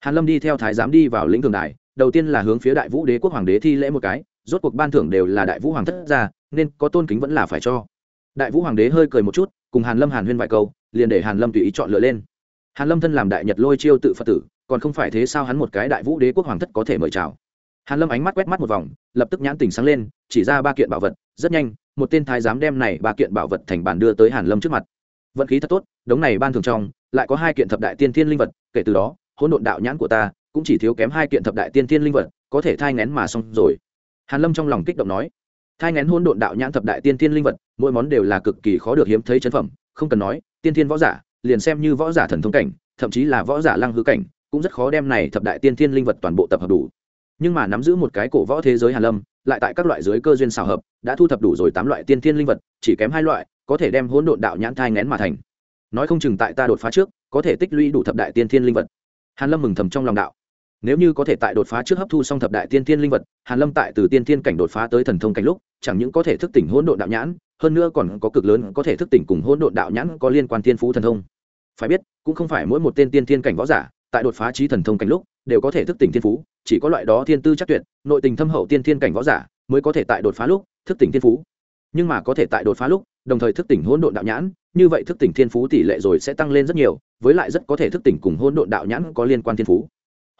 Hàn lâm đi theo thái giám đi vào lĩnh thường đài đầu tiên là hướng phía đại vũ đế quốc hoàng đế thi lễ một cái, rốt cuộc ban thưởng đều là đại vũ hoàng thất ra, nên có tôn kính vẫn là phải cho. Đại vũ hoàng đế hơi cười một chút, cùng hàn lâm hàn huyên vài câu, liền để hàn lâm tùy ý chọn lựa lên. Hàn lâm thân làm đại nhật lôi chiêu tự phật tử, còn không phải thế sao hắn một cái đại vũ đế quốc hoàng thất có thể mời chào. Hàn lâm ánh mắt quét mắt một vòng, lập tức nhãn tình sáng lên, chỉ ra ba kiện bảo vật, rất nhanh, một tên thái giám đem này ba kiện bảo vật thành bản đưa tới hàn lâm trước mặt. Vận khí thật tốt, đống này ban thường trong, lại có hai kiện thập đại tiên thiên linh vật, kể từ đó, hỗn độn đạo nhãn của ta cũng chỉ thiếu kém hai kiện thập đại tiên thiên linh vật, có thể thai ngén mà xong rồi. Hàn lâm trong lòng kích động nói, thai ngén hỗn độn đạo nhãn thập đại tiên thiên linh vật, mỗi món đều là cực kỳ khó được hiếm thấy chân phẩm, không cần nói, tiên thiên võ giả, liền xem như võ giả thần thông cảnh, thậm chí là võ giả lăng hư cảnh, cũng rất khó đem này thập đại tiên thiên linh vật toàn bộ tập hợp đủ. Nhưng mà nắm giữ một cái cổ võ thế giới hàn lâm, lại tại các loại giới cơ duyên xào hợp, đã thu thập đủ rồi tám loại tiên thiên linh vật, chỉ kém hai loại, có thể đem hỗn độn đạo nhãn thai ngén mà thành. Nói không chừng tại ta đột phá trước, có thể tích lũy đủ thập đại tiên thiên linh vật. Hàn lâm mừng thầm trong lòng đạo nếu như có thể tại đột phá trước hấp thu xong thập đại tiên tiên linh vật, hàn lâm tại từ tiên tiên cảnh đột phá tới thần thông cảnh lúc, chẳng những có thể thức tỉnh hỗn độn đạo nhãn, hơn nữa còn có cực lớn có thể thức tỉnh cùng hỗn độn đạo nhãn có liên quan tiên phú thần thông. Phải biết, cũng không phải mỗi một tên tiên tiên cảnh võ giả, tại đột phá trí thần thông cảnh lúc, đều có thể thức tỉnh thiên phú, chỉ có loại đó thiên tư chắc tuyệt, nội tình thâm hậu tiên thiên cảnh võ giả mới có thể tại đột phá lúc thức tỉnh thiên phú. Nhưng mà có thể tại đột phá lúc, đồng thời thức tỉnh hỗn độn đạo nhãn, như vậy thức tỉnh thiên phú tỷ lệ rồi sẽ tăng lên rất nhiều, với lại rất có thể thức tỉnh cùng hỗn độn đạo nhãn có liên quan thiên phú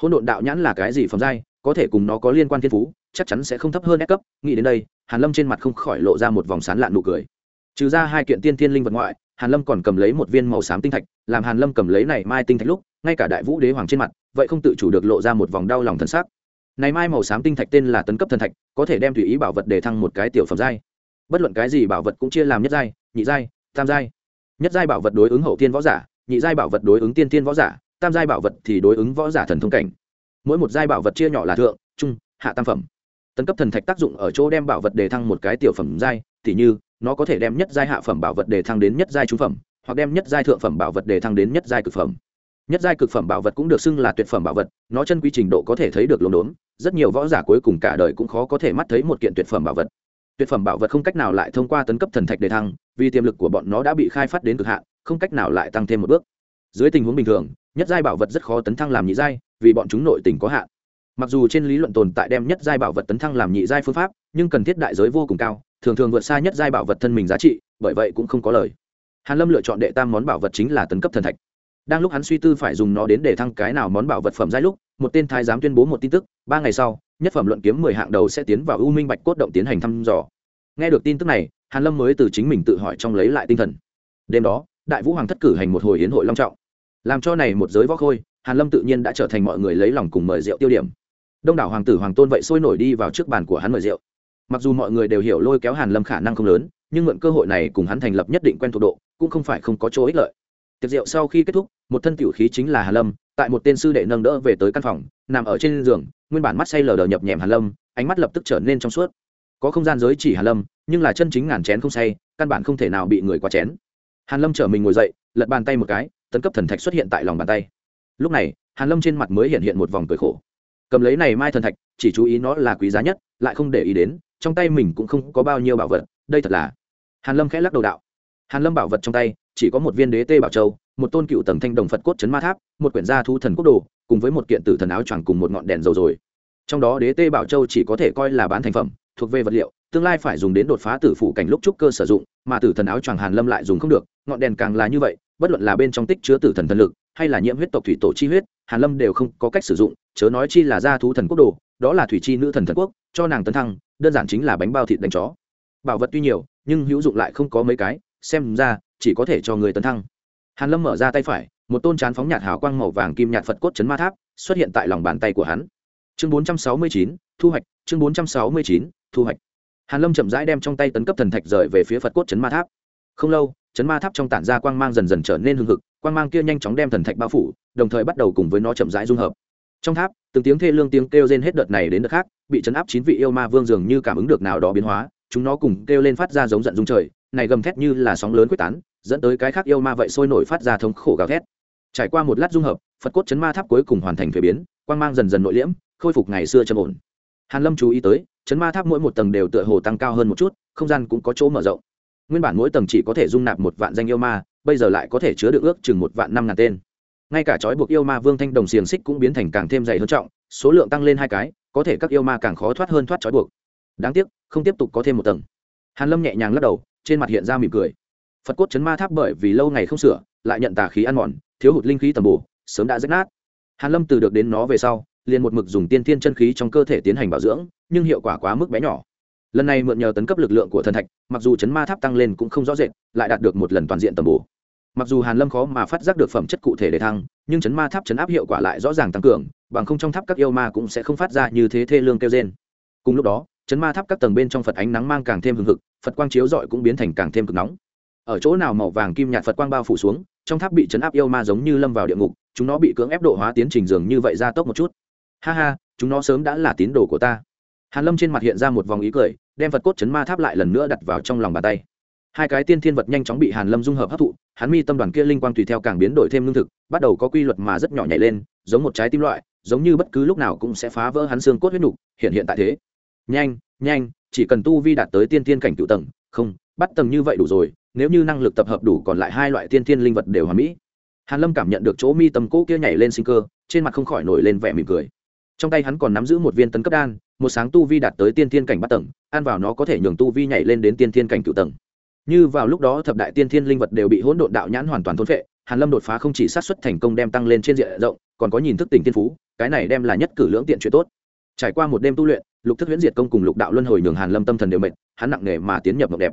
hỗn độn đạo nhãn là cái gì phẩm giai, có thể cùng nó có liên quan thiên phú, chắc chắn sẽ không thấp hơn S cấp. Nghĩ đến đây, hàn lâm trên mặt không khỏi lộ ra một vòng sán lạn nụ cười. Trừ ra hai kiện tiên thiên linh vật ngoại, hàn lâm còn cầm lấy một viên màu xám tinh thạch, làm hàn lâm cầm lấy này mai tinh thạch lúc, ngay cả đại vũ đế hoàng trên mặt, vậy không tự chủ được lộ ra một vòng đau lòng thần sắc. Này mai màu xám tinh thạch tên là tấn cấp thần thạch, có thể đem tùy ý bảo vật để thăng một cái tiểu phẩm giai. Bất luận cái gì bảo vật cũng chia làm nhất giai, nhị giai, tam giai. Nhất giai bảo vật đối ứng hậu tiên võ giả, nhị giai bảo vật đối ứng tiên tiên võ giả tam giai bảo vật thì đối ứng võ giả thần thông cảnh. Mỗi một giai bảo vật chia nhỏ là thượng, trung, hạ tam phẩm. Tấn cấp thần thạch tác dụng ở chỗ đem bảo vật đề thăng một cái tiểu phẩm giai thì như, nó có thể đem nhất giai hạ phẩm bảo vật đề thăng đến nhất giai trung phẩm, hoặc đem nhất giai thượng phẩm bảo vật đề thăng đến nhất giai cực phẩm. Nhất giai cực phẩm bảo vật cũng được xưng là tuyệt phẩm bảo vật, nó chân quy trình độ có thể thấy được lốm đốm, rất nhiều võ giả cuối cùng cả đời cũng khó có thể mắt thấy một kiện tuyệt phẩm bảo vật. Tuyệt phẩm bảo vật không cách nào lại thông qua tấn cấp thần thạch đề thăng, vì tiềm lực của bọn nó đã bị khai phát đến cực hạn, không cách nào lại tăng thêm một bước. Dưới tình huống bình thường nhất giai bảo vật rất khó tấn thăng làm nhị giai, vì bọn chúng nội tình có hạn. Mặc dù trên lý luận tồn tại đem nhất giai bảo vật tấn thăng làm nhị giai phương pháp, nhưng cần thiết đại giới vô cùng cao, thường thường vượt xa nhất giai bảo vật thân mình giá trị, bởi vậy cũng không có lời. Hàn lâm lựa chọn đệ tam món bảo vật chính là tấn cấp thần thạch. Đang lúc hắn suy tư phải dùng nó đến để thăng cái nào món bảo vật phẩm giai lúc, một tên thái giám tuyên bố một tin tức, ba ngày sau, nhất phẩm luận kiếm mười hạng đầu sẽ tiến vào u minh bạch cốt động tiến hành thăm dò. Nghe được tin tức này, hàn lâm mới từ chính mình tự hỏi trong lấy lại tinh thần. Đêm đó, đại vũ hoàng thất cử hành một hồi hiến hội long trọng làm cho này một giới võ khôi, hàn lâm tự nhiên đã trở thành mọi người lấy lòng cùng mời rượu tiêu điểm. Đông đảo hoàng tử, hoàng tôn vậy sôi nổi đi vào trước bàn của hắn mời rượu. Mặc dù mọi người đều hiểu lôi kéo hàn lâm khả năng không lớn, nhưng mượn cơ hội này cùng hắn thành lập nhất định quen thuộc độ, cũng không phải không có chỗ ích lợi. Tiệc rượu sau khi kết thúc, một thân tiểu khí chính là hàn lâm, tại một tên sư đệ nâng đỡ về tới căn phòng, nằm ở trên giường, nguyên bản mắt say lờ đờ nhập nhèm hàn lâm, ánh mắt lập tức trở nên trong suốt. Có không gian giới chỉ hàn lâm, nhưng là chân chính ngàn chén không say, căn bản không thể nào bị người quá chén. Hàn lâm trở mình ngồi dậy, lật bàn tay một cái tấn cấp thần thạch xuất hiện tại lòng bàn tay. Lúc này, hàn lâm trên mặt mới hiện hiện một vòng cười khổ. Cầm lấy này mai thần thạch, chỉ chú ý nó là quý giá nhất, lại không để ý đến, trong tay mình cũng không có bao nhiêu bảo vật, đây thật là. Hàn lâm khẽ lắc đầu đạo. Hàn lâm bảo vật trong tay, chỉ có một viên đế tê bảo châu, một tôn cựu tầng thanh đồng phật cốt chấn ma tháp, một quyển gia thu thần quốc đồ, cùng với một kiện tử thần áo choàng cùng một ngọn đèn dầu rồi. Trong đó đế tê bảo châu chỉ có thể coi là bán thành phẩm, thuộc về vật liệu tương lai phải dùng đến đột phá tử phụ cảnh lúc trúc cơ sử dụng mà tử thần áo choàng hàn lâm lại dùng không được ngọn đèn càng là như vậy bất luận là bên trong tích chứa tử thần thần lực hay là nhiễm huyết tộc thủy tổ chi huyết hàn lâm đều không có cách sử dụng chớ nói chi là gia thú thần quốc đồ đó là thủy chi nữ thần thần quốc cho nàng tấn thăng đơn giản chính là bánh bao thịt đánh chó. Bảo vật tuy nhiều nhưng hữu dụng lại không có mấy cái xem ra chỉ có thể cho người tấn thăng. Hàn lâm mở ra tay phải một tôn chán phóng nhạt hào quang màu vàng kim nhạt phật cốt chấn ma tháp xuất hiện tại lòng bàn tay của hắn. Chương 469, thu hoạch chương 469, thu hoạch hàn lâm chậm rãi đem trong tay tấn cấp thần thạch rời về phía phật cốt chấn ma tháp. Không lâu, chấn ma tháp trong tản ra quang mang dần dần trở nên hưng hực, quang mang kia nhanh chóng đem thần thạch bao phủ, đồng thời bắt đầu cùng với nó chậm rãi dung hợp. Trong tháp, từng tiếng thê lương tiếng kêu rên hết đợt này đến đợt khác, bị chấn áp chín vị yêu ma vương dường như cảm ứng được nào đó biến hóa, chúng nó cùng kêu lên phát ra giống giận dung trời, này gầm thét như là sóng lớn quyết tán, dẫn tới cái khác yêu ma vậy sôi nổi phát ra thống khổ gào thét. Trải qua một lát dung hợp, phật cốt chấn ma tháp cuối cùng hoàn thành thuế biến, quang mang dần dần nội liễm, khôi phục ngày xưa trầm ổn. Hàn lâm chú ý tới chấn ma tháp mỗi một tầng đều tựa hồ tăng cao hơn một chút, không gian cũng có chỗ mở rộng. Nguyên bản mỗi tầng chỉ có thể dung nạp một vạn danh yêu ma, bây giờ lại có thể chứa được ước chừng một vạn năm ngàn tên. Ngay cả trói buộc yêu ma vương thanh đồng xiềng xích cũng biến thành càng thêm dày hơn trọng, số lượng tăng lên hai cái, có thể các yêu ma càng khó thoát hơn thoát trói buộc. Đáng tiếc, không tiếp tục có thêm một tầng. Hàn lâm nhẹ nhàng lắc đầu, trên mặt hiện ra mỉm cười. Phật cốt chấn ma tháp bởi vì lâu ngày không sửa, lại nhận tà khí ăn mòn, thiếu hụt linh khí tầm bổ, sớm đã rách nát. Hàn lâm từ được đến nó về sau liền một mực dùng tiên thiên chân khí trong cơ thể tiến hành bảo dưỡng, nhưng hiệu quả quá mức bé nhỏ. Lần này mượn nhờ tấn cấp lực lượng của thần thạch, mặc dù chấn ma tháp tăng lên cũng không rõ rệt, lại đạt được một lần toàn diện tầm bổ. Mặc dù hàn lâm khó mà phát giác được phẩm chất cụ thể để thăng, nhưng chấn ma tháp chấn áp hiệu quả lại rõ ràng tăng cường, bằng không trong tháp các yêu ma cũng sẽ không phát ra như thế thê lương kêu trên cùng lúc đó, chấn ma tháp các tầng bên trong phật ánh nắng mang càng thêm hừng hực, phật quang chiếu rọi cũng biến thành càng thêm cực nóng. Ở chỗ nào màu vàng kim nhạt phật quang bao phủ xuống, trong tháp bị chấn áp yêu ma giống như lâm vào địa ngục, chúng nó bị cưỡng ép độ hóa tiến trình dường như vậy ra tốc một chút ha ha, chúng nó sớm đã là tín đồ của ta. Hàn lâm trên mặt hiện ra một vòng ý cười, đem vật cốt chấn ma tháp lại lần nữa đặt vào trong lòng bàn tay. Hai cái tiên thiên vật nhanh chóng bị hàn lâm dung hợp hấp thụ, hắn mi tâm đoàn kia linh quang tùy theo càng biến đổi thêm lương thực, bắt đầu có quy luật mà rất nhỏ nhảy lên, giống một trái tim loại, giống như bất cứ lúc nào cũng sẽ phá vỡ hắn xương cốt huyết nục, hiện hiện tại thế. Nhanh nhanh, chỉ cần tu vi đạt tới tiên thiên cảnh cựu tầng, không, bắt tầng như vậy đủ rồi, nếu như năng lực tập hợp đủ còn lại hai loại tiên thiên linh vật đều hoàn mỹ. Hàn lâm cảm nhận được chỗ mi tâm cỗ kia nhảy lên sinh cơ, trên mặt không khỏi nổi lên vẻ mỉm cười trong tay hắn còn nắm giữ một viên tấn cấp đan, một sáng tu vi đạt tới tiên thiên cảnh bắt tầng, ăn vào nó có thể nhường tu vi nhảy lên đến tiên thiên cảnh cựu tầng. Như vào lúc đó thập đại tiên thiên linh vật đều bị hỗn độn đạo nhãn hoàn toàn thôn phệ, hàn lâm đột phá không chỉ sát xuất thành công đem tăng lên trên diện rộng, còn có nhìn thức tỉnh tiên phú, cái này đem là nhất cử lưỡng tiện chuyện tốt. Trải qua một đêm tu luyện, lục thức huyễn diệt công cùng lục đạo luân hồi nhường hàn lâm tâm thần đều mệt, hắn nặng nề mà tiến nhập mộng đẹp.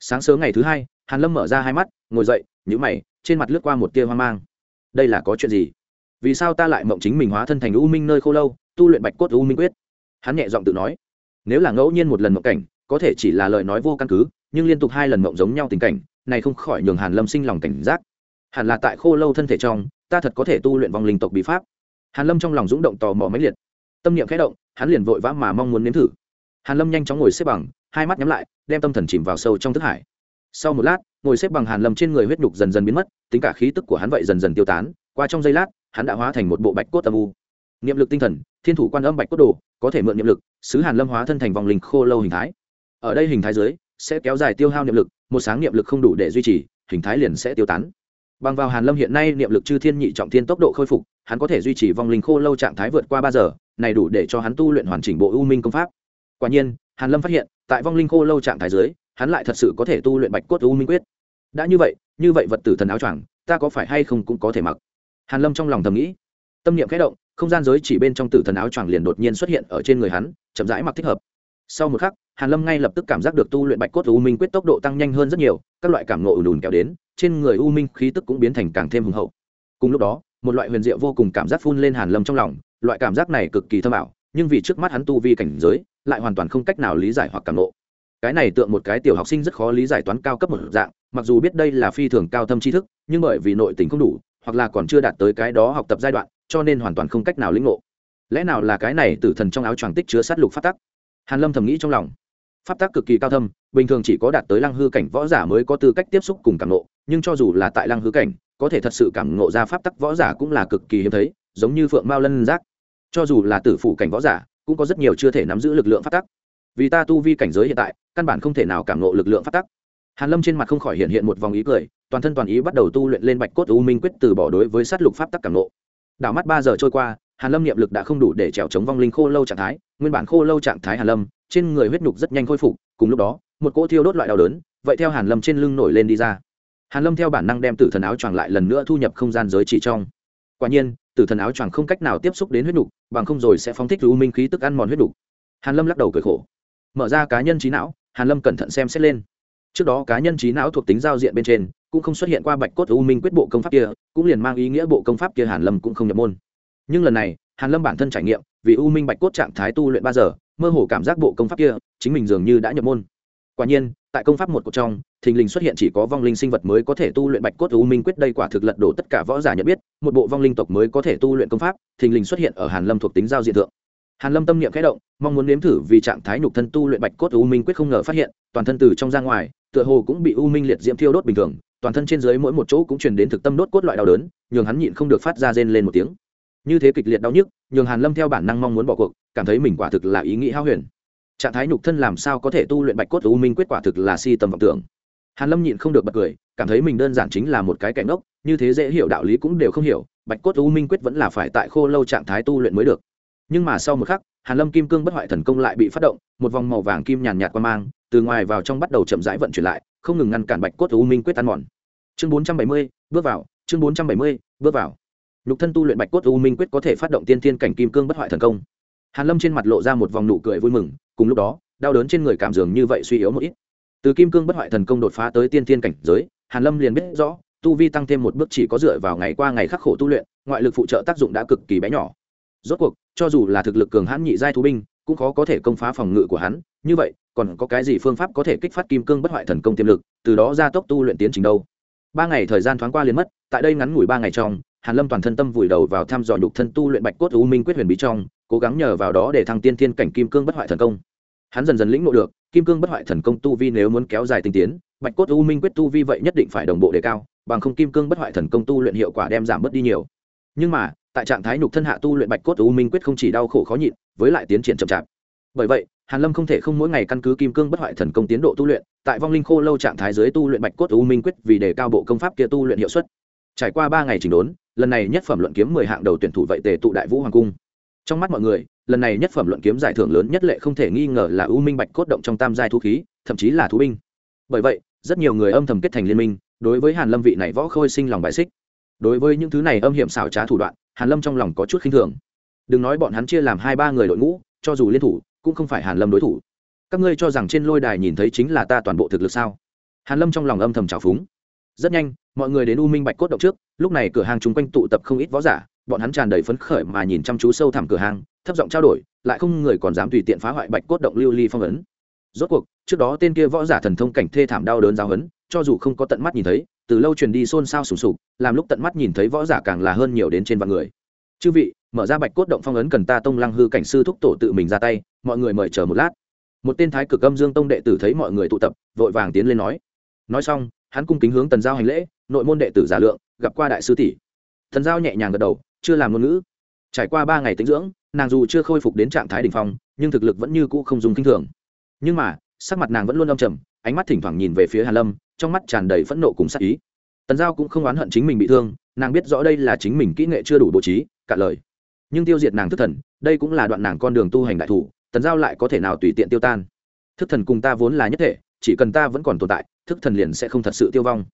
Sáng sớm ngày thứ hai, hàn lâm mở ra hai mắt, ngồi dậy, nhíu mày, trên mặt lướt qua một tia hoang mang. Đây là có chuyện gì? Vì sao ta lại mộng chính mình hóa thân thành u minh nơi khô lâu tu luyện bạch cốt u minh quyết. Hắn nhẹ giọng tự nói, nếu là ngẫu nhiên một lần mộng cảnh, có thể chỉ là lời nói vô căn cứ, nhưng liên tục hai lần mộng giống nhau tình cảnh, này không khỏi nhường hàn lâm sinh lòng cảnh giác. Hẳn là tại khô lâu thân thể trong, ta thật có thể tu luyện vong linh tộc bí pháp. Hàn lâm trong lòng dũng động tò mò mấy liệt. Tâm niệm khẽ động, hắn liền vội vã mà mong muốn nếm thử. Hàn lâm nhanh chóng ngồi xếp bằng, hai mắt nhắm lại, đem tâm thần chìm vào sâu trong thức hải. Sau một lát, ngồi xếp bằng hàn lâm trên người huyết nhục dần dần biến mất, tính cả khí tức của hắn vậy dần dần tiêu tán, qua trong giây lát, hắn đã hóa thành một bộ bạch cốt âm u. Niệm lực tinh thần thiên thủ quan âm bạch cốt đồ, có thể mượn niệm lực sứ hàn lâm hóa thân thành vòng linh khô lâu hình thái. Ở đây hình thái dưới, sẽ kéo dài tiêu hao niệm lực, một sáng niệm lực không đủ để duy trì, hình thái liền sẽ tiêu tán. Bằng vào hàn lâm hiện nay niệm lực chư thiên nhị trọng thiên tốc độ khôi phục, hắn có thể duy trì vòng linh khô lâu trạng thái vượt qua ba giờ, này đủ để cho hắn tu luyện hoàn chỉnh bộ u minh công pháp. Quả nhiên, hàn lâm phát hiện, tại vong linh khô lâu trạng thái dưới, hắn lại thật sự có thể tu luyện bạch cốt u minh quyết. Đã như vậy như vậy vật tử thần áo choàng, ta có phải hay không cũng có thể mặc? Hàn lâm trong lòng thầm nghĩ. Tâm niệm khẽ động không gian giới chỉ bên trong tử thần áo choàng liền đột nhiên xuất hiện ở trên người hắn, chậm rãi mặc thích hợp sau một khắc, hàn lâm ngay lập tức cảm giác được tu luyện bạch cốt u minh quyết tốc độ tăng nhanh hơn rất nhiều, các loại cảm ngộ ùn ùn kéo đến, trên người u minh khí tức cũng biến thành càng thêm hùng hậu cùng lúc đó, một loại huyền diệu vô cùng cảm giác phun lên hàn lâm trong lòng, loại cảm giác này cực kỳ thâm ảo, nhưng vì trước mắt hắn tu vi cảnh giới, lại hoàn toàn không cách nào lý giải hoặc cảm ngộ. cái này tượng một cái tiểu học sinh rất khó lý giải toán cao cấp một dạng, mặc dù biết đây là phi thường cao thâm tri thức, nhưng bởi vì nội tình không đủ, hoặc là còn chưa đạt tới cái đó học tập giai đoạn cho nên hoàn toàn không cách nào lĩnh ngộ. Lẽ nào là cái này tử thần trong áo choàng tích chứa sát lục pháp tắc? Hàn lâm thầm nghĩ trong lòng. Pháp tắc cực kỳ cao thâm, bình thường chỉ có đạt tới lăng hư cảnh võ giả mới có tư cách tiếp xúc cùng cảm ngộ, nhưng cho dù là tại lăng hư cảnh, có thể thật sự cảm ngộ ra pháp tắc võ giả cũng là cực kỳ hiếm thấy, giống như phượng mao lân giác. Cho dù là tử phủ cảnh võ giả, cũng có rất nhiều chưa thể nắm giữ lực lượng pháp tắc. Vì ta tu vi cảnh giới hiện tại, căn bản không thể nào cảm ngộ lực lượng pháp tắc. Hàn lâm trên mặt không khỏi hiện hiện một vòng ý cười, toàn thân toàn ý bắt đầu tu luyện lên bạch cốt u minh quyết từ bỏ đối với sát lục pháp tắc cảm ngộ đảo mắt ba giờ trôi qua, hàn lâm niệm lực đã không đủ để trèo chống vong linh khô lâu trạng thái, nguyên bản khô lâu trạng thái hàn lâm, trên người huyết nhục rất nhanh khôi phục, cùng lúc đó, một cỗ thiêu đốt loại đau đớn, vậy theo hàn lâm trên lưng nổi lên đi ra. Hàn lâm theo bản năng đem tử thần áo choàng lại lần nữa thu nhập không gian giới chỉ trong. Quả nhiên, tử thần áo choàng không cách nào tiếp xúc đến huyết nhục, bằng không rồi sẽ phóng thích u minh khí tức ăn mòn huyết nhục. Hàn lâm lắc đầu cười khổ. Mở ra cá nhân trí não, hàn lâm cẩn thận xem xét lên trước đó cá nhân trí não thuộc tính giao diện bên trên, cũng không xuất hiện qua bạch cốt u minh quyết bộ công pháp kia, cũng liền mang ý nghĩa bộ công pháp kia hàn lâm cũng không nhập môn. Nhưng lần này, hàn lâm bản thân trải nghiệm, vì u minh bạch cốt trạng thái tu luyện ba giờ, mơ hồ cảm giác bộ công pháp kia, chính mình dường như đã nhập môn. Quả nhiên, tại công pháp một cột trong, thình lình xuất hiện chỉ có vong linh sinh vật mới có thể tu luyện bạch cốt u minh quyết, đây quả thực lật đổ tất cả võ giả nhận biết, một bộ vong linh tộc mới có thể tu luyện công pháp, thình lình xuất hiện ở hàn lâm thuộc tính giao diện thượng hàn lâm tâm niệm khẽ động, mong muốn nếm thử vì trạng thái nhục thân tu luyện bạch cốt u minh quyết không ngờ phát hiện, toàn thân từ trong ra ngoài, tựa hồ cũng bị u minh liệt diễm thiêu đốt bình thường, toàn thân trên dưới mỗi một chỗ cũng truyền đến thực tâm đốt cốt loại đau đớn, nhường hắn nhịn không được phát ra rên lên một tiếng. Như thế kịch liệt đau nhức, nhường hàn lâm theo bản năng mong muốn bỏ cuộc, cảm thấy mình quả thực là ý nghĩ hao huyền. Trạng thái nhục thân làm sao có thể tu luyện bạch cốt u minh quyết quả thực là si tầm vọng tưởng. Hàn lâm nhịn không được bật cười, cảm thấy mình đơn giản chính là một cái cảnh ngốc, như thế dễ hiểu đạo lý cũng đều không hiểu, bạch cốt u minh quyết vẫn là phải tại khô lâu trạng thái tu luyện mới được nhưng mà sau một khắc hàn lâm kim cương bất hoại thần công lại bị phát động một vòng màu vàng kim nhàn nhạt qua mang từ ngoài vào trong bắt đầu chậm rãi vận chuyển lại không ngừng ngăn cản bạch cốt u minh quyết tan mòn. Chương 470, bước vào chương 470, bước vào. Nhục thân tu luyện bạch cốt u minh quyết có thể phát động tiên Thiên cảnh kim cương bất hoại thần công. Hàn lâm trên mặt lộ ra một vòng nụ cười vui mừng cùng lúc đó đau đớn trên người cảm dường như vậy suy yếu một ít. Từ kim cương bất hoại thần công đột phá tới tiên Thiên cảnh giới hàn lâm liền biết rõ tu vi tăng thêm một bước chỉ có dựa vào ngày qua ngày khắc khổ tu luyện ngoại lực phụ trợ tác dụng đã cực kỳ bé nhỏ rốt cuộc, cho dù là thực lực cường hãn nhị giai thú binh, cũng khó có thể công phá phòng ngự của hắn. Như vậy, còn có cái gì phương pháp có thể kích phát kim cương bất hoại thần công tiềm lực, từ đó gia tốc tu luyện tiến trình đâu? Ba ngày thời gian thoáng qua liền mất, tại đây ngắn ngủi ba ngày trong, hàn lâm toàn thân tâm vùi đầu vào thăm dò nhục thân tu luyện bạch cốt u minh quyết huyền bí trong, cố gắng nhờ vào đó để thăng tiên thiên cảnh kim cương bất hoại thần công. Hắn dần dần lĩnh ngộ được, kim cương bất hoại thần công tu vi nếu muốn kéo dài tinh tiến, bạch cốt u minh quyết tu vi vậy nhất định phải đồng bộ đề cao, bằng không kim cương bất hoại thần công tu luyện hiệu quả đem giảm bớt đi nhiều. Nhưng mà tại trạng thái nhục thân hạ tu luyện bạch cốt u minh quyết không chỉ đau khổ khó nhịn, với lại tiến triển chậm chạp. Bởi vậy, hàn lâm không thể không mỗi ngày căn cứ kim cương bất hoại thần công tiến độ tu luyện, tại vong linh khô lâu trạng thái dưới tu luyện bạch cốt u minh quyết vì đề cao bộ công pháp kia tu luyện hiệu suất. Trải qua ba ngày chỉnh đốn, lần này nhất phẩm luận kiếm mười hạng đầu tuyển thủ vậy tề tụ đại vũ hoàng cung. Trong mắt mọi người, lần này nhất phẩm luận kiếm giải thưởng lớn nhất lệ không thể nghi ngờ là u minh bạch cốt động trong tam giai thú khí, thậm chí là thú binh. Bởi vậy, rất nhiều người âm thầm kết thành liên minh, đối với hàn lâm vị này võ khôi sinh lòng bài xích đối với những thứ này âm hiểm xảo trá thủ đoạn, hàn lâm trong lòng có chút khinh thường. Đừng nói bọn hắn chia làm hai ba người đội ngũ, cho dù liên thủ, cũng không phải hàn lâm đối thủ. Các ngươi cho rằng trên lôi đài nhìn thấy chính là ta toàn bộ thực lực sao? Hàn lâm trong lòng âm thầm trào phúng. Rất nhanh, mọi người đến u minh bạch cốt động trước, lúc này cửa hàng chung quanh tụ tập không ít võ giả, bọn hắn tràn đầy phấn khởi mà nhìn chăm chú sâu thẳm cửa hàng, thấp giọng trao đổi, lại không người còn dám tùy tiện phá hoại bạch cốt động lưu ly phong ấn. Rốt cuộc, trước đó tên kia võ giả thần thông cảnh thê thảm đau đớn giáo hấn cho dù không có tận mắt nhìn thấy từ lâu truyền đi xôn xao sùng sục, làm lúc tận mắt nhìn thấy võ giả càng là hơn nhiều đến trên vạn người. Chư vị, mở ra bạch cốt động phong ấn cần ta tông lăng hư cảnh sư thúc tổ tự mình ra tay, mọi người mời chờ một lát. Một tên thái cực âm dương tông đệ tử thấy mọi người tụ tập, vội vàng tiến lên nói. Nói xong, hắn cung kính hướng tần giao hành lễ, nội môn đệ tử giả lượng, gặp qua đại sư tỷ. Thần giao nhẹ nhàng gật đầu, chưa làm ngôn ngữ. Trải qua ba ngày tính dưỡng, nàng dù chưa khôi phục đến trạng thái đ ỉ n h phong, nhưng thực lực vẫn như cũ không dùng k i n h thường. Nhưng mà, sắc mặt nàng vẫn luôn âm trầm, ánh mắt thỉnh thoảng nhìn về phía hàn lâm trong mắt tràn đầy phẫn nộ cùng sát ý. Tần giao cũng không oán hận chính mình bị thương, nàng biết rõ đây là chính mình kỹ nghệ chưa đủ bố trí, cả lời. Nhưng tiêu diệt nàng thức thần, đây cũng là đoạn nàng con đường tu hành đại thủ, tần giao lại có thể nào tùy tiện tiêu tan? Thức thần cùng ta vốn là nhất thể, chỉ cần ta vẫn còn tồn tại, thức thần liền sẽ không thật sự tiêu vong.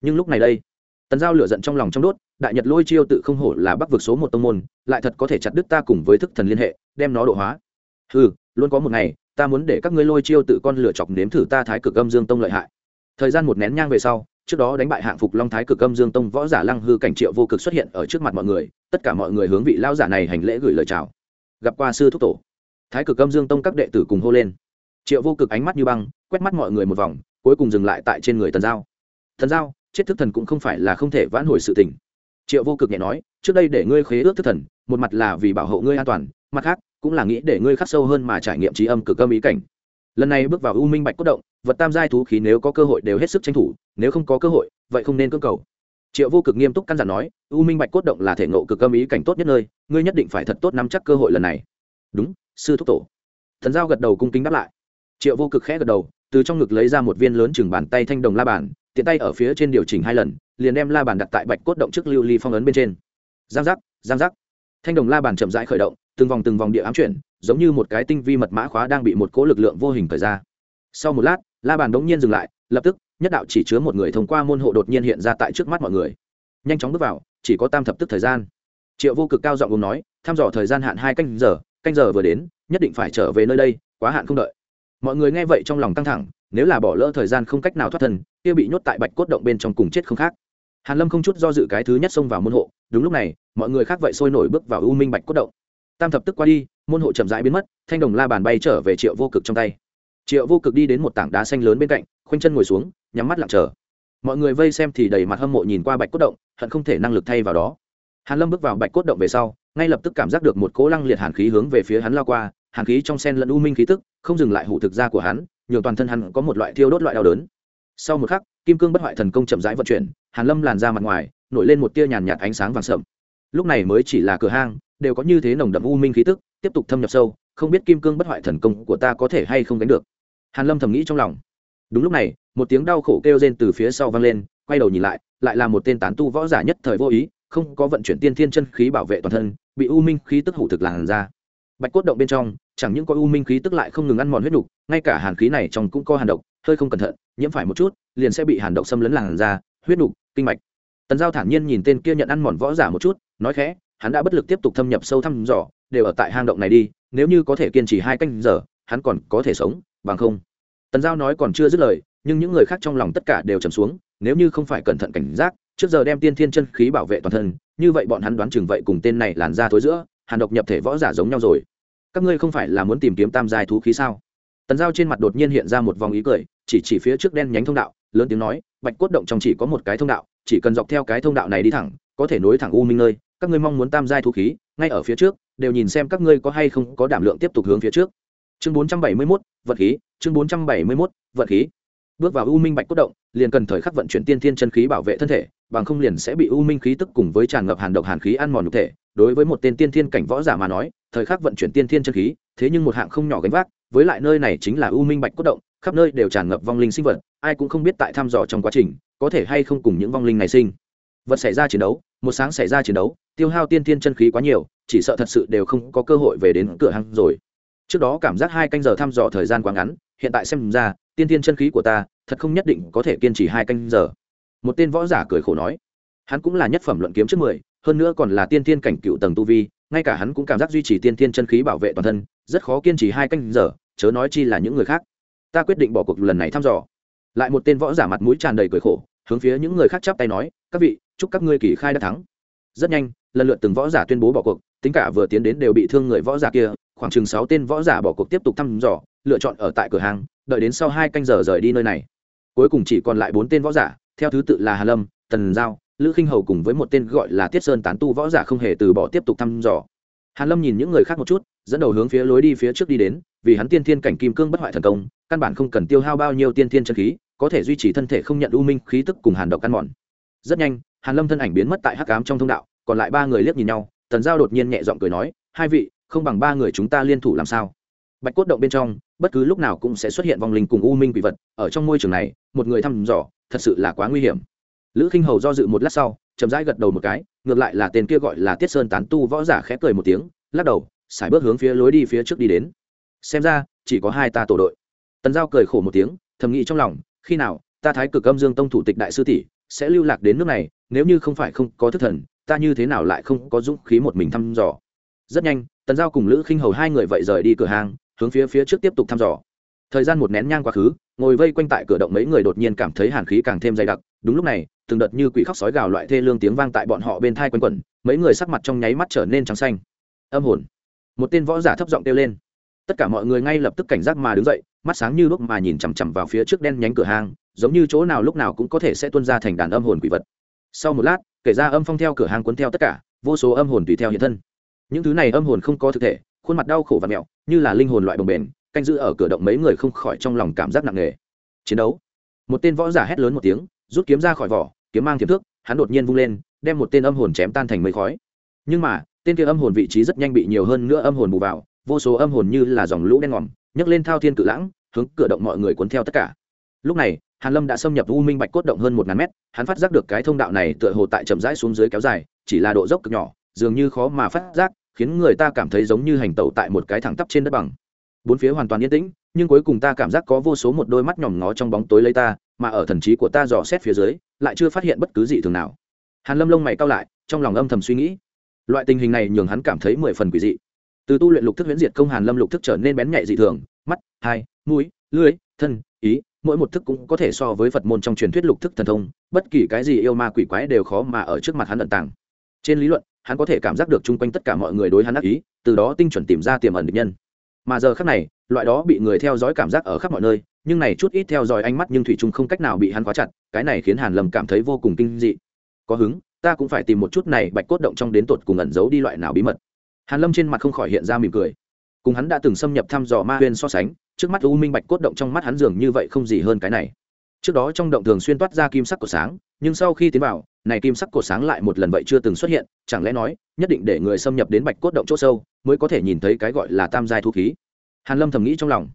Nhưng lúc này đây, tần giao lửa giận trong lòng trong đốt, đại nhật lôi chiêu tự không hổ là bắc vực số một tông môn, lại thật có thể chặt đứt ta cùng với thức thần liên hệ, đem nó độ hóa. Ừ luôn có một ngày, ta muốn để các ngươi lôi chiêu tự con lửa chọc nếm thử ta thái cực âm dương tông lợi hại thời gian một nén nhang về sau, trước đó đánh bại hạng phục long thái cực âm dương tông võ giả lăng hư cảnh triệu vô cực xuất hiện ở trước mặt mọi người, tất cả mọi người hướng vị lao giả này hành lễ gửi lời chào. Gặp qua sư thúc tổ. Thái cực âm dương tông các đệ tử cùng hô lên. Triệu vô cực ánh mắt như băng, quét mắt mọi người một vòng, cuối cùng dừng lại tại trên người tần giao. Thần giao, chết thức thần cũng không phải là không thể vãn hồi sự tình. Triệu vô cực nhẹ nói, trước đây để ngươi khế ước thức thần, một mặt là vì bảo hộ ngươi an toàn, mặt khác, cũng là nghĩ để ngươi khắc sâu hơn mà trải nghiệm trí âm cực âm ý cảnh. Lần này bước vào u minh bạch cốt động vật tam giai thú khí nếu có cơ hội đều hết sức tranh thủ, nếu không có cơ hội, vậy không nên cơ cầu. Triệu vô cực nghiêm túc căn dặn nói, u minh bạch cốt động là thể ngộ cực âm ý cảnh tốt nhất nơi, ngươi nhất định phải thật tốt nắm chắc cơ hội lần này. Đúng, sư thúc tổ. Thần giao gật đầu cung kính đáp lại. Triệu vô cực khẽ gật đầu, từ trong ngực lấy ra một viên lớn chừng bàn tay thanh đồng la bàn, tiện tay ở phía trên điều chỉnh hai lần, liền đem la bàn đặt tại bạch cốt động trước lưu ly phong ấn bên trên. Giang giác giang giác. Thanh đồng la bàn chậm rãi khởi động, từng vòng từng vòng địa ám chuyển, giống như một cái tinh vi mật mã khóa đang bị một cỗ lực lượng vô hình khởi ra. Sau một lát la bàn đống nhiên dừng lại, lập tức, nhất đạo chỉ chứa một người thông qua môn hộ đột nhiên hiện ra tại trước mắt mọi người. Nhanh chóng bước vào, chỉ có tam thập tức thời gian. Triệu vô cực cao giọng uống nói, thăm dò thời gian hạn hai canh giờ canh giờ vừa đến, nhất định phải trở về nơi đây, quá hạn không đợi. Mọi người nghe vậy trong lòng căng thẳng, nếu là bỏ lỡ thời gian không cách nào thoát thân, kia bị nhốt tại bạch cốt động bên trong cùng chết không khác. Hàn lâm không chút do dự cái thứ nhất xông vào môn hộ, đúng lúc này, mọi người khác vậy sôi nổi bước vào u minh bạch cốt động. Tam thập tức qua đi, môn hộ chậm rãi biến mất, thanh đồng la bàn bay trở về triệu vô cực trong tay triệu vô cực đi đến một tảng đá xanh lớn bên cạnh, khoanh chân ngồi xuống, nhắm mắt lặng chờ. Mọi người vây xem thì đầy mặt hâm mộ nhìn qua bạch cốt động, hận không thể năng lực thay vào đó. Hàn lâm bước vào bạch cốt động về sau, ngay lập tức cảm giác được một cỗ lăng liệt hàn khí hướng về phía hắn lao qua, hàn khí trong sen lẫn u minh khí tức, không dừng lại hủ thực ra của hắn, nhường toàn thân hắn có một loại thiêu đốt loại đau đớn. Sau một khắc, kim cương bất hoại thần công chậm rãi vận chuyển, hàn lâm làn ra mặt ngoài, nổi lên một tia nhàn nhạt ánh sáng vàng sậm. Lúc này mới chỉ là cửa hang, đều có như thế nồng đậm u minh khí tức, tiếp tục thâm nhập sâu, không biết kim cương bất hoại thần công của ta có thể hay không đánh được hàn lâm thầm nghĩ trong lòng. Đúng lúc này, một tiếng đau khổ kêu rên từ phía sau vang lên, quay đầu nhìn lại lại là một tên tán tu võ giả nhất thời vô ý, không có vận chuyển tiên thiên chân khí bảo vệ toàn thân, bị u minh khí tức hủ thực làn ra. Bạch cốt động bên trong, chẳng những có u minh khí tức lại không ngừng ăn mòn huyết nhục ngay cả hàn khí này trong cũng có hàn độc, hơi không cẩn thận, nhiễm phải một chút, liền sẽ bị hàn độc xâm lấn làn ra. huyết nhục kinh mạch. Tần giao thản nhiên nhìn tên kia nhận ăn mòn võ giả một chút, nói khẽ, hắn đã bất lực tiếp tục thâm nhập sâu thăm dò, đều ở tại hang động này đi, nếu như có thể kiên trì hai canh giờ, hắn còn có thể sống bằng không, tần giao nói còn chưa dứt lời, nhưng những người khác trong lòng tất cả đều trầm xuống, nếu như không phải cẩn thận cảnh giác, trước giờ đem tiên thiên chân khí bảo vệ toàn thân, như vậy bọn hắn đoán chừng vậy cùng tên này làn ra thối giữa, hàn độc nhập thể võ giả giống nhau rồi. Các ngươi không phải là muốn tìm kiếm tam giai thú khí sao? Tần giao trên mặt đột nhiên hiện ra một vòng ý cười, chỉ chỉ phía trước đen nhánh thông đạo, lớn tiếng nói, bạch cốt động trong chỉ có một cái thông đạo, chỉ cần dọc theo cái thông đạo này đi thẳng, có thể nối thẳng u minh nơi, các ngươi mong muốn tam giai thú khí, ngay ở phía trước, đều nhìn xem các ngươi có hay không có đảm lượng tiếp tục hướng phía trước chương 471, vật khí chương 471, vật khí. Bước vào u minh bạch cốt động liền cần thời khắc vận chuyển tiên thiên chân khí bảo vệ thân thể bằng không liền sẽ bị u minh khí tức cùng với tràn ngập hàn độc hàn khí ăn mòn nhục thể. Đối với một tên tiên thiên cảnh võ giả mà nói thời khắc vận chuyển tiên thiên chân khí thế nhưng một hạng không nhỏ gánh vác với lại nơi này chính là u minh bạch cốt động khắp nơi đều tràn ngập vong linh sinh vật ai cũng không biết tại thăm dò trong quá trình có thể hay không cùng những vong linh này sinh. Vật xảy ra chiến đấu một sáng xảy ra chiến đấu tiêu hao tiên thiên chân khí quá nhiều chỉ sợ thật sự đều không có cơ hội về đến cửa hàng rồi trước đó cảm giác hai canh giờ thăm dò thời gian quá ngắn, hiện tại xem ra, tiên thiên chân khí của ta, thật không nhất định có thể kiên trì hai canh giờ. Một tên võ giả cười khổ nói, hắn cũng là nhất phẩm luận kiếm trước mười, hơn nữa còn là tiên thiên cảnh cựu tầng tu vi, ngay cả hắn cũng cảm giác duy trì tiên thiên chân khí bảo vệ toàn thân, rất khó kiên trì hai canh giờ, chớ nói chi là những người khác. Ta quyết định bỏ cuộc lần này thăm dò. Lại một tên võ giả mặt mũi tràn đầy cười khổ, hướng phía những người khác chắp tay nói, các vị, chúc các ngươi kỳ khai đã thắng. Rất nhanh, lần lượt từng võ giả tuyên bố bỏ cuộc, tính cả vừa tiến đến đều bị thương người võ giả kia khoảng chừng sáu tên võ giả bỏ cuộc tiếp tục thăm dò, lựa chọn ở tại cửa hàng, đợi đến sau hai canh giờ rời đi nơi này. Cuối cùng chỉ còn lại bốn tên võ giả, theo thứ tự là hà lâm, tần giao, lữ khinh hầu cùng với một tên gọi là tiết sơn tán tu võ giả không hề từ bỏ tiếp tục thăm dò. Hàn lâm nhìn những người khác một chút, dẫn đầu hướng phía lối đi phía trước đi đến, vì hắn tiên thiên cảnh kim cương bất hoại thần công, căn bản không cần tiêu hao bao nhiêu tiên thiên chân khí, có thể duy trì thân thể không nhận u minh khí tức cùng hàn độc căn mòn. Rất nhanh hàn lâm thân ảnh biến mất tại hắc ám trong thông đạo, còn lại ba người liếc nhìn nhau, tần giao đột nhiên nhẹ giọng cười nói, hai vị không bằng ba người chúng ta liên thủ làm sao? Bạch cốt động bên trong, bất cứ lúc nào cũng sẽ xuất hiện vong linh cùng u minh quỷ vật. Ở trong môi trường này, một người thăm dò, thật sự là quá nguy hiểm. Lữ khinh hầu do dự một lát sau, chậm rãi gật đầu một cái, ngược lại là tên kia gọi là tiết sơn tán tu võ giả khẽ cười một tiếng, lắc đầu xài bước hướng phía lối đi phía trước đi đến. Xem ra, chỉ có hai ta tổ đội. Tần giao cười khổ một tiếng, thầm nghĩ trong lòng, khi nào, ta thái cực âm dương tông thủ tịch đại sư tỷ, sẽ lưu lạc đến nước này, nếu như không phải không có thức thần, ta như thế nào lại không có dũng khí một mình thăm dò? Rất nhanh, tần giao cùng lữ khinh hầu hai người vậy rời đi cửa hàng, hướng phía phía trước tiếp tục thăm dò. Thời gian một nén nhang quá khứ, ngồi vây quanh tại cửa động mấy người đột nhiên cảm thấy hàn khí càng thêm dày đặc. Đúng lúc này, từng đợt như quỷ khóc sói gào loại thê lương tiếng vang tại bọn họ bên thai quanh quẩn, mấy người sắc mặt trong nháy mắt trở nên trắng xanh. Âm hồn. Một tên võ giả thấp giọng kêu lên. Tất cả mọi người ngay lập tức cảnh giác mà đứng dậy, mắt sáng như lúc mà nhìn chằm chằm vào phía trước đen nhánh cửa hàng, giống như chỗ nào lúc nào cũng có thể sẽ tuôn ra thành đàn âm hồn quỷ vật. Sau một lát, kể ra âm phong theo cửa hàng cuốn theo tất cả, vô số âm hồn tùy theo hiện thân những thứ này âm hồn không có thực thể, khuôn mặt đau khổ và mẹo, như là linh hồn loại bồng bềnh, canh giữ ở cửa động mấy người không khỏi trong lòng cảm giác nặng nề. Chiến đấu. Một tên võ giả hét lớn một tiếng, rút kiếm ra khỏi vỏ, kiếm mang thiệp thước, hắn đột nhiên vung lên, đem một tên âm hồn chém tan thành mây khói. Nhưng mà, tên kia âm hồn vị trí rất nhanh bị nhiều hơn nữa âm hồn bù vào, vô số âm hồn như là dòng lũ đen ngòm, nhấc lên thao thiên cự lãng, hướng cửa động mọi người cuốn theo tất cả. Lúc này, hàn lâm đã xâm nhập u minh bạch cốt động hơn một ngàn mét, hắn phát giác được cái thông đạo này tựa hồ tại chậm rãi xuống dưới kéo dài, chỉ là độ dốc cực nhỏ dường như khó mà phát giác, khiến người ta cảm thấy giống như hành tẩu tại một cái thẳng tắp trên đất bằng. Bốn phía hoàn toàn yên tĩnh, nhưng cuối cùng ta cảm giác có vô số một đôi mắt nhòm ngó trong bóng tối lấy ta, mà ở thần trí của ta dò xét phía dưới, lại chưa phát hiện bất cứ gì thường nào. Hàn lâm lông mày cao lại, trong lòng âm thầm suy nghĩ. Loại tình hình này nhường hắn cảm thấy mười phần quỷ dị. Từ tu luyện lục thức huyễn diệt công hàn lâm lục thức trở nên bén nhạy dị thường, mắt, hai, mũi, lưỡi, thân, ý, mỗi một thức cũng có thể so với phật môn trong truyền thuyết lục thức thần thông, bất kỳ cái gì yêu ma quỷ quái đều khó mà ở trước mặt hắn ẩn tàng. Trên lý luận hắn có thể cảm giác được chung quanh tất cả mọi người đối hắn ác ý, từ đó tinh chuẩn tìm ra tiềm ẩn địch nhân. Mà giờ khác này, loại đó bị người theo dõi cảm giác ở khắp mọi nơi, nhưng này chút ít theo dõi ánh mắt nhưng thủy trung không cách nào bị hắn khóa chặt, cái này khiến hàn lâm cảm thấy vô cùng kinh dị. Có hứng, ta cũng phải tìm một chút này bạch cốt động trong đến tột cùng ẩn giấu đi loại nào bí mật. Hàn lâm trên mặt không khỏi hiện ra mỉm cười. Cùng hắn đã từng xâm nhập thăm dò ma huyên so sánh, trước mắt u minh bạch cốt động trong mắt hắn dường như vậy không gì hơn cái này. Trước đó trong động thường xuyên toát ra kim sắc của sáng, nhưng sau khi tiến vào này kim sắc cổ sáng lại một lần vậy chưa từng xuất hiện, chẳng lẽ nói, nhất định để người xâm nhập đến bạch cốt động chỗ sâu, mới có thể nhìn thấy cái gọi là tam giai thu khí. Hàn lâm thầm nghĩ trong lòng.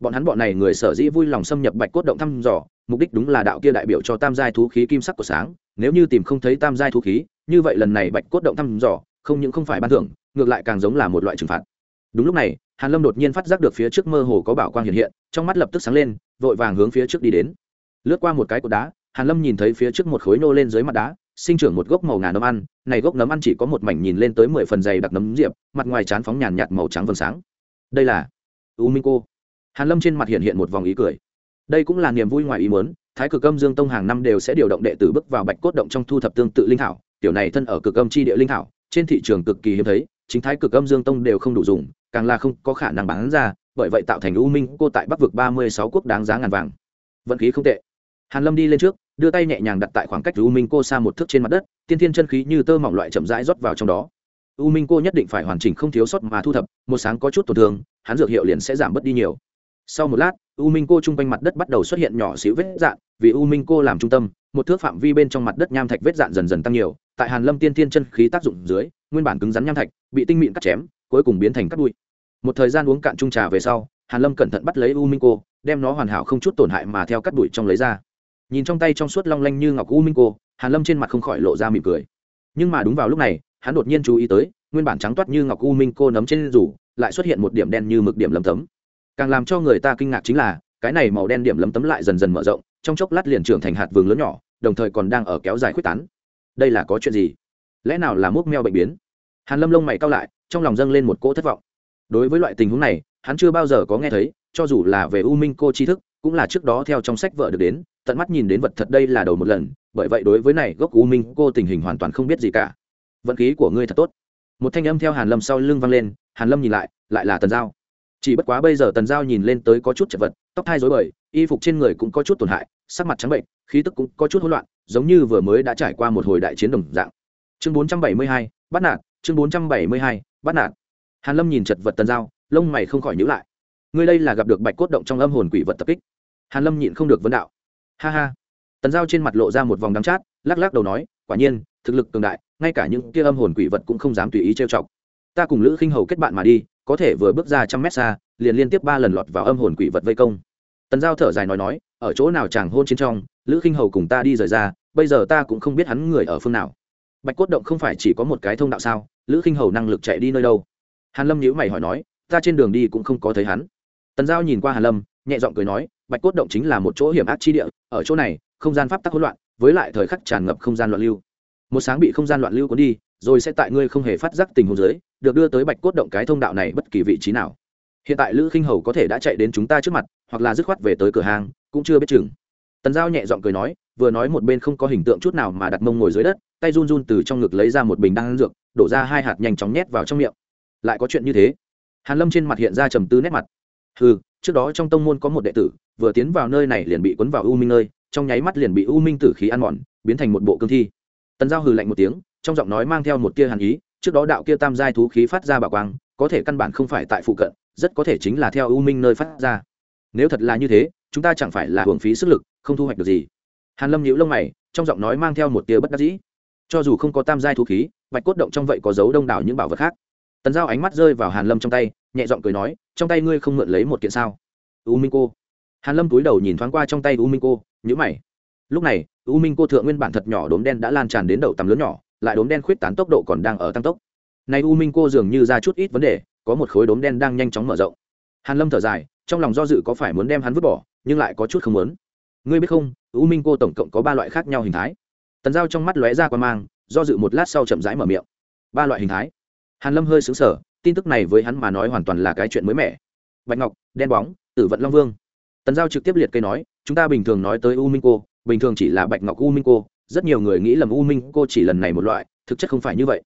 Bọn hắn bọn này người sở dĩ vui lòng xâm nhập bạch cốt động thăm dò, mục đích đúng là đạo kia đại biểu cho tam giai thú khí kim sắc của sáng, nếu như tìm không thấy tam giai thú khí, như vậy lần này bạch cốt động thăm dò, không những không phải ban thưởng, ngược lại càng giống là một loại trừng phạt. Đúng lúc này, hàn lâm đột nhiên phát giác được phía trước mơ hồ có bảo quang hiện hiện, trong mắt lập tức sáng lên, vội vàng hướng phía trước đi đến. Lướt qua một cái cột đá hàn lâm nhìn thấy phía trước một khối nô lên dưới mặt đá, sinh trưởng một gốc màu ngà nấm ăn, này gốc nấm ăn chỉ có một mảnh nhìn lên tới mười phần dày đặc nấm diệp, mặt ngoài chán phóng nhàn nhạt màu trắng vầng sáng. Đây là u minh cô. Hàn lâm trên mặt hiện hiện một vòng ý cười. Đây cũng là niềm vui ngoài ý muốn, thái cực âm dương tông hàng năm đều sẽ điều động đệ tử bước vào bạch cốt động trong thu thập tương tự linh thảo, tiểu này thân ở cực âm chi địa linh thảo, trên thị trường cực kỳ hiếm thấy, chính thái cực âm dương tông đều không đủ dùng, càng là không có khả năng bán ra, bởi vậy tạo thành u minh cô tại bắc vực ba mươi sáu quốc đáng giá ngàn vàng. Vận khí không tệ hàn lâm đi lên trước, đưa tay nhẹ nhàng đặt tại khoảng cách u minh cô xa một thước trên mặt đất, tiên thiên chân khí như tơ mỏng loại chậm rãi rót vào trong đó. U minh cô nhất định phải hoàn chỉnh không thiếu sót mà thu thập, một sáng có chút tổn thương, hắn dược hiệu liền sẽ giảm bớt đi nhiều. Sau một lát u minh cô chung quanh mặt đất bắt đầu xuất hiện nhỏ xíu vết dạn, vì u minh cô làm trung tâm, một thước phạm vi bên trong mặt đất nham thạch vết dạn dần dần tăng nhiều, tại hàn lâm tiên Thiên chân khí tác dụng dưới, nguyên bản cứng rắn nham thạch, bị tinh mịn cắt chém, cuối cùng biến thành cắt bụi. Một thời gian uống cạn chung trà về sau, hàn lâm cẩn thận bắt lấy u minh cô đem nó hoàn hảo không chút tổn hại mà theo cắt bụi trong lấy ra nhìn trong tay trong suốt long lanh như ngọc u minh cô, hàn lâm trên mặt không khỏi lộ ra mỉm cười. Nhưng mà đúng vào lúc này, hắn đột nhiên chú ý tới, nguyên bản trắng toát như ngọc u minh cô nấm trên rủ lại xuất hiện một điểm đen như mực điểm lấm tấm. Càng làm cho người ta kinh ngạc chính là, cái này màu đen điểm lấm tấm lại dần dần mở rộng, trong chốc lát liền trưởng thành hạt vừng lớn nhỏ, đồng thời còn đang ở kéo dài khuếch tán. Đây là có chuyện gì? Lẽ nào là mốc meo bệnh biến? Hàn lâm lông mày cao lại, trong lòng dâng lên một cỗ thất vọng. Đối với loại tình huống này, hắn chưa bao giờ có nghe thấy, cho dù là về u minh cô tri thức, cũng là trước đó theo trong sách vợ được đến tận mắt nhìn đến vật thật đây là đầu một lần bởi vậy đối với này gốc u minh cô tình hình hoàn toàn không biết gì cả. Vận khí của ngươi thật tốt. Một thanh âm theo hàn lâm sau lưng vang lên hàn lâm nhìn lại lại là tần giao. Chỉ bất quá bây giờ tần giao nhìn lên tới có chút chật vật tóc thai rối bời y phục trên người cũng có chút tổn hại sắc mặt trắng bệnh khí tức cũng có chút hỗn loạn giống như vừa mới đã trải qua một hồi đại chiến đồng dạng. Chương 472, bắt nạt chương 472, bắt nạt. Hàn lâm nhìn chật vật tần giao lông mày không khỏi nhíu lại. Ngươi đây là gặp được bạch cốt động trong âm hồn quỷ vật tập kích. Hàn lâm nhịn không được vấn đạo ha ha. Tần giao trên mặt lộ ra một vòng đắng chát, lắc lắc đầu nói, quả nhiên, thực lực cường đại, ngay cả những kia âm hồn quỷ vật cũng không dám tùy ý trêu chọc. Ta cùng lữ khinh hầu kết bạn mà đi, có thể vừa bước ra trăm mét xa, liền liên tiếp ba lần lọt vào âm hồn quỷ vật vây công. Tần giao thở dài nói nói, ở chỗ nào chàng hôn chiến trong, lữ khinh hầu cùng ta đi rời ra, bây giờ ta cũng không biết hắn người ở phương nào. Bạch cốt động không phải chỉ có một cái thông đạo sao, lữ khinh hầu năng lực chạy đi nơi đâu? Hàn lâm nhíu mày hỏi nói, ta trên đường đi cũng không có thấy hắn. Tần giao nhìn qua hàn lâm, nhẹ giọng cười nói bạch cốt động chính là một chỗ hiểm ác chi địa, ở chỗ này, không gian pháp tắc hỗn loạn, với lại thời khắc tràn ngập không gian loạn lưu. Một sáng bị không gian loạn lưu cuốn đi, rồi sẽ tại ngươi không hề phát giác tình huống dưới, được đưa tới bạch cốt động cái thông đạo này bất kỳ vị trí nào. Hiện tại lữ khinh hầu có thể đã chạy đến chúng ta trước mặt, hoặc là dứt khoát về tới cửa hàng cũng chưa biết chừng. Tần giao nhẹ giọng cười nói, vừa nói một bên không có hình tượng chút nào mà đặt mông ngồi dưới đất, tay run run từ trong ngực lấy ra một bình đan dược, đổ ra hai hạt nhanh chóng nhét vào trong miệng. Lại có chuyện như thế. Hàn lâm trên mặt hiện ra trầm tư nét mặt. Hừ trước đó trong tông môn có một đệ tử, vừa tiến vào nơi này liền bị cuốn vào u minh nơi, trong nháy mắt liền bị u minh tử khí ăn mòn, biến thành một bộ cương thi. Tần giao hừ lạnh một tiếng, trong giọng nói mang theo một tia hàn ý, trước đó đạo kia tam giai thú khí phát ra bảo quang, có thể căn bản không phải tại phụ cận, rất có thể chính là theo u minh nơi phát ra. Nếu thật là như thế, chúng ta chẳng phải là hưởng phí sức lực, không thu hoạch được gì. Hàn lâm nhíu lông mày, trong giọng nói mang theo một tia bất đắc dĩ. Cho dù không có tam giai thú khí, bạch cốt động trong vậy có dấu đông đảo những bảo vật khác. Tần giao ánh mắt rơi vào hàn lâm trong tay nhẹ giọng cười nói, trong tay ngươi không mượn lấy một kiện sao? U minh cô. Hàn lâm cúi đầu nhìn thoáng qua trong tay u minh cô, nhíu mày. Lúc này, u minh cô thượng nguyên bản thật nhỏ đốm đen đã lan tràn đến đầu tầm lớn nhỏ, lại đốm đen khuyết tán tốc độ còn đang ở tăng tốc. Nay u minh cô dường như ra chút ít vấn đề, có một khối đốm đen đang nhanh chóng mở rộng. Hàn lâm thở dài, trong lòng do dự có phải muốn đem hắn vứt bỏ, nhưng lại có chút không muốn. Ngươi biết không, u minh cô tổng cộng có ba loại khác nhau hình thái. Tần giao trong mắt lóe ra qua mang, do dự một lát sau chậm rãi mở miệng. Ba loại hình thái. Hàn lâm hơi sững sờ tin tức này với hắn mà nói hoàn toàn là cái chuyện mới mẻ. Bạch ngọc, đen bóng, tử vận long vương. Tần giao trực tiếp liệt kê nói, chúng ta bình thường nói tới u minh cô, bình thường chỉ là bạch ngọc u minh cô, rất nhiều người nghĩ lầm u minh cô chỉ lần này một loại, thực chất không phải như vậy.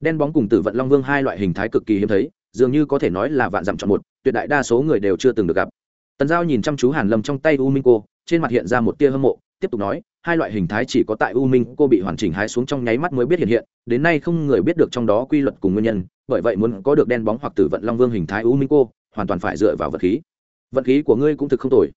Đen bóng cùng tử vận long vương hai loại hình thái cực kỳ hiếm thấy, dường như có thể nói là vạn dặm chọn một, tuyệt đại đa số người đều chưa từng được gặp. Tần giao nhìn chăm chú hàn lâm trong tay u minh cô, trên mặt hiện ra một tia hâm mộ tiếp tục nói hai loại hình thái chỉ có tại u minh cô bị hoàn chỉnh hái xuống trong nháy mắt mới biết hiện hiện đến nay không người biết được trong đó quy luật cùng nguyên nhân bởi vậy muốn có được đen bóng hoặc tử vận long vương hình thái u minh cô hoàn toàn phải dựa vào vật khí. Vật khí của ngươi cũng thực không tồi.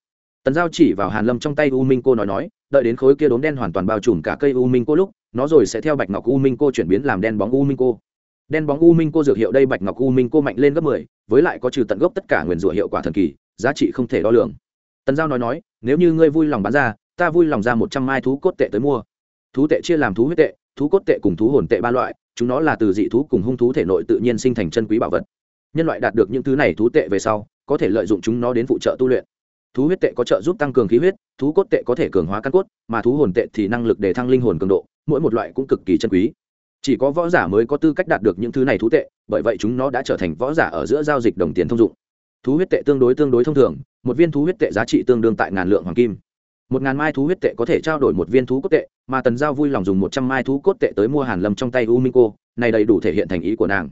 Tần giao chỉ vào hàn lâm trong tay u minh cô nói nói đợi đến khối kia đốm đen hoàn toàn bao trùm cả cây u minh cô lúc nó rồi sẽ theo bạch ngọc u minh cô chuyển biến làm đen bóng u minh cô. Đen bóng u minh cô dược hiệu đây bạch ngọc u minh cô mạnh lên gấp mười, với lại có trừ tận gốc tất cả nguyên rủa hiệu quả thần kỳ giá trị không thể đo lường. Tần giao nói nói nếu như ngươi vui lòng bán ra ta vui lòng ra một trăm mai thú cốt tệ tới mua. Thú tệ chia làm thú huyết tệ, thú cốt tệ cùng thú hồn tệ ba loại, chúng nó là từ dị thú cùng hung thú thể nội tự nhiên sinh thành chân quý bảo vật. Nhân loại đạt được những thứ này thú tệ về sau, có thể lợi dụng chúng nó đến phụ trợ tu luyện. Thú huyết tệ có trợ giúp tăng cường khí huyết, thú cốt tệ có thể cường hóa căn cốt, mà thú hồn tệ thì năng lực để thăng linh hồn cường độ, mỗi một loại cũng cực kỳ chân quý. Chỉ có võ giả mới có tư cách đạt được những thứ này thú tệ, bởi vậy chúng nó đã trở thành võ giả ở giữa giao dịch đồng tiền thông dụng. Thú huyết tệ tương đối tương đối thông thường, một viên thú huyết tệ giá trị tương đương tại ngàn lượng hoàng kim một ngàn mai thú huyết tệ có thể trao đổi một viên thú cốt tệ, mà tần giao vui lòng dùng một trăm mai thú cốt tệ tới mua hàn lâm trong tay u minh cô này đầy đủ thể hiện thành ý của nàng.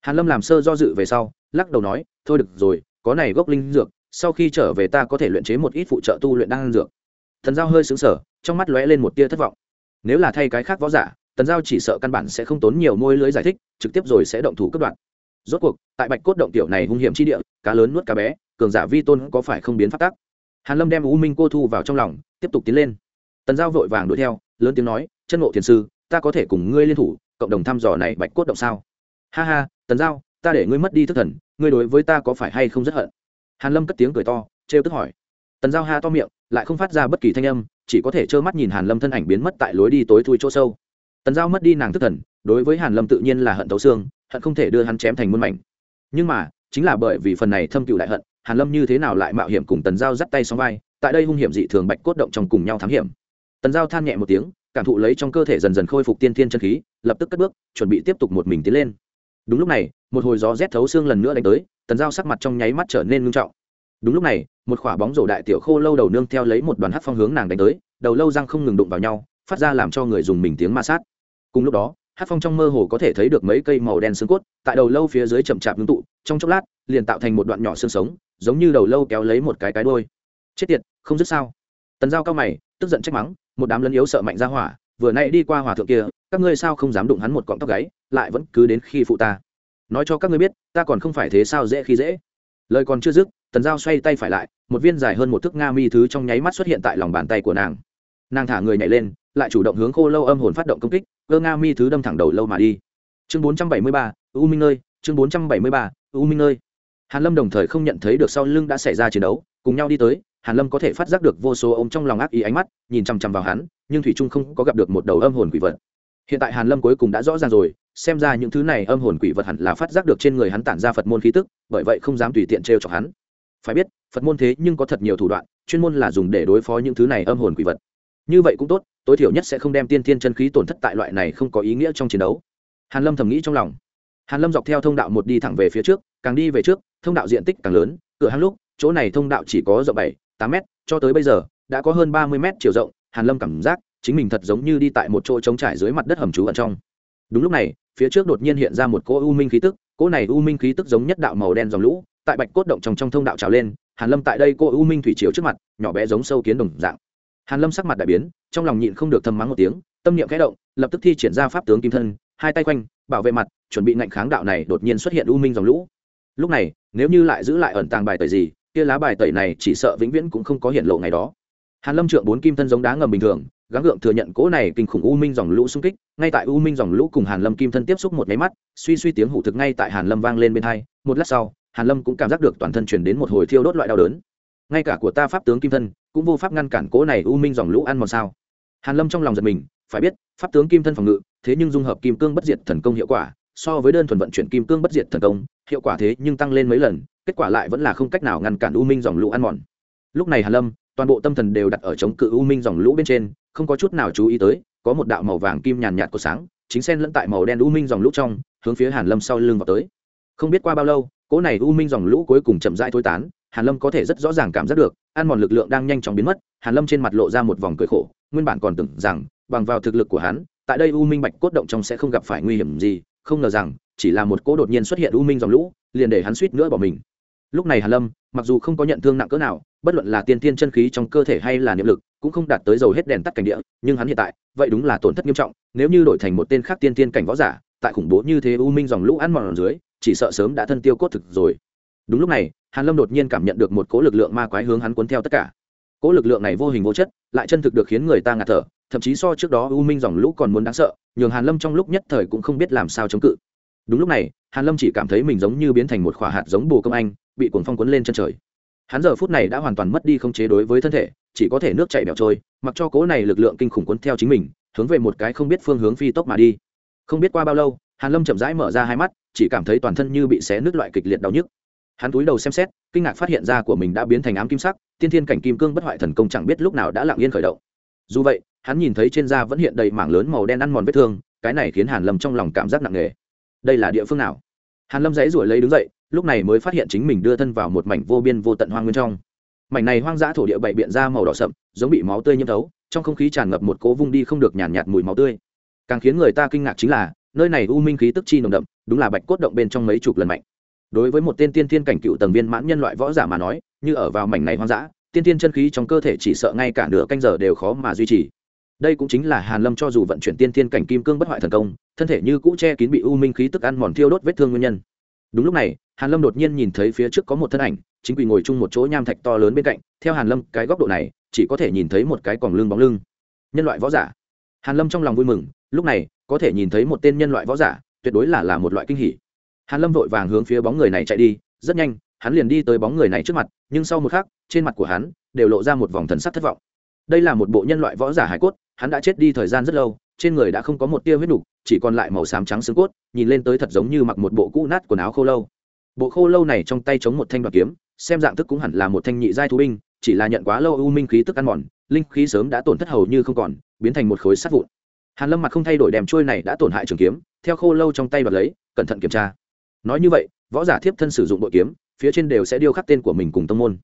Hàn lâm làm sơ do dự về sau, lắc đầu nói, thôi được rồi, có này gốc linh dược, sau khi trở về ta có thể luyện chế một ít phụ trợ tu luyện đan dược. Thần giao hơi sững sờ, trong mắt lóe lên một tia thất vọng. Nếu là thay cái khác võ giả, tần giao chỉ sợ căn bản sẽ không tốn nhiều môi lưới giải thích, trực tiếp rồi sẽ động thủ cất đoạn rốt cuộc, tại bạch cốt động tiểu này hung hiểm chi địa, cá lớn nuốt cá bé, cường giả vi tôn có phải không biến phát tác hàn lâm đem u minh cô thu vào trong lòng, tiếp tục tiến lên. Tần giao vội vàng đuổi theo, lớn tiếng nói, chân ngộ thiền sư, ta có thể cùng ngươi liên thủ, cộng đồng thăm dò này bạch cốt động sao? Ha ha, tần giao, ta để ngươi mất đi thức thần, ngươi đối với ta có phải hay không rất hận? Hàn lâm cất tiếng cười to, trêu tức hỏi. Tần giao ha to miệng, lại không phát ra bất kỳ thanh âm, chỉ có thể trơ mắt nhìn hàn lâm thân ảnh biến mất tại lối đi tối thui chỗ sâu. Tần giao mất đi nàng thức thần, đối với hàn lâm tự nhiên là hận tấu xương, hận không thể đưa hắn chém thành muôn mảnh. Nhưng mà, chính là bởi vì phần này thâm cựu đại hận hàn lâm như thế nào lại mạo hiểm cùng tần giao dắt tay song vai, tại đây hung hiểm dị thường bạch cốt động trong cùng nhau thám hiểm. Tần giao than nhẹ một tiếng, cảm thụ lấy trong cơ thể dần dần khôi phục tiên thiên chân khí, lập tức cất bước, chuẩn bị tiếp tục một mình tiến lên. Đúng lúc này, một hồi gió rét thấu xương lần nữa đánh tới, tần giao sắc mặt trong nháy mắt trở nên ngưng trọng. Đúng lúc này, một khỏa bóng rổ đại tiểu khô lâu đầu nương theo lấy một đoàn hát phong hướng nàng đánh tới, đầu lâu răng không ngừng đụng vào nhau, phát ra làm cho người dùng mình tiếng ma sát. Cùng lúc đó hát phong trong mơ hồ có thể thấy được mấy cây màu đen xương cốt, tại đầu lâu phía dưới chậm chạp ngưng tụ, trong chốc lát, liền tạo thành một đoạn nhỏ xương sống giống như đầu lâu kéo lấy một cái cái đôi chết tiệt, không dứt sao? Tần giao cao mày, tức giận trách mắng, một đám lấn yếu sợ mạnh ra hỏa, vừa nay đi qua hòa thượng kia, các ngươi sao không dám đụng hắn một cọng tóc gáy, lại vẫn cứ đến khi phụ ta. Nói cho các ngươi biết, ta còn không phải thế sao dễ khi dễ. Lời còn chưa dứt, tần giao xoay tay phải lại, một viên dài hơn một thước nga mi thứ trong nháy mắt xuất hiện tại lòng bàn tay của nàng. Nàng thả người nhảy lên, lại chủ động hướng khô lâu âm hồn phát động công kích, cơ nga mi thứ đâm thẳng đầu lâu mà đi. Chương bốn trăm bảy mươi ba, u minh nơi chương bốn trăm bảy mươi ba, u minh nơi hàn lâm đồng thời không nhận thấy được sau lưng đã xảy ra chiến đấu, cùng nhau đi tới, hàn lâm có thể phát giác được vô số ôm trong lòng ác ý ánh mắt, nhìn chằm chằm vào hắn, nhưng thủy trung không có gặp được một đầu âm hồn quỷ vật. Hiện tại hàn lâm cuối cùng đã rõ ràng rồi, xem ra những thứ này âm hồn quỷ vật hẳn là phát giác được trên người hắn tản ra phật môn khí tức, bởi vậy không dám tùy tiện trêu chọc hắn. Phải biết, phật môn thế nhưng có thật nhiều thủ đoạn, chuyên môn là dùng để đối phó những thứ này âm hồn quỷ vật. Như vậy cũng tốt, tối thiểu nhất sẽ không đem tiên thiên chân khí tổn thất tại loại này không có ý nghĩa trong chiến đấu. Hàn lâm thầm nghĩ trong lòng hàn lâm dọc theo thông đạo một đi thẳng về phía trước, càng đi về trước, thông đạo diện tích càng lớn, cửa hàng lúc, chỗ này thông đạo chỉ có rộng bảy, tám mét, cho tới bây giờ, đã có hơn ba mươi mét chiều rộng, hàn lâm cảm giác chính mình thật giống như đi tại một chỗ trống trải dưới mặt đất hầm trú ẩn trong. Đúng lúc này, phía trước đột nhiên hiện ra một cỗ u minh khí tức, cỗ này u minh khí tức giống nhất đạo màu đen dòng lũ, tại bạch cốt động trong trong thông đạo trào lên, hàn lâm tại đây cô u minh thủy triều trước mặt, nhỏ bé giống sâu kiến đồng dạng. Hàn lâm sắc mặt đại biến, trong lòng nhịn không được thầm mắng một tiếng, tâm niệm khẽ động, lập tức thi triển ra pháp tướng kim thân, hai tay quanh bảo vệ mặt, chuẩn bị ngạnh kháng đạo này đột nhiên xuất hiện u minh dòng lũ. Lúc này, nếu như lại giữ lại ẩn tàng bài tẩy gì, kia lá bài tẩy này chỉ sợ vĩnh viễn cũng không có hiện lộ ngày đó. Hàn lâm trượng bốn kim thân giống đá ngầm bình thường, gắng gượng thừa nhận cỗ này kinh khủng u minh dòng lũ xung kích, ngay tại u minh dòng lũ cùng hàn lâm kim thân tiếp xúc một máy mắt, suy suy tiếng hủ thực ngay tại hàn lâm vang lên bên hai, một lát sau, hàn lâm cũng cảm giác được toàn thân truyền đến một hồi thiêu đốt loại đau đớn. Ngay cả của ta pháp tướng kim thân, cũng vô pháp ngăn cản cỗ này u minh dòng lũ ăn mòn sao? Hàn lâm trong lòng giật mình phải biết, pháp tướng kim thân phòng ngự, thế nhưng dung hợp kim cương bất diệt thần công hiệu quả, so với đơn thuần vận chuyển kim cương bất diệt thần công, hiệu quả thế nhưng tăng lên mấy lần, kết quả lại vẫn là không cách nào ngăn cản u minh dòng lũ ăn mòn. Lúc này hàn lâm, toàn bộ tâm thần đều đặt ở chống cự u minh dòng lũ bên trên, không có chút nào chú ý tới, có một đạo màu vàng kim nhàn nhạt của sáng, chính xen lẫn tại màu đen u minh dòng lũ trong, hướng phía hàn lâm sau lưng vào tới. Không biết qua bao lâu, cỗ này u minh dòng lũ cuối cùng chậm rãi thối tán, hàn lâm có thể rất rõ ràng cảm giác được, ăn mòn lực lượng đang nhanh chóng biến mất, hàn lâm trên mặt lộ ra một vòng cười khổ, nguyên bản còn tưởng rằng bằng vào thực lực của hắn, tại đây u minh bạch cốt động trong sẽ không gặp phải nguy hiểm gì, không ngờ rằng, chỉ là một cỗ đột nhiên xuất hiện u minh dòng lũ, liền để hắn suýt nữa bỏ mình. Lúc này hàn lâm, mặc dù không có nhận thương nặng cỡ nào, bất luận là tiên tiên chân khí trong cơ thể hay là niệm lực, cũng không đạt tới dầu hết đèn tắt cảnh địa, nhưng hắn hiện tại, vậy đúng là tổn thất nghiêm trọng, nếu như đổi thành một tên khác tiên tiên cảnh võ giả, tại khủng bố như thế u minh dòng lũ ăn mòn ở dưới, chỉ sợ sớm đã thân tiêu cốt thực rồi. Đúng lúc này, hàn lâm đột nhiên cảm nhận được một cỗ lực lượng ma quái hướng hắn cuốn theo tất cả. Cỗ lực lượng này vô hình vô chất, lại chân thực được khiến người ta ngạt thở thậm chí so trước đó u minh dòng lũ còn muốn đáng sợ, nhường hàn lâm trong lúc nhất thời cũng không biết làm sao chống cự. Đúng lúc này, hàn lâm chỉ cảm thấy mình giống như biến thành một khỏa hạt giống bồ công anh, bị cuồng phong cuốn lên chân trời. Hắn giờ phút này đã hoàn toàn mất đi không chế đối với thân thể, chỉ có thể nước chảy bẹo trôi, mặc cho cố này lực lượng kinh khủng cuốn theo chính mình, hướng về một cái không biết phương hướng phi tốc mà đi. Không biết qua bao lâu, hàn lâm chậm rãi mở ra hai mắt, chỉ cảm thấy toàn thân như bị xé nứt loại kịch liệt đau nhức. Hắn cúi đầu xem xét, kinh ngạc phát hiện ra của mình đã biến thành ám kim sắc, tiên thiên cảnh kim cương bất hoại thần công chẳng biết lúc nào đã lặng yên khởi động. Dù vậy hắn nhìn thấy trên da vẫn hiện đầy mảng lớn màu đen ăn mòn vết thương cái này khiến hàn lâm trong lòng cảm giác nặng nề. Đây là địa phương nào? Hàn lâm dãy ruổi lấy đứng dậy lúc này mới phát hiện chính mình đưa thân vào một mảnh vô biên vô tận hoang nguyên trong. Mảnh này hoang dã thổ địa bảy biện ra màu đỏ sậm giống bị máu tươi nhiễm thấu trong không khí tràn ngập một cỗ vung đi không được nhàn nhạt, nhạt mùi máu tươi. Càng khiến người ta kinh ngạc chính là nơi này u minh khí tức chi nồng đậm đúng là bạch cốt động bên trong mấy chục lần mạnh. Đối với một tên tiên thiên cảnh cựu tầng viên mãn nhân loại võ giả mà nói như ở vào mảnh này hoang dã tiên thiên chân khí trong cơ thể chỉ sợ ngay cả nửa canh giờ đều khó mà duy trì đây cũng chính là hàn lâm cho dù vận chuyển tiên thiên cảnh kim cương bất hoại thần công, thân thể như cũ che kín bị u minh khí tức ăn mòn thiêu đốt vết thương nguyên nhân. Đúng lúc này, hàn lâm đột nhiên nhìn thấy phía trước có một thân ảnh, chính quỳ ngồi chung một chỗ nham thạch to lớn bên cạnh, theo hàn lâm, cái góc độ này, chỉ có thể nhìn thấy một cái còng lưng bóng lưng. Nhân loại võ giả. Hàn lâm trong lòng vui mừng, lúc này, có thể nhìn thấy một tên nhân loại võ giả, tuyệt đối là là một loại kinh hỉ. Hàn lâm vội vàng hướng phía bóng người này chạy đi, rất nhanh, hắn liền đi tới bóng người này trước mặt, nhưng sau một khắc, trên mặt của hắn, đều lộ ra một vòng thần sắc thất vọng. Đây là một bộ nhân loại võ giả hải cốt hắn đã chết đi thời gian rất lâu, trên người đã không có một tia huyết đục chỉ còn lại màu xám trắng xương cốt, nhìn lên tới thật giống như mặc một bộ cũ nát quần áo khô lâu. Bộ khô lâu này trong tay chống một thanh đoạt kiếm, xem dạng thức cũng hẳn là một thanh nhị giai thú binh, chỉ là nhận quá lâu u minh khí tức ăn mòn, linh khí sớm đã tổn thất hầu như không còn, biến thành một khối sắt vụn. Hàn lâm mặt không thay đổi đèm trôi này đã tổn hại trường kiếm, theo khô lâu trong tay đoạt lấy, cẩn thận kiểm tra. Nói như vậy, võ giả thiếp thân sử dụng bội kiếm, phía trên đều sẽ điêu khắc tên của mình cùng tông môn.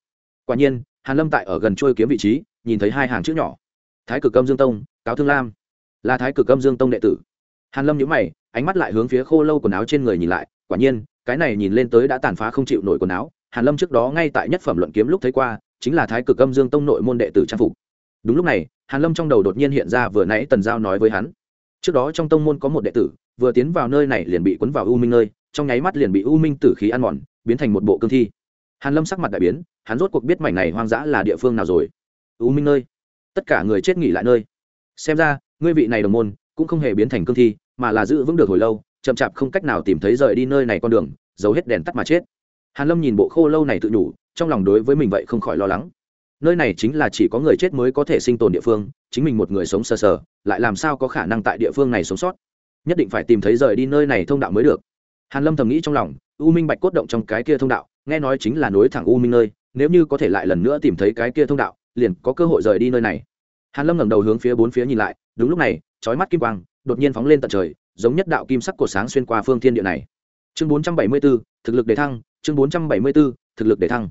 Quả nhiên, hàn lâm tại ở gần trôi kiếm vị trí, nhìn thấy hai hàng chữ nhỏ thái cực âm dương tông, cáo thương lam. Là thái cực âm dương tông đệ tử. Hàn lâm nhíu mày, ánh mắt lại hướng phía khô lâu quần áo trên người nhìn lại, quả nhiên, cái này nhìn lên tới đã tàn phá không chịu nổi quần áo. Hàn lâm trước đó ngay tại nhất phẩm luận kiếm lúc thấy qua, chính là thái cực âm dương tông nội môn đệ tử trang phục. Đúng lúc này, hàn lâm trong đầu đột nhiên hiện ra vừa nãy tần giao nói với hắn. Trước đó trong tông môn có một đệ tử, vừa tiến vào nơi này liền bị cuốn vào u minh nơi, trong nháy mắt liền bị u minh tử khí ăn mòn, biến thành một bộ cương thi. Hàn lâm sắc mặt đại biến, hắn rốt cuộc biết mảnh này hoang dã là địa phương nào rồi. U minh nơi? Tất cả người chết nghỉ lại nơi. Xem ra, ngươi vị này đồng môn, cũng không hề biến thành cương thi, mà là giữ vững được hồi lâu, chậm chạp không cách nào tìm thấy rời đi nơi này con đường, giấu hết đèn tắt mà chết. Hàn lâm nhìn bộ khô lâu này tự nhủ, trong lòng đối với mình vậy không khỏi lo lắng. Nơi này chính là chỉ có người chết mới có thể sinh tồn địa phương, chính mình một người sống sờ sờ, lại làm sao có khả năng tại địa phương này sống sót? Nhất định phải tìm thấy rời đi nơi này thông đạo mới được. Hàn lâm thầm nghĩ trong lòng, u minh bạch cốt động trong cái kia thông đạo, nghe nói chính là nối thẳng u minh nơi, nếu như có thể lại lần nữa tìm thấy cái kia thông đạo liền có cơ hội rời đi nơi này. Hàn lâm ngẩng đầu hướng phía bốn phía nhìn lại đúng lúc này chói mắt kim quang đột nhiên phóng lên tận trời giống nhất đạo kim sắc của sáng xuyên qua phương thiên địa này. Chương 474, thực lực để thăng chương 474, thực lực để thăng.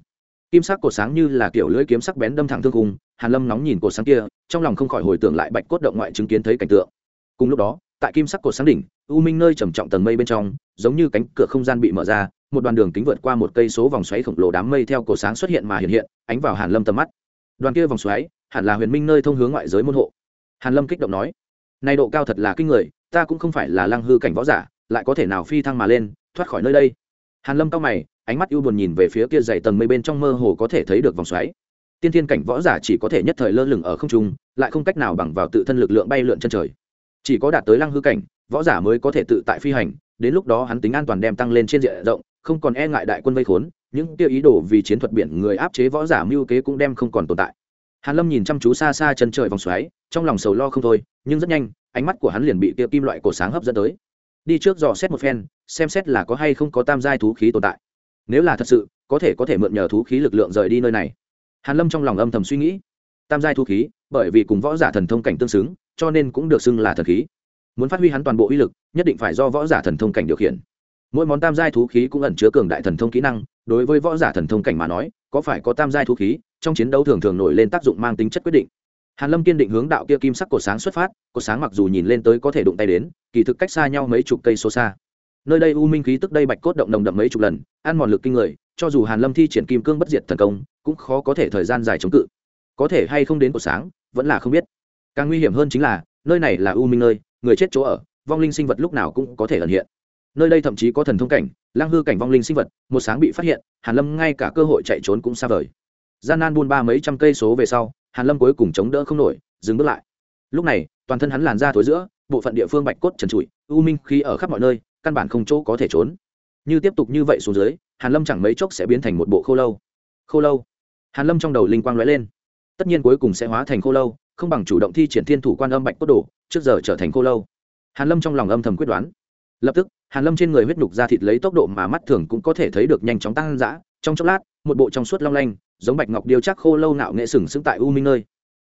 Kim sắc của sáng như là kiểu lưỡi kiếm sắc bén đâm thẳng thương cùng hàn lâm nóng nhìn cổ sáng kia trong lòng không khỏi hồi tưởng lại bạch cốt động ngoại chứng kiến thấy cảnh tượng. Cùng lúc đó tại kim sắc cột sáng đỉnh u minh nơi trầm trọng tầng mây bên trong giống như cánh cửa không gian bị mở ra một đoàn đường kính vượt qua một cây số vòng xoáy khổng lồ đám mây theo cổ sáng xuất hiện mà hiện hiện ánh vào hàn lâm tầm mắt đoàn kia vòng xoáy, hẳn là huyền minh nơi thông hướng ngoại giới môn hộ. Hàn lâm kích động nói nay độ cao thật là kinh người, ta cũng không phải là lăng hư cảnh võ giả, lại có thể nào phi thăng mà lên, thoát khỏi nơi đây? Hàn lâm cao mày, ánh mắt ưu buồn nhìn về phía kia dày tầng mây bên trong mơ hồ có thể thấy được vòng xoáy. Tiên thiên cảnh võ giả chỉ có thể nhất thời lơ lửng ở không trung, lại không cách nào bằng vào tự thân lực lượng bay lượn chân trời. Chỉ có đạt tới lăng hư cảnh, võ giả mới có thể tự tại phi hành, đến lúc đó hắn tính an toàn đem tăng lên trên diện rộng, không còn e ngại đại quân vây khốn những tiêu ý đồ vì chiến thuật biển người áp chế võ giả mưu kế cũng đem không còn tồn tại. Hàn lâm nhìn chăm chú xa xa chân trời vòng xoáy, trong lòng sầu lo không thôi, nhưng rất nhanh, ánh mắt của hắn liền bị kia kim loại cổ sáng hấp dẫn tới. Đi trước dò xét một phen, xem xét là có hay không có tam giai thú khí tồn tại. Nếu là thật sự, có thể có thể mượn nhờ thú khí lực lượng rời đi nơi này. Hàn lâm trong lòng âm thầm suy nghĩ. Tam giai thú khí, bởi vì cùng võ giả thần thông cảnh tương xứng, cho nên cũng được xưng là thần khí. Muốn phát huy hắn toàn bộ uy lực, nhất định phải do võ giả thần thông cảnh điều khiển mỗi món tam giai thú khí cũng ẩn chứa cường đại thần thông kỹ năng, đối với võ giả thần thông cảnh mà nói, có phải có tam giai thú khí, trong chiến đấu thường thường nổi lên tác dụng mang tính chất quyết định. Hàn lâm kiên định hướng đạo kia kim sắc cột sáng xuất phát cột sáng mặc dù nhìn lên tới có thể đụng tay đến, kỳ thực cách xa nhau mấy chục cây số xa. Nơi đây u minh khí tức đây bạch cốt động đồng đậm mấy chục lần, ăn mòn lực kinh người, cho dù hàn lâm thi triển kim cương bất diệt thần công, cũng khó có thể thời gian dài chống cự. Có thể hay không đến cột sáng, vẫn là không biết. Càng nguy hiểm hơn chính là, nơi này là u minh nơi, người chết chỗ ở, vong linh sinh vật lúc nào cũng có thể ẩn hiện nơi đây thậm chí có thần thông cảnh, lang hư cảnh vong linh sinh vật, một sáng bị phát hiện, hàn lâm ngay cả cơ hội chạy trốn cũng xa vời. Gian nan buôn ba mấy trăm cây số về sau, hàn lâm cuối cùng chống đỡ không nổi, dừng bước lại. Lúc này, toàn thân hắn làn ra thối giữa, bộ phận địa phương bạch cốt trần trụi, u minh khí ở khắp mọi nơi, căn bản không chỗ có thể trốn. Như tiếp tục như vậy xuống dưới, hàn lâm chẳng mấy chốc sẽ biến thành một bộ khô lâu. Khô lâu? Hàn lâm trong đầu linh quang lóe lên. Tất nhiên cuối cùng sẽ hóa thành khô lâu, không bằng chủ động thi triển thiên thủ quan âm bạch cốt đổ trước giờ trở thành khô lâu. Hàn lâm trong lòng âm thầm quyết đoán lập tức, hàn lâm trên người huyết nhục ra thịt lấy tốc độ mà mắt thường cũng có thể thấy được nhanh chóng tăng dã. Trong chốc lát, một bộ trong suốt long lanh, giống bạch ngọc điêu chắc khô lâu nạo nghệ sừng sững tại u minh nơi.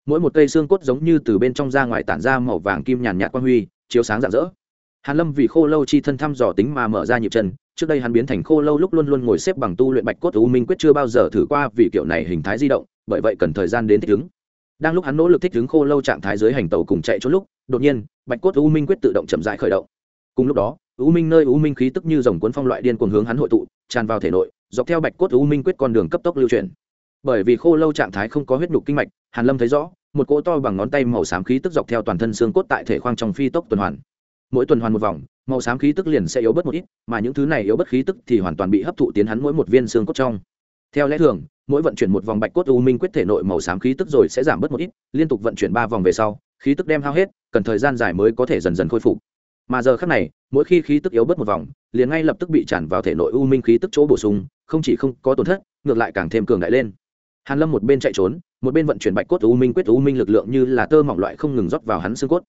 Mỗi một cây xương cốt giống như từ bên trong ra ngoài tản ra màu vàng kim nhàn nhạt quang huy, chiếu sáng rạng rỡ. Hàn lâm vì khô lâu chi thân thăm dò tính mà mở ra nhịp chân, trước đây hắn biến thành khô lâu lúc luôn luôn ngồi xếp bằng tu luyện bạch cốt u minh quyết chưa bao giờ thử qua vì kiểu này hình thái di động, bởi vậy cần thời gian đến thích ứng. Đang lúc hắn nỗ lực thích ứng khô lâu trạng thái dưới hành tàu cùng chạy trốn lúc, đột nhiên, bạch cốt u minh quyết tự động chậm rãi khởi động. Cùng lúc đó u minh nơi u minh khí tức như dòng cuốn phong loại điên cuồng hướng hắn hội tụ, tràn vào thể nội, dọc theo bạch cốt u minh quyết con đường cấp tốc lưu chuyển. Bởi vì khô lâu trạng thái không có huyết nhục kinh mạch, hàn lâm thấy rõ, một cỗ to bằng ngón tay màu xám khí tức dọc theo toàn thân xương cốt tại thể khoang trong phi tốc tuần hoàn. Mỗi tuần hoàn một vòng, màu xám khí tức liền sẽ yếu bớt một ít, mà những thứ này yếu bớt khí tức thì hoàn toàn bị hấp thụ tiến hắn mỗi một viên xương cốt trong. Theo lẽ thường, mỗi vận chuyển một vòng bạch cốt u minh quyết thể nội màu xám khí tức rồi sẽ giảm bớt một ít, liên tục vận chuyển ba vòng về sau, khí tức đem hao hết, cần thời gian dài mới có thể dần dần khôi phục. Mà giờ khác này mỗi khi khí tức yếu bớt một vòng, liền ngay lập tức bị tràn vào thể nội u minh khí tức chỗ bổ sung, không chỉ không có tổn thất, ngược lại càng thêm cường đại lên. Hàn lâm một bên chạy trốn, một bên vận chuyển bạch cốt u minh, quyết u minh lực lượng như là tơ mỏng loại không ngừng rót vào hắn xương cốt.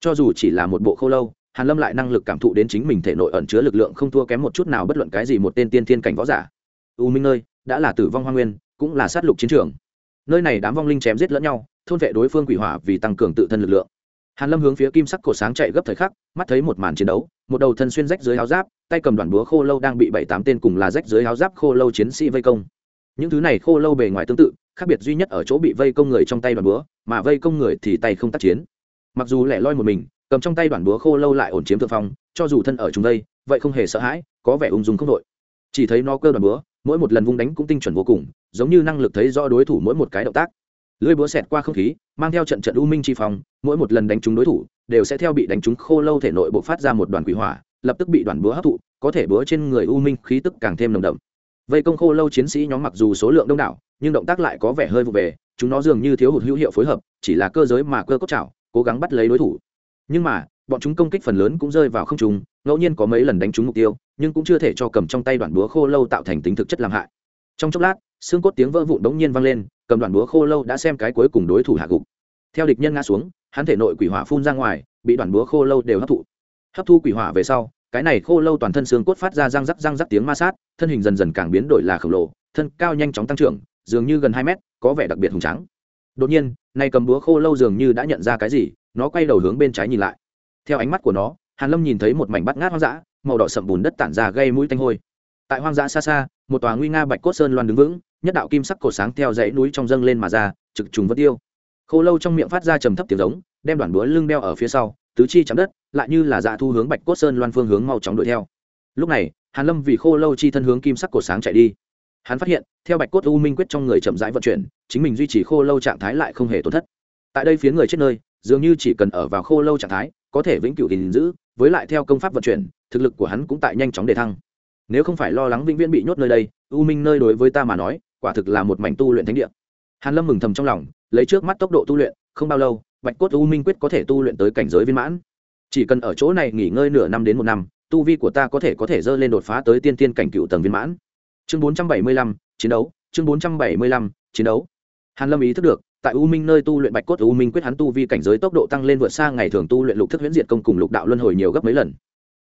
Cho dù chỉ là một bộ khâu lâu, hàn lâm lại năng lực cảm thụ đến chính mình thể nội ẩn chứa lực lượng không thua kém một chút nào bất luận cái gì một tên tiên thiên cảnh võ giả. U minh nơi, đã là tử vong hoa nguyên, cũng là sát lục chiến trường. Nơi này đám vong linh chém giết lẫn nhau, thôn vệ đối phương quỷ hỏa vì tăng cường tự thân lực lượng hàn lâm hướng phía kim sắc cổ sáng chạy gấp thời khắc, mắt thấy một màn chiến đấu, một đầu thân xuyên rách dưới áo giáp, tay cầm đoàn búa khô lâu đang bị bảy tám tên cùng là rách dưới áo giáp khô lâu chiến sĩ vây công. Những thứ này khô lâu bề ngoài tương tự, khác biệt duy nhất ở chỗ bị vây công người trong tay đoàn búa, mà vây công người thì tay không tác chiến. Mặc dù lẻ loi một mình, cầm trong tay đoàn búa khô lâu lại ổn chiếm thượng phong, cho dù thân ở chúng đây, vậy không hề sợ hãi, có vẻ ung dung không đội. Chỉ thấy nó cơ đoàn búa, mỗi một lần vung đánh cũng tinh chuẩn vô cùng, giống như năng lực thấy rõ đối thủ mỗi một cái động tác lưỡi búa xẹt qua không khí, mang theo trận trận u minh chi phong, mỗi một lần đánh trúng đối thủ, đều sẽ theo bị đánh trúng khô lâu thể nội bộ phát ra một đoàn quỷ hỏa, lập tức bị đoàn búa hấp thụ, có thể búa trên người u minh khí tức càng thêm nồng đậm. Vây công khô lâu chiến sĩ nhóm mặc dù số lượng đông đảo, nhưng động tác lại có vẻ hơi vụ về, chúng nó dường như thiếu hụt hữu hiệu phối hợp, chỉ là cơ giới mà cơ cốt chảo, cố gắng bắt lấy đối thủ. Nhưng mà, bọn chúng công kích phần lớn cũng rơi vào không trùng ngẫu nhiên có mấy lần đánh trúng mục tiêu, nhưng cũng chưa thể cho cầm trong tay đoạn búa khô lâu tạo thành tính thực chất làm hại. Trong chốc lát xương cốt tiếng vỡ vụn đống nhiên vang lên, cầm đoạn búa khô lâu đã xem cái cuối cùng đối thủ hạ gục. Theo địch nhân ngã xuống, hắn thể nội quỷ hỏa phun ra ngoài, bị đoạn búa khô lâu đều hấp thụ. Hấp thu quỷ hỏa về sau, cái này khô lâu toàn thân xương cốt phát ra răng rắc răng rắc tiếng ma sát, thân hình dần dần càng biến đổi là khổng lồ, thân cao nhanh chóng tăng trưởng, dường như gần hai mét, có vẻ đặc biệt hùng trắng đột nhiên nay cầm búa khô lâu dường như đã nhận ra cái gì, nó quay đầu hướng bên trái nhìn lại. Theo ánh mắt của nó, hàn lâm nhìn thấy một mảnh bắt ngát hoang dã, màu đỏ sậm bùn đất tản ra gây mũi tanh hôi. Tại hoang dã xa xa một tòa nguy nga bạch cốt sơn loan đứng vững, nhất đạo kim sắc cổ sáng theo dãy núi trong dâng lên mà ra, trực trùng vất tiêu. Khô lâu trong miệng phát ra trầm thấp tiếng giống, đem đoàn búa lưng đeo ở phía sau, tứ chi chạm đất, lại như là dạ thu hướng bạch cốt sơn loan phương hướng mau chóng đuổi theo. Lúc này, hàn lâm vì khô lâu chi thân hướng kim sắc cổ sáng chạy đi. Hắn phát hiện, theo bạch cốt u minh quyết trong người chậm rãi vận chuyển, chính mình duy trì khô lâu trạng thái lại không hề tổn thất. Tại đây phía người chết nơi, dường như chỉ cần ở vào khô lâu trạng thái, có thể vĩnh cửu gìn giữ, với lại theo công pháp vận chuyển, thực lực của hắn cũng tại nhanh chóng đề thăng nếu không phải lo lắng vĩnh viễn bị nhốt nơi đây, u minh nơi đối với ta mà nói, quả thực là một mảnh tu luyện thánh địa. Hàn lâm mừng thầm trong lòng, lấy trước mắt tốc độ tu luyện, không bao lâu, bạch cốt u minh quyết có thể tu luyện tới cảnh giới viên mãn. Chỉ cần ở chỗ này nghỉ ngơi nửa năm đến một năm, tu vi của ta có thể có thể dơ lên đột phá tới tiên tiên cảnh cựu tầng viên mãn. Chương bốn trăm bảy mươi lăm, chiến đấu, chương bốn trăm bảy mươi lăm, chiến đấu. Hàn lâm ý thức được, tại u minh nơi tu luyện bạch cốt u minh quyết hắn tu vi cảnh giới tốc độ tăng lên vượt xa ngày thường tu luyện lục thức huyễn diệt công cùng lục đạo luân hồi nhiều gấp mấy lần.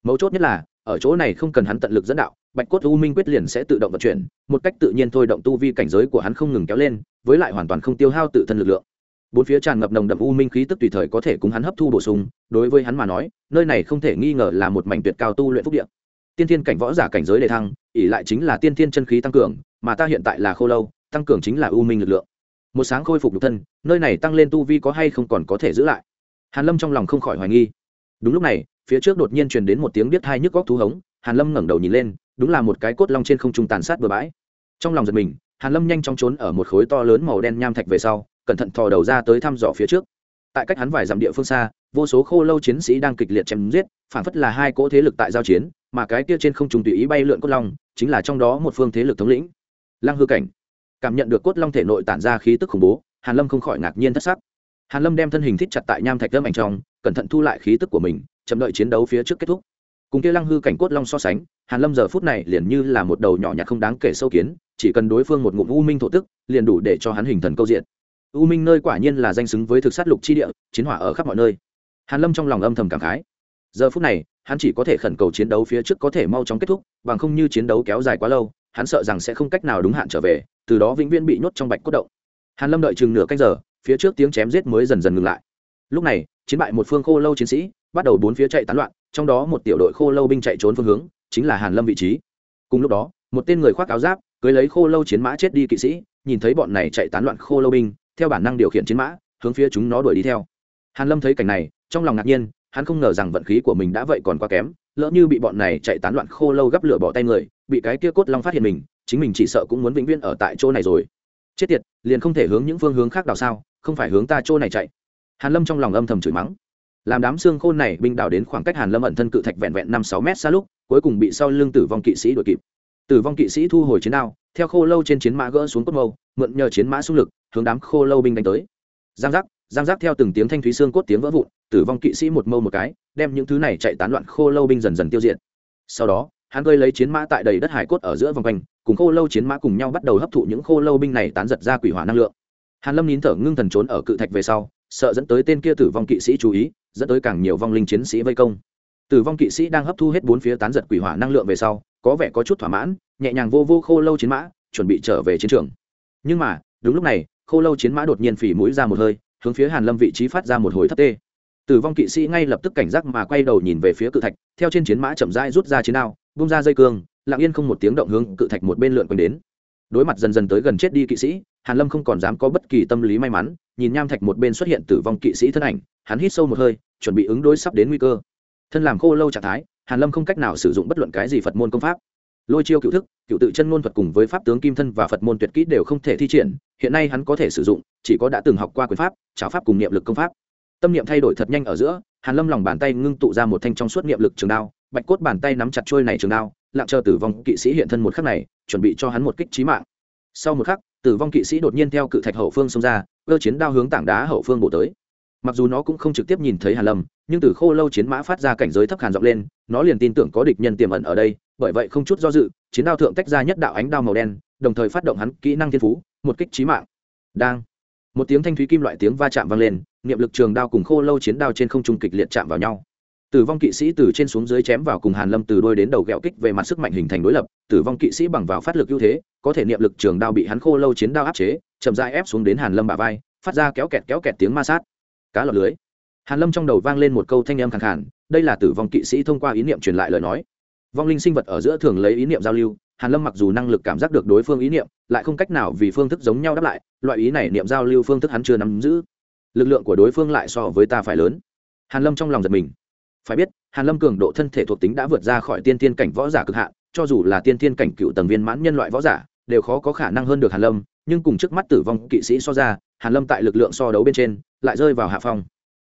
Mấu chốt nhất là ở chỗ này không cần hắn tận lực dẫn đạo, bạch cốt u minh quyết liền sẽ tự động vận chuyển, một cách tự nhiên thôi động tu vi cảnh giới của hắn không ngừng kéo lên, với lại hoàn toàn không tiêu hao tự thân lực lượng. Bốn phía tràn ngập nồng đậm u minh khí tức tùy thời có thể cùng hắn hấp thu bổ sung, đối với hắn mà nói, nơi này không thể nghi ngờ là một mảnh tuyệt cao tu luyện phúc địa. Tiên thiên cảnh võ giả cảnh giới đề thăng ỉ lại chính là tiên thiên chân khí tăng cường, mà ta hiện tại là khô lâu, tăng cường chính là u minh lực lượng. Một sáng khôi phục nhục thân, nơi này tăng lên tu vi có hay không còn có thể giữ lại. Hàn lâm trong lòng không khỏi hoài nghi. Đúng lúc này phía trước đột nhiên truyền đến một tiếng biết hai nhức góc thú hống, hàn lâm ngẩng đầu nhìn lên, đúng là một cái cốt long trên không trung tàn sát bừa bãi. Trong lòng giật mình, hàn lâm nhanh chóng trốn ở một khối to lớn màu đen nham thạch về sau, cẩn thận thò đầu ra tới thăm dò phía trước. Tại cách hắn vài dặm địa phương xa, vô số khô lâu chiến sĩ đang kịch liệt chém giết, phản phất là hai cỗ thế lực tại giao chiến, mà cái kia trên không trung tùy ý bay lượn cốt long, chính là trong đó một phương thế lực thống lĩnh. Lăng hư cảnh. Cảm nhận được cốt long thể nội tản ra khí tức khủng bố, hàn lâm không khỏi ngạc nhiên thất sắc. Hàn lâm đem thân hình thích chặt tại nham thạch lâm ảnh trong, cẩn thận thu lại khí tức của mình chậm đợi chiến đấu phía trước kết thúc. Cùng kia lăng hư cảnh cốt long so sánh, hàn lâm giờ phút này liền như là một đầu nhỏ nhặt không đáng kể sâu kiến, chỉ cần đối phương một ngụm u minh thổ tức, liền đủ để cho hắn hình thần câu diện. U minh nơi quả nhiên là danh xứng với thực sát lục chi địa, chiến hỏa ở khắp mọi nơi. Hàn lâm trong lòng âm thầm cảm khái. Giờ phút này, hắn chỉ có thể khẩn cầu chiến đấu phía trước có thể mau chóng kết thúc, bằng không như chiến đấu kéo dài quá lâu, hắn sợ rằng sẽ không cách nào đúng hạn trở về, từ đó vĩnh viễn bị nhốt trong bạch cốt động. Hàn lâm đợi chừng nửa canh giờ, phía trước tiếng chém giết mới dần dần ngừng lại. Lúc này, chiến bại một phương khô lâu chiến sĩ bắt đầu bốn phía chạy tán loạn, trong đó một tiểu đội khô lâu binh chạy trốn phương hướng, chính là hàn lâm vị trí. Cùng lúc đó, một tên người khoác áo giáp, cưới lấy khô lâu chiến mã chết đi kỵ sĩ, nhìn thấy bọn này chạy tán loạn khô lâu binh, theo bản năng điều khiển chiến mã, hướng phía chúng nó đuổi đi theo. Hàn lâm thấy cảnh này, trong lòng ngạc nhiên, hắn không ngờ rằng vận khí của mình đã vậy còn quá kém, lỡ như bị bọn này chạy tán loạn khô lâu gấp lửa bỏ tay người, bị cái kia cốt long phát hiện mình, chính mình chỉ sợ cũng muốn vĩnh viễn ở tại chỗ này rồi. Chết tiệt, liền không thể hướng những phương hướng khác đào sao, không phải hướng ta chỗ này chạy. Hàn lâm trong lòng âm thầm chửi mắng làm đám xương khô này binh đảo đến khoảng cách hàn lâm ẩn thân cự thạch vẹn vẹn năm sáu mét xa lúc, cuối cùng bị sau lưng tử vong kỵ sĩ đuổi kịp. Tử vong kỵ sĩ thu hồi chiến đao, theo khô lâu trên chiến mã gỡ xuống cốt mâu, mượn nhờ chiến mã xung lực, hướng đám khô lâu binh đánh tới. Giang giác giang giác theo từng tiếng thanh thúy xương cốt tiếng vỡ vụn, tử vong kỵ sĩ một mâu một cái, đem những thứ này chạy tán loạn khô lâu binh dần dần tiêu diệt. Sau đó, hắn cơi lấy chiến mã tại đầy đất hải cốt ở giữa vòng quanh, cùng khô lâu chiến mã cùng nhau bắt đầu hấp thụ những khô lâu binh này tán giật ra quỷ hỏa năng lượng. Hàn lâm nín thở ngưng thần trốn ở cự thạch về sau sợ dẫn tới tên kia tử vong kỵ sĩ chú ý, dẫn tới càng nhiều vong linh chiến sĩ vây công. Tử vong kỵ sĩ đang hấp thu hết bốn phía tán giật quỷ hỏa năng lượng về sau, có vẻ có chút thỏa mãn, nhẹ nhàng vô vô khô lâu chiến mã, chuẩn bị trở về chiến trường. Nhưng mà, đúng lúc này, khô lâu chiến mã đột nhiên phỉ mũi ra một hơi, hướng phía hàn lâm vị trí phát ra một hồi thấp tê. Tử vong kỵ sĩ ngay lập tức cảnh giác mà quay đầu nhìn về phía cự thạch, theo trên chiến mã chậm rãi rút ra chiến ao bung ra dây cương, lặng yên không một tiếng động hướng cự thạch một bên lượn quanh đến. Đối mặt dần dần tới gần chết đi kỵ sĩ hàn lâm không còn dám có bất kỳ tâm lý may mắn, nhìn nham thạch một bên xuất hiện tử vong kỵ sĩ thân ảnh, hắn hít sâu một hơi, chuẩn bị ứng đối sắp đến nguy cơ. Thân làm khô lâu trạng thái, hàn lâm không cách nào sử dụng bất luận cái gì phật môn công pháp. Lôi chiêu cựu thức, cựu tự chân ngôn thuật cùng với pháp tướng kim thân và phật môn tuyệt kỹ đều không thể thi triển, hiện nay hắn có thể sử dụng, chỉ có đã từng học qua quyền pháp trào pháp cùng niệm lực công pháp. Tâm niệm thay đổi thật nhanh ở giữa, hàn lâm lòng bàn tay ngưng tụ ra một thanh trong suốt niệm lực trường đao, bạch cốt bàn tay nắm chặt trôi này trường đao, lặng chờ tử vong kỵ sĩ hiện thân một khắc này, chuẩn bị cho hắn một kích trí mạng. Sau một khắc tử vong kỵ sĩ đột nhiên theo cự thạch hậu phương xông ra, cơ chiến đao hướng tảng đá hậu phương bổ tới. Mặc dù nó cũng không trực tiếp nhìn thấy hàn lâm, nhưng từ khô lâu chiến mã phát ra cảnh giới thấp hàn dọc lên, nó liền tin tưởng có địch nhân tiềm ẩn ở đây, bởi vậy không chút do dự, chiến đao thượng tách ra nhất đạo ánh đao màu đen, đồng thời phát động hắn kỹ năng thiên phú, một kích trí mạng. Đang, một tiếng thanh thúy kim loại tiếng va chạm vang lên, niệm lực trường đao cùng khô lâu chiến đao trên không trung kịch liệt chạm vào nhau tử vong kỵ sĩ từ trên xuống dưới chém vào cùng hàn lâm từ đôi đến đầu ghẹo kích về mặt sức mạnh hình thành đối lập. Tử vong kỵ sĩ bằng vào phát lực ưu thế, có thể niệm lực trường đao bị hắn khô lâu chiến đao áp chế, chậm rãi ép xuống đến hàn lâm bả vai, phát ra kéo kẹt kéo kẹt tiếng ma sát. Cá lọt lưới. Hàn lâm trong đầu vang lên một câu thanh âm khàn khàn, đây là tử vong kỵ sĩ thông qua ý niệm truyền lại lời nói. Vong linh sinh vật ở giữa thường lấy ý niệm giao lưu, hàn lâm mặc dù năng lực cảm giác được đối phương ý niệm, lại không cách nào vì phương thức giống nhau đáp lại, loại ý này niệm giao lưu phương thức hắn chưa nắm giữ. Lực lượng của đối phương lại so với ta phải lớn. Hàn lâm trong lòng giật mình phải biết, hàn lâm cường độ thân thể thuộc tính đã vượt ra khỏi tiên tiên cảnh võ giả cực hạn, cho dù là tiên tiên cảnh cựu tầng viên mãn nhân loại võ giả, đều khó có khả năng hơn được hàn lâm, nhưng cùng trước mắt tử vong kỵ sĩ so ra, hàn lâm tại lực lượng so đấu bên trên, lại rơi vào hạ phong.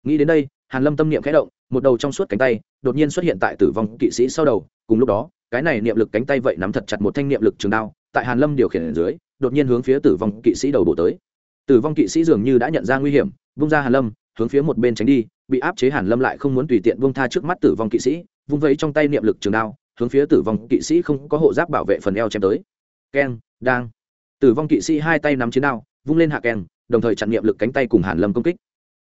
Nghĩ đến đây, hàn lâm tâm niệm khẽ động, một đầu trong suốt cánh tay, đột nhiên xuất hiện tại tử vong kỵ sĩ sau đầu, cùng lúc đó, cái này niệm lực cánh tay vậy nắm thật chặt một thanh niệm lực trường đao, tại hàn lâm điều khiển ở dưới, đột nhiên hướng phía tử vong kỵ sĩ đầu bổ tới. Tử vong kỵ sĩ dường như đã nhận ra nguy hiểm, vung ra hàn lâm, hướng phía một bên tránh đi bị áp chế hàn lâm lại không muốn tùy tiện buông tha trước mắt tử vong kỵ sĩ, vung vẫy trong tay niệm lực trường đao, hướng phía tử vong kỵ sĩ không có hộ giáp bảo vệ phần eo chém tới. Keng, đang. Tử vong kỵ sĩ hai tay nắm chiến đao, vung lên hạ keng, đồng thời chặn niệm lực cánh tay cùng hàn lâm công kích.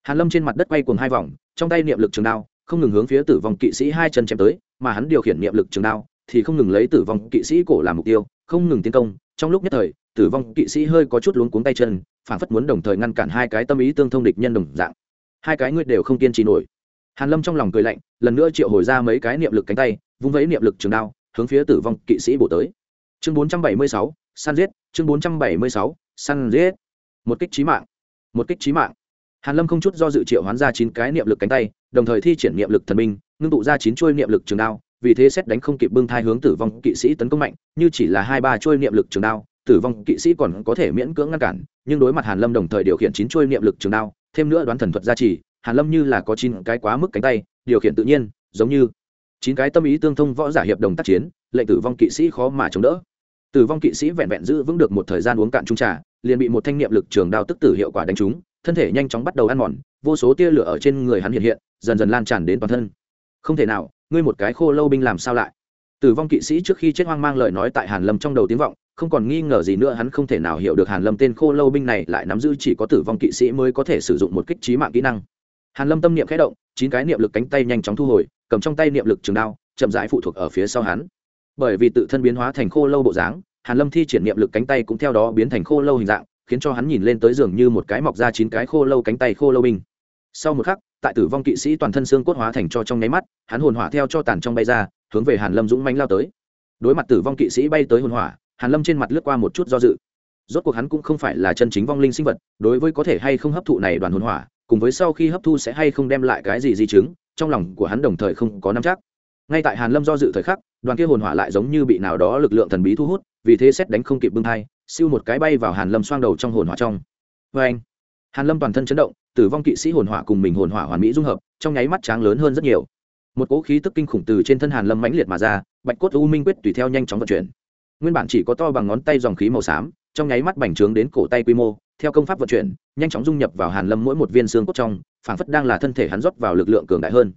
Hàn lâm trên mặt đất quay cuồng hai vòng, trong tay niệm lực trường đao, không ngừng hướng phía tử vong kỵ sĩ hai chân chém tới, mà hắn điều khiển niệm lực trường đao thì không ngừng lấy tử vong kỵ sĩ cổ làm mục tiêu, không ngừng tiến công. Trong lúc nhất thời, tử vong kỵ sĩ hơi có chút luống cuống tay chân phản phất muốn đồng thời ngăn cản hai cái tâm ý tương thông địch nhân đồng dạng hai cái ngươi đều không kiên trì nổi. Hàn lâm trong lòng cười lạnh lần nữa triệu hồi ra mấy cái niệm lực cánh tay vung vẫy niệm lực trường đao hướng phía tử vong kỵ sĩ bổ tới. Chương 476, săn giết chương 476, săn giết. Một kích chí mạng một kích chí mạng. Hàn lâm không chút do dự triệu hoán ra chín cái niệm lực cánh tay đồng thời thi triển niệm lực thần minh ngưng tụ ra chín chuôi niệm lực trường đao vì thế xét đánh không kịp bưng thai hướng tử vong kỵ sĩ tấn công mạnh như chỉ là hai ba chuôi niệm lực trường đao tử vong kỵ sĩ còn có thể miễn cưỡng ngăn cản nhưng đối mặt hàn lâm đồng thời điều khiển chín chuôi niệm lực trường đao thêm nữa đoán thần thuật gia trì, hàn lâm như là có chín cái quá mức cánh tay, điều khiển tự nhiên, giống như chín cái tâm ý tương thông võ giả hiệp đồng tác chiến, lệnh tử vong kỵ sĩ khó mà chống đỡ. Tử vong kỵ sĩ vẹn vẹn giữ vững được một thời gian uống cạn trung trà, liền bị một thanh niệm lực trường đao tức tử hiệu quả đánh trúng, thân thể nhanh chóng bắt đầu ăn mòn, vô số tia lửa ở trên người hắn hiện hiện, dần dần lan tràn đến toàn thân. Không thể nào, ngươi một cái khô lâu binh làm sao lại? Tử vong kỵ sĩ trước khi chết hoang mang lời nói tại hàn lâm trong đầu tiếng vọng không còn nghi ngờ gì nữa, hắn không thể nào hiểu được hàn lâm tên khô lâu binh này lại nắm giữ chỉ có tử vong kỵ sĩ mới có thể sử dụng một kích trí mạng kỹ năng. Hàn lâm tâm niệm khẽ động, chín cái niệm lực cánh tay nhanh chóng thu hồi, cầm trong tay niệm lực trường đao, chậm rãi phụ thuộc ở phía sau hắn. Bởi vì tự thân biến hóa thành khô lâu bộ dáng, hàn lâm thi triển niệm lực cánh tay cũng theo đó biến thành khô lâu hình dạng, khiến cho hắn nhìn lên tới giường như một cái mọc ra chín cái khô lâu cánh tay khô lâu binh. Sau một khắc, tại tử vong kỵ sĩ toàn thân xương cốt hóa thành cho trong nháy mắt, hắn hồn hỏa theo cho tàn trong bay ra, hướng về hàn lâm dũng manh lao tới. Đối mặt tử vong kỵ sĩ bay tới hồn hỏa hàn lâm trên mặt lướt qua một chút do dự. Rốt cuộc hắn cũng không phải là chân chính vong linh sinh vật, đối với có thể hay không hấp thụ này đoàn hồn hỏa, cùng với sau khi hấp thu sẽ hay không đem lại cái gì di chứng, trong lòng của hắn đồng thời không có nắm chắc. Ngay tại hàn lâm do dự thời khắc, đoàn kia hồn hỏa lại giống như bị nào đó lực lượng thần bí thu hút, vì thế xét đánh không kịp bưng thai, siêu một cái bay vào hàn lâm xoang đầu trong hồn hỏa trong. Vê anh, hàn lâm toàn thân chấn động, tử vong kỵ sĩ hồn hỏa cùng mình hồn hỏa hoàn mỹ dung hợp, trong nháy mắt tráng lớn hơn rất nhiều. Một cỗ khí tức kinh khủng từ trên thân hàn lâm mãnh liệt mà ra, bạch cốt u minh quyết tùy theo nhanh chóng vận chuyển nguyên bản chỉ có to bằng ngón tay dòng khí màu xám, trong nháy mắt bành trướng đến cổ tay quy mô, theo công pháp vận chuyển, nhanh chóng dung nhập vào hàn lâm mỗi một viên xương cốt trong, phảng phất đang là thân thể hắn rót vào lực lượng cường đại hơn.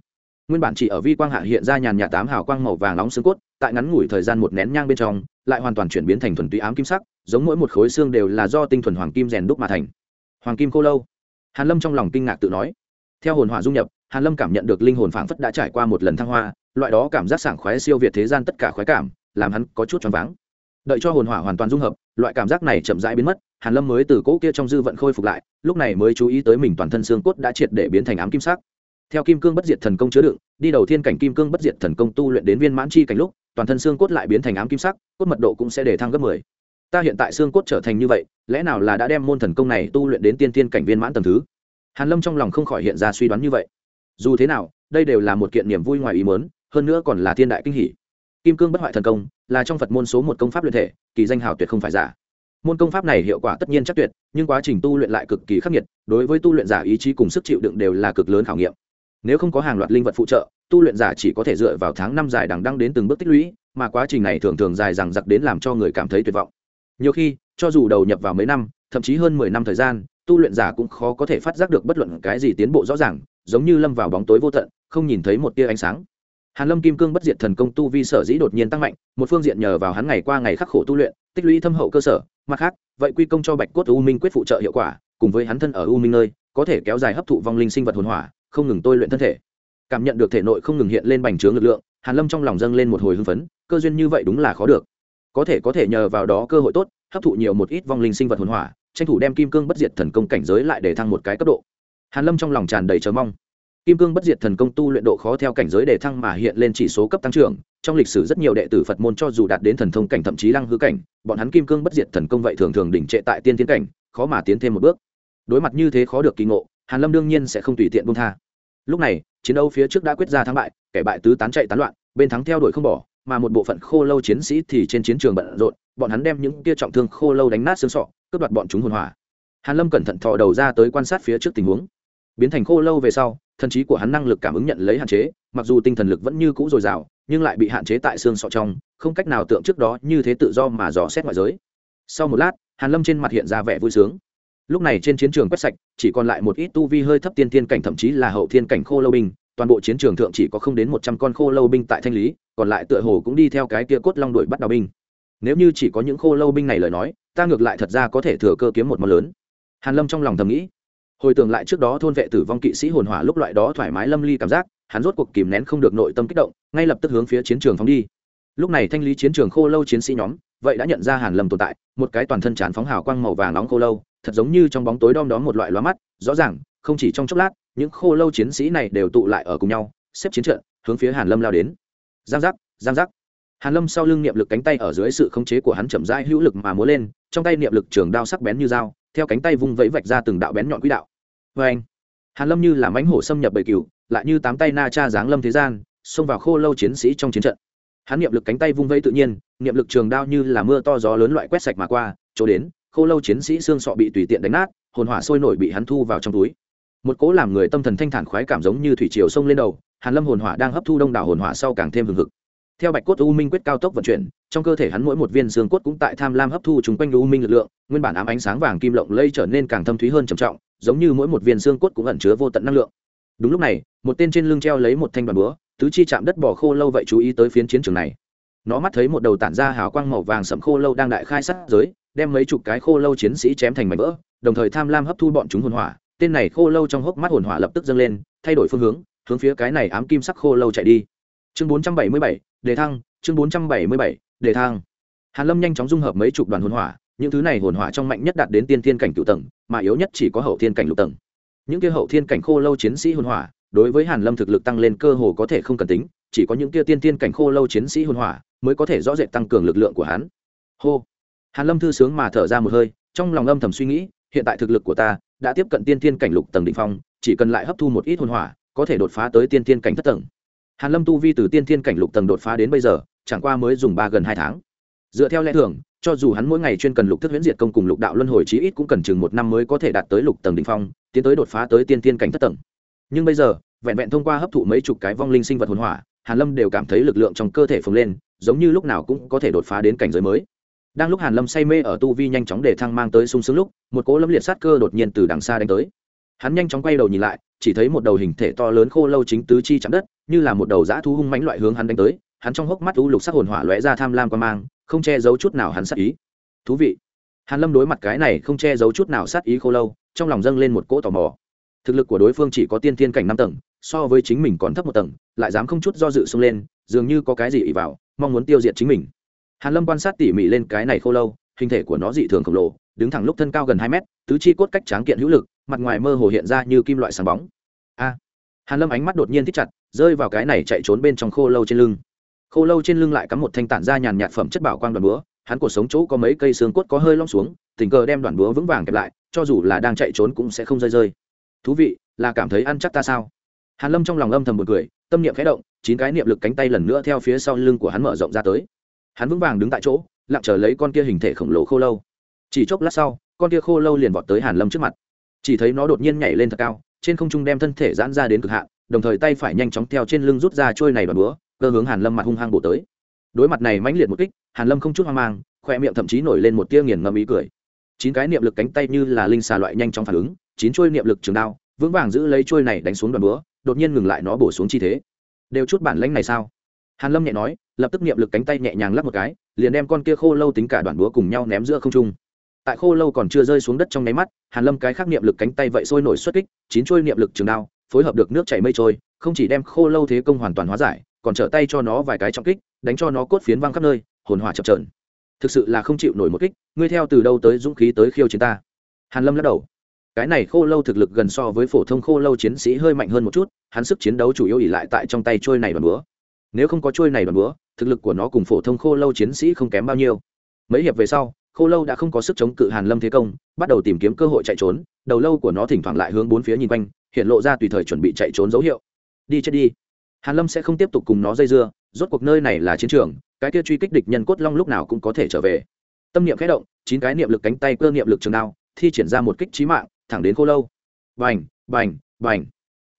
Nguyên bản chỉ ở vi quang hạ hiện ra nhàn nhạt tám hào quang màu vàng nóng xương cốt, tại ngắn ngủi thời gian một nén nhang bên trong, lại hoàn toàn chuyển biến thành thuần túy ám kim sắc, giống mỗi một khối xương đều là do tinh thuần hoàng kim rèn đúc mà thành. Hoàng kim khô lâu. Hàn lâm trong lòng kinh ngạc tự nói. Theo hồn hỏa dung nhập, hàn lâm cảm nhận được linh hồn phảng phất đã trải qua một lần thăng hoa, loại đó cảm giác sảng khoái siêu việt thế gian tất cả khoái cảm, làm hắn có chút choáng váng đợi cho hồn hỏa hoàn toàn dung hợp, loại cảm giác này chậm rãi biến mất, hàn lâm mới từ cỗ kia trong dư vận khôi phục lại, lúc này mới chú ý tới mình toàn thân xương cốt đã triệt để biến thành ám kim sắc theo kim cương bất diệt thần công chứa đựng, đi đầu thiên cảnh kim cương bất diệt thần công tu luyện đến viên mãn chi cảnh lúc, toàn thân xương cốt lại biến thành ám kim sắc, cốt mật độ cũng sẽ để thăng gấp 10. ta hiện tại xương cốt trở thành như vậy, lẽ nào là đã đem môn thần công này tu luyện đến tiên tiên cảnh viên mãn tầng thứ hàn lâm trong lòng không khỏi hiện ra suy đoán như vậy dù thế nào, đây đều là một kiện niềm vui ngoài ý muốn, hơn nữa còn là thiên đại kinh hỉ kim cương bất hoại thần công, là trong phật môn số một công pháp luyện thể, kỳ danh hào tuyệt không phải giả. Môn công pháp này hiệu quả tất nhiên chắc tuyệt, nhưng quá trình tu luyện lại cực kỳ khắc nghiệt, đối với tu luyện giả ý chí cùng sức chịu đựng đều là cực lớn khảo nghiệm. Nếu không có hàng loạt linh vật phụ trợ, tu luyện giả chỉ có thể dựa vào tháng năm dài đằng đăng đến từng bước tích lũy, mà quá trình này thường thường dài dằng dặc đến làm cho người cảm thấy tuyệt vọng. Nhiều khi, cho dù đầu nhập vào mấy năm, thậm chí hơn mười năm thời gian, tu luyện giả cũng khó có thể phát giác được bất luận cái gì tiến bộ rõ ràng, giống như lâm vào bóng tối vô tận, không nhìn thấy một tia ánh sáng hàn lâm kim cương bất diệt thần công tu vi sở dĩ đột nhiên tăng mạnh, một phương diện nhờ vào hắn ngày qua ngày khắc khổ tu luyện, tích lũy thâm hậu cơ sở, mặt khác, vậy quy công cho bạch cốt u minh quyết phụ trợ hiệu quả, cùng với hắn thân ở u minh nơi, có thể kéo dài hấp thụ vong linh sinh vật hồn hỏa, không ngừng tôi luyện thân thể. Cảm nhận được thể nội không ngừng hiện lên bành trướng lực lượng, hàn lâm trong lòng dâng lên một hồi hưng phấn, cơ duyên như vậy đúng là khó được. Có thể có thể nhờ vào đó cơ hội tốt, hấp thụ nhiều một ít vong linh sinh vật hồn hỏa, tranh thủ đem kim cương bất diệt thần công cảnh giới lại để thăng một cái cấp độ. Hàn lâm trong lòng tràn đầy chờ mong kim cương bất diệt thần công tu luyện độ khó theo cảnh giới đề thăng mà hiện lên chỉ số cấp tăng trưởng, trong lịch sử rất nhiều đệ tử phật môn cho dù đạt đến thần thông cảnh thậm chí lăng hư cảnh, bọn hắn kim cương bất diệt thần công vậy thường thường đỉnh trệ tại tiên tiến cảnh, khó mà tiến thêm một bước. Đối mặt như thế khó được kỳ ngộ, hàn lâm đương nhiên sẽ không tùy tiện buông tha. Lúc này, chiến đấu phía trước đã quyết ra thắng bại, kẻ bại tứ tán chạy tán loạn, bên thắng theo đuổi không bỏ, mà một bộ phận khô lâu chiến sĩ thì trên chiến trường bận rộn, bọn hắn đem những kia trọng thương khô lâu đánh nát xương sọ, cướp đoạt bọn chúng hồn hỏa. Hàn lâm cẩn thận thò đầu ra tới quan sát phía trước tình huống biến thành khô lâu về sau, thần trí của hắn năng lực cảm ứng nhận lấy hạn chế, mặc dù tinh thần lực vẫn như cũ dồi dào, nhưng lại bị hạn chế tại xương sọ trong, không cách nào tượng trước đó như thế tự do mà dò xét ngoại giới. Sau một lát, hàn lâm trên mặt hiện ra vẻ vui sướng. Lúc này trên chiến trường quét sạch, chỉ còn lại một ít tu vi hơi thấp tiên thiên cảnh thậm chí là hậu thiên cảnh khô lâu binh, toàn bộ chiến trường thượng chỉ có không đến một trăm con khô lâu binh tại thanh lý, còn lại tựa hồ cũng đi theo cái kia cốt long đuổi bắt đào binh. Nếu như chỉ có những khô lâu binh này lời nói, ta ngược lại thật ra có thể thừa cơ kiếm một món lớn. Hàn lâm trong lòng thầm nghĩ hồi tưởng lại trước đó thôn vệ tử vong kỵ sĩ hồn hỏa lúc loại đó thoải mái lâm ly cảm giác, hắn rốt cuộc kìm nén không được nội tâm kích động, ngay lập tức hướng phía chiến trường phóng đi. Lúc này thanh lý chiến trường khô lâu chiến sĩ nhóm, vậy đã nhận ra hàn lâm tồn tại, một cái toàn thân tràn phóng hào quang màu vàng nóng khô lâu, thật giống như trong bóng tối đom đóm một loại loa mắt, rõ ràng, không chỉ trong chốc lát, những khô lâu chiến sĩ này đều tụ lại ở cùng nhau, xếp chiến trận, hướng phía hàn lâm lao đến. Giang giác giang giác. Hàn lâm sau lưng niệm lực cánh tay ở dưới sự khống chế của hắn chậm rãi hữu lực mà múa lên, trong tay niệm lực trường đao sắc bén như dao theo cánh tay vung vẫy vạch ra từng đạo bén nhọn quỹ đạo. Vê anh, hàn lâm như là mãnh hổ xâm nhập bầy cừu, lại như tám tay na cha giáng lâm thế gian, xông vào khô lâu chiến sĩ trong chiến trận. Hắn niệm lực cánh tay vung vẫy tự nhiên, niệm lực trường đao như là mưa to gió lớn loại quét sạch mà qua, chỗ đến, khô lâu chiến sĩ xương sọ bị tùy tiện đánh nát, hồn hỏa sôi nổi bị hắn thu vào trong túi. Một cỗ làm người tâm thần thanh thản khoái cảm giống như thủy triều sông lên đầu, hàn lâm hồn hỏa đang hấp thu đông đảo hồn hỏa sau càng thêm hừng hực theo bạch cốt u minh quyết cao tốc vận chuyển trong cơ thể hắn mỗi một viên xương cốt cũng tại tham lam hấp thu chúng quanh u minh lực lượng nguyên bản ám ánh sáng vàng kim lộng lây trở nên càng thâm thúy hơn trầm trọng giống như mỗi một viên xương cốt cũng ẩn chứa vô tận năng lượng. Đúng lúc này một tên trên lưng treo lấy một thanh đoàn búa tứ chi chạm đất bỏ khô lâu vậy chú ý tới phiến chiến trường này. Nó mắt thấy một đầu tản ra hào quang màu vàng sẫm khô lâu đang đại khai sát giới đem mấy chục cái khô lâu chiến sĩ chém thành mảnh vỡ đồng thời tham lam hấp thu bọn chúng hồn hỏa. Tên này khô lâu trong hốc mắt hồn hỏa lập tức dâng lên thay đổi phương hướng hướng phía cái này ám kim sắc khô lâu chạy đi. Chương 477, đề thăng chương 477, đề thăng. Hàn lâm nhanh chóng dung hợp mấy chục đoàn hồn hỏa những thứ này hồn hỏa trong mạnh nhất đạt đến tiên thiên cảnh cựu tầng mà yếu nhất chỉ có hậu thiên cảnh lục tầng. Những kia hậu thiên cảnh khô lâu chiến sĩ hồn hỏa đối với hàn lâm thực lực tăng lên cơ hồ có thể không cần tính chỉ có những kia tiên thiên cảnh khô lâu chiến sĩ hồn hỏa mới có thể rõ rệt tăng cường lực lượng của hắn. Hô. Hàn lâm thư sướng mà thở ra một hơi trong lòng âm thầm suy nghĩ hiện tại thực lực của ta đã tiếp cận tiên thiên cảnh lục tầng đỉnh phong chỉ cần lại hấp thu một ít hồn hỏa có thể đột phá tới tiên thiên cảnh thất tầng hàn lâm tu vi từ tiên thiên cảnh lục tầng đột phá đến bây giờ, chẳng qua mới dùng ba gần hai tháng. Dựa theo lẽ thường, cho dù hắn mỗi ngày chuyên cần lục thức huyễn diệt công cùng lục đạo luân hồi chí ít cũng cần chừng một năm mới có thể đạt tới lục tầng đỉnh phong, tiến tới đột phá tới tiên thiên cảnh thất tầng. Nhưng bây giờ, vẹn vẹn thông qua hấp thụ mấy chục cái vong linh sinh vật hồn hỏa, hàn lâm đều cảm thấy lực lượng trong cơ thể phồng lên, giống như lúc nào cũng có thể đột phá đến cảnh giới mới. Đang lúc hàn lâm say mê ở tu vi nhanh chóng để thăng mang tới sung sướng lúc, một cỗ lâm liệt sát cơ đột nhiên từ đằng xa đánh tới. Hắn nhanh chóng quay đầu nhìn lại chỉ thấy một đầu hình thể to lớn khô lâu chính tứ chi chạm đất, như là một đầu dã thú hung mãnh loại hướng hắn đánh tới, hắn trong hốc mắt u lục sắc hồn hỏa lóe ra tham lam quan mang, không che giấu chút nào hắn sát ý. Thú vị. Hàn lâm đối mặt cái này không che giấu chút nào sát ý khô lâu, trong lòng dâng lên một cỗ tò mò. Thực lực của đối phương chỉ có tiên thiên cảnh năm tầng, so với chính mình còn thấp một tầng, lại dám không chút do dự xông lên, dường như có cái gì ỉ vào, mong muốn tiêu diệt chính mình. Hàn lâm quan sát tỉ mỉ lên cái này khô lâu, hình thể của nó dị thường khổng lồ, đứng thẳng lúc thân cao gần hai mét, tứ chi cốt cách tráng kiện hữu lực mặt ngoài mơ hồ hiện ra như kim loại sáng bóng. A, hàn lâm ánh mắt đột nhiên thích chặt, rơi vào cái này chạy trốn bên trong khô lâu trên lưng. Khô lâu trên lưng lại cắm một thanh tản ra nhàn nhạt phẩm chất bảo quang đoàn búa, hắn cuộc sống chỗ có mấy cây xương cốt có hơi lom xuống, tình cờ đem đoàn búa vững vàng kẹp lại, cho dù là đang chạy trốn cũng sẽ không rơi rơi. Thú vị, là cảm thấy ăn chắc ta sao? Hàn lâm trong lòng âm thầm một cười, tâm niệm khẽ động, chín cái niệm lực cánh tay lần nữa theo phía sau lưng của hắn mở rộng ra tới. Hắn vững vàng đứng tại chỗ, lặng chờ lấy con kia hình thể khổng lồ khô lâu. Chỉ chốc lát sau, con kia khô lâu liền vọt tới hàn lâm trước mặt chỉ thấy nó đột nhiên nhảy lên thật cao, trên không trung đem thân thể giãn ra đến cực hạn, đồng thời tay phải nhanh chóng theo trên lưng rút ra trôi này đoàn búa, cơ hướng hàn lâm mặt hung hăng bổ tới. Đối mặt này mãnh liệt một kích, hàn lâm không chút hoang mang khoe miệng thậm chí nổi lên một tia nghiền ngẫm ý cười. Chín cái niệm lực cánh tay như là linh xà loại nhanh chóng phản ứng, chín trôi niệm lực trường đao, vững vàng giữ lấy trôi này đánh xuống đoàn búa, đột nhiên ngừng lại nó bổ xuống chi thế. Đều chút bản lãnh này sao? Hàn lâm nhẹ nói, lập tức niệm lực cánh tay nhẹ nhàng lắp một cái, liền đem con kia khô lâu tính cả đoàn búa cùng nhau ném giữa không trung tại khô lâu còn chưa rơi xuống đất trong nháy mắt, hàn lâm cái khác niệm lực cánh tay vậy sôi nổi xuất kích, chín chuôi niệm lực trường đao, phối hợp được nước chảy mây trôi, không chỉ đem khô lâu thế công hoàn toàn hóa giải, còn trở tay cho nó vài cái trọng kích, đánh cho nó cốt phiến văng khắp nơi, hồn hỏa chập trờn thực sự là không chịu nổi một kích, ngươi theo từ đâu tới dũng khí tới khiêu chiến ta? Hàn lâm lắc đầu. Cái này khô lâu thực lực gần so với phổ thông khô lâu chiến sĩ hơi mạnh hơn một chút, hắn sức chiến đấu chủ yếu ỉ lại tại trong tay trôi này đoàn búa. Nếu không có trôi này đoàn búa, thực lực của nó cùng phổ thông khô lâu chiến sĩ không kém bao nhiêu. Mấy hiệp về sau khô lâu đã không có sức chống cự hàn lâm thế công, bắt đầu tìm kiếm cơ hội chạy trốn, đầu lâu của nó thỉnh thoảng lại hướng bốn phía nhìn quanh, hiện lộ ra tùy thời chuẩn bị chạy trốn dấu hiệu. Đi chết đi. Hàn lâm sẽ không tiếp tục cùng nó dây dưa, rốt cuộc nơi này là chiến trường, cái kia truy kích địch nhân cốt long lúc nào cũng có thể trở về. Tâm niệm khẽ động, chín cái niệm lực cánh tay cơ niệm lực trường đao, thi triển ra một kích chí mạng, thẳng đến khô lâu. Bành bành bành.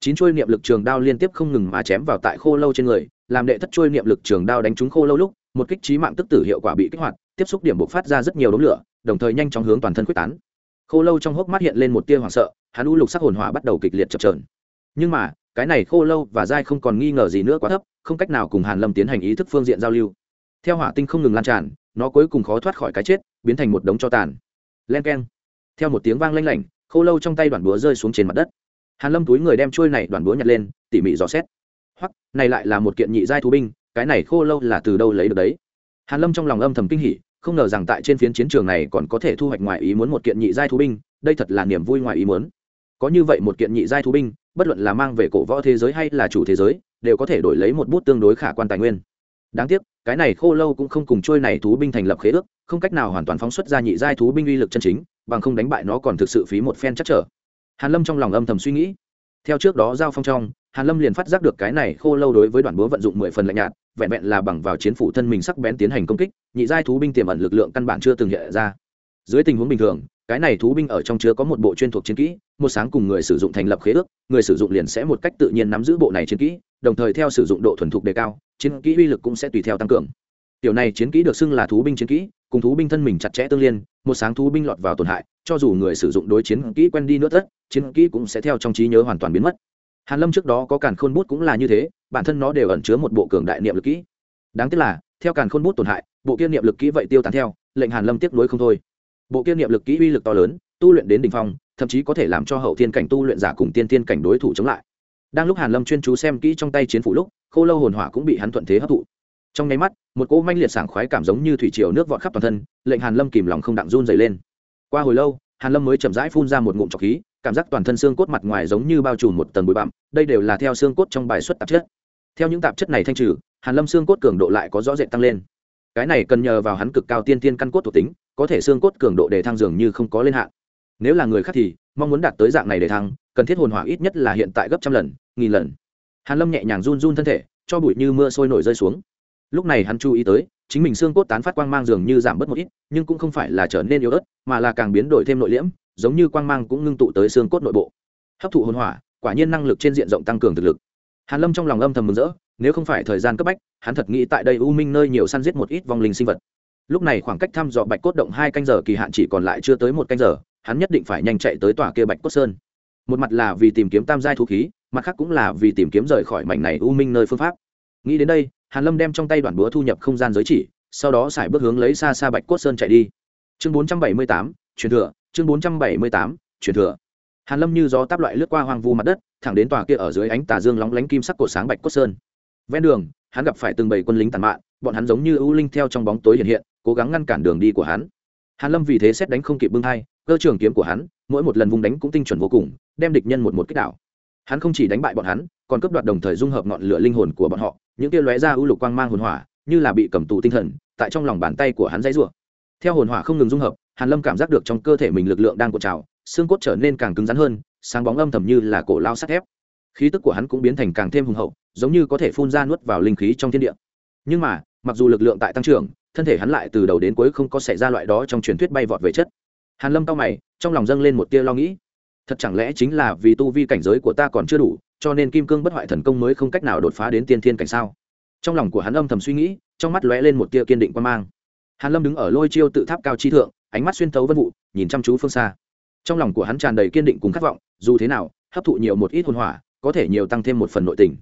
Chín chuôi niệm lực trường đao liên tiếp không ngừng mà chém vào tại khô lâu trên người, làm đệ thất chuôi niệm lực trường đao đánh trúng khô lâu lúc, một kích chí mạng tức tử hiệu quả bị kích hoạt tiếp xúc điểm bộc phát ra rất nhiều đống lửa, đồng thời nhanh chóng hướng toàn thân quyết tán. Khô lâu trong hốc mắt hiện lên một tia hoảng sợ, hắn u lục sắc hồn hỏa bắt đầu kịch liệt chập trờn nhưng mà, cái này khô lâu và dai không còn nghi ngờ gì nữa quá thấp, không cách nào cùng hàn lâm tiến hành ý thức phương diện giao lưu. Theo hỏa tinh không ngừng lan tràn, nó cuối cùng khó thoát khỏi cái chết, biến thành một đống cho tàn. Len keng. Theo một tiếng vang lanh lảnh, khô lâu trong tay đoàn búa rơi xuống trên mặt đất. Hàn lâm túi người đem trôi này đoàn búa nhặt lên, tỉ mỉ dò xét. Hoặc này lại là một kiện nhị giai thú binh, cái này khô lâu là từ đâu lấy được đấy? Hàn lâm trong lòng âm thầm kinh hỉ không ngờ rằng tại trên phiến chiến trường này còn có thể thu hoạch ngoài ý muốn một kiện nhị giai thú binh, đây thật là niềm vui ngoài ý muốn. Có như vậy một kiện nhị giai thú binh, bất luận là mang về cổ võ thế giới hay là chủ thế giới, đều có thể đổi lấy một bút tương đối khả quan tài nguyên. Đáng tiếc, cái này khô lâu cũng không cùng trôi này thú binh thành lập khế ước, không cách nào hoàn toàn phóng xuất ra nhị giai thú binh uy lực chân chính, bằng không đánh bại nó còn thực sự phí một phen chắc trở. Hàn lâm trong lòng âm thầm suy nghĩ. Theo trước đó giao phong trong hàn lâm liền phát giác được cái này khô lâu đối với đoàn búa vận dụng mười phần lạnh nhạt, vẹn vẹn là bằng vào chiến phủ thân mình sắc bén tiến hành công kích, nhị giai thú binh tiềm ẩn lực lượng căn bản chưa từng hiện ra. Dưới tình huống bình thường, cái này thú binh ở trong chứa có một bộ chuyên thuộc chiến kỹ, một sáng cùng người sử dụng thành lập khế ước, người sử dụng liền sẽ một cách tự nhiên nắm giữ bộ này chiến kỹ, đồng thời theo sử dụng độ thuần thục đề cao, chiến kỹ uy lực cũng sẽ tùy theo tăng cường. Tiểu này chiến kỹ được xưng là thú binh chiến kỹ, cùng thú binh thân mình chặt chẽ tương liên, một sáng thú binh lọt vào tổn hại, cho dù người sử dụng đối chiến kỹ quen đi nữa tất, chiến kỹ cũng sẽ theo trong trí nhớ hoàn toàn biến mất hàn lâm trước đó có càn khôn bút cũng là như thế, bản thân nó đều ẩn chứa một bộ cường đại niệm lực kỹ. Đáng tiếc là, theo càn khôn bút tổn hại, bộ kia niệm lực kỹ vậy tiêu tán theo, lệnh hàn lâm tiếc nuối không thôi. Bộ kia niệm lực kỹ uy lực to lớn, tu luyện đến đỉnh phong, thậm chí có thể làm cho hậu thiên cảnh tu luyện giả cùng tiên thiên cảnh đối thủ chống lại. Đang lúc hàn lâm chuyên chú xem kỹ trong tay chiến phủ lúc, khô lâu hồn hỏa cũng bị hắn thuận thế hấp thụ. Trong nháy mắt, một cỗ manh liệt sảng khoái cảm giống như thủy triều nước vọt khắp toàn thân, lệnh hàn lâm kìm lòng không đặng run dày lên. Qua hồi lâu, hàn lâm mới chậm rãi phun ra một ngụm trọc khí cảm giác toàn thân xương cốt mặt ngoài giống như bao trùm một tầng bụi bặm, đây đều là theo xương cốt trong bài xuất tạp chất. Theo những tạp chất này thanh trừ, hàn lâm xương cốt cường độ lại có rõ rệt tăng lên. Cái này cần nhờ vào hắn cực cao tiên tiên căn cốt thuộc tính, có thể xương cốt cường độ để thăng dường như không có lên hạn. Nếu là người khác thì, mong muốn đạt tới dạng này để thăng, cần thiết hồn hỏa ít nhất là hiện tại gấp trăm lần, nghìn lần. Hàn lâm nhẹ nhàng run run thân thể, cho bụi như mưa sôi nổi rơi xuống. Lúc này hắn chú ý tới, chính mình xương cốt tán phát quang mang dường như giảm bớt một ít, nhưng cũng không phải là trở nên yếu ớt, mà là càng biến đổi thêm nội liễm giống như quang mang cũng ngưng tụ tới xương cốt nội bộ. Hấp thụ hồn hỏa quả nhiên năng lực trên diện rộng tăng cường thực lực. Hàn lâm trong lòng âm thầm mừng rỡ nếu không phải thời gian cấp bách hắn thật nghĩ tại đây u minh nơi nhiều săn giết một ít vong linh sinh vật. Lúc này khoảng cách thăm dò bạch cốt động hai canh giờ kỳ hạn chỉ còn lại chưa tới một canh giờ hắn nhất định phải nhanh chạy tới tòa kia bạch cốt sơn. Một mặt là vì tìm kiếm tam giai thú khí mặt khác cũng là vì tìm kiếm rời khỏi mảnh này u minh nơi phương pháp. Nghĩ đến đây hàn lâm đem trong tay đoạn búa thu nhập không gian giới chỉ sau đó xài bước hướng lấy xa xa bạch cốt sơn chạy đi. Chương 478, truyền thừa chương 478, truyền thừa. Hàn lâm như gió táp loại lướt qua hoang vu mặt đất thẳng đến tòa kia ở dưới ánh tà dương lóng lánh kim sắc cổ sáng bạch cốt sơn. Ven đường hắn gặp phải từng bầy quân lính tàn mạn bọn hắn giống như ưu linh theo trong bóng tối hiện hiện cố gắng ngăn cản đường đi của hắn. Hàn lâm vì thế xét đánh không kịp bưng hai cơ trường kiếm của hắn mỗi một lần vung đánh cũng tinh chuẩn vô cùng đem địch nhân một một kích đảo. Hắn không chỉ đánh bại bọn hắn còn cướp đoạt đồng thời dung hợp ngọn lửa linh hồn của bọn họ những kia lóe ra ưu lục quang mang hồn hỏa như là bị cầm tù tinh thần tại trong lòng bàn tay của hắn dãy rủa. Theo hồn hỏa không ngừng dung hợp hàn lâm cảm giác được trong cơ thể mình lực lượng đang cuộn trào, xương cốt trở nên càng cứng rắn hơn, sáng bóng âm thầm như là cổ lao sắt thép. Khí tức của hắn cũng biến thành càng thêm hùng hậu, giống như có thể phun ra nuốt vào linh khí trong thiên địa. Nhưng mà, mặc dù lực lượng tại tăng trưởng, thân thể hắn lại từ đầu đến cuối không có xảy ra loại đó trong truyền thuyết bay vọt về chất. Hàn lâm cao mày, trong lòng dâng lên một tia lo nghĩ. Thật chẳng lẽ chính là vì tu vi cảnh giới của ta còn chưa đủ, cho nên kim cương bất hoại thần công mới không cách nào đột phá đến tiên thiên cảnh sao? Trong lòng của hắn âm thầm suy nghĩ, trong mắt lóe lên một tia kiên định quan mang. Hàn lâm đứng ở lôi chiêu tự tháp cao chi thượng ánh mắt xuyên tấu vân vụ, nhìn chăm chú phương xa. Trong lòng của hắn tràn đầy kiên định cùng khát vọng, dù thế nào, hấp thụ nhiều một ít hồn hỏa, có thể nhiều tăng thêm một phần nội tình.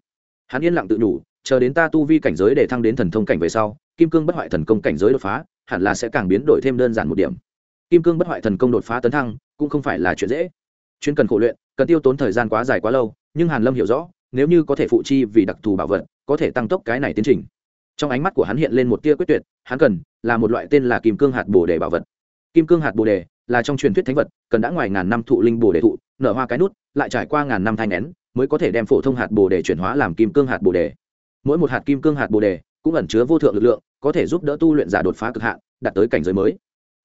Hắn yên lặng tự nhủ, chờ đến ta tu vi cảnh giới để thăng đến thần thông cảnh về sau, kim cương bất hoại thần công cảnh giới đột phá, hẳn là sẽ càng biến đổi thêm đơn giản một điểm. Kim cương bất hoại thần công đột phá tấn thăng, cũng không phải là chuyện dễ. Chuyên cần khổ luyện, cần tiêu tốn thời gian quá dài quá lâu, nhưng hàn lâm hiểu rõ, nếu như có thể phụ chi vì đặc thù bảo vật, có thể tăng tốc cái này tiến trình. Trong ánh mắt của hắn hiện lên một tia quyết tuyệt, hắn cần là một loại tên là kim cương hạt bồ đề bảo vật kim cương hạt bồ đề là trong truyền thuyết thánh vật, cần đã ngoài ngàn năm thụ linh bồ đề thụ, nở hoa cái nút, lại trải qua ngàn năm thanh nén mới có thể đem phổ thông hạt bồ đề chuyển hóa làm kim cương hạt bồ đề. Mỗi một hạt kim cương hạt bồ đề cũng ẩn chứa vô thượng lực lượng, có thể giúp đỡ tu luyện giả đột phá cực hạn, đạt tới cảnh giới mới.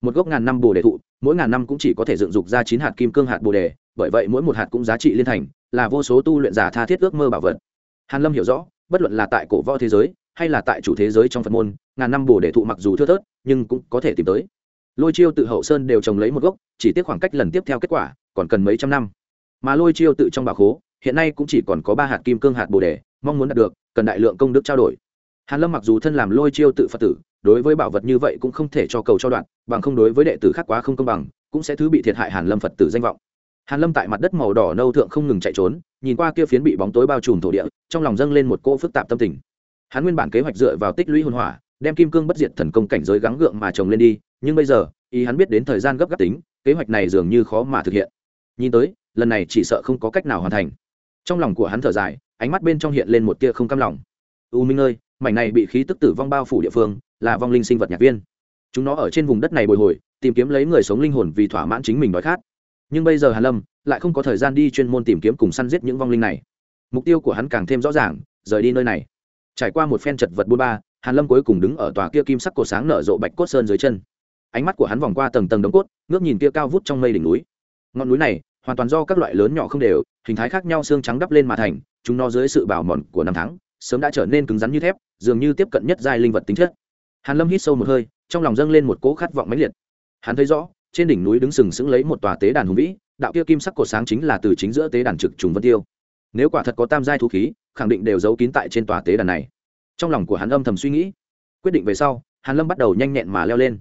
Một gốc ngàn năm bồ đề thụ, mỗi ngàn năm cũng chỉ có thể dựng dục ra chín hạt kim cương hạt bồ đề, bởi vậy mỗi một hạt cũng giá trị liên thành, là vô số tu luyện giả tha thiết ước mơ bảo vật. Hàn lâm hiểu rõ, bất luận là tại cổ võ thế giới, hay là tại chủ thế giới trong phật môn, ngàn năm bồ đề thụ mặc dù thưa thớt, nhưng cũng có thể tìm tới lôi chiêu tự hậu sơn đều trồng lấy một gốc, chỉ tiếc khoảng cách lần tiếp theo kết quả còn cần mấy trăm năm. Mà lôi chiêu tự trong bà khố, hiện nay cũng chỉ còn có ba hạt kim cương hạt bồ đề, mong muốn đạt được, cần đại lượng công đức trao đổi. Hàn lâm mặc dù thân làm lôi chiêu tự phật tử, đối với bảo vật như vậy cũng không thể cho cầu cho đoạn, bằng không đối với đệ tử khác quá không công bằng, cũng sẽ thứ bị thiệt hại hàn lâm phật tử danh vọng. Hàn lâm tại mặt đất màu đỏ nâu thượng không ngừng chạy trốn, nhìn qua kia phiến bị bóng tối bao trùm thổ địa, trong lòng dâng lên một cỗ phức tạp tâm tình. Hắn nguyên bản kế hoạch dựa vào tích lũy hồn hỏa, đem kim cương bất diệt thần công cảnh giới gắng gượng mà trồng lên đi nhưng bây giờ, ý hắn biết đến thời gian gấp gáp tính, kế hoạch này dường như khó mà thực hiện. Nhìn tới, lần này chỉ sợ không có cách nào hoàn thành. Trong lòng của hắn thở dài, ánh mắt bên trong hiện lên một tia không cam lòng. U minh ơi, mảnh này bị khí tức tử vong bao phủ địa phương, là vong linh sinh vật nhạc viên. Chúng nó ở trên vùng đất này bồi hồi, tìm kiếm lấy người sống linh hồn vì thỏa mãn chính mình đói khát. Nhưng bây giờ hàn lâm lại không có thời gian đi chuyên môn tìm kiếm cùng săn giết những vong linh này. Mục tiêu của hắn càng thêm rõ ràng, rời đi nơi này. Trải qua một phen chật vật bôn ba, hàn lâm cuối cùng đứng ở tòa kia kim sắc cổ sáng nở rộ bạch cốt sơn dưới chân ánh mắt của hắn vòng qua tầng tầng đống cốt, ngước nhìn kia cao vút trong mây đỉnh núi. Ngọn núi này, hoàn toàn do các loại lớn nhỏ không đều, hình thái khác nhau xương trắng đắp lên mà thành, chúng nó dưới sự bảo mòn của năm tháng, sớm đã trở nên cứng rắn như thép, dường như tiếp cận nhất giai linh vật tính chất. Hàn lâm hít sâu một hơi, trong lòng dâng lên một cỗ khát vọng mãnh liệt. Hắn thấy rõ, trên đỉnh núi đứng sừng sững lấy một tòa tế đàn hùng vĩ, đạo kia kim sắc cột sáng chính là từ chính giữa tế đàn trực trùng vân tiêu. Nếu quả thật có tam giai thú khí, khẳng định đều giấu kín tại trên tòa tế đàn này. Trong lòng của hắn âm thầm suy nghĩ. Quyết định về sau, hàn lâm bắt đầu nhanh nhẹn mà leo lên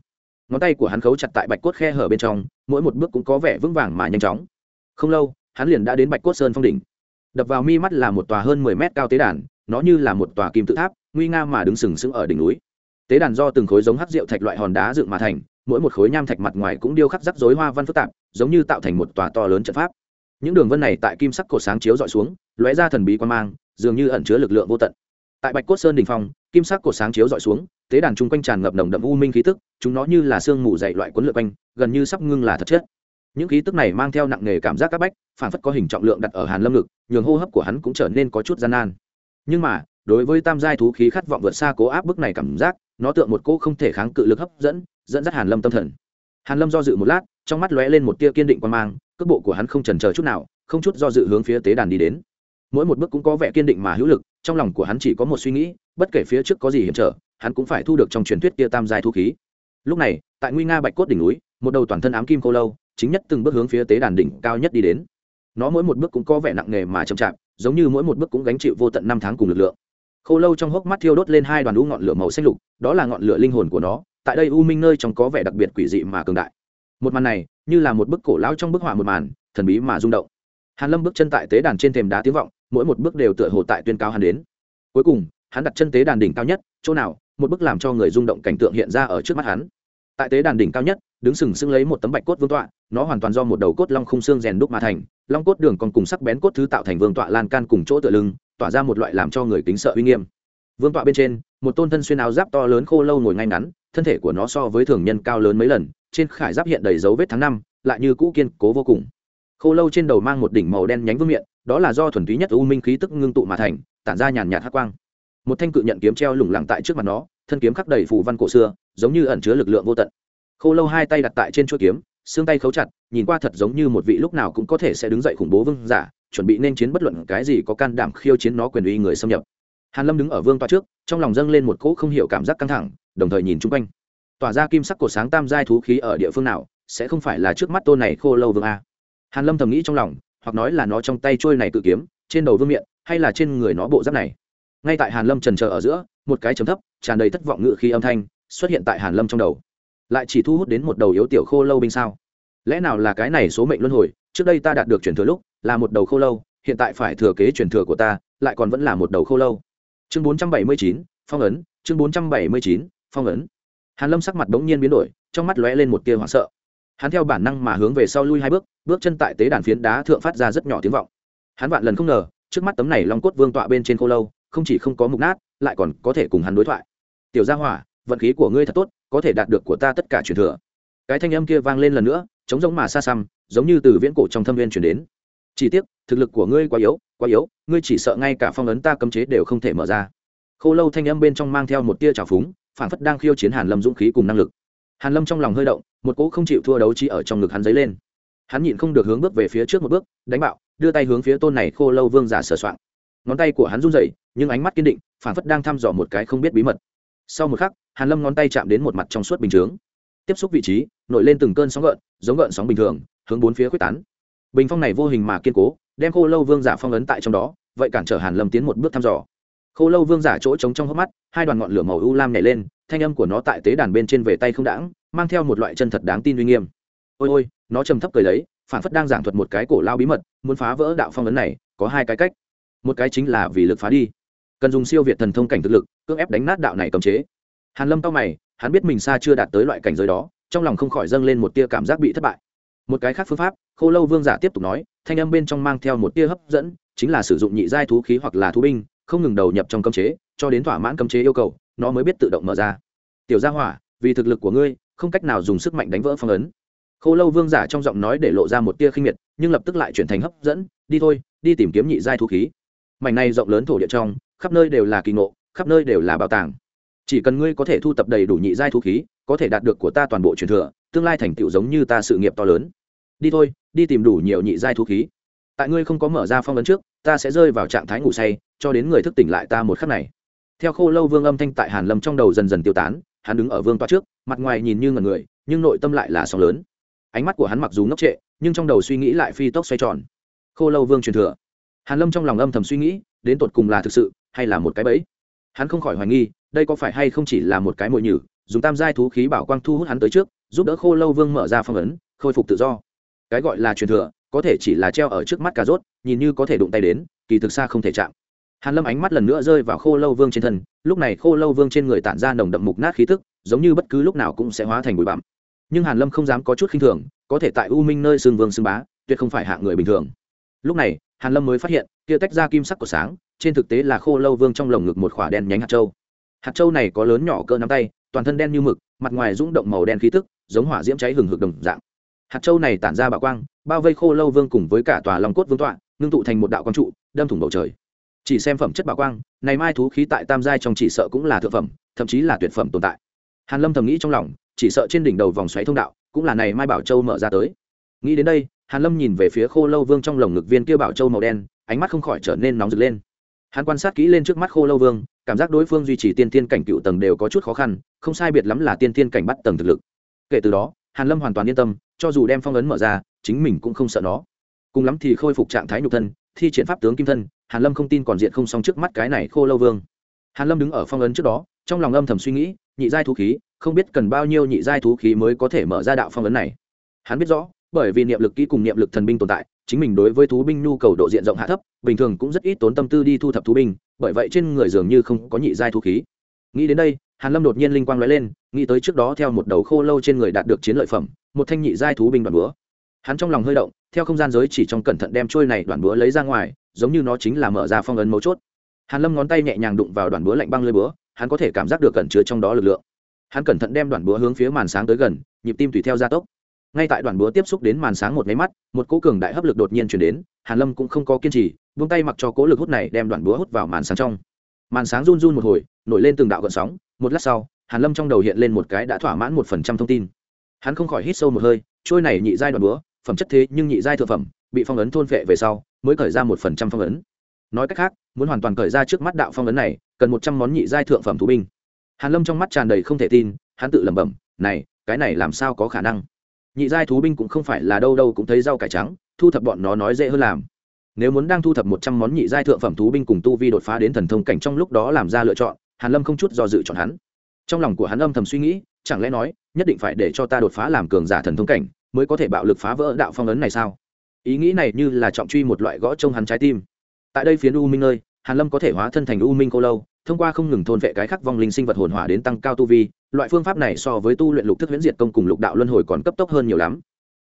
ngón tay của hắn khấu chặt tại bạch cốt khe hở bên trong, mỗi một bước cũng có vẻ vững vàng mà nhanh chóng. Không lâu, hắn liền đã đến bạch cốt sơn phong đỉnh. Đập vào mi mắt là một tòa hơn mười mét cao tế đàn, nó như là một tòa kim tự tháp, nguy nga mà đứng sừng sững ở đỉnh núi. Tế đàn do từng khối giống hát rượu thạch loại hòn đá dựng mà thành, mỗi một khối nham thạch mặt ngoài cũng điêu khắc rắc rối hoa văn phức tạp, giống như tạo thành một tòa to lớn trận pháp. Những đường vân này tại kim sắc cột sáng chiếu dọi xuống, lóe ra thần bí quan mang, dường như ẩn chứa lực lượng vô tận. Tại bạch cốt sơn đình phong, kim sắc cột sáng chiếu dọi xuống tế đàn chung quanh tràn ngập nồng đậm u minh khí tức, chúng nó như là sương mù dày loại quấn lượt quanh, gần như sắp ngưng là thật chất những khí tức này mang theo nặng nề cảm giác các bách, phản phất có hình trọng lượng đặt ở hàn lâm ngực, nhường hô hấp của hắn cũng trở nên có chút gian nan. Nhưng mà, đối với tam giai thú khí khát vọng vượt xa cố áp bức này cảm giác, nó tựa một cỗ không thể kháng cự lực hấp dẫn dẫn dắt hàn lâm tâm thần. Hàn lâm do dự một lát, trong mắt lóe lên một tia kiên định quan mang, cước bộ của hắn không chần chờ chút nào, không chút do dự hướng phía tế đàn đi đến. Mỗi một bước cũng có vẻ kiên định mà hữu lực, trong lòng của hắn chỉ có một suy nghĩ, bất kể phía trước có gì hiểm trở hắn cũng phải thu được trong truyền thuyết kia tam giai thu khí. Lúc này, tại nguy nga bạch cốt đỉnh núi, một đầu toàn thân ám kim cô lâu, chính nhất từng bước hướng phía tế đàn đỉnh cao nhất đi đến. Nó mỗi một bước cũng có vẻ nặng nề mà chậm chạp, giống như mỗi một bước cũng gánh chịu vô tận năm tháng cùng lực lượng. Khô lâu trong hốc mắt thiêu đốt lên hai đoàn u ngọn lửa màu xanh lục, đó là ngọn lửa linh hồn của nó, tại đây u minh nơi trong có vẻ đặc biệt quỷ dị mà cường đại. Một màn này, như là một bức cổ lão trong bức họa một màn, thần bí mà rung động. Hàn lâm bước chân tại tế đàn trên thềm đá tiếng vọng, mỗi một bước đều tựa hồ tại tuyên cao hắn đến. Cuối cùng, hắn đặt chân tế đàn đỉnh cao nhất, chỗ nào? Một bức làm cho người rung động cảnh tượng hiện ra ở trước mắt hắn. Tại tế đàn đỉnh cao nhất, đứng sừng sững lấy một tấm bạch cốt vương tọa, nó hoàn toàn do một đầu cốt long khung xương rèn đúc mà thành, long cốt đường còn cùng sắc bén cốt thứ tạo thành vương tọa lan can cùng chỗ tựa lưng, tỏa ra một loại làm cho người kính sợ uy nghiêm. Vương tọa bên trên, một tôn thân xuyên áo giáp to lớn khô lâu ngồi ngay ngắn, thân thể của nó so với thường nhân cao lớn mấy lần, trên khải giáp hiện đầy dấu vết tháng năm, lại như cũ kiên cố vô cùng. Khô lâu trên đầu mang một đỉnh màu đen nhánh vương miệng đó là do thuần túy nhất u minh khí tức ngưng tụ mà thành, tản ra nhàn nhạt hắc quang. Một thanh cự nhận kiếm treo lủng lẳng tại trước mặt nó thân kiếm khắc đầy phù văn cổ xưa, giống như ẩn chứa lực lượng vô tận. Khô lâu hai tay đặt tại trên chuôi kiếm, xương tay khấu chặt, nhìn qua thật giống như một vị lúc nào cũng có thể sẽ đứng dậy khủng bố vương giả, chuẩn bị nên chiến bất luận cái gì có can đảm khiêu chiến nó quyền uy người xâm nhập. Hàn lâm đứng ở vương toa trước, trong lòng dâng lên một cỗ không hiểu cảm giác căng thẳng, đồng thời nhìn chung quanh. Tỏa ra kim sắc cổ sáng tam giai thú khí ở địa phương nào, sẽ không phải là trước mắt tôn này khô lâu vương a? Hàn lâm thầm nghĩ trong lòng, hoặc nói là nó trong tay trôi này tự kiếm, trên đầu vương miệng hay là trên người nó bộ giáp này. Ngay tại hàn lâm trần chờ ở giữa một cái chấm thấp tràn đầy thất vọng ngự khi âm thanh xuất hiện tại hàn lâm trong đầu. Lại chỉ thu hút đến một đầu yếu tiểu khô lâu binh sao? Lẽ nào là cái này số mệnh luân hồi trước đây ta đạt được truyền thừa lúc là một đầu khô lâu hiện tại phải thừa kế truyền thừa của ta lại còn vẫn là một đầu khô lâu. Chương 479, phong ấn chương 479, phong ấn. Hàn lâm sắc mặt bỗng nhiên biến đổi trong mắt lóe lên một tia hoảng sợ. Hắn theo bản năng mà hướng về sau lui hai bước bước chân tại tế đàn phiến đá thượng phát ra rất nhỏ tiếng vọng. Hắn vạn lần không ngờ trước mắt tấm này long cốt vương tọa bên trên khô lâu không chỉ không có mục nát, lại còn có thể cùng hắn đối thoại. Tiểu gia hỏa, vận khí của ngươi thật tốt, có thể đạt được của ta tất cả truyền thừa. Cái thanh âm kia vang lên lần nữa chống giống mà xa xăm, giống như từ viễn cổ trong thâm viên chuyển đến. Chỉ tiếc, thực lực của ngươi quá yếu quá yếu, ngươi chỉ sợ ngay cả phong ấn ta cấm chế đều không thể mở ra. Khô lâu thanh âm bên trong mang theo một tia trào phúng phản phất đang khiêu chiến hàn lâm dũng khí cùng năng lực. Hàn lâm trong lòng hơi động, một cỗ không chịu thua đấu trí ở trong ngực hắn dấy lên. Hắn nhịn không được hướng bước về phía trước một bước, đánh bạo, đưa tay hướng phía tôn này khô lâu vương giả sửa soạn ngón tay của hắn run rẩy, nhưng ánh mắt kiên định phản phất đang thăm dò một cái không biết bí mật. Sau một khắc, hàn lâm ngón tay chạm đến một mặt trong suốt bình chướng. Tiếp xúc vị trí, nổi lên từng cơn sóng gợn, giống gợn sóng bình thường, hướng bốn phía quyết tán. Bình phong này vô hình mà kiên cố, đem khô lâu vương giả phong ấn tại trong đó, vậy cản trở hàn lâm tiến một bước thăm dò. Khô lâu vương giả chỗ trống trong hốc mắt, hai đoàn ngọn lửa màu u lam nhảy lên, thanh âm của nó tại tế đàn bên trên về tay không đãng, mang theo một loại chân thật đáng tin uy nghiêm. Ôi ôi, nó trầm thấp cười lấy phản phất đang giảng thuật một cái cổ lao bí mật, muốn phá vỡ đạo phong ấn này, có hai cái cách một cái chính là vì lực phá đi. Cần dùng siêu việt thần thông cảnh thực lực, cưỡng ép đánh nát đạo này cấm chế. Hàn lâm cao mày, hắn biết mình xa chưa đạt tới loại cảnh giới đó, trong lòng không khỏi dâng lên một tia cảm giác bị thất bại. Một cái khác phương pháp, khô lâu vương giả tiếp tục nói, thanh âm bên trong mang theo một tia hấp dẫn, chính là sử dụng nhị giai thú khí hoặc là thú binh, không ngừng đầu nhập trong cấm chế, cho đến thỏa mãn cấm chế yêu cầu, nó mới biết tự động mở ra. Tiểu gia hỏa, vì thực lực của ngươi, không cách nào dùng sức mạnh đánh vỡ phong ấn. Khô lâu vương giả trong giọng nói để lộ ra một tia khinh miệt, nhưng lập tức lại chuyển thành hấp dẫn, đi thôi, đi tìm kiếm nhị giai thú khí mảnh này rộng lớn thổ địa trong, khắp nơi đều là kỳ ngộ, khắp nơi đều là bảo tàng. Chỉ cần ngươi có thể thu tập đầy đủ nhị giai thú khí, có thể đạt được của ta toàn bộ truyền thừa, tương lai thành tựu giống như ta sự nghiệp to lớn. Đi thôi, đi tìm đủ nhiều nhị giai thú khí. Tại ngươi không có mở ra phong ấn trước, ta sẽ rơi vào trạng thái ngủ say, cho đến người thức tỉnh lại ta một khắc này. Theo khô lâu vương âm thanh tại hàn lâm trong đầu dần dần tiêu tán, hắn đứng ở vương toa trước, mặt ngoài nhìn như ngần người, nhưng nội tâm lại là sóng lớn. Ánh mắt của hắn mặc dù ngốc trệ, nhưng trong đầu suy nghĩ lại phi tốc xoay tròn. Khô lâu vương truyền thừa hàn lâm trong lòng âm thầm suy nghĩ, đến tột cùng là thực sự hay là một cái bẫy. Hắn không khỏi hoài nghi, đây có phải hay không chỉ là một cái mồi nhử, dùng tam giai thú khí bảo quang thu hút hắn tới trước, giúp đỡ khô lâu vương mở ra phong ấn, khôi phục tự do. Cái gọi là truyền thừa, có thể chỉ là treo ở trước mắt cà rốt, nhìn như có thể đụng tay đến, kỳ thực xa không thể chạm. Hàn lâm ánh mắt lần nữa rơi vào khô lâu vương trên thân, lúc này khô lâu vương trên người tản ra nồng đậm mục nát khí tức, giống như bất cứ lúc nào cũng sẽ hóa thành bụi bặm. Nhưng hàn lâm không dám có chút khinh thường, có thể tại u minh nơi xương vương xương bá, tuyệt không phải hạng người bình thường lúc này, hàn lâm mới phát hiện, kia tách ra kim sắc của sáng, trên thực tế là khô lâu vương trong lồng ngực một khỏa đen nhánh hạt châu. Hạt châu này có lớn nhỏ cỡ nắm tay, toàn thân đen như mực, mặt ngoài rung động màu đen khí tức, giống hỏa diễm cháy hừng hực đồng dạng. Hạt châu này tản ra bạo quang, bao vây khô lâu vương cùng với cả tòa long cốt vương tọa, ngưng tụ thành một đạo quang trụ, đâm thủng bầu trời. Chỉ xem phẩm chất bạo quang, này mai thú khí tại tam giai trong chỉ sợ cũng là thượng phẩm, thậm chí là tuyệt phẩm tồn tại. Hàn lâm thầm nghĩ trong lòng, chỉ sợ trên đỉnh đầu vòng xoáy thông đạo, cũng là này mai bảo châu mở ra tới nghĩ đến đây, hàn lâm nhìn về phía khô lâu vương trong lồng ngực viên kia bảo châu màu đen, ánh mắt không khỏi trở nên nóng rực lên. Hắn quan sát kỹ lên trước mắt khô lâu vương, cảm giác đối phương duy trì tiên tiên cảnh cựu tầng đều có chút khó khăn, không sai biệt lắm là tiên tiên cảnh bắt tầng thực lực. Kể từ đó, hàn lâm hoàn toàn yên tâm, cho dù đem phong ấn mở ra, chính mình cũng không sợ nó. Cùng lắm thì khôi phục trạng thái nhục thân, thi triển pháp tướng kim thân, hàn lâm không tin còn diện không xong trước mắt cái này khô lâu vương. Hàn lâm đứng ở phong ấn trước đó, trong lòng âm thầm suy nghĩ, nhị giai thú khí, không biết cần bao nhiêu nhị giai thú khí mới có thể mở ra đạo phong ấn này. Hắn biết rõ bởi vì niệm lực kỹ cùng niệm lực thần binh tồn tại, chính mình đối với thú binh nhu cầu độ diện rộng hạ thấp, bình thường cũng rất ít tốn tâm tư đi thu thập thú binh, bởi vậy trên người dường như không có nhị giai thú khí. Nghĩ đến đây, hàn lâm đột nhiên linh quang lóe lên, nghĩ tới trước đó theo một đầu khô lâu trên người đạt được chiến lợi phẩm, một thanh nhị giai thú binh đoàn búa. Hắn trong lòng hơi động, theo không gian giới chỉ trong cẩn thận đem trôi này đoàn búa lấy ra ngoài, giống như nó chính là mở ra phong ấn mấu chốt. Hàn lâm ngón tay nhẹ nhàng đụng vào đoàn búa lạnh băng lưỡi búa, hắn có thể cảm giác được cẩn chứa trong đó lực lượng. Hắn cẩn thận đem đoàn búa hướng phía màn sáng tới gần, nhịp tim tùy theo gia tốc ngay tại đoàn búa tiếp xúc đến màn sáng một máy mắt, một cỗ cường đại hấp lực đột nhiên chuyển đến, hàn lâm cũng không có kiên trì, buông tay mặc cho cỗ lực hút này đem đoàn búa hút vào màn sáng trong. Màn sáng run run một hồi, nổi lên từng đạo gợn sóng, một lát sau, hàn lâm trong đầu hiện lên một cái đã thỏa mãn một phần trăm thông tin. Hắn không khỏi hít sâu một hơi, trôi này nhị giai đoạn búa, phẩm chất thế nhưng nhị giai thượng phẩm, bị phong ấn thôn phệ về sau, mới khởi ra một phần trăm phong ấn. Nói cách khác, muốn hoàn toàn khởi ra trước mắt đạo phong ấn này, cần một trăm món nhị giai thượng phẩm thú binh. Hàn lâm trong mắt tràn đầy không thể tin, hắn tự lẩm bẩm, này, cái này làm sao có khả năng? Nhị giai thú binh cũng không phải là đâu đâu cũng thấy rau cải trắng, thu thập bọn nó nói dễ hơn làm. Nếu muốn đang thu thập một trăm món nhị giai thượng phẩm thú binh cùng tu vi đột phá đến thần thông cảnh trong lúc đó làm ra lựa chọn, hàn lâm không chút do dự chọn hắn. Trong lòng của hắn âm thầm suy nghĩ, chẳng lẽ nói, nhất định phải để cho ta đột phá làm cường giả thần thông cảnh, mới có thể bạo lực phá vỡ đạo phong ấn này sao? Ý nghĩ này như là trọng truy một loại gõ trong hắn trái tim. Tại đây phiến u minh nơi, hàn lâm có thể hóa thân thành u minh cô lâu thông qua không ngừng thôn vệ cái khắc vong linh sinh vật hồn hỏa đến tăng cao tu vi, loại phương pháp này so với tu luyện lục thức huyễn diệt công cùng lục đạo luân hồi còn cấp tốc hơn nhiều lắm.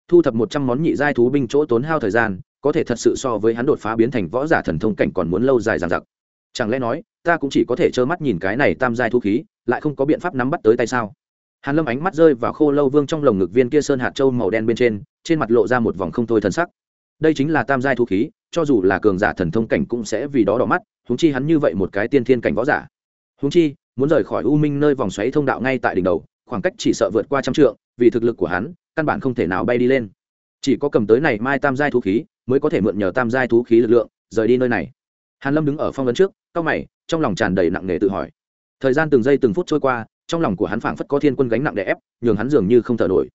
Thu thập một trăm món nhị giai thú binh chỗ tốn hao thời gian, có thể thật sự so với hắn đột phá biến thành võ giả thần thông cảnh còn muốn lâu dài dằng dặc. Chẳng lẽ nói, ta cũng chỉ có thể trơ mắt nhìn cái này tam giai thú khí, lại không có biện pháp nắm bắt tới tay sao? Hàn lâm ánh mắt rơi vào khô lâu vương trong lồng ngực viên kia sơn hạt châu màu đen bên trên trên mặt lộ ra một vòng không thôi thần sắc đây chính là tam giai thú khí, cho dù là cường giả thần thông cảnh cũng sẽ vì đó đỏ mắt húng chi hắn như vậy một cái tiên thiên cảnh võ giả. Húng chi, muốn rời khỏi u minh nơi vòng xoáy thông đạo ngay tại đỉnh đầu, khoảng cách chỉ sợ vượt qua trăm trượng, vì thực lực của hắn, căn bản không thể nào bay đi lên. Chỉ có cầm tới này mai tam giai thú khí, mới có thể mượn nhờ tam giai thú khí lực lượng, rời đi nơi này. Hàn lâm đứng ở phong vấn trước cao mày, trong lòng tràn đầy nặng nề tự hỏi. Thời gian từng giây từng phút trôi qua, trong lòng của hắn phảng phất có thiên quân gánh nặng đè ép, nhường hắn dường như không thở nổi.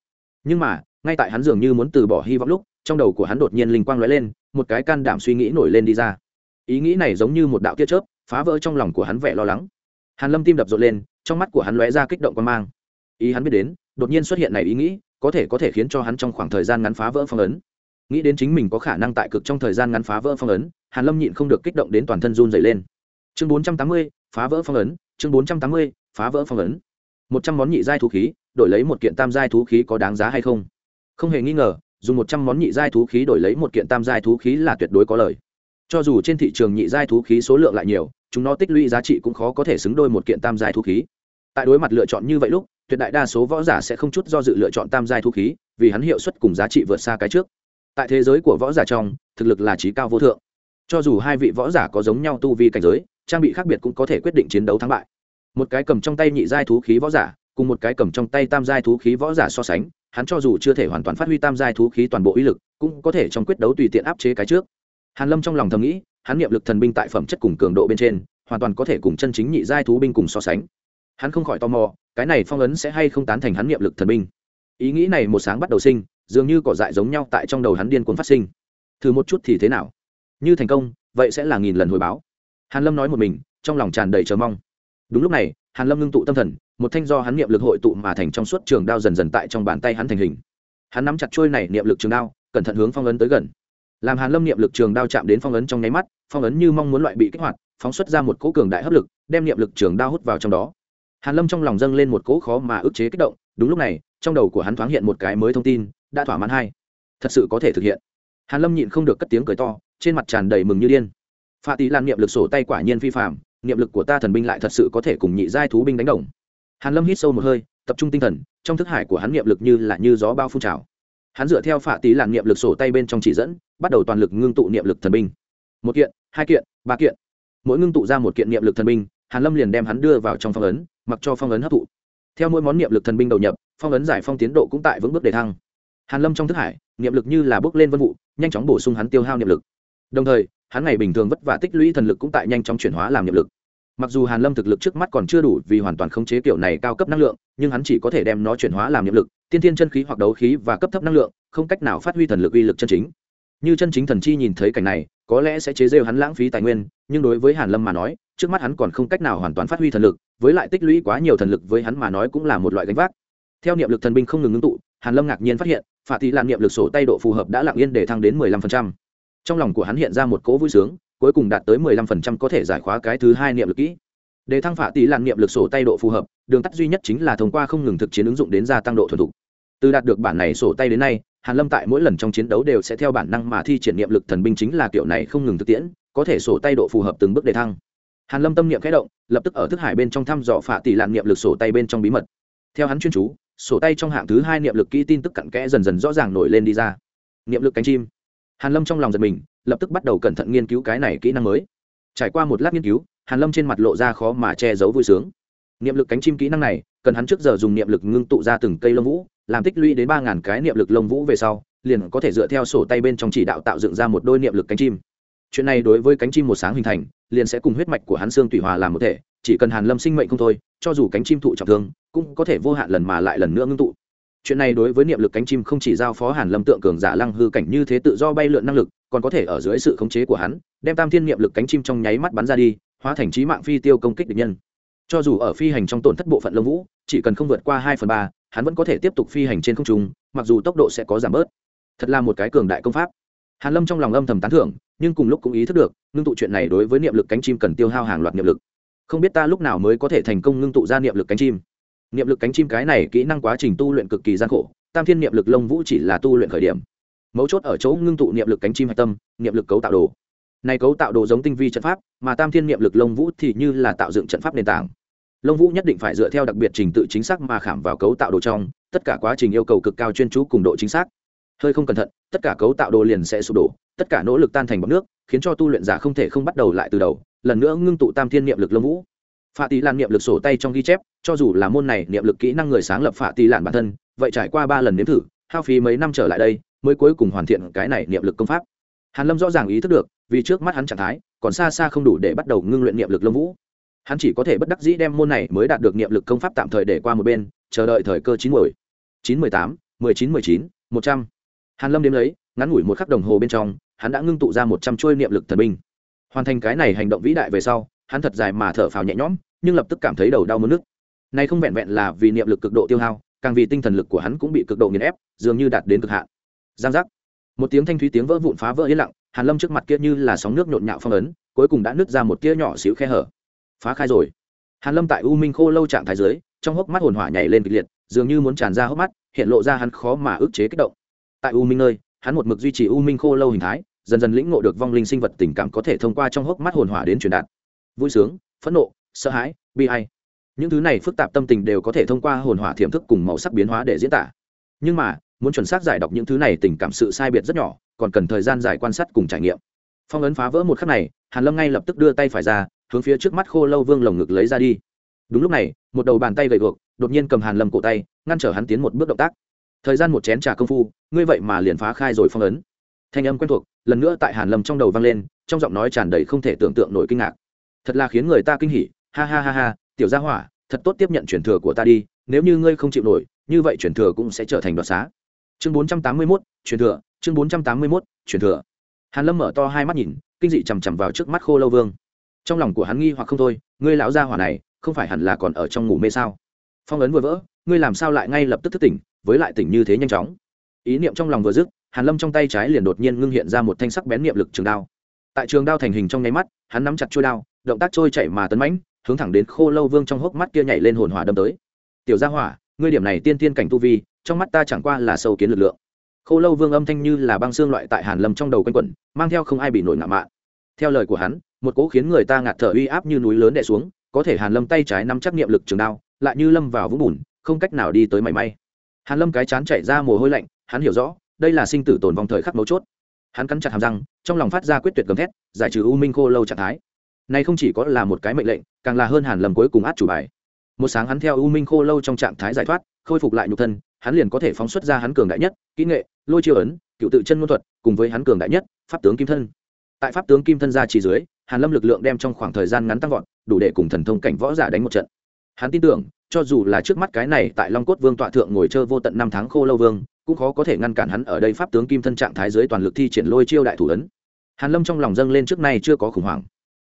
Nhưng mà, ngay tại hắn dường như muốn từ bỏ hy vọng lúc trong đầu của hắn đột nhiên linh quang lóe lên một cái can đảm suy nghĩ nổi lên đi ra. Ý nghĩ này giống như một đạo tia chớp phá vỡ trong lòng của hắn vẻ lo lắng. Hàn lâm tim đập rộn lên trong mắt của hắn lóe ra kích động quan mang. Ý hắn biết đến đột nhiên xuất hiện này ý nghĩ có thể có thể khiến cho hắn trong khoảng thời gian ngắn phá vỡ phong ấn. Nghĩ đến chính mình có khả năng tại cực trong thời gian ngắn phá vỡ phong ấn hàn lâm nhịn không được kích động đến toàn thân run dày lên. Chương 480, phá vỡ phong ấn chương 480, phá vỡ phong ấn. Một trăm món nhị giai thú khí đổi lấy một kiện tam giai thú khí có đáng giá hay không? Không hề nghi ngờ dùng một trăm món nhị giai thú khí đổi lấy một kiện tam giai thú khí là tuyệt đối có lời. Cho dù trên thị trường nhị giai thú khí số lượng lại nhiều, chúng nó tích lũy giá trị cũng khó có thể xứng đôi một kiện tam giai thú khí. Tại đối mặt lựa chọn như vậy lúc, tuyệt đại đa số võ giả sẽ không chút do dự lựa chọn tam giai thú khí, vì hắn hiệu suất cùng giá trị vượt xa cái trước. Tại thế giới của võ giả trong, thực lực là trí cao vô thượng. Cho dù hai vị võ giả có giống nhau tu vi cảnh giới, trang bị khác biệt cũng có thể quyết định chiến đấu thắng bại. Một cái cầm trong tay nhị giai thú khí võ giả cùng một cái cầm trong tay tam giai thú khí võ giả so sánh, hắn cho dù chưa thể hoàn toàn phát huy tam giai thú khí toàn bộ uy lực, cũng có thể trong quyết đấu tùy tiện áp chế cái trước. Hàn lâm trong lòng thầm nghĩ, hắn niệm lực thần binh tại phẩm chất cùng cường độ bên trên, hoàn toàn có thể cùng chân chính nhị giai thú binh cùng so sánh. Hắn không khỏi tò mò, cái này phong ấn sẽ hay không tán thành hắn niệm lực thần binh. Ý nghĩ này một sáng bắt đầu sinh, dường như cỏ dại giống nhau tại trong đầu hắn điên cuồng phát sinh. Thử một chút thì thế nào? Như thành công, vậy sẽ là nghìn lần hồi báo. Hàn lâm nói một mình, trong lòng tràn đầy chờ mong đúng lúc này, hàn lâm ngưng tụ tâm thần, một thanh do hắn niệm lực hội tụ mà thành trong suốt trường đao dần dần tại trong bàn tay hắn thành hình. Hắn nắm chặt trôi này niệm lực trường đao, cẩn thận hướng phong ấn tới gần. Làm hàn lâm niệm lực trường đao chạm đến phong ấn trong nháy mắt, phong ấn như mong muốn loại bị kích hoạt, phóng xuất ra một cỗ cường đại hấp lực, đem niệm lực trường đao hút vào trong đó. Hàn lâm trong lòng dâng lên một cỗ khó mà ức chế kích động, đúng lúc này, trong đầu của hắn thoáng hiện một cái mới thông tin, đã thỏa mãn hai. Thật sự có thể thực hiện. Hàn lâm nhịn không được cất tiếng cười to, trên mặt tràn đầy mừng như điên. Pha tý lan niệm lực sổ tay quả nhiên phi phạm niệm lực của ta thần binh lại thật sự có thể cùng nhị giai thú binh đánh đồng. Hàn lâm hít sâu một hơi, tập trung tinh thần, trong thức hải của hắn niệm lực như là như gió bao phun trào. Hắn dựa theo phạ tý làn niệm lực sổ tay bên trong chỉ dẫn, bắt đầu toàn lực ngưng tụ niệm lực thần binh. Một kiện, hai kiện, ba kiện. Mỗi ngưng tụ ra một kiện niệm lực thần binh, hàn lâm liền đem hắn đưa vào trong phong ấn, mặc cho phong ấn hấp thụ. Theo mỗi món niệm lực thần binh đầu nhập, phong ấn giải phong tiến độ cũng tại vững bước đề thăng. Hàn lâm trong thức hải, niệm lực như là bước lên vân vụ, nhanh chóng bổ sung hắn tiêu hao niệm lực. Đồng thời hắn ngày bình thường vất vả tích lũy thần lực cũng tại nhanh chóng chuyển hóa làm nhiệm lực. Mặc dù hàn lâm thực lực trước mắt còn chưa đủ vì hoàn toàn khống chế kiểu này cao cấp năng lượng, nhưng hắn chỉ có thể đem nó chuyển hóa làm nhiệm lực, tiên thiên chân khí hoặc đấu khí và cấp thấp năng lượng, không cách nào phát huy thần lực uy lực chân chính. Như chân chính thần chi nhìn thấy cảnh này, có lẽ sẽ chế rêu hắn lãng phí tài nguyên, nhưng đối với hàn lâm mà nói, trước mắt hắn còn không cách nào hoàn toàn phát huy thần lực, với lại tích lũy quá nhiều thần lực với hắn mà nói cũng là một loại gánh vác. Theo niệm lực thần binh không ngừng ngưng tụ, hàn lâm ngạc nhiên phát hiện, phạt tỷ làm niệm lực sổ tay độ phù hợp đã lặng yên để thăng đến mười lăm phần trăm trong lòng của hắn hiện ra một cỗ vui sướng, cuối cùng đạt tới mười lăm phần trăm có thể giải khóa cái thứ hai niệm lực kỹ. Để thăng phạt tỷ làn niệm lực sổ tay độ phù hợp, đường tắt duy nhất chính là thông qua không ngừng thực chiến ứng dụng đến gia tăng độ thuần thục. Từ đạt được bản này sổ tay đến nay, hàn lâm tại mỗi lần trong chiến đấu đều sẽ theo bản năng mà thi triển niệm lực thần binh chính là kiểu này không ngừng thực tiễn, có thể sổ tay độ phù hợp từng bước để thăng. Hàn lâm tâm niệm khẽ động, lập tức ở thức hải bên trong thăm dò phạ tỷ lạn niệm lực sổ tay bên trong bí mật. Theo hắn chuyên chú, sổ tay trong hạng thứ hai niệm lực kỹ tin tức cặn kẽ dần dần rõ ràng nổi lên đi ra. Niệm lực cánh chim hàn lâm trong lòng giật mình, lập tức bắt đầu cẩn thận nghiên cứu cái này kỹ năng mới. Trải qua một lát nghiên cứu, hàn lâm trên mặt lộ ra khó mà che giấu vui sướng. Niệm lực cánh chim kỹ năng này, cần hắn trước giờ dùng niệm lực ngưng tụ ra từng cây lông vũ, làm tích lũy đến ba ngàn cái niệm lực lông vũ về sau, liền có thể dựa theo sổ tay bên trong chỉ đạo tạo dựng ra một đôi niệm lực cánh chim. Chuyện này đối với cánh chim một sáng hình thành, liền sẽ cùng huyết mạch của hắn xương tùy hòa làm một thể, chỉ cần hàn lâm sinh mệnh không thôi, cho dù cánh chim thụ trọng thương, cũng có thể vô hạn lần mà lại lần nữa ngưng tụ chuyện này đối với niệm lực cánh chim không chỉ giao phó hàn lâm tượng cường giả lăng hư cảnh như thế tự do bay lượn năng lực, còn có thể ở dưới sự khống chế của hắn, đem tam thiên niệm lực cánh chim trong nháy mắt bắn ra đi, hóa thành trí mạng phi tiêu công kích địch nhân. Cho dù ở phi hành trong tổn thất bộ phận lông vũ, chỉ cần không vượt qua hai phần ba, hắn vẫn có thể tiếp tục phi hành trên không trung, mặc dù tốc độ sẽ có giảm bớt. Thật là một cái cường đại công pháp. Hàn lâm trong lòng âm thầm tán thưởng, nhưng cùng lúc cũng ý thức được, ngưng tụ chuyện này đối với niệm lực cánh chim cần tiêu hao hàng loạt niệm lực. Không biết ta lúc nào mới có thể thành công ngưng tụ ra niệm lực cánh chim niệm lực cánh chim cái này kỹ năng quá trình tu luyện cực kỳ gian khổ, tam thiên niệm lực lông vũ chỉ là tu luyện khởi điểm. Mấu chốt ở chỗ ngưng tụ niệm lực cánh chim hạch tâm, niệm lực cấu tạo đồ. Này cấu tạo đồ giống tinh vi trận pháp, mà tam thiên niệm lực lông vũ thì như là tạo dựng trận pháp nền tảng. Lông vũ nhất định phải dựa theo đặc biệt trình tự chính xác mà khảm vào cấu tạo đồ trong, tất cả quá trình yêu cầu cực cao chuyên chú cùng độ chính xác. Hơi không cẩn thận, tất cả cấu tạo đồ liền sẽ sụp đổ, tất cả nỗ lực tan thành bọc nước, khiến cho tu luyện giả không thể không bắt đầu lại từ đầu, lần nữa ngưng tụ tam thiên niệm lực lông vũ phạ tỷ lạn niệm lực sổ tay trong ghi chép, cho dù là môn này niệm lực kỹ năng người sáng lập phạ tỷ lạn bản thân, vậy trải qua ba lần nếm thử, hao phí mấy năm trở lại đây, mới cuối cùng hoàn thiện cái này niệm lực công pháp. Hàn lâm rõ ràng ý thức được, vì trước mắt hắn trạng thái, còn xa xa không đủ để bắt đầu ngưng luyện niệm lực lông vũ. Hắn chỉ có thể bất đắc dĩ đem môn này mới đạt được niệm lực công pháp tạm thời để qua một bên, chờ đợi thời cơ chín muồi. Chín mười tám, mười chín mười chín, một trăm. Hàn lâm đếm lấy, ngắn ngủi một khắc đồng hồ bên trong, hắn đã ngưng tụ ra một trăm chuôi niệm lực thần binh. Hoàn thành cái này hành động vĩ đại về sau hắn thật dài mà thở phào nhẹ nhõm, nhưng lập tức cảm thấy đầu đau mất nước. Này không vẹn vẹn là vì niệm lực cực độ tiêu hao, càng vì tinh thần lực của hắn cũng bị cực độ nghiền ép, dường như đạt đến cực hạn. Giang giác. Một tiếng thanh thúy tiếng vỡ vụn phá vỡ yên lặng, hàn lâm trước mặt kia như là sóng nước nhộn nhạo phong ấn, cuối cùng đã nứt ra một tia nhỏ xíu khe hở. Phá khai rồi. Hàn lâm tại u minh khô lâu trạng thái dưới, trong hốc mắt hồn hỏa nhảy lên kịch liệt, dường như muốn tràn ra hốc mắt, hiện lộ ra hắn khó mà ức chế kích động. Tại u minh nơi, hắn một mực duy trì u minh khô lâu hình thái, dần dần lĩnh ngộ được vong linh sinh vật tình cảm có thể thông qua trong hốc mắt hồn hỏa đến truyền đạt vui sướng, phẫn nộ, sợ hãi, bi hay những thứ này phức tạp tâm tình đều có thể thông qua hồn hỏa thiểm thức cùng màu sắc biến hóa để diễn tả. Nhưng mà, muốn chuẩn xác giải đọc những thứ này tình cảm sự sai biệt rất nhỏ, còn cần thời gian dài quan sát cùng trải nghiệm. Phong ấn phá vỡ một khắc này, hàn lâm ngay lập tức đưa tay phải ra, hướng phía trước mắt khô lâu vương lồng ngực lấy ra đi. Đúng lúc này, một đầu bàn tay gầy guộc, đột nhiên cầm hàn lâm cổ tay, ngăn trở hắn tiến một bước động tác. Thời gian một chén trà công phu, ngươi vậy mà liền phá khai rồi phong ấn. Thanh âm quen thuộc, lần nữa tại hàn lâm trong đầu vang lên, trong giọng nói tràn đầy không thể tưởng tượng nổi kinh ngạc thật là khiến người ta kinh hỉ. Ha ha ha ha tiểu gia hỏa thật tốt tiếp nhận truyền thừa của ta đi. Nếu như ngươi không chịu nổi như vậy truyền thừa cũng sẽ trở thành đoạt xá. Chương 481, truyền thừa. Chương 481, truyền thừa. Hàn lâm mở to hai mắt nhìn kinh dị chằm chằm vào trước mắt khô lâu vương. Trong lòng của hắn nghi hoặc không thôi ngươi lão gia hỏa này không phải hẳn là còn ở trong ngủ mê sao? Phong ấn vừa vỡ ngươi làm sao lại ngay lập tức thức tỉnh với lại tỉnh như thế nhanh chóng? Ý niệm trong lòng vừa dứt hàn lâm trong tay trái liền đột nhiên ngưng hiện ra một thanh sắc bén niệm lực trường đao. Tại trường đao thành hình trong nháy mắt hắn nắm chặt chuôi đao động tác trôi chảy mà tấn mãnh, hướng thẳng đến khô lâu vương trong hốc mắt kia nhảy lên hồn hỏa đâm tới. Tiểu gia hỏa, ngươi điểm này tiên tiên cảnh tu vi, trong mắt ta chẳng qua là sâu kiến lực lượng. Khô lâu vương âm thanh như là băng xương loại tại hàn lâm trong đầu quanh quẩn, mang theo không ai bị nổi ngạo mạn. Theo lời của hắn, một cỗ khiến người ta ngạt thở uy áp như núi lớn đè xuống, có thể hàn lâm tay trái nắm chắc niệm lực trường đao, lại như lâm vào vũng bùn, không cách nào đi tới mảy may. Hàn lâm cái chán chạy ra mồ hôi lạnh, hắn hiểu rõ, đây là sinh tử tồn vong thời khắc mấu chốt. Hắn cắn chặt hàm răng, trong lòng phát ra quyết tuyệt gầm thét, giải trừ u minh khô lâu trạng thái này không chỉ có là một cái mệnh lệnh, càng là hơn hàn lâm cuối cùng át chủ bài. Một sáng hắn theo u minh khô lâu trong trạng thái giải thoát, khôi phục lại nhục thân, hắn liền có thể phóng xuất ra hắn cường đại nhất, kỹ nghệ, lôi chiêu ấn, cựu tự chân môn thuật, cùng với hắn cường đại nhất, pháp tướng kim thân. Tại pháp tướng kim thân ra chỉ dưới, hàn lâm lực lượng đem trong khoảng thời gian ngắn tăng vọt, đủ để cùng thần thông cảnh võ giả đánh một trận. Hắn tin tưởng, cho dù là trước mắt cái này tại long cốt vương tọa thượng ngồi chơi vô tận năm tháng khô lâu vương, cũng khó có thể ngăn cản hắn ở đây pháp tướng kim thân trạng thái dưới toàn lực thi triển lôi chiêu đại thủ ấn. Hàn lâm trong lòng dâng lên trước nay chưa có khủng hoảng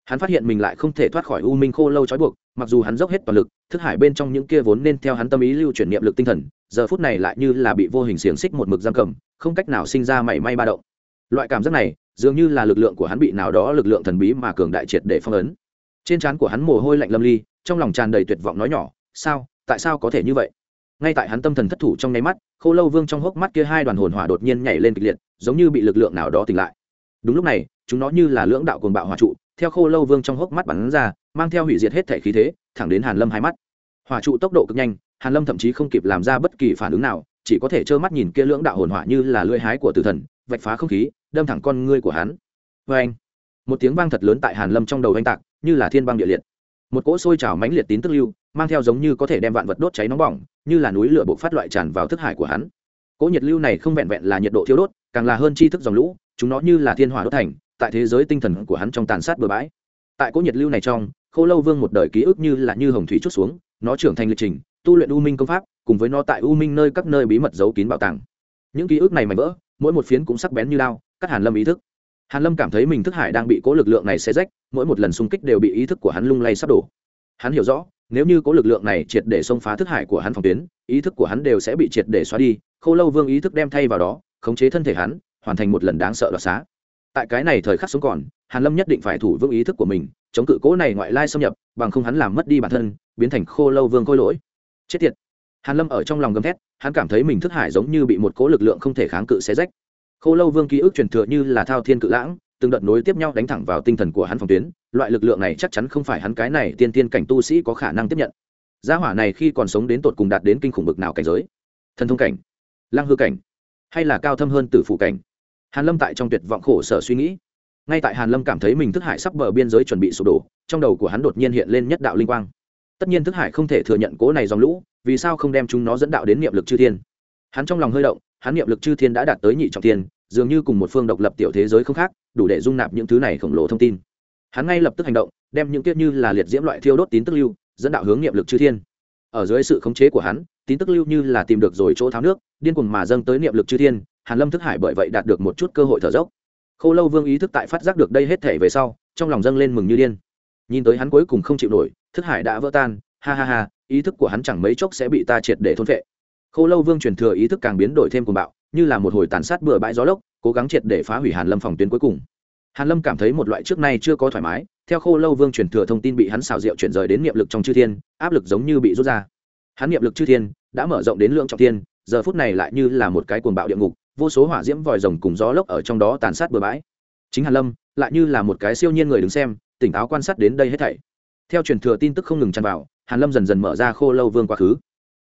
hắn phát hiện mình lại không thể thoát khỏi u minh khô lâu trói buộc, mặc dù hắn dốc hết toàn lực, thức hải bên trong những kia vốn nên theo hắn tâm ý lưu chuyển niệm lực tinh thần, giờ phút này lại như là bị vô hình xiềng xích một mực giam cầm, không cách nào sinh ra mảy may ba động. Loại cảm giác này, dường như là lực lượng của hắn bị nào đó lực lượng thần bí mà cường đại triệt để phong ấn. Trên trán của hắn mồ hôi lạnh lâm ly, trong lòng tràn đầy tuyệt vọng nói nhỏ, sao? Tại sao có thể như vậy? Ngay tại hắn tâm thần thất thủ trong nháy mắt, khô lâu vương trong hốc mắt kia hai đoàn hồn hỏa đột nhiên nhảy lên kịch liệt, giống như bị lực lượng nào đó tỉnh lại. Đúng lúc này, chúng nó như là lưỡng đạo cồn bạo hỏa trụ theo khô lâu vương trong hốc mắt bắn ra, mang theo hủy diệt hết thể khí thế, thẳng đến hàn lâm hai mắt. Hỏa trụ tốc độ cực nhanh, hàn lâm thậm chí không kịp làm ra bất kỳ phản ứng nào, chỉ có thể trơ mắt nhìn kia lưỡng đạo hồn hỏa như là lưỡi hái của tử thần, vạch phá không khí, đâm thẳng con ngươi của hắn. Vê anh một tiếng vang thật lớn tại hàn lâm trong đầu anh tạc, như là thiên băng địa liệt. Một cỗ sôi trào mãnh liệt tín tức lưu, mang theo giống như có thể đem vạn vật đốt cháy nóng bỏng, như là núi lửa bộc phát loại tràn vào thức hải của hắn. Cỗ nhiệt lưu này không vẹn vẹn là nhiệt độ thiêu đốt, càng là hơn chi thức dòng lũ, chúng nó như là thiên hỏa đốt thành tại thế giới tinh thần của hắn trong tàn sát bừa bãi. Tại cỗ nhiệt lưu này trong, khô lâu vương một đời ký ức như là như hồng thủy chút xuống, nó trưởng thành lịch trình, tu luyện u minh công pháp, cùng với nó tại u minh nơi các nơi bí mật giấu kín bảo tàng. Những ký ức này mảnh vỡ, mỗi một phiến cũng sắc bén như lao, cắt hàn lâm ý thức. Hàn lâm cảm thấy mình thức hải đang bị cố lực lượng này xé rách, mỗi một lần xung kích đều bị ý thức của hắn lung lay sắp đổ. Hắn hiểu rõ, nếu như cố lực lượng này triệt để xông phá thức hải của hắn phòng tuyến, ý thức của hắn đều sẽ bị triệt để xóa đi, khô lâu vương ý thức đem thay vào đó, khống chế thân thể hắn, hoàn thành một lần đáng sợ đoạt xá tại cái này thời khắc sống còn, hàn lâm nhất định phải thủ vững ý thức của mình, chống cự cố này ngoại lai xâm nhập, bằng không hắn làm mất đi bản thân, biến thành khô lâu vương khôi lỗi. Chết tiệt. Hàn lâm ở trong lòng gầm thét, hắn cảm thấy mình thức hải giống như bị một cố lực lượng không thể kháng cự xé rách. Khô lâu vương ký ức truyền thừa như là thao thiên cự lãng, từng đợt nối tiếp nhau đánh thẳng vào tinh thần của hắn phòng tuyến, loại lực lượng này chắc chắn không phải hắn cái này tiên tiên cảnh tu sĩ có khả năng tiếp nhận. Gia hỏa này khi còn sống đến tột cùng đạt đến kinh khủng bực nào cảnh giới? Thần thông cảnh, lăng hư cảnh, hay là cao thâm hơn tử phụ cảnh? Hàn lâm tại trong tuyệt vọng khổ sở suy nghĩ. Ngay tại hàn lâm cảm thấy mình thức hải sắp bờ biên giới chuẩn bị sụp đổ, trong đầu của hắn đột nhiên hiện lên nhất đạo linh quang. Tất nhiên thức hải không thể thừa nhận cố này dòng lũ, vì sao không đem chúng nó dẫn đạo đến niệm lực chư thiên? Hắn trong lòng hơi động, hắn niệm lực chư thiên đã đạt tới nhị trọng thiên, dường như cùng một phương độc lập tiểu thế giới không khác, đủ để dung nạp những thứ này khổng lồ thông tin. Hắn ngay lập tức hành động, đem những tiết như là liệt diễm loại thiêu đốt tín tức lưu, dẫn đạo hướng niệm lực chư thiên. Ở dưới sự khống chế của hắn, tín tức lưu như là tìm được rồi chỗ tháo nước, điên cuồng mà dâng tới niệm lực chư thiên hàn lâm thức hải bởi vậy đạt được một chút cơ hội thở dốc. Khô lâu vương ý thức tại phát giác được đây hết thể về sau, trong lòng dâng lên mừng như điên. Nhìn tới hắn cuối cùng không chịu nổi, thức hải đã vỡ tan, ha ha ha, ý thức của hắn chẳng mấy chốc sẽ bị ta triệt để thôn phệ. Khô lâu vương truyền thừa ý thức càng biến đổi thêm cuồng bạo, như là một hồi tàn sát bừa bãi gió lốc, cố gắng triệt để phá hủy hàn lâm phòng tuyến cuối cùng. Hàn lâm cảm thấy một loại trước nay chưa có thoải mái, theo khô lâu vương truyền thừa thông tin bị hắn xào rượu chuyển rời đến niệm lực trong chư thiên, áp lực giống như bị rút ra. Hắn niệm lực chư thiên, đã mở rộng đến lượng trọng thiên, giờ phút này lại như là một cái cuồng bạo địa ngục vô số hỏa diễm vòi rồng cùng gió lốc ở trong đó tàn sát bừa bãi. Chính hàn lâm lại như là một cái siêu nhiên người đứng xem tỉnh táo quan sát đến đây hết thảy. Theo truyền thừa tin tức không ngừng tràn vào hàn lâm dần dần mở ra khô lâu vương quá khứ.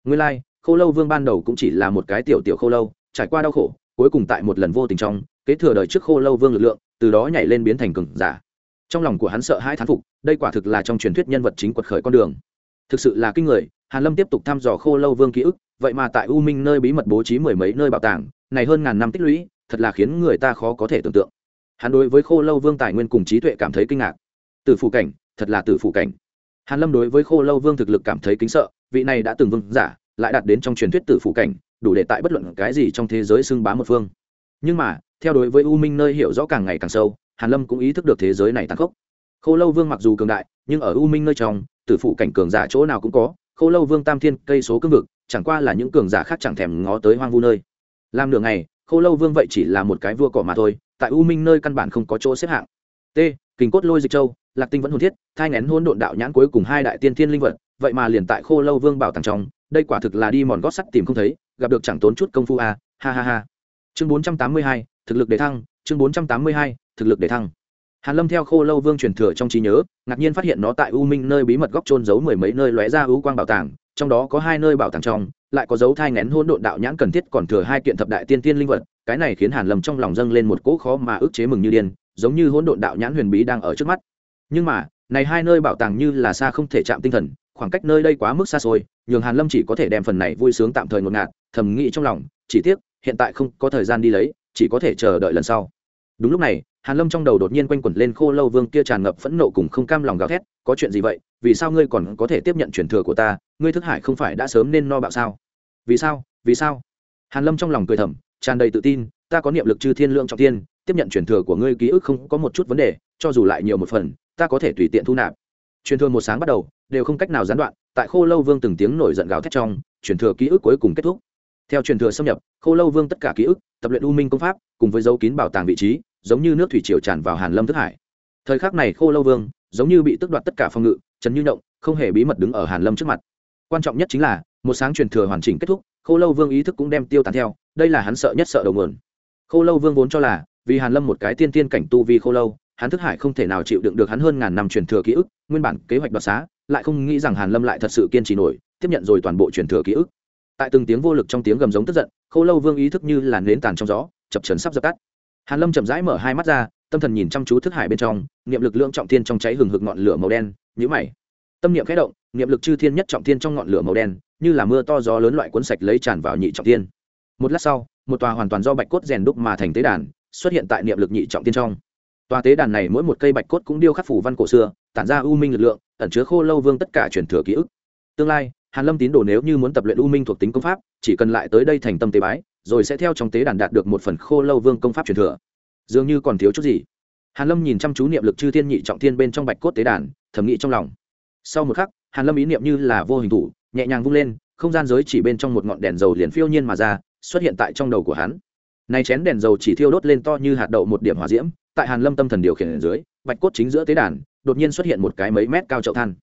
Nguyên lai like, khô lâu vương ban đầu cũng chỉ là một cái tiểu tiểu khô lâu trải qua đau khổ cuối cùng tại một lần vô tình trong kế thừa đời trước khô lâu vương lực lượng từ đó nhảy lên biến thành cường giả. Trong lòng của hắn sợ hai thán phục đây quả thực là trong truyền thuyết nhân vật chính quật khởi con đường. Thực sự là kinh người hàn lâm tiếp tục thăm dò khô lâu vương ký ức vậy mà tại u minh nơi bí mật bố trí mười mấy nơi bảo tàng, này hơn ngàn năm tích lũy, thật là khiến người ta khó có thể tưởng tượng. Hắn đối với khô lâu vương tài nguyên cùng trí tuệ cảm thấy kinh ngạc. Từ phủ cảnh, thật là từ phủ cảnh. Hàn lâm đối với khô lâu vương thực lực cảm thấy kính sợ, vị này đã từng vương giả, lại đạt đến trong truyền thuyết tử phủ cảnh, đủ để tại bất luận cái gì trong thế giới xưng bá một phương. Nhưng mà, theo đối với u minh nơi hiểu rõ càng ngày càng sâu, hàn lâm cũng ý thức được thế giới này tàn khốc. Khô lâu vương mặc dù cường đại, nhưng ở u minh nơi trong, tử phụ cảnh cường giả chỗ nào cũng có, khô lâu vương tam thiên cây số cương vực chẳng qua là những cường giả khác chẳng thèm ngó tới hoang vu nơi. Làm nửa ngày khô lâu vương vậy chỉ là một cái vua cỏ mà thôi tại u minh nơi căn bản không có chỗ xếp hạng. T kình cốt lôi dịch châu lạc tinh vẫn hồn thiết thai ngén hôn độn đạo nhãn cuối cùng hai đại tiên thiên linh vật vậy mà liền tại khô lâu vương bảo tàng trong đây quả thực là đi mòn gót sắt tìm không thấy gặp được chẳng tốn chút công phu à, ha ha ha. Chương bốn trăm tám mươi hai thực lực để thăng chương bốn trăm tám mươi hai thực lực để thăng hàn lâm theo khô lâu vương truyền thừa trong trí nhớ, ngạc nhiên phát hiện nó tại u minh nơi bí mật góc trôn giấu mười mấy nơi lóe ra ưu quang bảo tàng, trong đó có hai nơi bảo tàng trong, lại có dấu thai ngén hỗn độn đạo nhãn cần thiết còn thừa hai kiện thập đại tiên tiên linh vật, cái này khiến hàn lâm trong lòng dâng lên một cỗ khó mà ức chế mừng như điên, giống như hỗn độn đạo nhãn huyền bí đang ở trước mắt. Nhưng mà, này hai nơi bảo tàng như là xa không thể chạm tinh thần, khoảng cách nơi đây quá mức xa xôi, nhường hàn lâm chỉ có thể đem phần này vui sướng tạm thời ngột ngạt, thầm nghĩ trong lòng, chỉ tiếc, hiện tại không có thời gian đi lấy, chỉ có thể chờ đợi lần sau đúng lúc này, hàn lâm trong đầu đột nhiên quanh quẩn lên khô lâu vương kia tràn ngập phẫn nộ cùng không cam lòng gào thét, có chuyện gì vậy? Vì sao ngươi còn có thể tiếp nhận truyền thừa của ta? Ngươi thức hải không phải đã sớm nên no bạo sao? Vì sao? Vì sao? Hàn lâm trong lòng cười thầm, tràn đầy tự tin, ta có niệm lực chư thiên lượng trọng thiên, tiếp nhận truyền thừa của ngươi ký ức không có một chút vấn đề, cho dù lại nhiều một phần, ta có thể tùy tiện thu nạp. Truyền thừa một sáng bắt đầu, đều không cách nào gián đoạn, tại khô lâu vương từng tiếng nổi giận gào thét trong, truyền thừa ký ức cuối cùng kết thúc. Theo truyền thừa xâm nhập, khô lâu vương tất cả ký ức, tập luyện u minh công pháp, cùng với dấu kín bảo tàng vị trí giống như nước thủy triều tràn vào hàn lâm thức hải. Thời khắc này khô lâu vương giống như bị tước đoạt tất cả phòng ngự, trần như động không hề bí mật đứng ở hàn lâm trước mặt. Quan trọng nhất chính là, một sáng truyền thừa hoàn chỉnh kết thúc, khô lâu vương ý thức cũng đem tiêu tán theo, đây là hắn sợ nhất sợ đầu nguồn. Khô lâu vương vốn cho là, vì hàn lâm một cái tiên tiên cảnh tu vi khô lâu, hắn thức hải không thể nào chịu đựng được hắn hơn ngàn năm truyền thừa ký ức, nguyên bản kế hoạch đoạt xá, lại không nghĩ rằng hàn lâm lại thật sự kiên trì nổi, tiếp nhận rồi toàn bộ truyền thừa ký ức. Tại từng tiếng vô lực trong tiếng gầm giống tức giận, khô lâu vương ý thức như làn nến tàn trong gió, chập chấn sắp dập tắt hàn lâm chậm rãi mở hai mắt ra, tâm thần nhìn chăm chú thức hải bên trong, niệm lực lượng trọng thiên trong cháy hừng hực ngọn lửa màu đen nhữ mày. Tâm niệm khẽ động, niệm lực chư thiên nhất trọng thiên trong ngọn lửa màu đen, như là mưa to gió lớn loại cuốn sạch lấy tràn vào nhị trọng thiên. Một lát sau, một tòa hoàn toàn do bạch cốt rèn đúc mà thành tế đàn, xuất hiện tại niệm lực nhị trọng thiên trong. Tòa tế đàn này mỗi một cây bạch cốt cũng điêu khắc phủ văn cổ xưa, tản ra u minh lực lượng, ẩn chứa khô lâu vương tất cả truyền thừa ký ức. Tương lai, hàn lâm tín đồ nếu như muốn tập luyện u minh thuộc tính công pháp, chỉ cần lại tới đây thành tâm tế bái rồi sẽ theo trong tế đàn đạt được một phần khô lâu vương công pháp truyền thừa. Dường như còn thiếu chút gì. Hàn lâm nhìn chăm chú niệm lực chư thiên nhị trọng thiên bên trong bạch cốt tế đàn, thầm nghĩ trong lòng. Sau một khắc, hàn lâm ý niệm như là vô hình thủ, nhẹ nhàng vung lên, không gian giới chỉ bên trong một ngọn đèn dầu liền phiêu nhiên mà ra, xuất hiện tại trong đầu của hắn. Này chén đèn dầu chỉ thiêu đốt lên to như hạt đậu một điểm hỏa diễm, tại hàn lâm tâm thần điều khiển ở dưới, bạch cốt chính giữa tế đàn, đột nhiên xuất hiện một cái mấy mét cao chậu than.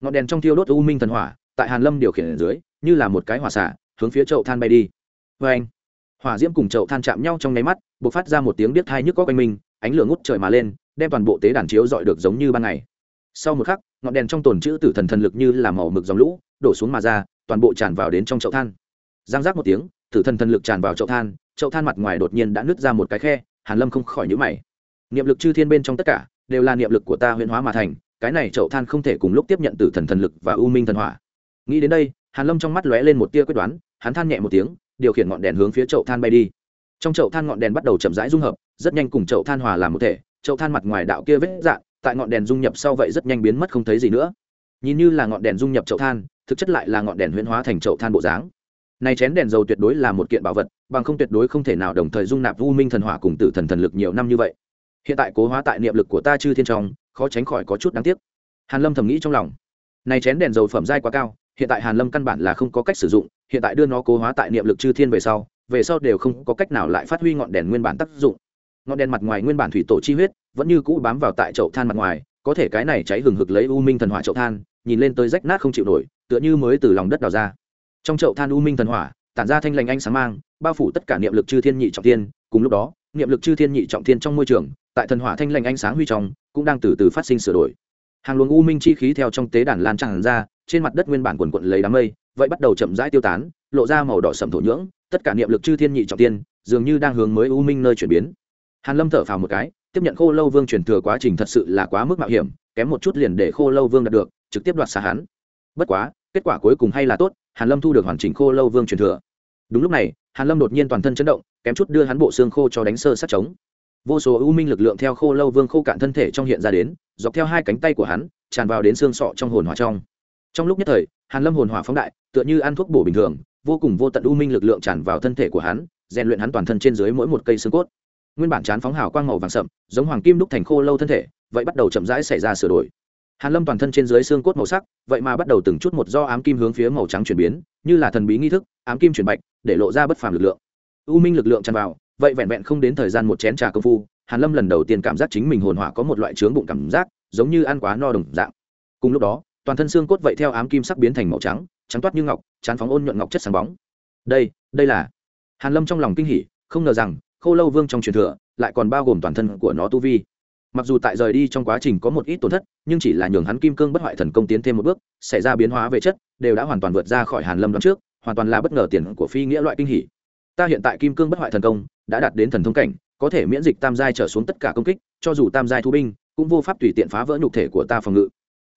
Ngọn đèn trong thiêu đốt u minh thần hỏa, tại hàn lâm điều khiển ở dưới, như là một cái hỏa xả hướng phía chậu than bay đi. Với anh hỏa diễm cùng chậu than chạm nhau trong nháy mắt, bộc phát ra một tiếng biết thai nhức có quanh mình, ánh lửa ngút trời mà lên, đem toàn bộ tế đàn chiếu dọi được giống như ban ngày. Sau một khắc, ngọn đèn trong tồn chữ tử thần thần lực như là màu mực dòng lũ, đổ xuống mà ra, toàn bộ tràn vào đến trong chậu than. Giang giác một tiếng, tử thần thần lực tràn vào chậu than chậu than mặt ngoài đột nhiên đã nứt ra một cái khe, hàn lâm không khỏi nhíu mày. Niệm lực chư thiên bên trong tất cả, đều là niệm lực của ta huyễn hóa mà thành, cái này chậu than không thể cùng lúc tiếp nhận tử thần thần lực và u minh thần hỏa. Nghĩ đến đây, hàn lâm trong mắt lóe lên một tia quyết đoán, hắn than nhẹ một tiếng điều khiển ngọn đèn hướng phía chậu than bay đi. Trong chậu than ngọn đèn bắt đầu chậm rãi dung hợp, rất nhanh cùng chậu than hòa làm một thể, chậu than mặt ngoài đạo kia vết dạng, tại ngọn đèn dung nhập sau vậy rất nhanh biến mất không thấy gì nữa. Nhìn như là ngọn đèn dung nhập chậu than, thực chất lại là ngọn đèn huyễn hóa thành chậu than bộ dáng. Này chén đèn dầu tuyệt đối là một kiện bảo vật, bằng không tuyệt đối không thể nào đồng thời dung nạp u minh thần hỏa cùng tử thần thần lực nhiều năm như vậy. Hiện tại cố hóa tại niệm lực của ta chư thiên trong, khó tránh khỏi có chút đáng tiếc. Hàn lâm thầm nghĩ trong lòng. Này chén đèn dầu phẩm giai quá cao hiện tại hàn lâm căn bản là không có cách sử dụng, hiện tại đưa nó cố hóa tại niệm lực chư thiên về sau về sau đều không có cách nào lại phát huy ngọn đèn nguyên bản tác dụng. Ngọn đèn mặt ngoài nguyên bản thủy tổ chi huyết, vẫn như cũ bám vào tại chậu than mặt ngoài, có thể cái này cháy hừng hực lấy u minh thần hỏa chậu than, nhìn lên tới rách nát không chịu nổi, tựa như mới từ lòng đất đào ra. Trong chậu than u minh thần hỏa, tản ra thanh lành ánh sáng mang, bao phủ tất cả niệm lực chư thiên nhị trọng thiên, cùng lúc đó, niệm lực chư thiên nhị trọng thiên trong môi trường, tại thần hỏa thanh lành ánh sáng huy trong, cũng đang từ từ phát sinh sửa đổi. Hàng luồng u minh chi khí theo trong tế đàn lan tràn ra trên mặt đất nguyên bản quần quận lấy đám mây, vậy bắt đầu chậm rãi tiêu tán, lộ ra màu đỏ sầm thổ nhưỡng, tất cả niệm lực chư thiên nhị trọng tiên, dường như đang hướng mới u minh nơi chuyển biến. Hàn lâm thở phào một cái, tiếp nhận khô lâu vương truyền thừa quá trình thật sự là quá mức mạo hiểm, kém một chút liền để khô lâu vương đạt được, trực tiếp đoạt xa hắn. Bất quá, kết quả cuối cùng hay là tốt, hàn lâm thu được hoàn chỉnh khô lâu vương truyền thừa. Đúng lúc này, hàn lâm đột nhiên toàn thân chấn động, kém chút đưa hắn bộ xương khô cho đánh sơ sát trống. Vô số u minh lực lượng theo khô lâu vương khô cạn thân thể trong hiện ra đến, dọc theo hai cánh tay của hắn, tràn vào đến xương sọ trong hồn hỏa trong trong lúc nhất thời, hàn lâm hồn hỏa phóng đại, tựa như ăn thuốc bổ bình thường, vô cùng vô tận u minh lực lượng tràn vào thân thể của hắn, rèn luyện hắn toàn thân trên dưới mỗi một cây xương cốt. Nguyên bản chán phóng hào quang màu vàng sậm, giống hoàng kim đúc thành khô lâu thân thể, vậy bắt đầu chậm rãi xảy ra sửa đổi. Hàn lâm toàn thân trên dưới xương cốt màu sắc, vậy mà bắt đầu từng chút một do ám kim hướng phía màu trắng chuyển biến, như là thần bí nghi thức, ám kim chuyển bạch, để lộ ra bất phàm lực lượng. U minh lực lượng tràn vào, vậy vẹn vẹn không đến thời gian một chén trà công phu, hàn lâm lần đầu tiên cảm giác chính mình hồn hỏa có một loại trướng bụng cảm giác, giống như ăn quá no đồng dạng. Cùng lúc đó toàn thân xương cốt vậy theo ám kim sắc biến thành màu trắng trắng toát như ngọc chán phóng ôn nhuận ngọc chất sáng bóng. Đây đây là hàn lâm trong lòng kinh hỉ, không ngờ rằng, khô lâu vương trong truyền thừa lại còn bao gồm toàn thân của nó tu vi. Mặc dù tại rời đi trong quá trình có một ít tổn thất, nhưng chỉ là nhường hắn kim cương bất hoại thần công tiến thêm một bước, xảy ra biến hóa về chất, đều đã hoàn toàn vượt ra khỏi hàn lâm đoạn trước, hoàn toàn là bất ngờ tiền của phi nghĩa loại kinh hỉ. Ta hiện tại kim cương bất hoại thần công đã đạt đến thần thông cảnh, có thể miễn dịch tam giai trở xuống tất cả công kích, cho dù tam giai thu binh, cũng vô pháp tùy tiện phá vỡ nhục thể của ta phòng ngự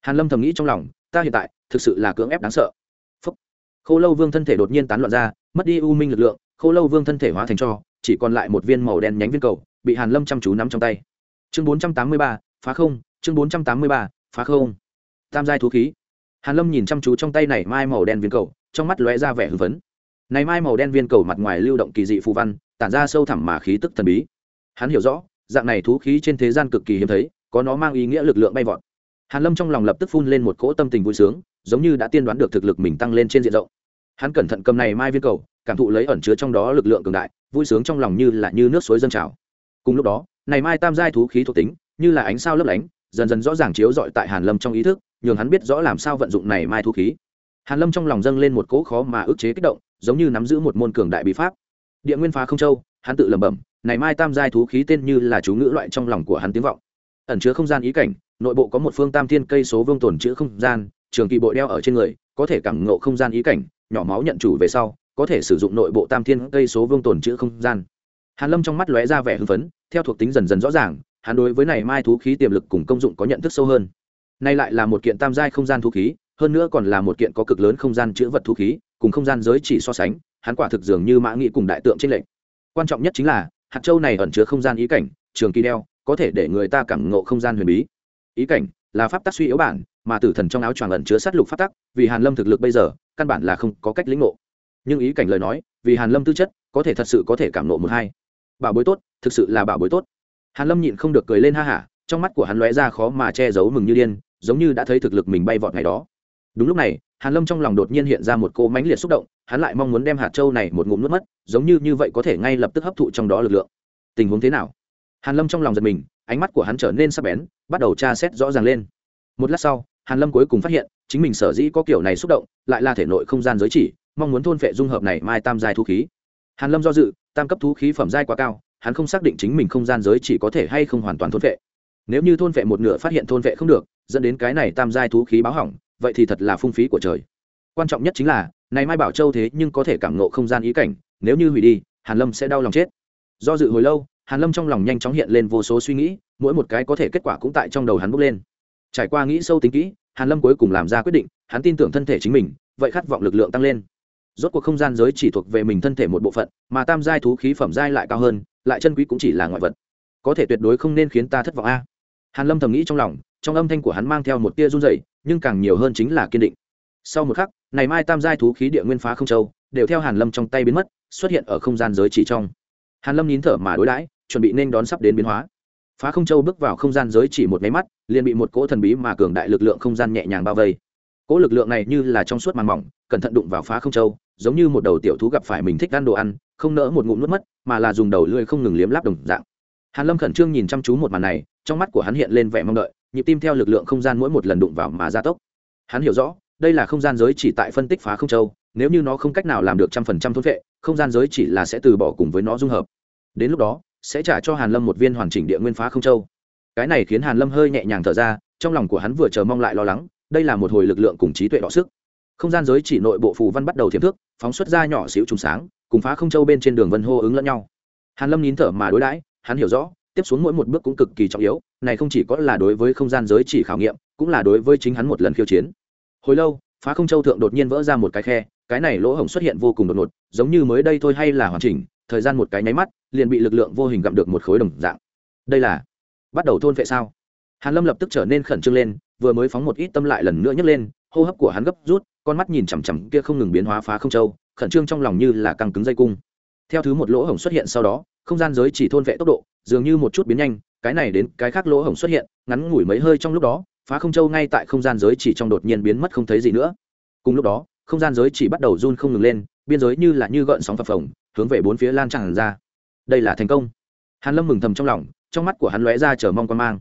hàn lâm thầm nghĩ trong lòng ta hiện tại thực sự là cưỡng ép đáng sợ. Phúc. khô lâu vương thân thể đột nhiên tán loạn ra mất đi u minh lực lượng khô lâu vương thân thể hóa thành cho chỉ còn lại một viên màu đen nhánh viên cầu bị hàn lâm chăm chú nắm trong tay. Chương 483, phá không chương 483, phá không. Tam giai thú khí. Hàn lâm nhìn chăm chú trong tay này mai màu đen viên cầu trong mắt lóe ra vẻ hưng phấn. Này mai màu đen viên cầu mặt ngoài lưu động kỳ dị phù văn tản ra sâu thẳm mà khí tức thần bí. Hắn hiểu rõ dạng này thú khí trên thế gian cực kỳ hiếm thấy có nó mang ý nghĩa lực lượng bay vọt hàn lâm trong lòng lập tức phun lên một cỗ tâm tình vui sướng, giống như đã tiên đoán được thực lực mình tăng lên trên diện rộng. Hắn cẩn thận cầm này mai viên cầu, cảm thụ lấy ẩn chứa trong đó lực lượng cường đại, vui sướng trong lòng như là như nước suối dâng trào. Cùng lúc đó, này mai tam giai thú khí thuộc tính, như là ánh sao lấp lánh, dần dần rõ ràng chiếu rọi tại hàn lâm trong ý thức, nhường hắn biết rõ làm sao vận dụng này mai thú khí. Hàn lâm trong lòng dâng lên một cỗ khó mà ức chế kích động, giống như nắm giữ một môn cường đại bí pháp. Địa nguyên phá không châu, hắn tự lẩm bẩm, này mai tam giai thú khí tên như là chú ngữ loại trong lòng của hắn tiếng vọng. Ẩn chứa không gian ý cảnh nội bộ có một phương tam thiên cây số vương tồn chữ không gian, trường kỳ bội đeo ở trên người, có thể cảm ngộ không gian ý cảnh, nhỏ máu nhận chủ về sau, có thể sử dụng nội bộ tam thiên cây số vương tồn chữ không gian. Hàn lâm trong mắt lóe ra vẻ hưng phấn, theo thuộc tính dần dần rõ ràng, hắn đối với này mai thú khí tiềm lực cùng công dụng có nhận thức sâu hơn. Nay lại là một kiện tam giai không gian thú khí, hơn nữa còn là một kiện có cực lớn không gian chữ vật thú khí, cùng không gian giới chỉ so sánh, hắn quả thực dường như mã nghị cùng đại tượng trên lệnh quan trọng nhất chính là, hạt châu này ẩn chứa không gian ý cảnh, trường kỳ đeo, có thể để người ta cảm ngộ không gian huyền bí ý cảnh là pháp tắc suy yếu bản, mà tử thần trong áo choàng ẩn chứa sát lục pháp tắc, vì hàn lâm thực lực bây giờ, căn bản là không có cách lĩnh ngộ. Nhưng ý cảnh lời nói, vì hàn lâm tư chất, có thể thật sự có thể cảm ngộ một hai. Bảo bối tốt, thực sự là bảo bối tốt. Hàn lâm nhịn không được cười lên ha hả, trong mắt của hắn lóe ra khó mà che giấu mừng như điên, giống như đã thấy thực lực mình bay vọt ngày đó. Đúng lúc này, hàn lâm trong lòng đột nhiên hiện ra một cô mãnh liệt xúc động, hắn lại mong muốn đem hạt châu này một ngụm nuốt mất, giống như như vậy có thể ngay lập tức hấp thụ trong đó lực lượng. Tình huống thế nào? Hàn lâm trong lòng giật mình ánh mắt của hắn trở nên sắc bén, bắt đầu tra xét rõ ràng lên. Một lát sau, hàn lâm cuối cùng phát hiện, chính mình sở dĩ có kiểu này xúc động, lại là thể nội không gian giới chỉ, mong muốn thôn phệ dung hợp này mai tam giai thú khí. Hàn lâm do dự, tam cấp thú khí phẩm giai quá cao, hắn không xác định chính mình không gian giới chỉ có thể hay không hoàn toàn thôn phệ. Nếu như thôn phệ một nửa phát hiện thôn phệ không được, dẫn đến cái này tam giai thú khí báo hỏng, vậy thì thật là phung phí của trời. Quan trọng nhất chính là, này mai bảo châu thế nhưng có thể cảm ngộ không gian ý cảnh, nếu như hủy đi, hàn lâm sẽ đau lòng chết. Do dự hồi lâu hàn lâm trong lòng nhanh chóng hiện lên vô số suy nghĩ, mỗi một cái có thể kết quả cũng tại trong đầu hắn bốc lên. Trải qua nghĩ sâu tính kỹ, hàn lâm cuối cùng làm ra quyết định, hắn tin tưởng thân thể chính mình, vậy khát vọng lực lượng tăng lên. Rốt cuộc không gian giới chỉ thuộc về mình thân thể một bộ phận, mà tam giai thú khí phẩm giai lại cao hơn, lại chân quý cũng chỉ là ngoại vật. Có thể tuyệt đối không nên khiến ta thất vọng a. Hàn lâm thầm nghĩ trong lòng, trong âm thanh của hắn mang theo một tia run rẩy, nhưng càng nhiều hơn chính là kiên định. Sau một khắc, này mai tam giai thú khí địa nguyên phá không châu, đều theo hàn lâm trong tay biến mất, xuất hiện ở không gian giới chỉ trong. Hàn lâm nín thở mà đối đãi chuẩn bị nên đón sắp đến biến hóa. Phá không châu bước vào không gian giới chỉ một máy mắt, liền bị một cỗ thần bí mà cường đại lực lượng không gian nhẹ nhàng bao vây. Cỗ lực lượng này như là trong suốt màng mỏng, cẩn thận đụng vào phá không châu, giống như một đầu tiểu thú gặp phải mình thích ăn đồ ăn, không nỡ một ngụm nuốt mất, mà là dùng đầu lưỡi không ngừng liếm láp đồng dạng. Hàn lâm khẩn trương nhìn chăm chú một màn này, trong mắt của hắn hiện lên vẻ mong đợi, nhịp tim theo lực lượng không gian mỗi một lần đụng vào mà gia tốc. Hắn hiểu rõ, đây là không gian giới chỉ tại phân tích phá không châu, nếu như nó không cách nào làm được trăm phần trăm thôn vệ, không gian giới chỉ là sẽ từ bỏ cùng với nó dung hợp. Đến lúc đó sẽ trả cho hàn lâm một viên hoàn chỉnh địa nguyên phá không châu. Cái này khiến hàn lâm hơi nhẹ nhàng thở ra, trong lòng của hắn vừa chờ mong lại lo lắng, đây là một hồi lực lượng cùng trí tuệ đọ sức. Không gian giới chỉ nội bộ phù văn bắt đầu thiểm thước, phóng xuất ra nhỏ xíu trùng sáng, cùng phá không châu bên trên đường vân hô ứng lẫn nhau. Hàn lâm nín thở mà đối đãi, hắn hiểu rõ, tiếp xuống mỗi một bước cũng cực kỳ trọng yếu, này không chỉ có là đối với không gian giới chỉ khảo nghiệm, cũng là đối với chính hắn một lần khiêu chiến. Hồi lâu, phá không châu thượng đột nhiên vỡ ra một cái khe, cái này lỗ hổng xuất hiện vô cùng đột ngột, giống như mới đây thôi hay là hoàn chỉnh thời gian một cái nháy mắt liền bị lực lượng vô hình gặm được một khối đồng dạng. Đây là bắt đầu thôn vệ sao? Hàn lâm lập tức trở nên khẩn trương lên vừa mới phóng một ít tâm lại lần nữa nhấc lên hô hấp của hắn gấp rút con mắt nhìn chằm chằm kia không ngừng biến hóa phá không trâu, khẩn trương trong lòng như là căng cứng dây cung. Theo thứ một lỗ hổng xuất hiện sau đó không gian giới chỉ thôn vệ tốc độ dường như một chút biến nhanh cái này đến cái khác lỗ hổng xuất hiện ngắn ngủi mấy hơi trong lúc đó phá không châu ngay tại không gian giới chỉ trong đột nhiên biến mất không thấy gì nữa. Cùng lúc đó không gian giới chỉ bắt đầu run không ngừng lên biên giới như là như gợn sóng phập phồng hướng về bốn phía lan tràn ra. Đây là thành công. Hàn lâm mừng thầm trong lòng, trong mắt của hắn lóe ra chờ mong quan mang.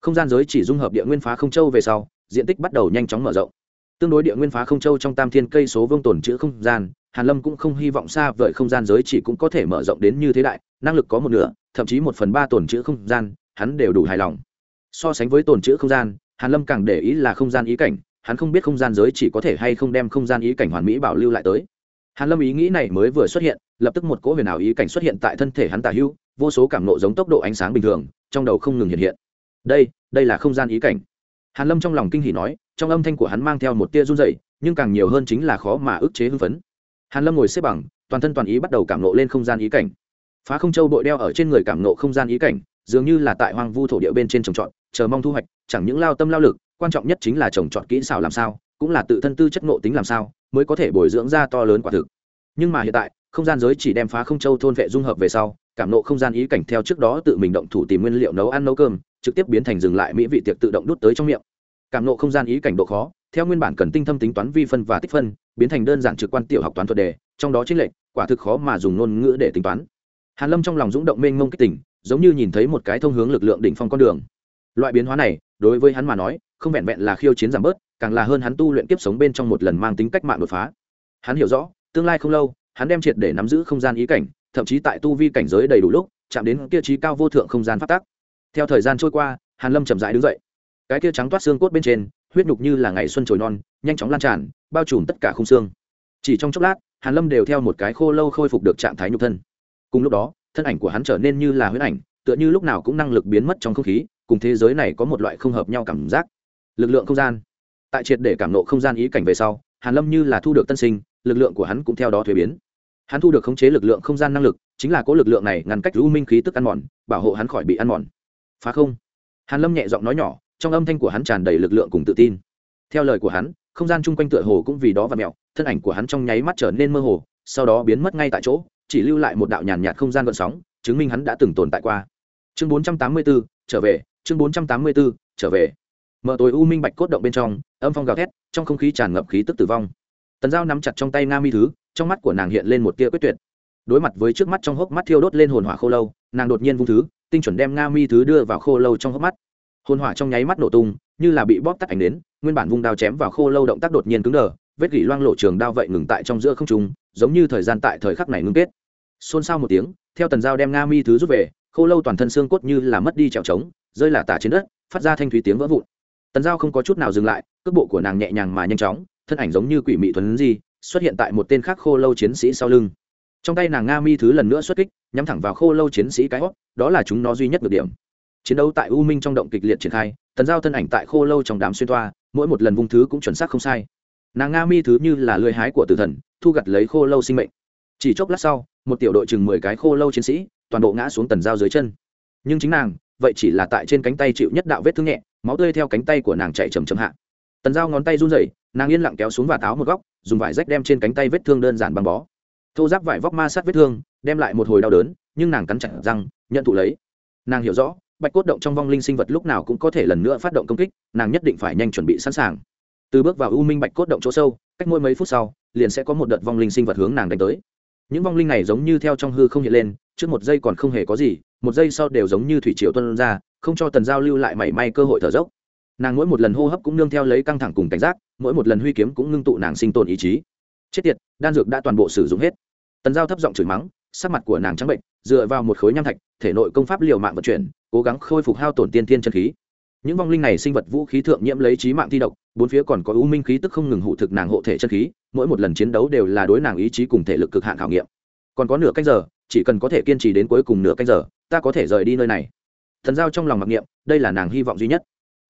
Không gian giới chỉ dung hợp địa nguyên phá không châu về sau, diện tích bắt đầu nhanh chóng mở rộng. Tương đối địa nguyên phá không châu trong tam thiên cây số vương tồn chữ không gian, hàn lâm cũng không hy vọng xa vời không gian giới chỉ cũng có thể mở rộng đến như thế đại, năng lực có một nửa, thậm chí một phần ba tồn chữ không gian, hắn đều đủ hài lòng. So sánh với tồn chữ không gian, hàn lâm càng để ý là không gian ý cảnh, hắn không biết không gian giới chỉ có thể hay không đem không gian ý cảnh hoàn mỹ bảo lưu lại tới hàn lâm ý nghĩ này mới vừa xuất hiện, lập tức một cỗ huyền ảo ý cảnh xuất hiện tại thân thể hắn tả hữu, vô số cảm nộ giống tốc độ ánh sáng bình thường, trong đầu không ngừng hiện hiện. Đây đây là không gian ý cảnh. Hàn lâm trong lòng kinh hỉ nói, trong âm thanh của hắn mang theo một tia run rẩy, nhưng càng nhiều hơn chính là khó mà ức chế hưng phấn. Hàn lâm ngồi xếp bằng, toàn thân toàn ý bắt đầu cảm nộ lên không gian ý cảnh. Phá không châu bội đeo ở trên người cảm nộ không gian ý cảnh, dường như là tại hoang vu thổ địa bên trên trồng trọt, chờ mong thu hoạch, chẳng những lao tâm lao lực, quan trọng nhất chính là trồng trọt kỹ xảo làm sao, cũng là tự thân tư chất ngộ tính làm sao mới có thể bồi dưỡng ra to lớn quả thực. Nhưng mà hiện tại, không gian giới chỉ đem phá không châu thôn vệ dung hợp về sau, cảm nộ không gian ý cảnh theo trước đó tự mình động thủ tìm nguyên liệu nấu ăn nấu cơm, trực tiếp biến thành dừng lại mỹ vị tiệc tự động đút tới trong miệng. Cảm nộ không gian ý cảnh độ khó, theo nguyên bản cần tinh thâm tính toán vi phân và tích phân, biến thành đơn giản trực quan tiểu học toán thuật đề, trong đó chính lệnh quả thực khó mà dùng ngôn ngữ để tính toán. Hàn lâm trong lòng dũng động mênh mông kích tỉnh, giống như nhìn thấy một cái thông hướng lực lượng đỉnh phong con đường. Loại biến hóa này, đối với hắn mà nói không vẹn vẹn là khiêu chiến giảm bớt, càng là hơn hắn tu luyện kiếp sống bên trong một lần mang tính cách mạng đột phá. Hắn hiểu rõ, tương lai không lâu, hắn đem triệt để nắm giữ không gian ý cảnh, thậm chí tại tu vi cảnh giới đầy đủ lúc, chạm đến kia trí cao vô thượng không gian phát tác theo thời gian trôi qua, hàn lâm chậm rãi đứng dậy. Cái kia trắng toát xương cốt bên trên, huyết nhục như là ngày xuân trồi non, nhanh chóng lan tràn, bao trùm tất cả khung xương. Chỉ trong chốc lát, hàn lâm đều theo một cái khô lâu khôi phục được trạng thái nhục thân. Cùng lúc đó, thân ảnh của hắn trở nên như là huyết ảnh, tựa như lúc nào cũng năng lực biến mất trong không khí, cùng thế giới này có một loại không hợp nhau cảm giác lực lượng không gian. Tại triệt để cảm nộ không gian ý cảnh về sau hàn lâm như là thu được tân sinh lực lượng của hắn cũng theo đó thuế biến. Hắn thu được khống chế lực lượng không gian năng lực chính là cố lực lượng này ngăn cách u minh khí tức ăn mòn bảo hộ hắn khỏi bị ăn mòn. Phá không. Hàn lâm nhẹ giọng nói nhỏ trong âm thanh của hắn tràn đầy lực lượng cùng tự tin. Theo lời của hắn không gian chung quanh tựa hồ cũng vì đó và mẹo thân ảnh của hắn trong nháy mắt trở nên mơ hồ sau đó biến mất ngay tại chỗ chỉ lưu lại một đạo nhàn nhạt không gian gợn sóng chứng minh hắn đã từng tồn tại qua. Chương 484, trở về chương 484, trở về mở tối u minh bạch cốt động bên trong, âm phong gào thét, trong không khí tràn ngập khí tức tử vong. Tần dao nắm chặt trong tay nga mi thứ, trong mắt của nàng hiện lên một tia quyết tuyệt. Đối mặt với trước mắt trong hốc mắt thiêu đốt lên hồn hỏa khô lâu, nàng đột nhiên vung thứ, tinh chuẩn đem nga mi thứ đưa vào khô lâu trong hốc mắt. Hồn hỏa trong nháy mắt nổ tung, như là bị bóp tắt ảnh đến nguyên bản vung đao chém vào khô lâu động tác đột nhiên cứng đờ, vết gỉ loang lộ trường đao vậy ngừng tại trong giữa không trung, giống như thời gian tại thời khắc này ngưng kết. Xôn xao một tiếng, theo tần dao đem nga mi thứ rút về, khô lâu toàn thân xương cốt như là mất đi trèo trống, rơi là tả trên đất, phát ra thanh thúy tiếng vỡ vụn tần Giao không có chút nào dừng lại, cước bộ của nàng nhẹ nhàng mà nhanh chóng, thân ảnh giống như quỷ mị thuấn di, xuất hiện tại một tên khác khô lâu chiến sĩ sau lưng. Trong tay nàng nga mi thứ lần nữa xuất kích, nhắm thẳng vào khô lâu chiến sĩ cái hót đó là chúng nó duy nhất được điểm. Chiến đấu tại u minh trong động kịch liệt triển khai, tần giao thân ảnh tại khô lâu trong đám xuyên toa, mỗi một lần vung thứ cũng chuẩn xác không sai. Nàng nga mi thứ như là lưới hái của tử thần, thu gặt lấy khô lâu sinh mệnh. Chỉ chốc lát sau, một tiểu đội chừng mười cái khô lâu chiến sĩ, toàn bộ ngã xuống tần giao dưới chân. Nhưng chính nàng vậy chỉ là tại trên cánh tay chịu nhất đạo vết thương nhẹ, máu tươi theo cánh tay của nàng chạy chầm chầm hạ. Tần giao ngón tay run rẩy, nàng yên lặng kéo xuống và táo một góc, dùng vải rách đem trên cánh tay vết thương đơn giản băng bó. Thô giáp vải vóc ma sát vết thương, đem lại một hồi đau đớn, nhưng nàng cắn chặt răng, nhận thụ lấy. Nàng hiểu rõ, bạch cốt động trong vong linh sinh vật lúc nào cũng có thể lần nữa phát động công kích, nàng nhất định phải nhanh chuẩn bị sẵn sàng. Từ bước vào u minh bạch cốt động chỗ sâu, cách mỗi mấy phút sau, liền sẽ có một đợt vong linh sinh vật hướng nàng đánh tới. Những vong linh này giống như theo trong hư không hiện lên, trước một giây còn không hề có gì một giây sau đều giống như thủy triều tuân ra, không cho tần giao lưu lại mảy may cơ hội thở dốc. Nàng mỗi một lần hô hấp cũng nương theo lấy căng thẳng cùng cảnh giác, mỗi một lần huy kiếm cũng ngưng tụ nàng sinh tồn ý chí. Chết tiệt, đan dược đã toàn bộ sử dụng hết. Tần giao thấp giọng chửi mắng, sắc mặt của nàng trắng bệnh, dựa vào một khối nham thạch, thể nội công pháp liều mạng vận chuyển, cố gắng khôi phục hao tổn tiên tiên chân khí. Những vong linh này sinh vật vũ khí thượng nhiễm lấy trí mạng thi độc, bốn phía còn có ưu minh khí tức không ngừng hụ thực nàng hộ thể chân khí, mỗi một lần chiến đấu đều là đối nàng ý chí cùng thể lực cực hạn khảo nghiệm. Còn có nửa canh giờ chỉ cần có thể kiên trì đến cuối cùng nửa canh giờ, ta có thể rời đi nơi này. Thần giao trong lòng mặc niệm, đây là nàng hy vọng duy nhất.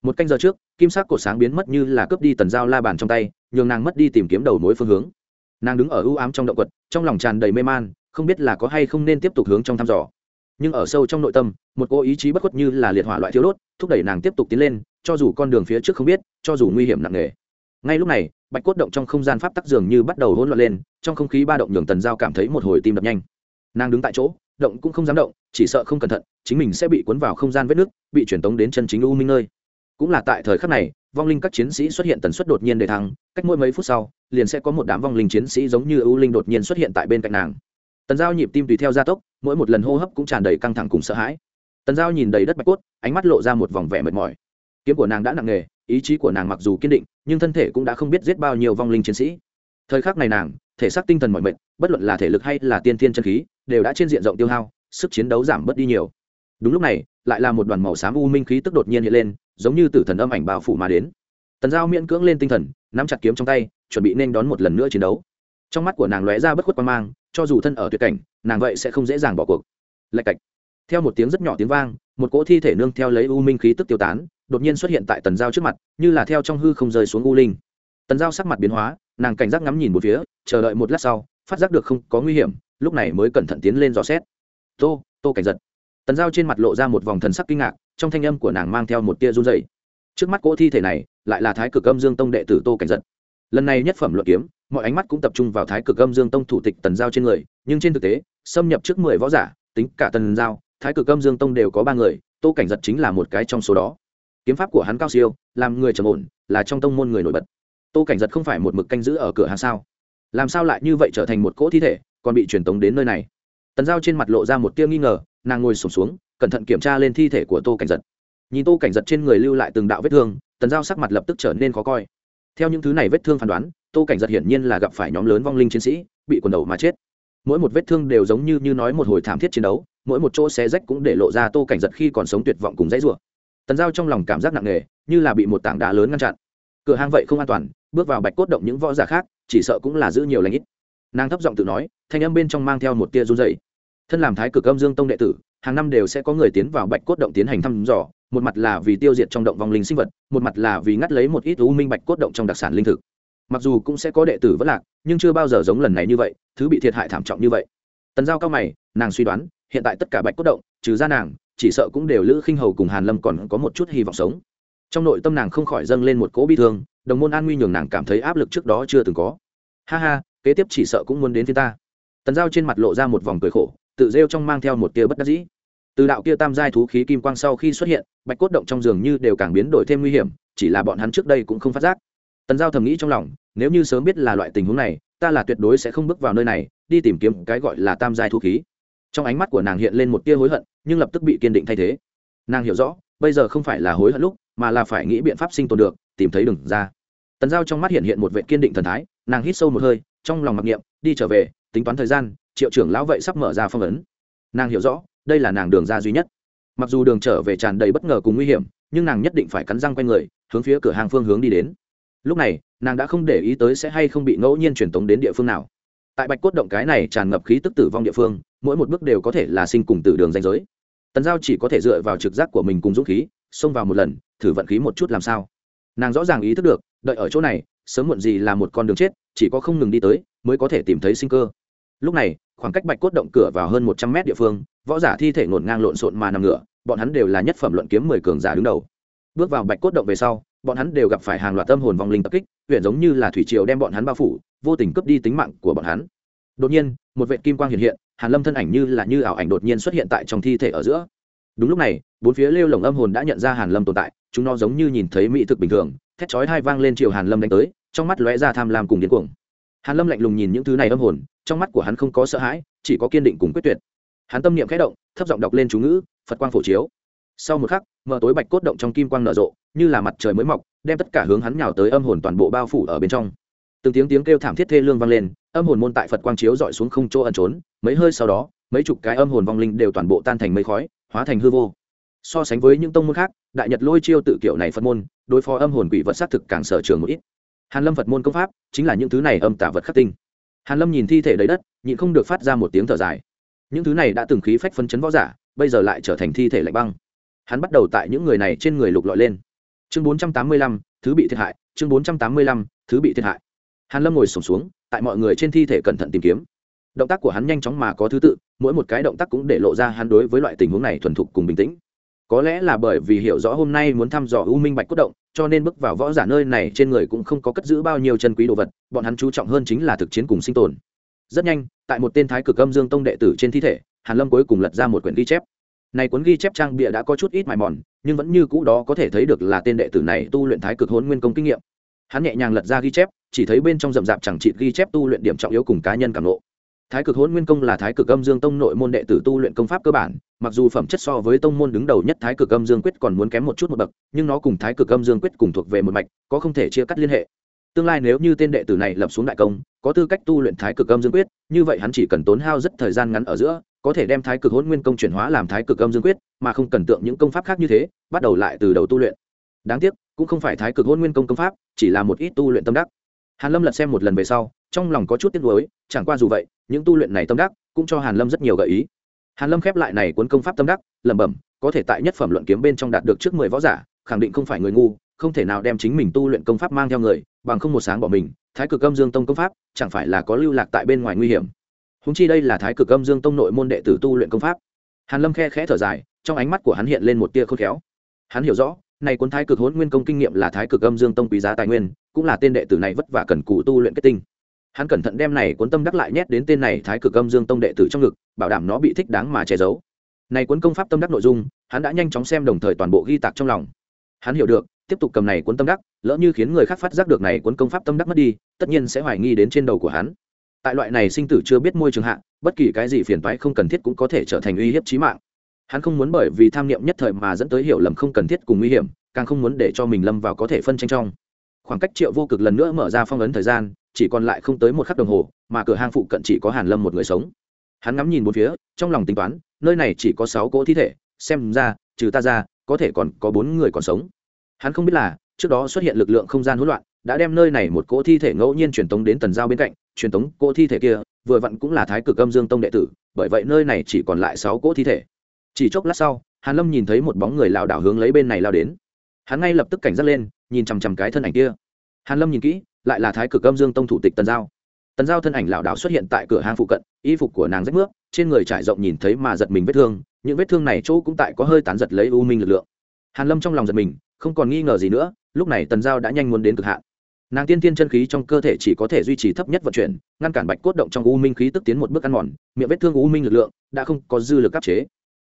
Một canh giờ trước, kim sắc cổ sáng biến mất như là cướp đi tần giao la bàn trong tay, nhường nàng mất đi tìm kiếm đầu mối phương hướng. Nàng đứng ở ưu ám trong động quật, trong lòng tràn đầy mê man, không biết là có hay không nên tiếp tục hướng trong thăm dò. Nhưng ở sâu trong nội tâm, một cô ý chí bất khuất như là liệt hỏa loại thiếu đốt, thúc đẩy nàng tiếp tục tiến lên, cho dù con đường phía trước không biết, cho dù nguy hiểm nặng nề. Ngay lúc này, bạch cốt động trong không gian pháp tắc dường như bắt đầu hỗn loạn lên, trong không khí ba động nhường tần giao cảm thấy một hồi tim đập nhanh nàng đứng tại chỗ, động cũng không dám động, chỉ sợ không cẩn thận, chính mình sẽ bị cuốn vào không gian vết nước, bị truyền tống đến chân chính u minh nơi. Cũng là tại thời khắc này, vong linh các chiến sĩ xuất hiện tần suất đột nhiên để thăng, cách mỗi mấy phút sau, liền sẽ có một đám vong linh chiến sĩ giống như U linh đột nhiên xuất hiện tại bên cạnh nàng. Tần giao nhịp tim tùy theo gia tốc, mỗi một lần hô hấp cũng tràn đầy căng thẳng cùng sợ hãi. Tần giao nhìn đầy đất bạch cốt, ánh mắt lộ ra một vòng vẻ mệt mỏi. Kiếm của nàng đã nặng nề, ý chí của nàng mặc dù kiên định, nhưng thân thể cũng đã không biết giết bao nhiêu vong linh chiến sĩ. Thời khắc này nàng, thể xác tinh thần mọi mệt, bất luận là thể lực hay là tiên thiên chân khí đều đã trên diện rộng tiêu hao, sức chiến đấu giảm bớt đi nhiều. Đúng lúc này, lại là một đoàn màu xám u minh khí tức đột nhiên hiện lên, giống như tử thần âm ảnh bao phủ mà đến. Tần giao miễn cưỡng lên tinh thần, nắm chặt kiếm trong tay, chuẩn bị nên đón một lần nữa chiến đấu. Trong mắt của nàng lóe ra bất khuất quan mang, cho dù thân ở tuyệt cảnh, nàng vậy sẽ không dễ dàng bỏ cuộc. Lạch cạch. Theo một tiếng rất nhỏ tiếng vang, một cỗ thi thể nương theo lấy u minh khí tức tiêu tán, đột nhiên xuất hiện tại tần giao trước mặt, như là theo trong hư không rơi xuống u linh. Tần giao sắc mặt biến hóa, nàng cảnh giác ngắm nhìn một phía, chờ đợi một lát sau, phát giác được không có nguy hiểm lúc này mới cẩn thận tiến lên dò xét. Tô tô cảnh giật. Tần giao trên mặt lộ ra một vòng thần sắc kinh ngạc, trong thanh âm của nàng mang theo một tia run dày trước mắt cỗ thi thể này, lại là thái cực âm dương tông đệ tử tô cảnh giật. Lần này nhất phẩm luận kiếm, mọi ánh mắt cũng tập trung vào thái cực âm dương tông thủ tịch tần giao trên người, nhưng trên thực tế, xâm nhập trước mười võ giả, tính cả tần giao, thái cực âm dương tông đều có ba người, tô cảnh giật chính là một cái trong số đó. Kiếm pháp của hắn cao siêu, làm người trầm ổn, là trong tông môn người nổi bật. Tô cảnh giật không phải một mực canh giữ ở cửa hàng sao? Làm sao lại như vậy trở thành một cỗ thi thể còn bị truyền tống đến nơi này. Tần giao trên mặt lộ ra một tia nghi ngờ nàng ngồi sổm xuống cẩn thận kiểm tra lên thi thể của tô cảnh giật. Nhìn tô cảnh giật trên người lưu lại từng đạo vết thương tần giao sắc mặt lập tức trở nên khó coi. Theo những thứ này vết thương phán đoán tô cảnh giật hiển nhiên là gặp phải nhóm lớn vong linh chiến sĩ bị quần đầu mà chết. Mỗi một vết thương đều giống như, như nói một hồi thảm thiết chiến đấu mỗi một chỗ xé rách cũng để lộ ra tô cảnh giật khi còn sống tuyệt vọng cùng dãy rủa. Tần giao trong lòng cảm giác nặng nề như là bị một tảng đá lớn ngăn chặn. Cửa hang vậy không an toàn bước vào bạch cốt động những võ giả khác chỉ sợ cũng là giữ nhiều lãnh ít nàng thấp giọng tự nói, thanh âm bên trong mang theo một tia run dày thân làm thái cực âm dương tông đệ tử, hàng năm đều sẽ có người tiến vào bạch cốt động tiến hành thăm dò, một mặt là vì tiêu diệt trong động vong linh sinh vật, một mặt là vì ngắt lấy một ít u minh bạch cốt động trong đặc sản linh thực. Mặc dù cũng sẽ có đệ tử vất lạc, nhưng chưa bao giờ giống lần này như vậy, thứ bị thiệt hại thảm trọng như vậy. Tần giao cao mày, nàng suy đoán, hiện tại tất cả bạch cốt động, trừ ra nàng, chỉ sợ cũng đều lữ khinh hầu cùng hàn lâm còn có một chút hy vọng sống. Trong nội tâm nàng không khỏi dâng lên một cỗ bi thương, đồng môn an nguy nhường nàng cảm thấy áp lực trước đó chưa từng có. Ha ha kế tiếp chỉ sợ cũng muốn đến phía ta. Tần giao trên mặt lộ ra một vòng cười khổ, tự rêu trong mang theo một tia bất đắc dĩ. Từ đạo kia tam giai thú khí kim quang sau khi xuất hiện, bạch cốt động trong giường như đều càng biến đổi thêm nguy hiểm, chỉ là bọn hắn trước đây cũng không phát giác. Tần giao thầm nghĩ trong lòng, nếu như sớm biết là loại tình huống này, ta là tuyệt đối sẽ không bước vào nơi này, đi tìm kiếm cái gọi là tam giai thú khí. Trong ánh mắt của nàng hiện lên một tia hối hận, nhưng lập tức bị kiên định thay thế. Nàng hiểu rõ, bây giờ không phải là hối hận lúc, mà là phải nghĩ biện pháp sinh tồn được, tìm thấy đừng ra. Tần giao trong mắt hiện hiện một vệ kiên định thần thái, nàng hít sâu một hơi trong lòng mặc niệm, đi trở về, tính toán thời gian, triệu trưởng lão vậy sắp mở ra phong ấn. Nàng hiểu rõ, đây là nàng đường ra duy nhất. Mặc dù đường trở về tràn đầy bất ngờ cùng nguy hiểm, nhưng nàng nhất định phải cắn răng q u a n người, hướng phía cửa hàng phương hướng đi đến. Lúc này, nàng đã không để ý tới sẽ hay không bị ngẫu nhiên truyền tống đến địa phương nào. Tại bạch cốt động cái này tràn ngập khí tức tử vong địa phương, mỗi một bước đều có thể là sinh cùng tử đường danh giới. Tần giao chỉ có thể dựa vào trực giác của mình cùng dũng khí, xông vào một lần, thử vận khí một chút làm sao. Nàng rõ ràng ý thức được, đợi ở chỗ này sớm muộn gì là một con đường chết, chỉ có không ngừng đi tới, mới có thể tìm thấy sinh cơ. Lúc này, khoảng cách bạch cốt động cửa vào hơn một trăm mét địa phương, võ giả thi thể ngổn ngang lộn xộn mà nằm ngửa, bọn hắn đều là nhất phẩm luận kiếm mười cường giả đứng đầu. Bước vào bạch cốt động về sau, bọn hắn đều gặp phải hàng loạt tâm hồn vong linh tập kích huyện giống như là thủy triều đem bọn hắn bao phủ, vô tình cướp đi tính mạng của bọn hắn. Đột nhiên, một vệ kim quang hiện hiện, hàn lâm thân ảnh như là như ảo ảnh đột nhiên xuất hiện tại trong thi thể ở giữa. Đúng lúc này, bốn phía lêu lồng âm hồn đã nhận ra hàn lâm tồn tại, chúng nó giống như nhìn thấy mỹ thực bình thường thét chói hai vang lên chiều hàn lâm đánh tới, trong mắt lóe ra tham lam cùng điên cuồng. Hàn lâm lạnh lùng nhìn những thứ này âm hồn, trong mắt của hắn không có sợ hãi, chỉ có kiên định cùng quyết tuyệt. Hắn tâm niệm khẽ động, thấp giọng đọc lên chú ngữ, phật quang phổ chiếu. Sau một khắc, mở tối bạch cốt động trong kim quang nở rộ, như là mặt trời mới mọc, đem tất cả hướng hắn nhào tới âm hồn toàn bộ bao phủ ở bên trong. Từng tiếng tiếng kêu thảm thiết thê lương vang lên, âm hồn môn tại phật quang chiếu dọi xuống không chỗ ẩn trốn, mấy hơi sau đó, mấy chục cái âm hồn vong linh đều toàn bộ tan thành mây khói, hóa thành hư vô. So sánh với những tông môn khác đại nhật lôi chiêu tự kiểu này phật môn đối phó âm hồn quỷ vật xác thực càng sở trường một ít. Hàn lâm phật môn công pháp chính là những thứ này âm tả vật khắc tinh. Hàn lâm nhìn thi thể đầy đất nhịn không được phát ra một tiếng thở dài. Những thứ này đã từng khí phách phân chấn võ giả bây giờ lại trở thành thi thể lạnh băng. Hắn bắt đầu tại những người này trên người lục lọi lên. Chương 485, thứ bị thiệt hại chương 485, thứ bị thiệt hại. Hàn lâm ngồi sổm xuống, xuống tại mọi người trên thi thể cẩn thận tìm kiếm. Động tác của hắn nhanh chóng mà có thứ tự mỗi một cái động tác cũng để lộ ra hắn đối với loại tình huống này thuần thục cùng bình tĩnh có lẽ là bởi vì hiểu rõ hôm nay muốn thăm dò u minh bạch cốt động, cho nên bước vào võ giả nơi này trên người cũng không có cất giữ bao nhiêu chân quý đồ vật, bọn hắn chú trọng hơn chính là thực chiến cùng sinh tồn. Rất nhanh, tại một tên thái cực âm dương tông đệ tử trên thi thể, hàn lâm cuối cùng lật ra một quyển ghi chép. Này cuốn ghi chép trang bìa đã có chút ít mài mòn, nhưng vẫn như cũ đó có thể thấy được là tên đệ tử này tu luyện thái cực hôn nguyên công kinh nghiệm. Hắn nhẹ nhàng lật ra ghi chép, chỉ thấy bên trong rậm rạp chẳng trị ghi chép tu luyện điểm trọng yếu cùng cá nhân cảm ngộ thái cực hôn nguyên công là thái cực âm dương tông nội môn đệ tử tu luyện công pháp cơ bản, mặc dù phẩm chất so với tông môn đứng đầu nhất thái cực âm dương quyết còn muốn kém một chút một bậc, nhưng nó cùng thái cực âm dương quyết cùng thuộc về một mạch, có không thể chia cắt liên hệ. Tương lai nếu như tên đệ tử này lập xuống đại công, có tư cách tu luyện thái cực âm dương quyết, như vậy hắn chỉ cần tốn hao rất thời gian ngắn ở giữa, có thể đem thái cực hôn nguyên công chuyển hóa làm thái cực âm dương quyết, mà không cần tượng những công pháp khác như thế, bắt đầu lại từ đầu tu luyện. Đáng tiếc, cũng không phải thái cực hôn nguyên công công pháp, chỉ là một ít tu luyện tâm đắc. Hàn lâm lật xem một lần về sau trong lòng có chút tiếc nuối, chẳng qua dù vậy, những tu luyện này tâm đắc cũng cho hàn lâm rất nhiều gợi ý. Hàn lâm khép lại này cuốn công pháp tâm đắc, lẩm bẩm, có thể tại nhất phẩm luận kiếm bên trong đạt được trước mười võ giả, khẳng định không phải người ngu, không thể nào đem chính mình tu luyện công pháp mang theo người, bằng không một sáng bỏ mình, thái cực âm dương tông công pháp, chẳng phải là có lưu lạc tại bên ngoài nguy hiểm. Húng chi đây là thái cực âm dương tông nội môn đệ tử tu luyện công pháp. Hàn lâm khe khẽ thở dài, trong ánh mắt của hắn hiện lên một tia khôn khéo. Hắn hiểu rõ, này cuốn thái cực hỗn nguyên công kinh nghiệm là thái cực âm dương tông quý giá tài nguyên, cũng là tên đệ tử này vất vả cần cù tu luyện kết tinh hắn cẩn thận đem này cuốn tâm đắc lại nhét đến tên này thái cực âm dương tông đệ tử trong ngực, bảo đảm nó bị thích đáng mà che giấu. Này cuốn công pháp tâm đắc nội dung, hắn đã nhanh chóng xem đồng thời toàn bộ ghi tạc trong lòng. Hắn hiểu được, tiếp tục cầm này cuốn tâm đắc, lỡ như khiến người khác phát giác được này cuốn công pháp tâm đắc mất đi, tất nhiên sẽ hoài nghi đến trên đầu của hắn. Tại loại này sinh tử chưa biết môi trường hạ, bất kỳ cái gì phiền toái không cần thiết cũng có thể trở thành uy hiếp chí mạng. Hắn không muốn bởi vì tham niệm nhất thời mà dẫn tới hiểu lầm không cần thiết cùng nguy hiểm, càng không muốn để cho mình lâm vào có thể phân tranh trong. Khoảng cách triệu vô cực lần nữa mở ra phong ấn thời gian chỉ còn lại không tới một khắc đồng hồ, mà cửa hang phụ cận chỉ có hàn lâm một người sống. Hắn ngắm nhìn bốn phía, trong lòng tính toán, nơi này chỉ có sáu cỗ thi thể, xem ra, trừ ta ra, có thể còn có bốn người còn sống. Hắn không biết là, trước đó xuất hiện lực lượng không gian hỗn loạn, đã đem nơi này một cỗ thi thể ngẫu nhiên truyền tống đến tần giao bên cạnh, truyền tống cỗ thi thể kia, vừa vặn cũng là thái cực âm dương tông đệ tử, bởi vậy nơi này chỉ còn lại sáu cỗ thi thể. Chỉ chốc lát sau, hàn lâm nhìn thấy một bóng người lảo đảo hướng lấy bên này lao đến. Hắn ngay lập tức cảnh giác lên, nhìn chằm chằm cái thân ảnh kia. Hàn lâm nhìn kỹ lại là thái cực âm dương tông thủ tịch tần giao. Tần giao thân ảnh lảo đảo xuất hiện tại cửa hang phụ cận, y phục của nàng rách nước, trên người trải rộng nhìn thấy mà giật mình vết thương, những vết thương này chỗ cũng tại có hơi tán giật lấy u minh lực lượng. Hàn lâm trong lòng giật mình, không còn nghi ngờ gì nữa, lúc này tần giao đã nhanh muốn đến cực hạn. Nàng tiên tiên chân khí trong cơ thể chỉ có thể duy trì thấp nhất vận chuyển, ngăn cản bạch cốt động trong u minh khí tức tiến một bước ăn mòn, miệng vết thương u minh lực lượng đã không có dư lực áp chế.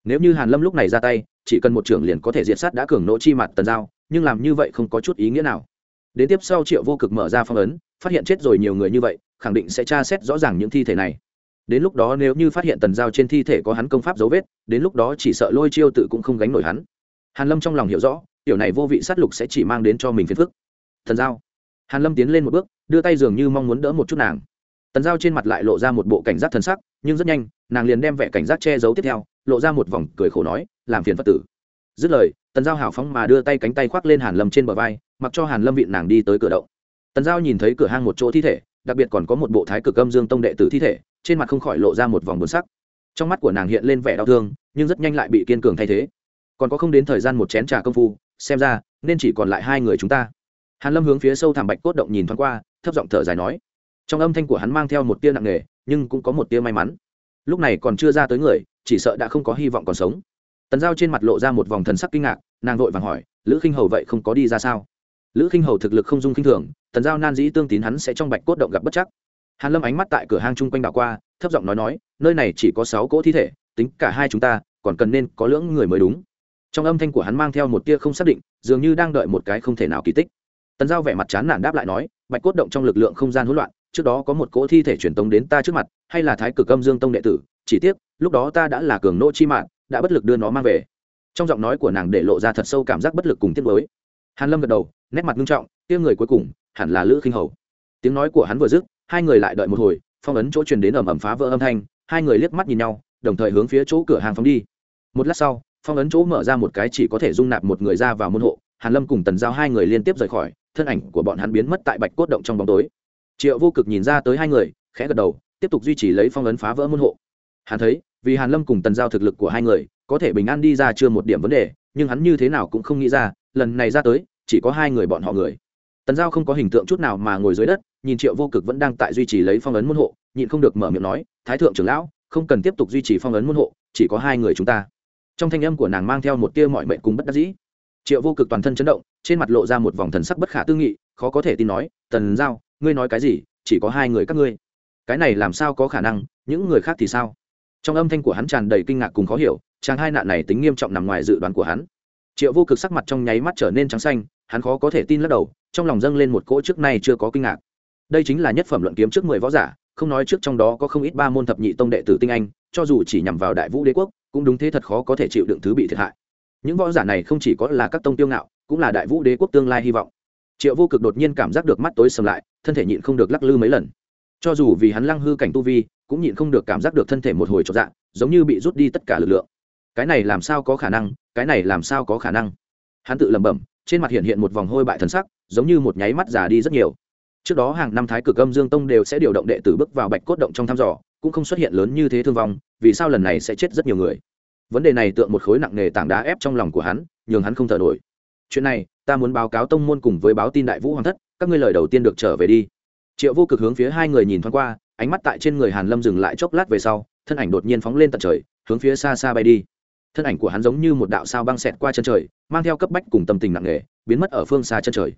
Nếu như hàn lâm lúc này ra tay, chỉ cần một trưởng liền có thể diệt sát đã cường nỗ chi mặt tần giao, nhưng làm như vậy không có chút ý nghĩa nào đến tiếp sau triệu vô cực mở ra phong ấn, phát hiện chết rồi nhiều người như vậy, khẳng định sẽ tra xét rõ ràng những thi thể này. Đến lúc đó nếu như phát hiện tần giao trên thi thể có hắn công pháp dấu vết, đến lúc đó chỉ sợ lôi chiêu tự cũng không gánh nổi hắn. Hàn lâm trong lòng hiểu rõ, tiểu này vô vị sát lục sẽ chỉ mang đến cho mình phiền phức. Thần giao. Hàn lâm tiến lên một bước, đưa tay dường như mong muốn đỡ một chút nàng. Tần giao trên mặt lại lộ ra một bộ cảnh giác thần sắc, nhưng rất nhanh, nàng liền đem vẻ cảnh giác che giấu tiếp theo, lộ ra một vòng cười khổ nói, làm phiền phật tử. Dứt lời, tần giao hào phóng mà đưa tay cánh tay khoác lên hàn lâm trên bờ vai mặc cho hàn lâm vịn nàng đi tới cửa động. Tần giao nhìn thấy cửa hang một chỗ thi thể, đặc biệt còn có một bộ thái cực âm dương tông đệ tử thi thể, trên mặt không khỏi lộ ra một vòng buồn sắc. Trong mắt của nàng hiện lên vẻ đau thương, nhưng rất nhanh lại bị kiên cường thay thế. Còn có không đến thời gian một chén trà công phu, xem ra, nên chỉ còn lại hai người chúng ta. Hàn lâm hướng phía sâu thẳm bạch cốt động nhìn thoáng qua, thấp giọng thở dài nói. Trong âm thanh của hắn mang theo một tia nặng nề, nhưng cũng có một tia may mắn. Lúc này còn chưa ra tới người, chỉ sợ đã không có hy vọng còn sống. Tần giao trên mặt lộ ra một vòng thần sắc kinh ngạc, nàng vội vàng hỏi, lữ khinh hầu vậy không có đi ra sao? Lữ khinh hầu thực lực không dung khinh thường tần giao nan dĩ tương tín hắn sẽ trong bạch cốt động gặp bất chắc. Hàn lâm ánh mắt tại cửa hang chung quanh đảo qua, thấp giọng nói nói, nơi này chỉ có sáu cỗ thi thể, tính cả hai chúng ta, còn cần nên có lưỡng người mới đúng. Trong âm thanh của hắn mang theo một tia không xác định, dường như đang đợi một cái không thể nào kỳ tích. Tần giao vẻ mặt chán nản đáp lại nói, bạch cốt động trong lực lượng không gian hỗn loạn, trước đó có một cỗ thi thể truyền tống đến ta trước mặt, hay là thái cực âm dương tông đệ tử, chỉ tiếc, lúc đó ta đã là cường nô chi mạng, đã bất lực đưa nó mang về. Trong giọng nói của nàng để lộ ra thật sâu cảm giác bất lực cùng tiếc mới hàn lâm gật đầu, nét mặt nghiêm trọng, kia người cuối cùng, hẳn là lữ khinh hầu. Tiếng nói của hắn vừa dứt, hai người lại đợi một hồi, phong ấn chỗ truyền đến ầm ầm phá vỡ âm thanh, hai người liếc mắt nhìn nhau, đồng thời hướng phía chỗ cửa hàng phóng đi. Một lát sau, phong ấn chỗ mở ra một cái chỉ có thể dung nạp một người ra vào môn hộ, hàn lâm cùng tần giao hai người liên tiếp rời khỏi, thân ảnh của bọn hắn biến mất tại bạch cốt động trong bóng tối. Triệu vô cực nhìn ra tới hai người, khẽ gật đầu, tiếp tục duy trì lấy phong ấn phá vỡ môn hộ. Hắn thấy, vì hàn lâm cùng tần giao thực lực của hai người, có thể bình an đi ra chưa một điểm vấn đề, nhưng hắn như thế nào cũng không nghĩ ra lần này ra tới, chỉ có hai người bọn họ người. Tần giao không có hình tượng chút nào mà ngồi dưới đất, nhìn triệu vô cực vẫn đang tại duy trì lấy phong ấn môn hộ, nhịn không được mở miệng nói, thái thượng trưởng lão, không cần tiếp tục duy trì phong ấn môn hộ, chỉ có hai người chúng ta. Trong thanh âm của nàng mang theo một tia mọi mệnh cùng bất đắc dĩ. Triệu vô cực toàn thân chấn động, trên mặt lộ ra một vòng thần sắc bất khả tư nghị, khó có thể tin nói, tần giao, ngươi nói cái gì, chỉ có hai người các ngươi. Cái này làm sao có khả năng, những người khác thì sao? Trong âm thanh của hắn tràn đầy kinh ngạc cùng khó hiểu, chàng hai nạn này tính nghiêm trọng nằm ngoài dự đoán của hắn triệu vô cực sắc mặt trong nháy mắt trở nên trắng xanh, hắn khó có thể tin lắc đầu, trong lòng dâng lên một cỗ trước nay chưa có kinh ngạc. Đây chính là nhất phẩm luận kiếm trước mười võ giả, không nói trước trong đó có không ít ba môn thập nhị tông đệ tử tinh anh, cho dù chỉ nhằm vào đại vũ đế quốc, cũng đúng thế thật khó có thể chịu đựng thứ bị thiệt hại. Những võ giả này không chỉ có là các tông tiêu ngạo, cũng là đại vũ đế quốc tương lai hy vọng. Triệu vô cực đột nhiên cảm giác được mắt tối sầm lại, thân thể nhịn không được lắc lư mấy lần. Cho dù vì hắn lăng hư cảnh tu vi, cũng nhịn không được cảm giác được thân thể một hồi trọn dạng giống như bị rút đi tất cả lực lượng cái này làm sao có khả năng, cái này làm sao có khả năng? Hắn tự lẩm bẩm, trên mặt hiện hiện một vòng hôi bại thần sắc, giống như một nháy mắt già đi rất nhiều. Trước đó hàng năm thái cực âm dương tông đều sẽ điều động đệ tử bước vào bạch cốt động trong thăm dò, cũng không xuất hiện lớn như thế thương vong, vì sao lần này sẽ chết rất nhiều người? Vấn đề này tượng một khối nặng nề tảng đá ép trong lòng của hắn, nhường hắn không thở nổi. Chuyện này, ta muốn báo cáo tông môn cùng với báo tin đại vũ hoàng thất, các ngươi lời đầu tiên được trở về đi. Triệu vô cực hướng phía hai người nhìn thoáng qua, ánh mắt tại trên người hàn lâm dừng lại chốc lát về sau, thân ảnh đột nhiên phóng lên tận trời, hướng phía xa xa bay đi thân ảnh của hắn giống như một đạo sao băng xẹt qua chân trời mang theo cấp bách cùng tâm tình nặng nề biến mất ở phương xa chân trời.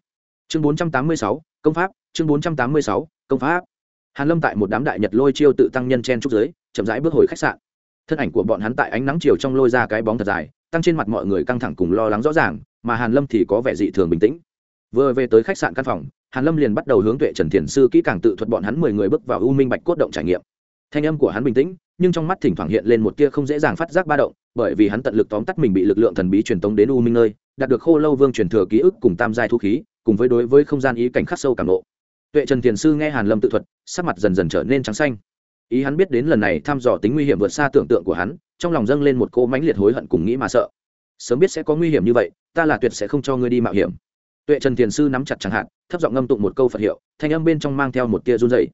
Chương 486, công pháp chương 486, công pháp. Hàn lâm tại một đám đại nhật lôi chiêu tự tăng nhân chen trúc giới chậm rãi bước hồi khách sạn. Thân ảnh của bọn hắn tại ánh nắng chiều trong lôi ra cái bóng thật dài tăng trên mặt mọi người căng thẳng cùng lo lắng rõ ràng mà hàn lâm thì có vẻ dị thường bình tĩnh. Vừa về tới khách sạn căn phòng hàn lâm liền bắt đầu hướng tuệ trần thiền sư kỹ càng tự thuật bọn hắn mười người bước vào u minh bạch cốt động trải nghiệm. Thanh âm của hắn bình tĩnh nhưng trong mắt thỉnh thoảng hiện lên một tia không dễ dàng phát giác ba động, bởi vì hắn tận lực tóm tắt mình bị lực lượng thần bí truyền tống đến u minh nơi, đạt được khô lâu vương truyền thừa ký ức cùng tam giai thu khí, cùng với đối với không gian ý cảnh khắc sâu cảm ngộ. tuệ trần thiền sư nghe hàn lâm tự thuật, sắc mặt dần dần trở nên trắng xanh. Ý hắn biết đến lần này thăm dò tính nguy hiểm vượt xa tưởng tượng của hắn, trong lòng dâng lên một cô mãnh liệt hối hận cùng nghĩ mà sợ. Sớm biết sẽ có nguy hiểm như vậy, ta là tuyệt sẽ không cho ngươi đi mạo hiểm. Tuệ trần thiền sư nắm chặt chẳng hạn, thấp giọng ngâm tụng một câu phật hiệu, thanh âm bên trong mang theo một tia run dày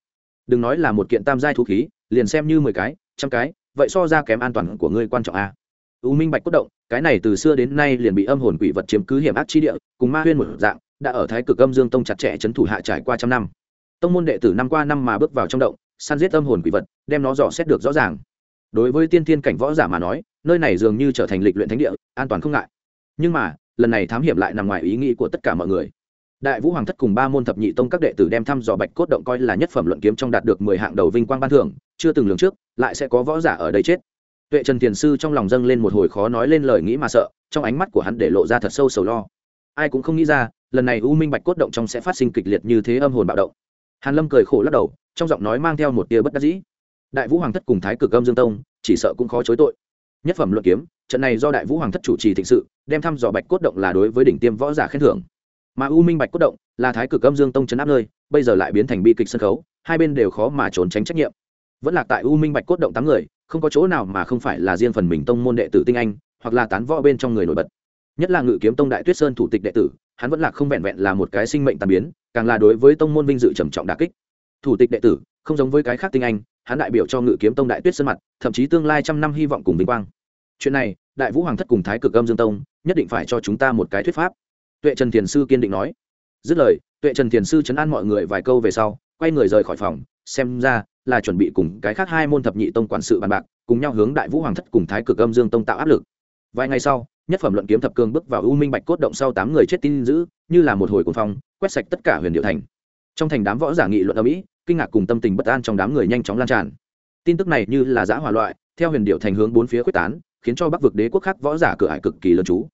đừng nói là một kiện tam giai thú khí, liền xem như mười cái trăm cái, vậy so ra kém an toàn của ngươi quan trọng a u minh bạch cốt động, cái này từ xưa đến nay liền bị âm hồn quỷ vật chiếm cứ hiểm ác chi địa, cùng ma huyên một dạng, đã ở thái cực âm dương tông chặt chẽ trấn thủ hạ trải qua trăm năm. Tông môn đệ tử năm qua năm mà bước vào trong động, săn giết âm hồn quỷ vật, đem nó dò xét được rõ ràng. Đối với tiên thiên cảnh võ giả mà nói, nơi này dường như trở thành lịch luyện thánh địa, an toàn không ngại. Nhưng mà, lần này thám hiểm lại nằm ngoài ý nghĩ của tất cả mọi người đại vũ hoàng thất cùng ba môn thập nhị tông các đệ tử đem thăm dò bạch cốt động coi là nhất phẩm luận kiếm trong đạt được mười hạng đầu vinh quang ban thưởng, chưa từng lường trước, lại sẽ có võ giả ở đây chết. Tuệ trần thiền sư trong lòng dâng lên một hồi khó nói lên lời nghĩ mà sợ, trong ánh mắt của hắn để lộ ra thật sâu sầu lo. Ai cũng không nghĩ ra, lần này u minh bạch cốt động trong sẽ phát sinh kịch liệt như thế âm hồn bạo động. Hàn lâm cười khổ lắc đầu, trong giọng nói mang theo một tia bất đắc dĩ. Đại vũ hoàng thất cùng thái cực âm dương tông, chỉ sợ cũng khó chối tội. Nhất phẩm luận kiếm, trận này do đại vũ hoàng thất chủ trì thịnh sự, đem thăm dò bạch cốt động là đối với đỉnh tiêm võ giả khen thưởng mà u minh bạch cốt động là thái cực âm dương tông chấn áp nơi, bây giờ lại biến thành bi kịch sân khấu, hai bên đều khó mà trốn tránh trách nhiệm. Vẫn là tại u minh bạch cốt động tám người, không có chỗ nào mà không phải là riêng phần mình tông môn đệ tử tinh anh, hoặc là tán võ bên trong người nổi bật. Nhất là ngự kiếm tông đại tuyết sơn thủ tịch đệ tử, hắn vẫn là không vẹn vẹn là một cái sinh mệnh tàn biến, càng là đối với tông môn vinh dự trầm trọng đà kích. Thủ tịch đệ tử, không giống với cái khác tinh anh, hắn đại biểu cho ngự kiếm tông đại tuyết sơn mặt, thậm chí tương lai trăm năm hy vọng cùng vinh quang. Chuyện này, đại vũ hoàng thất cùng thái cực âm dương tông nhất định phải cho chúng ta một cái thuyết pháp tuệ trần thiền sư kiên định nói. Dứt lời, tuệ trần thiền sư chấn an mọi người vài câu về sau, quay người rời khỏi phòng, xem ra là chuẩn bị cùng cái khác hai môn thập nhị tông quản sự bàn bạc, cùng nhau hướng đại vũ hoàng thất cùng thái cực âm dương tông tạo áp lực. Vài ngày sau, nhất phẩm luận kiếm thập cương bước vào u minh bạch cốt động sau tám người chết tin giữ như là một hồi cuồng phong, quét sạch tất cả huyền điệu thành. Trong thành đám võ giả nghị luận ở mỹ kinh ngạc cùng tâm tình bất an trong đám người nhanh chóng lan tràn. Tin tức này như là giã hỏa loại, theo huyền điệu thành hướng bốn phía quyết tán, khiến cho bắc vực đế quốc khác võ giả cửa hải cực kỳ lớn chú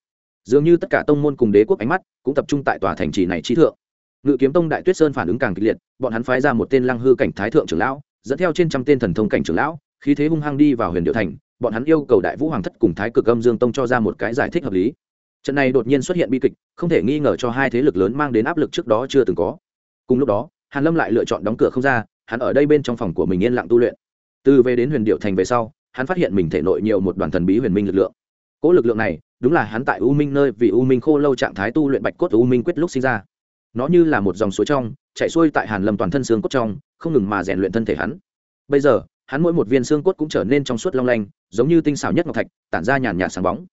dường như tất cả tông môn cùng đế quốc ánh mắt cũng tập trung tại tòa thành trì này trí thượng. Ngự kiếm tông đại tuyết sơn phản ứng càng kịch liệt, bọn hắn phái ra một tên lăng hư cảnh thái thượng trưởng lão, dẫn theo trên trăm tên thần thông cảnh trưởng lão, khí thế hung hăng đi vào huyền điệu thành, bọn hắn yêu cầu đại vũ hoàng thất cùng thái cực âm dương tông cho ra một cái giải thích hợp lý. Trận này đột nhiên xuất hiện bi kịch, không thể nghi ngờ cho hai thế lực lớn mang đến áp lực trước đó chưa từng có. Cùng lúc đó, hàn lâm lại lựa chọn đóng cửa không ra, hắn ở đây bên trong phòng của mình yên lặng tu luyện. Từ về đến huyền điệu thành về sau, hắn phát hiện mình thể nội nhiều một đoàn thần bí huyền minh lực lượng. Cỗ lực lượng này đúng là hắn tại u minh nơi vì u minh khô lâu trạng thái tu luyện bạch cốt u minh quyết lúc sinh ra. Nó như là một dòng suối trong, chạy xuôi tại hàn lâm toàn thân xương cốt trong, không ngừng mà rèn luyện thân thể hắn. Bây giờ, hắn mỗi một viên xương cốt cũng trở nên trong suốt long lanh, giống như tinh xảo nhất ngọc thạch, tản ra nhàn nhạt sáng bóng.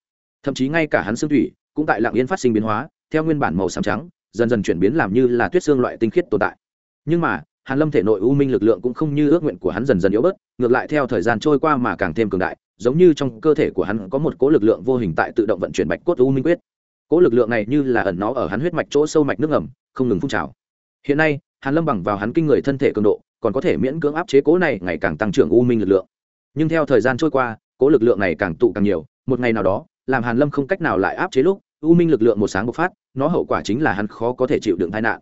Thậm chí ngay cả hắn xương thủy cũng tại lạng yên phát sinh biến hóa, theo nguyên bản màu xám trắng, dần dần chuyển biến làm như là tuyết xương loại tinh khiết tồn tại. Nhưng mà, hàn lâm thể nội u minh lực lượng cũng không như ước nguyện của hắn dần dần yếu bớt, ngược lại theo thời gian trôi qua mà càng thêm cường đại giống như trong cơ thể của hắn có một cỗ lực lượng vô hình tại tự động vận chuyển bạch cốt u minh quyết. Cỗ lực lượng này như là ẩn nó ở hắn huyết mạch chỗ sâu mạch nước ngầm, không ngừng phun trào. Hiện nay, hàn lâm bằng vào hắn kinh người thân thể cường độ, còn có thể miễn cưỡng áp chế cỗ này ngày càng tăng trưởng u minh lực lượng. Nhưng theo thời gian trôi qua, cỗ lực lượng này càng tụ càng nhiều, một ngày nào đó, làm hàn lâm không cách nào lại áp chế lúc, u minh lực lượng một sáng bộc phát, nó hậu quả chính là hắn khó có thể chịu đựng tai nạn.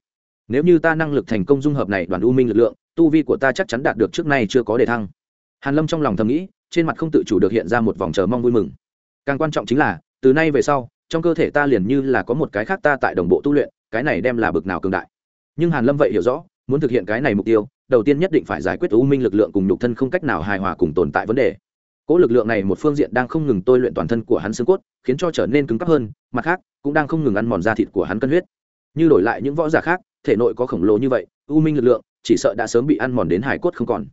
Nếu như ta năng lực thành công dung hợp này đoàn u minh lực lượng, tu vi của ta chắc chắn đạt được trước nay chưa có đề thăng. Hàn lâm trong lòng thầm nghĩ trên mặt không tự chủ được hiện ra một vòng chờ mong vui mừng. Càng quan trọng chính là, từ nay về sau, trong cơ thể ta liền như là có một cái khác ta tại đồng bộ tu luyện, cái này đem là bực nào cường đại. Nhưng hàn lâm vậy hiểu rõ, muốn thực hiện cái này mục tiêu, đầu tiên nhất định phải giải quyết u minh lực lượng cùng nhục thân không cách nào hài hòa cùng tồn tại vấn đề. Cỗ lực lượng này một phương diện đang không ngừng tôi luyện toàn thân của hắn xương cốt, khiến cho trở nên cứng cáp hơn, mặt khác, cũng đang không ngừng ăn mòn da thịt của hắn cân huyết. Như đổi lại những võ giả khác, thể nội có khổng lồ như vậy, u minh lực lượng chỉ sợ đã sớm bị ăn mòn đến hải cốt không còn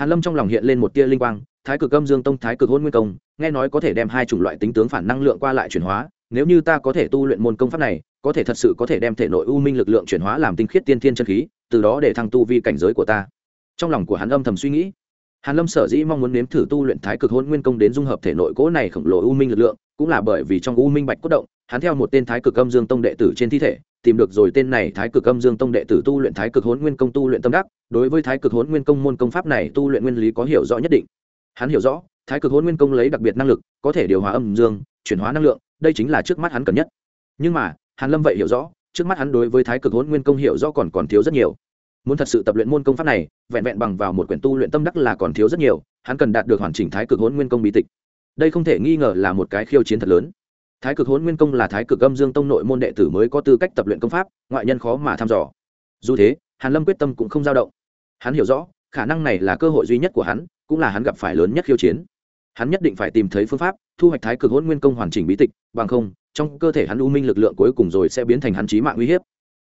hàn lâm trong lòng hiện lên một tia linh quang, thái cực âm dương tông, thái cực hôn nguyên công, nghe nói có thể đem hai chủng loại tính tướng phản năng lượng qua lại chuyển hóa, nếu như ta có thể tu luyện môn công pháp này, có thể thật sự có thể đem thể nội u minh lực lượng chuyển hóa làm tinh khiết tiên thiên chân khí, từ đó để thăng tu vi cảnh giới của ta. Trong lòng của hắn âm thầm suy nghĩ, hàn lâm sở dĩ mong muốn nếm thử tu luyện thái cực hôn nguyên công đến dung hợp thể nội cỗ này khổng lồ u minh lực lượng, cũng là bởi vì trong u minh bạch cốt động, hắn theo một tên thái cực âm dương tông đệ tử trên thi thể tìm được rồi tên này thái cực âm dương tông đệ tử tu luyện thái cực hốn nguyên công tu luyện tâm đắc, đối với thái cực hốn nguyên công môn công pháp này tu luyện nguyên lý có hiểu rõ nhất định. Hắn hiểu rõ, thái cực hốn nguyên công lấy đặc biệt năng lực, có thể điều hòa âm dương, chuyển hóa năng lượng, đây chính là trước mắt hắn cần nhất. Nhưng mà, hàn lâm vậy hiểu rõ, trước mắt hắn đối với thái cực hốn nguyên công hiểu rõ còn còn thiếu rất nhiều. Muốn thật sự tập luyện môn công pháp này, vẹn vẹn bằng vào một quyển tu luyện tâm đắc là còn thiếu rất nhiều, hắn cần đạt được hoàn chỉnh thái cực hốn nguyên công bí tịch. Đây không thể nghi ngờ là một cái khiêu chiến thật lớn thái cực hôn nguyên công là thái cực âm dương tông nội môn đệ tử mới có tư cách tập luyện công pháp ngoại nhân khó mà thăm dò. Dù thế hàn lâm quyết tâm cũng không dao động. Hắn hiểu rõ khả năng này là cơ hội duy nhất của hắn cũng là hắn gặp phải lớn nhất khiêu chiến. Hắn nhất định phải tìm thấy phương pháp thu hoạch thái cực hôn nguyên công hoàn chỉnh bí tịch bằng không trong cơ thể hắn u minh lực lượng cuối cùng rồi sẽ biến thành hắn chí mạng uy hiếp.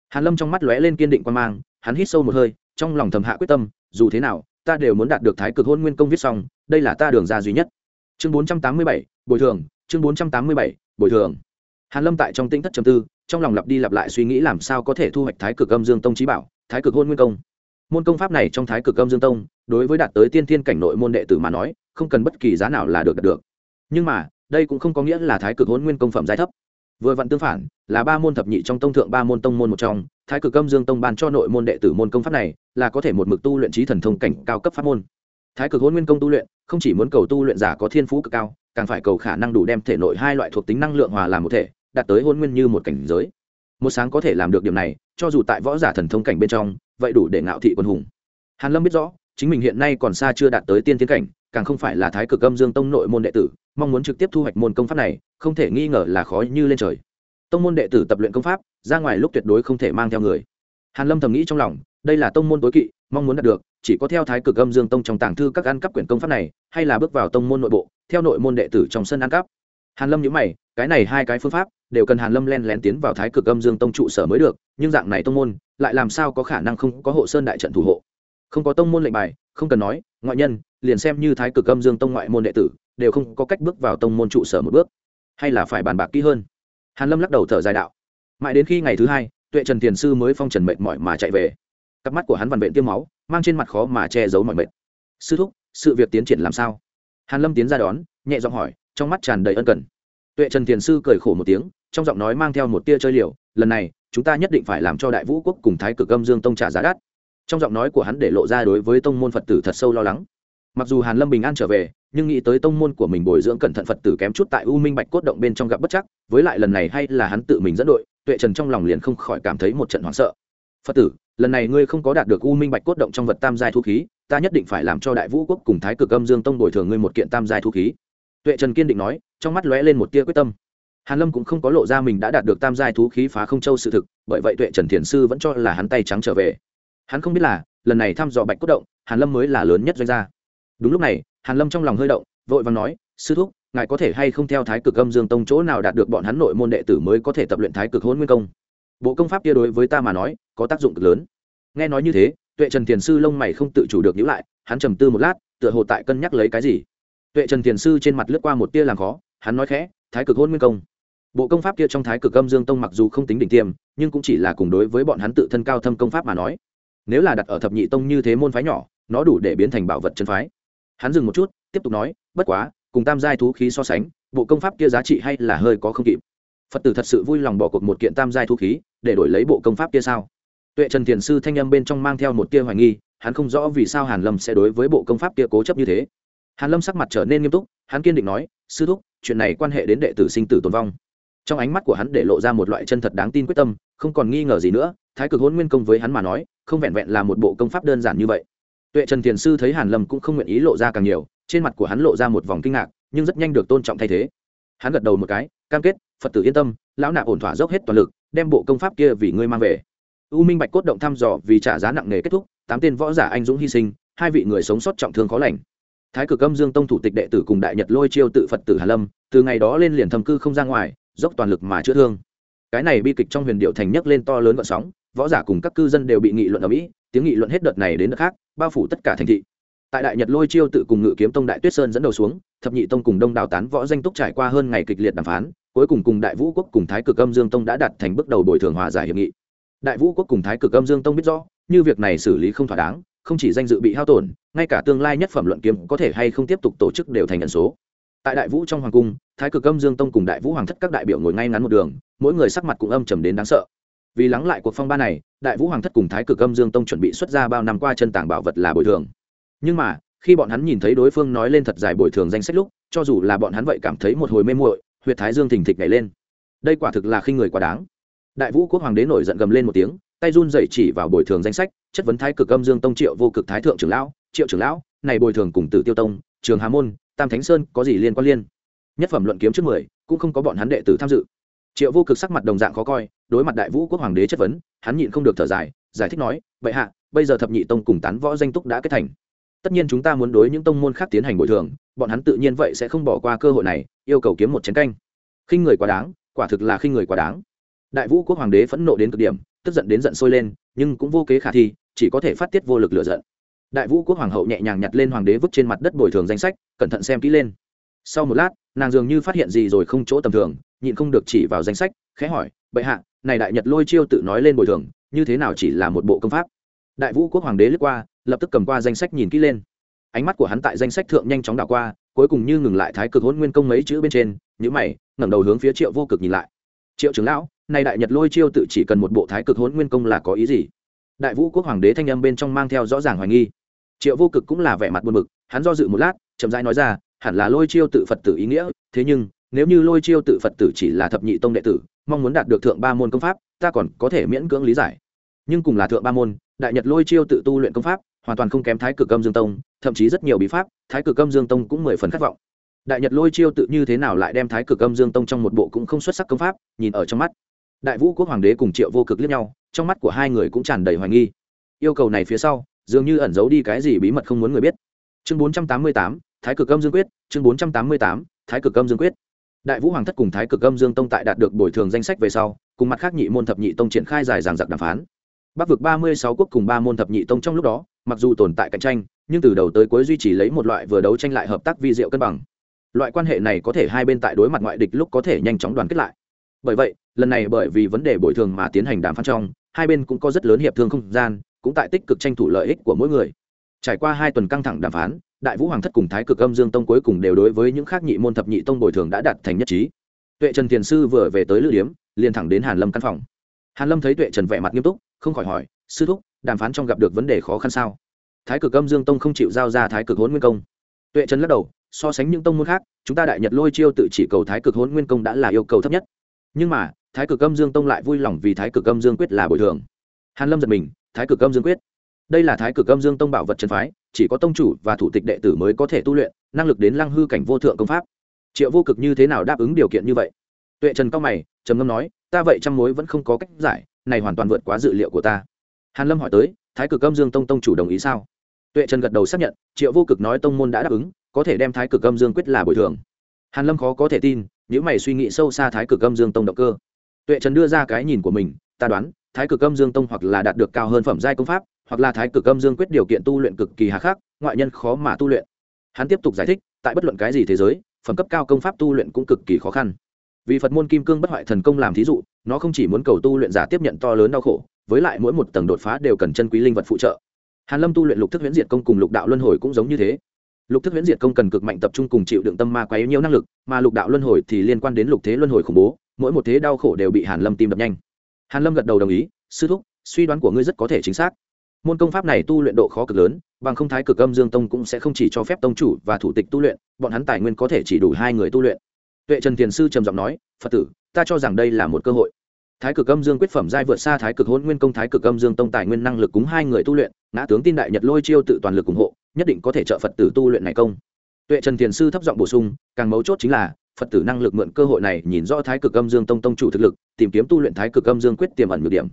Hàn lâm trong mắt lóe lên kiên định quan mang hắn hít sâu một hơi trong lòng thầm hạ quyết tâm dù thế nào ta đều muốn đạt được thái cực hôn nguyên công viết xong đây là ta đường ra duy nhất. Chương 487, bồi thường chương 487, bồi thường. Hàn lâm tại trong tĩnh thất trầm tư trong lòng lặp đi lặp lại suy nghĩ làm sao có thể thu hoạch thái cực âm dương tông trí bảo thái cực hôn nguyên công. Môn công pháp này trong thái cực âm dương tông đối với đạt tới tiên thiên cảnh nội môn đệ tử mà nói không cần bất kỳ giá nào là được đạt được. Nhưng mà đây cũng không có nghĩa là thái cực hôn nguyên công phẩm giai thấp. Vừa vặn tương phản là ba môn thập nhị trong tông thượng ba môn tông môn một trong thái cực âm dương tông ban cho nội môn đệ tử môn công pháp này là có thể một mực tu luyện trí thần thông cảnh cao cấp pháp môn thái cực hôn nguyên công tu luyện, không chỉ muốn cầu tu luyện giả có thiên phú cực cao, càng phải cầu khả năng đủ đem thể nội hai loại thuộc tính năng lượng hòa làm một thể, đạt tới hôn nguyên như một cảnh giới. Một sáng có thể làm được điểm này, cho dù tại võ giả thần thông cảnh bên trong, vậy đủ để ngạo thị quân hùng. Hàn lâm biết rõ, chính mình hiện nay còn xa chưa đạt tới tiên tiến cảnh, càng không phải là thái cực âm dương tông nội môn đệ tử, mong muốn trực tiếp thu hoạch môn công pháp này, không thể nghi ngờ là khó như lên trời. Tông môn đệ tử tập luyện công pháp, ra ngoài lúc tuyệt đối không thể mang theo người. Hàn lâm thầm nghĩ trong lòng, đây là tông môn tối kỵ, mong muốn đạt được chỉ có theo thái cực âm dương tông trong tàng thư các ăn cắp quyển công pháp này, hay là bước vào tông môn nội bộ, theo nội môn đệ tử trong sân ăn cắp. Hàn lâm nhữ mày, cái này hai cái phương pháp đều cần hàn lâm len lén tiến vào thái cực âm dương tông trụ sở mới được, nhưng dạng này tông môn, lại làm sao có khả năng không có hộ sơn đại trận thủ hộ? Không có tông môn lệnh bài, không cần nói, ngoại nhân, liền xem như thái cực âm dương tông ngoại môn đệ tử, đều không có cách bước vào tông môn trụ sở một bước. Hay là phải bàn bạc kỹ hơn? Hàn lâm lắc đầu thở dài đạo. Mãi đến khi ngày thứ hai, tuệ trần tiền sư mới phong trần mệt mỏi mà chạy về. Cặp mắt của hắn vằn vện tiêm máu mang trên mặt khó mà che giấu mọi mệt. Sư thúc, sự việc tiến triển làm sao? Hàn lâm tiến ra đón, nhẹ giọng hỏi, trong mắt tràn đầy ân cần. Tuệ trần tiền sư cười khổ một tiếng, trong giọng nói mang theo một tia chơi liều, lần này, chúng ta nhất định phải làm cho đại vũ quốc cùng thái cực âm dương tông trả giá đắt. Trong giọng nói của hắn để lộ ra đối với tông môn phật tử thật sâu lo lắng. Mặc dù hàn lâm bình an trở về, nhưng nghĩ tới tông môn của mình bồi dưỡng cẩn thận phật tử kém chút tại u minh bạch cốt động bên trong gặp bất chắc, với lại lần này hay là hắn tự mình dẫn đội, tuệ trần trong lòng liền không khỏi cảm thấy một trận hoảng sợ phật tử, lần này ngươi không có đạt được u minh bạch cốt động trong vật tam giai thu khí, ta nhất định phải làm cho đại vũ quốc cùng thái cực âm dương tông bồi thường ngươi một kiện tam giai thu khí. Tuệ trần kiên định nói, trong mắt lóe lên một tia quyết tâm. Hàn lâm cũng không có lộ ra mình đã đạt được tam giai thú khí phá không châu sự thực, bởi vậy tuệ trần thiền sư vẫn cho là hắn tay trắng trở về. Hắn không biết là, lần này thăm dò bạch cốt động, hàn lâm mới là lớn nhất doanh gia. Đúng lúc này, hàn lâm trong lòng hơi động, vội vàng nói, sư thúc, ngài có thể hay không theo thái cực âm dương tông chỗ nào đạt được bọn hắn nội môn đệ tử mới có thể tập luyện thái cực hôn nguyên công? Bộ công pháp kia đối với ta mà nói có tác dụng cực lớn. Nghe nói như thế, tuệ trần thiền sư lông mày không tự chủ được nhíu lại, hắn trầm tư một lát, tựa hồ tại cân nhắc lấy cái gì. Tuệ trần thiền sư trên mặt lướt qua một tia làm khó, hắn nói khẽ, thái cực hôn nguyên công. Bộ công pháp kia trong thái cực âm dương tông mặc dù không tính đỉnh tiêm, nhưng cũng chỉ là cùng đối với bọn hắn tự thân cao thâm công pháp mà nói. Nếu là đặt ở thập nhị tông như thế môn phái nhỏ, nó đủ để biến thành bảo vật chân phái. Hắn dừng một chút, tiếp tục nói, bất quá, cùng tam giai thú khí so sánh, bộ công pháp kia giá trị hay là hơi có không kịp. Phật tử thật sự vui lòng bỏ cuộc một kiện tam giai thú khí, để đổi lấy bộ công pháp kia sao? Tuệ trần thiền sư thanh âm bên trong mang theo một tia hoài nghi, hắn không rõ vì sao hàn lâm sẽ đối với bộ công pháp kia cố chấp như thế. Hàn lâm sắc mặt trở nên nghiêm túc, hắn kiên định nói, sư thúc, chuyện này quan hệ đến đệ tử sinh tử tồn vong. Trong ánh mắt của hắn để lộ ra một loại chân thật đáng tin quyết tâm, không còn nghi ngờ gì nữa, thái cực hôn nguyên công với hắn mà nói, không vẹn vẹn là một bộ công pháp đơn giản như vậy. Tuệ trần thiền sư thấy hàn lâm cũng không nguyện ý lộ ra càng nhiều, trên mặt của hắn lộ ra một vòng kinh ngạc, nhưng rất nhanh được tôn trọng thay thế. Hắn gật đầu một cái, cam kết, phật tử yên tâm, lão nạp ổn thỏa dốc hết toàn lực, đem bộ công pháp kia vì ngươi mang về u minh bạch cốt động thăm dò vì trả giá nặng nề kết thúc, tám tên võ giả anh dũng hy sinh, hai vị người sống sót trọng thương khó lành. Thái cực âm dương tông thủ tịch đệ tử cùng đại nhật lôi chiêu tự phật tử hà lâm, từ ngày đó lên liền thầm cư không ra ngoài, dốc toàn lực mà chữa thương. Cái này bi kịch trong huyền điệu thành nhấc lên to lớn vận sóng, võ giả cùng các cư dân đều bị nghị luận ở mỹ, tiếng nghị luận hết đợt này đến đợt khác, bao phủ tất cả thành thị. Tại đại nhật lôi chiêu tự cùng ngự kiếm tông đại tuyết sơn dẫn đầu xuống, thập nhị tông cùng đông đào tán võ danh túc trải qua hơn ngày kịch liệt đàm phán, cuối cùng cùng đại vũ quốc cùng thái cực âm dương tông đã đạt thành bước đầu bồi thường hòa giải hiệp nghị đại vũ quốc cùng thái cực âm dương tông biết rõ, như việc này xử lý không thỏa đáng, không chỉ danh dự bị hao tổn, ngay cả tương lai nhất phẩm luận kiếm có thể hay không tiếp tục tổ chức đều thành nhận số. Tại đại vũ trong hoàng cung, thái cực âm dương tông cùng đại vũ hoàng thất các đại biểu ngồi ngay ngắn một đường, mỗi người sắc mặt cũng âm trầm đến đáng sợ. Vì lắng lại cuộc phong ba này, đại vũ hoàng thất cùng thái cực âm dương tông chuẩn bị xuất ra bao năm qua chân tàng bảo vật là bồi thường. Nhưng mà, khi bọn hắn nhìn thấy đối phương nói lên thật dài bồi thường danh sách lúc, cho dù là bọn hắn vậy cảm thấy một hồi mê muội, huyệt thái dương thình thịch nhảy lên. Đây quả thực là khi người quá đáng đại vũ quốc hoàng đế nổi giận gầm lên một tiếng, tay run dậy chỉ vào bồi thường danh sách, chất vấn thái cực âm dương tông triệu vô cực thái thượng trưởng lão, triệu trưởng lão, này bồi thường cùng tử tiêu tông, trường hà môn, tam thánh sơn có gì liên quan liên? Nhất phẩm luận kiếm trước mười, cũng không có bọn hắn đệ tử tham dự. Triệu vô cực sắc mặt đồng dạng khó coi, đối mặt đại vũ quốc hoàng đế chất vấn, hắn nhịn không được thở dài, giải thích nói vậy hạ, bây giờ thập nhị tông cùng tán võ danh túc đã kết thành. Tất nhiên chúng ta muốn đối những tông môn khác tiến hành bồi thường, bọn hắn tự nhiên vậy sẽ không bỏ qua cơ hội này, yêu cầu kiếm một chén canh. Khinh người quá đáng, quả thực là khinh người quá đáng đại vũ quốc hoàng đế phẫn nộ đến cực điểm, tức giận đến giận sôi lên, nhưng cũng vô kế khả thi, chỉ có thể phát tiết vô lực lựa giận. Đại vũ quốc hoàng hậu nhẹ nhàng nhặt lên hoàng đế vứt trên mặt đất bồi thường danh sách, cẩn thận xem kỹ lên. Sau một lát, nàng dường như phát hiện gì rồi không chỗ tầm thường, nhịn không được chỉ vào danh sách, khẽ hỏi, bệ hạ, này đại nhật lôi chiêu tự nói lên bồi thường, như thế nào chỉ là một bộ công pháp? Đại vũ quốc hoàng đế lướt qua, lập tức cầm qua danh sách nhìn kỹ lên. Ánh mắt của hắn tại danh sách thượng nhanh chóng đảo qua, cuối cùng như ngừng lại thái cực hôn nguyên công mấy chữ bên trên những mày, ngẩng đầu hướng phía triệu vô cực nhìn lại. Triệu trưởng lão nay đại nhật lôi chiêu tự chỉ cần một bộ thái cực hỗn nguyên công là có ý gì? Đại vũ quốc hoàng đế thanh âm bên trong mang theo rõ ràng hoài nghi. Triệu vô cực cũng là vẻ mặt buồn bực, hắn do dự một lát, chậm rãi nói ra, hẳn là lôi chiêu tự phật tử ý nghĩa, thế nhưng, nếu như lôi chiêu tự phật tử chỉ là thập nhị tông đệ tử, mong muốn đạt được thượng ba môn công pháp, ta còn có thể miễn cưỡng lý giải. Nhưng cùng là thượng ba môn, đại nhật lôi chiêu tự tu luyện công pháp, hoàn toàn không kém thái cực âm dương tông, thậm chí rất nhiều bí pháp, thái cực âm dương tông cũng mười phần khát vọng. Đại nhật lôi chiêu tự như thế nào lại đem thái cực âm dương tông trong một bộ cũng không xuất sắc công pháp, nhìn ở trong mắt đại vũ quốc hoàng đế cùng triệu vô cực liếc nhau, trong mắt của hai người cũng tràn đầy hoài nghi. Yêu cầu này phía sau, dường như ẩn giấu đi cái gì bí mật không muốn người biết. Chương bốn trăm tám mươi tám, thái cực âm dương quyết, chương bốn trăm tám mươi tám, thái cực âm dương quyết. Đại vũ hoàng thất cùng thái cực âm dương tông tại đạt được bồi thường danh sách về sau, cùng mặt khác nhị môn thập nhị tông triển khai dài dàng dặc đàm phán. Bắc vực ba mươi sáu quốc cùng ba môn thập nhị tông trong lúc đó, mặc dù tồn tại cạnh tranh, nhưng từ đầu tới cuối duy trì lấy một loại vừa đấu tranh lại hợp tác vi diệu cân bằng. Loại quan hệ này có thể hai bên tại đối mặt ngoại địch lúc có thể nhanh chóng đoàn kết lại bởi vậy, lần này bởi vì vấn đề bồi thường mà tiến hành đàm phán trong, hai bên cũng có rất lớn hiệp thương không gian, cũng tại tích cực tranh thủ lợi ích của mỗi người. Trải qua hai tuần căng thẳng đàm phán, đại vũ hoàng thất cùng thái cực âm dương tông cuối cùng đều đối với những khác nhị môn thập nhị tông bồi thường đã đạt thành nhất trí. Tuệ trần thiền sư vừa về tới lữ điếm, liền thẳng đến hàn lâm căn phòng. Hàn lâm thấy tuệ trần vẻ mặt nghiêm túc, không khỏi hỏi, sư thúc, đàm phán trong gặp được vấn đề khó khăn sao? Thái cực âm dương tông không chịu giao ra thái cực hôn nguyên công. Tuệ trần lắc đầu, so sánh những tông môn khác, chúng ta đại nhật lôi chiêu tự chỉ cầu thái cực hôn nguyên công đã là yêu cầu thấp nhất nhưng mà, thái cực âm dương tông lại vui lòng vì thái cực âm dương quyết là bồi thường. Hàn lâm giật mình, thái cực âm dương quyết. Đây là thái cực âm dương tông bảo vật trần phái, chỉ có tông chủ và thủ tịch đệ tử mới có thể tu luyện, năng lực đến lăng hư cảnh vô thượng công pháp. Triệu vô cực như thế nào đáp ứng điều kiện như vậy? Tuệ trần cao mày, trầm ngâm nói, ta vậy trăm mối vẫn không có cách giải, này hoàn toàn vượt quá dự liệu của ta. Hàn lâm hỏi tới, thái cực âm dương tông tông chủ đồng ý sao? Tuệ trần gật đầu xác nhận, triệu vô cực nói tông môn đã đáp ứng, có thể đem thái cực âm dương quyết là bồi thường. Hàn lâm khó có thể tin nếu mày suy nghĩ sâu xa thái cực âm dương tông động cơ. Tuệ trần đưa ra cái nhìn của mình, ta đoán, thái cực âm dương tông hoặc là đạt được cao hơn phẩm giai công pháp, hoặc là thái cực âm dương quyết điều kiện tu luyện cực kỳ hà khắc, ngoại nhân khó mà tu luyện. Hắn tiếp tục giải thích, tại bất luận cái gì thế giới, phẩm cấp cao công pháp tu luyện cũng cực kỳ khó khăn. Vì phật môn kim cương bất hoại thần công làm thí dụ, nó không chỉ muốn cầu tu luyện giả tiếp nhận to lớn đau khổ, với lại mỗi một tầng đột phá đều cần chân quý linh vật phụ trợ. Hàn lâm tu luyện lục thức huyễn diệt công cùng lục đạo luân hồi cũng giống như thế lục thức huyễn diệt công cần cực mạnh tập trung cùng chịu đựng tâm ma quá yếu nhiều năng lực, mà lục đạo luân hồi thì liên quan đến lục thế luân hồi khủng bố, mỗi một thế đau khổ đều bị hàn lâm tim đập nhanh. Hàn lâm gật đầu đồng ý, sư thúc, suy đoán của ngươi rất có thể chính xác. Môn công pháp này tu luyện độ khó cực lớn, bằng không thái cực âm dương tông cũng sẽ không chỉ cho phép tông chủ và thủ tịch tu luyện, bọn hắn tài nguyên có thể chỉ đủ hai người tu luyện. Tuệ trần thiền sư trầm giọng nói, phật tử, ta cho rằng đây là một cơ hội. Thái cực âm dương quyết phẩm giai vượt xa thái cực hôn nguyên công, thái cực âm dương tông tài nguyên năng lực cúng hai người tu luyện ngã tướng tin đại nhật lôi chiêu tự toàn lực ủng hộ, nhất định có thể trợ phật tử tu luyện này công. Tuệ trần thiền sư thấp giọng bổ sung, càng mấu chốt chính là, phật tử năng lực mượn cơ hội này nhìn rõ thái cực âm dương tông tông chủ thực lực, tìm kiếm tu luyện thái cực âm dương quyết tiềm ẩn nhược điểm.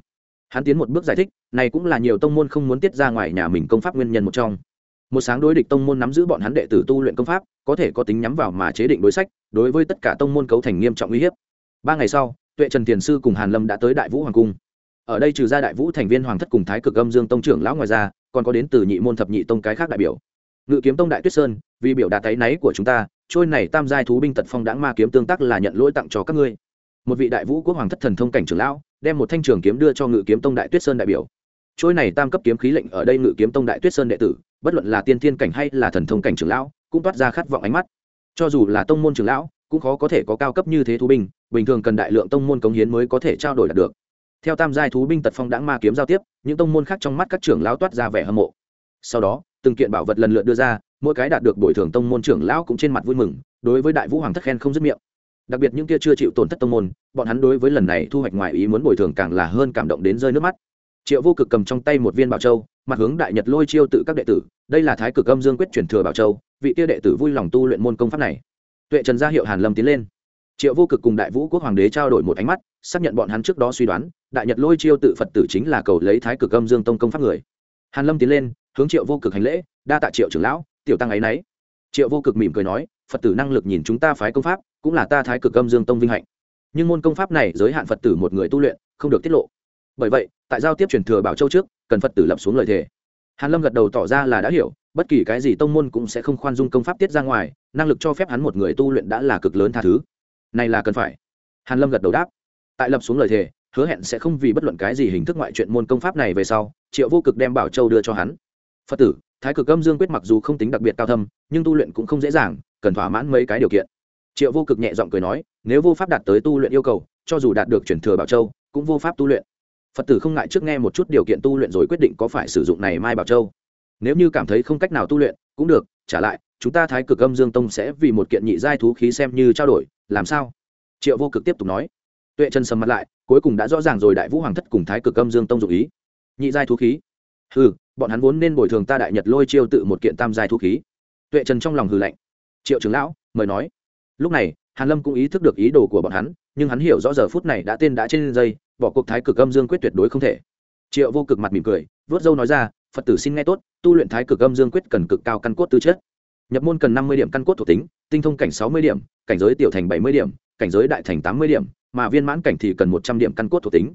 Hắn tiến một bước giải thích, này cũng là nhiều tông môn không muốn tiết ra ngoài nhà mình công pháp nguyên nhân một trong. Một sáng đối địch tông môn nắm giữ bọn hắn đệ tử tu luyện công pháp, có thể có tính nhắm vào mà chế định đối sách, đối với tất cả tông môn cấu thành nghiêm trọng uy hiếp. Ba ngày sau, tuệ trần thiền sư cùng hàn lâm đã tới đại vũ hoàng cung ở đây trừ ra đại vũ thành viên hoàng thất cùng thái cực âm dương tông trưởng lão ngoài ra, còn có đến từ nhị môn thập nhị tông cái khác đại biểu. Ngự kiếm tông đại tuyết sơn, vì biểu đạt tay náy của chúng ta, trôi này tam giai thú binh tật phong đãng ma kiếm tương tác là nhận lỗi tặng cho các ngươi. Một vị đại vũ quốc hoàng thất thần thông cảnh trưởng lão, đem một thanh trường kiếm đưa cho ngự kiếm tông đại tuyết sơn đại biểu. Trôi này tam cấp kiếm khí lệnh ở đây ngự kiếm tông đại tuyết sơn đệ tử, bất luận là tiên thiên cảnh hay là thần thông cảnh trưởng lão, cũng toát ra khát vọng ánh mắt. Cho dù là tông môn trưởng lão, cũng khó có thể có cao cấp như thế thú binh, bình thường cần đại lượng tông môn cống hiến mới có thể trao đổi đạt được theo tam giai thú binh tật phong đãng ma kiếm giao tiếp, những tông môn khác trong mắt các trưởng lão toát ra vẻ hâm mộ. Sau đó, từng kiện bảo vật lần lượt đưa ra, mỗi cái đạt được bồi thường tông môn trưởng lão cũng trên mặt vui mừng, đối với đại vũ hoàng thất khen không dứt miệng. Đặc biệt những kia chưa chịu tổn thất tông môn, bọn hắn đối với lần này thu hoạch ngoài ý muốn bồi thường càng là hơn cảm động đến rơi nước mắt. Triệu vô cực cầm trong tay một viên bảo châu, mặt hướng đại nhật lôi chiêu tự các đệ tử, đây là thái cực âm dương quyết chuyển thừa bảo châu, vị kia đệ tử vui lòng tu luyện môn công pháp này. Tuệ trần ra hiệu hàn lâm tiến lên triệu vô cực cùng đại vũ quốc hoàng đế trao đổi một ánh mắt, xác nhận bọn hắn trước đó suy đoán, đại nhật lôi chiêu tự phật tử chính là cầu lấy thái cực âm dương tông công pháp người. Hàn lâm tiến lên, hướng triệu vô cực hành lễ, đa tạ triệu trưởng lão, tiểu tăng ấy nấy. Triệu vô cực mỉm cười nói, phật tử năng lực nhìn chúng ta phái công pháp, cũng là ta thái cực âm dương tông vinh hạnh. Nhưng môn công pháp này giới hạn phật tử một người tu luyện, không được tiết lộ. Bởi vậy, tại giao tiếp truyền thừa bảo châu trước, cần phật tử lập xuống lời thề. Hàn lâm gật đầu tỏ ra là đã hiểu, bất kỳ cái gì tông môn cũng sẽ không khoan dung công pháp tiết ra ngoài, năng lực cho phép hắn một người tu luyện đã là cực lớn tha thứ này là cần phải. Hàn lâm gật đầu đáp. Tại lập xuống lời thề, hứa hẹn sẽ không vì bất luận cái gì hình thức ngoại chuyện môn công pháp này về sau, triệu vô cực đem bảo châu đưa cho hắn. Phật tử, thái cực âm dương quyết mặc dù không tính đặc biệt cao thâm, nhưng tu luyện cũng không dễ dàng, cần thỏa mãn mấy cái điều kiện. Triệu vô cực nhẹ giọng cười nói, nếu vô pháp đạt tới tu luyện yêu cầu, cho dù đạt được chuyển thừa bảo châu, cũng vô pháp tu luyện. Phật tử không ngại trước nghe một chút điều kiện tu luyện rồi quyết định có phải sử dụng này mai bảo châu. Nếu như cảm thấy không cách nào tu luyện, cũng được trả lại, chúng ta thái cực âm dương tông sẽ vì một kiện nhị giai thú khí xem như trao đổi, làm sao? Triệu vô cực tiếp tục nói. Tuệ chân sầm mặt lại, cuối cùng đã rõ ràng rồi đại vũ hoàng thất cùng thái cực âm dương tông dụ ý. Nhị giai thú khí? Ừ bọn hắn vốn nên bồi thường ta đại nhật lôi chiêu tự một kiện tam giai thú khí. Tuệ trần trong lòng hừ lạnh. Triệu trưởng lão, mời nói. Lúc này, hàn lâm cũng ý thức được ý đồ của bọn hắn, nhưng hắn hiểu rõ giờ phút này đã tên đã trên dây, bỏ cuộc thái cực âm dương quyết tuyệt đối không thể. Triệu vô cực mặt mỉm cười vớt dâu nói ra phật tử xin nghe tốt, tu luyện thái cực âm dương quyết cần cực cao căn cốt tư chất. Nhập môn cần năm mươi điểm căn cốt thuộc tính, tinh thông cảnh sáu mươi điểm, cảnh giới tiểu thành bảy mươi điểm, cảnh giới đại thành tám mươi điểm, mà viên mãn cảnh thì cần một trăm điểm căn cốt thuộc tính.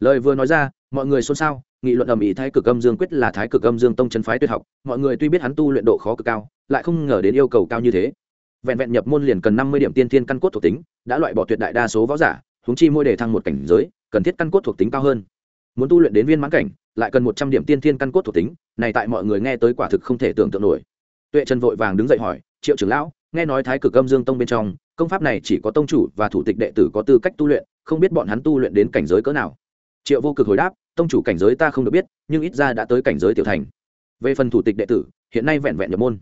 Lời vừa nói ra, mọi người xôn xao, nghị luận ầm ĩ thái cực âm dương quyết là thái cực âm dương tông chân phái tuyệt học, mọi người tuy biết hắn tu luyện độ khó cực cao, lại không ngờ đến yêu cầu cao như thế. Vẹn vẹn nhập môn liền cần năm mươi điểm tiên thiên căn cốt thuộc tính, đã loại bỏ tuyệt đại đa số võ giả húng chi mỗi đề thăng một cảnh giới, cần thiết căn cốt thuộc tính cao hơn. Muốn tu luyện đến viên mãn cảnh lại cần một trăm điểm tiên thiên căn cốt thuộc tính, này tại mọi người nghe tới quả thực không thể tưởng tượng nổi. Tuệ trần vội vàng đứng dậy hỏi, triệu trưởng lão, nghe nói thái cực âm dương tông bên trong, công pháp này chỉ có tông chủ và thủ tịch đệ tử có tư cách tu luyện, không biết bọn hắn tu luyện đến cảnh giới cỡ nào? Triệu vô cực hồi đáp, tông chủ cảnh giới ta không được biết, nhưng ít ra đã tới cảnh giới tiểu thành. Về phần thủ tịch đệ tử, hiện nay vẹn vẹn nhập môn.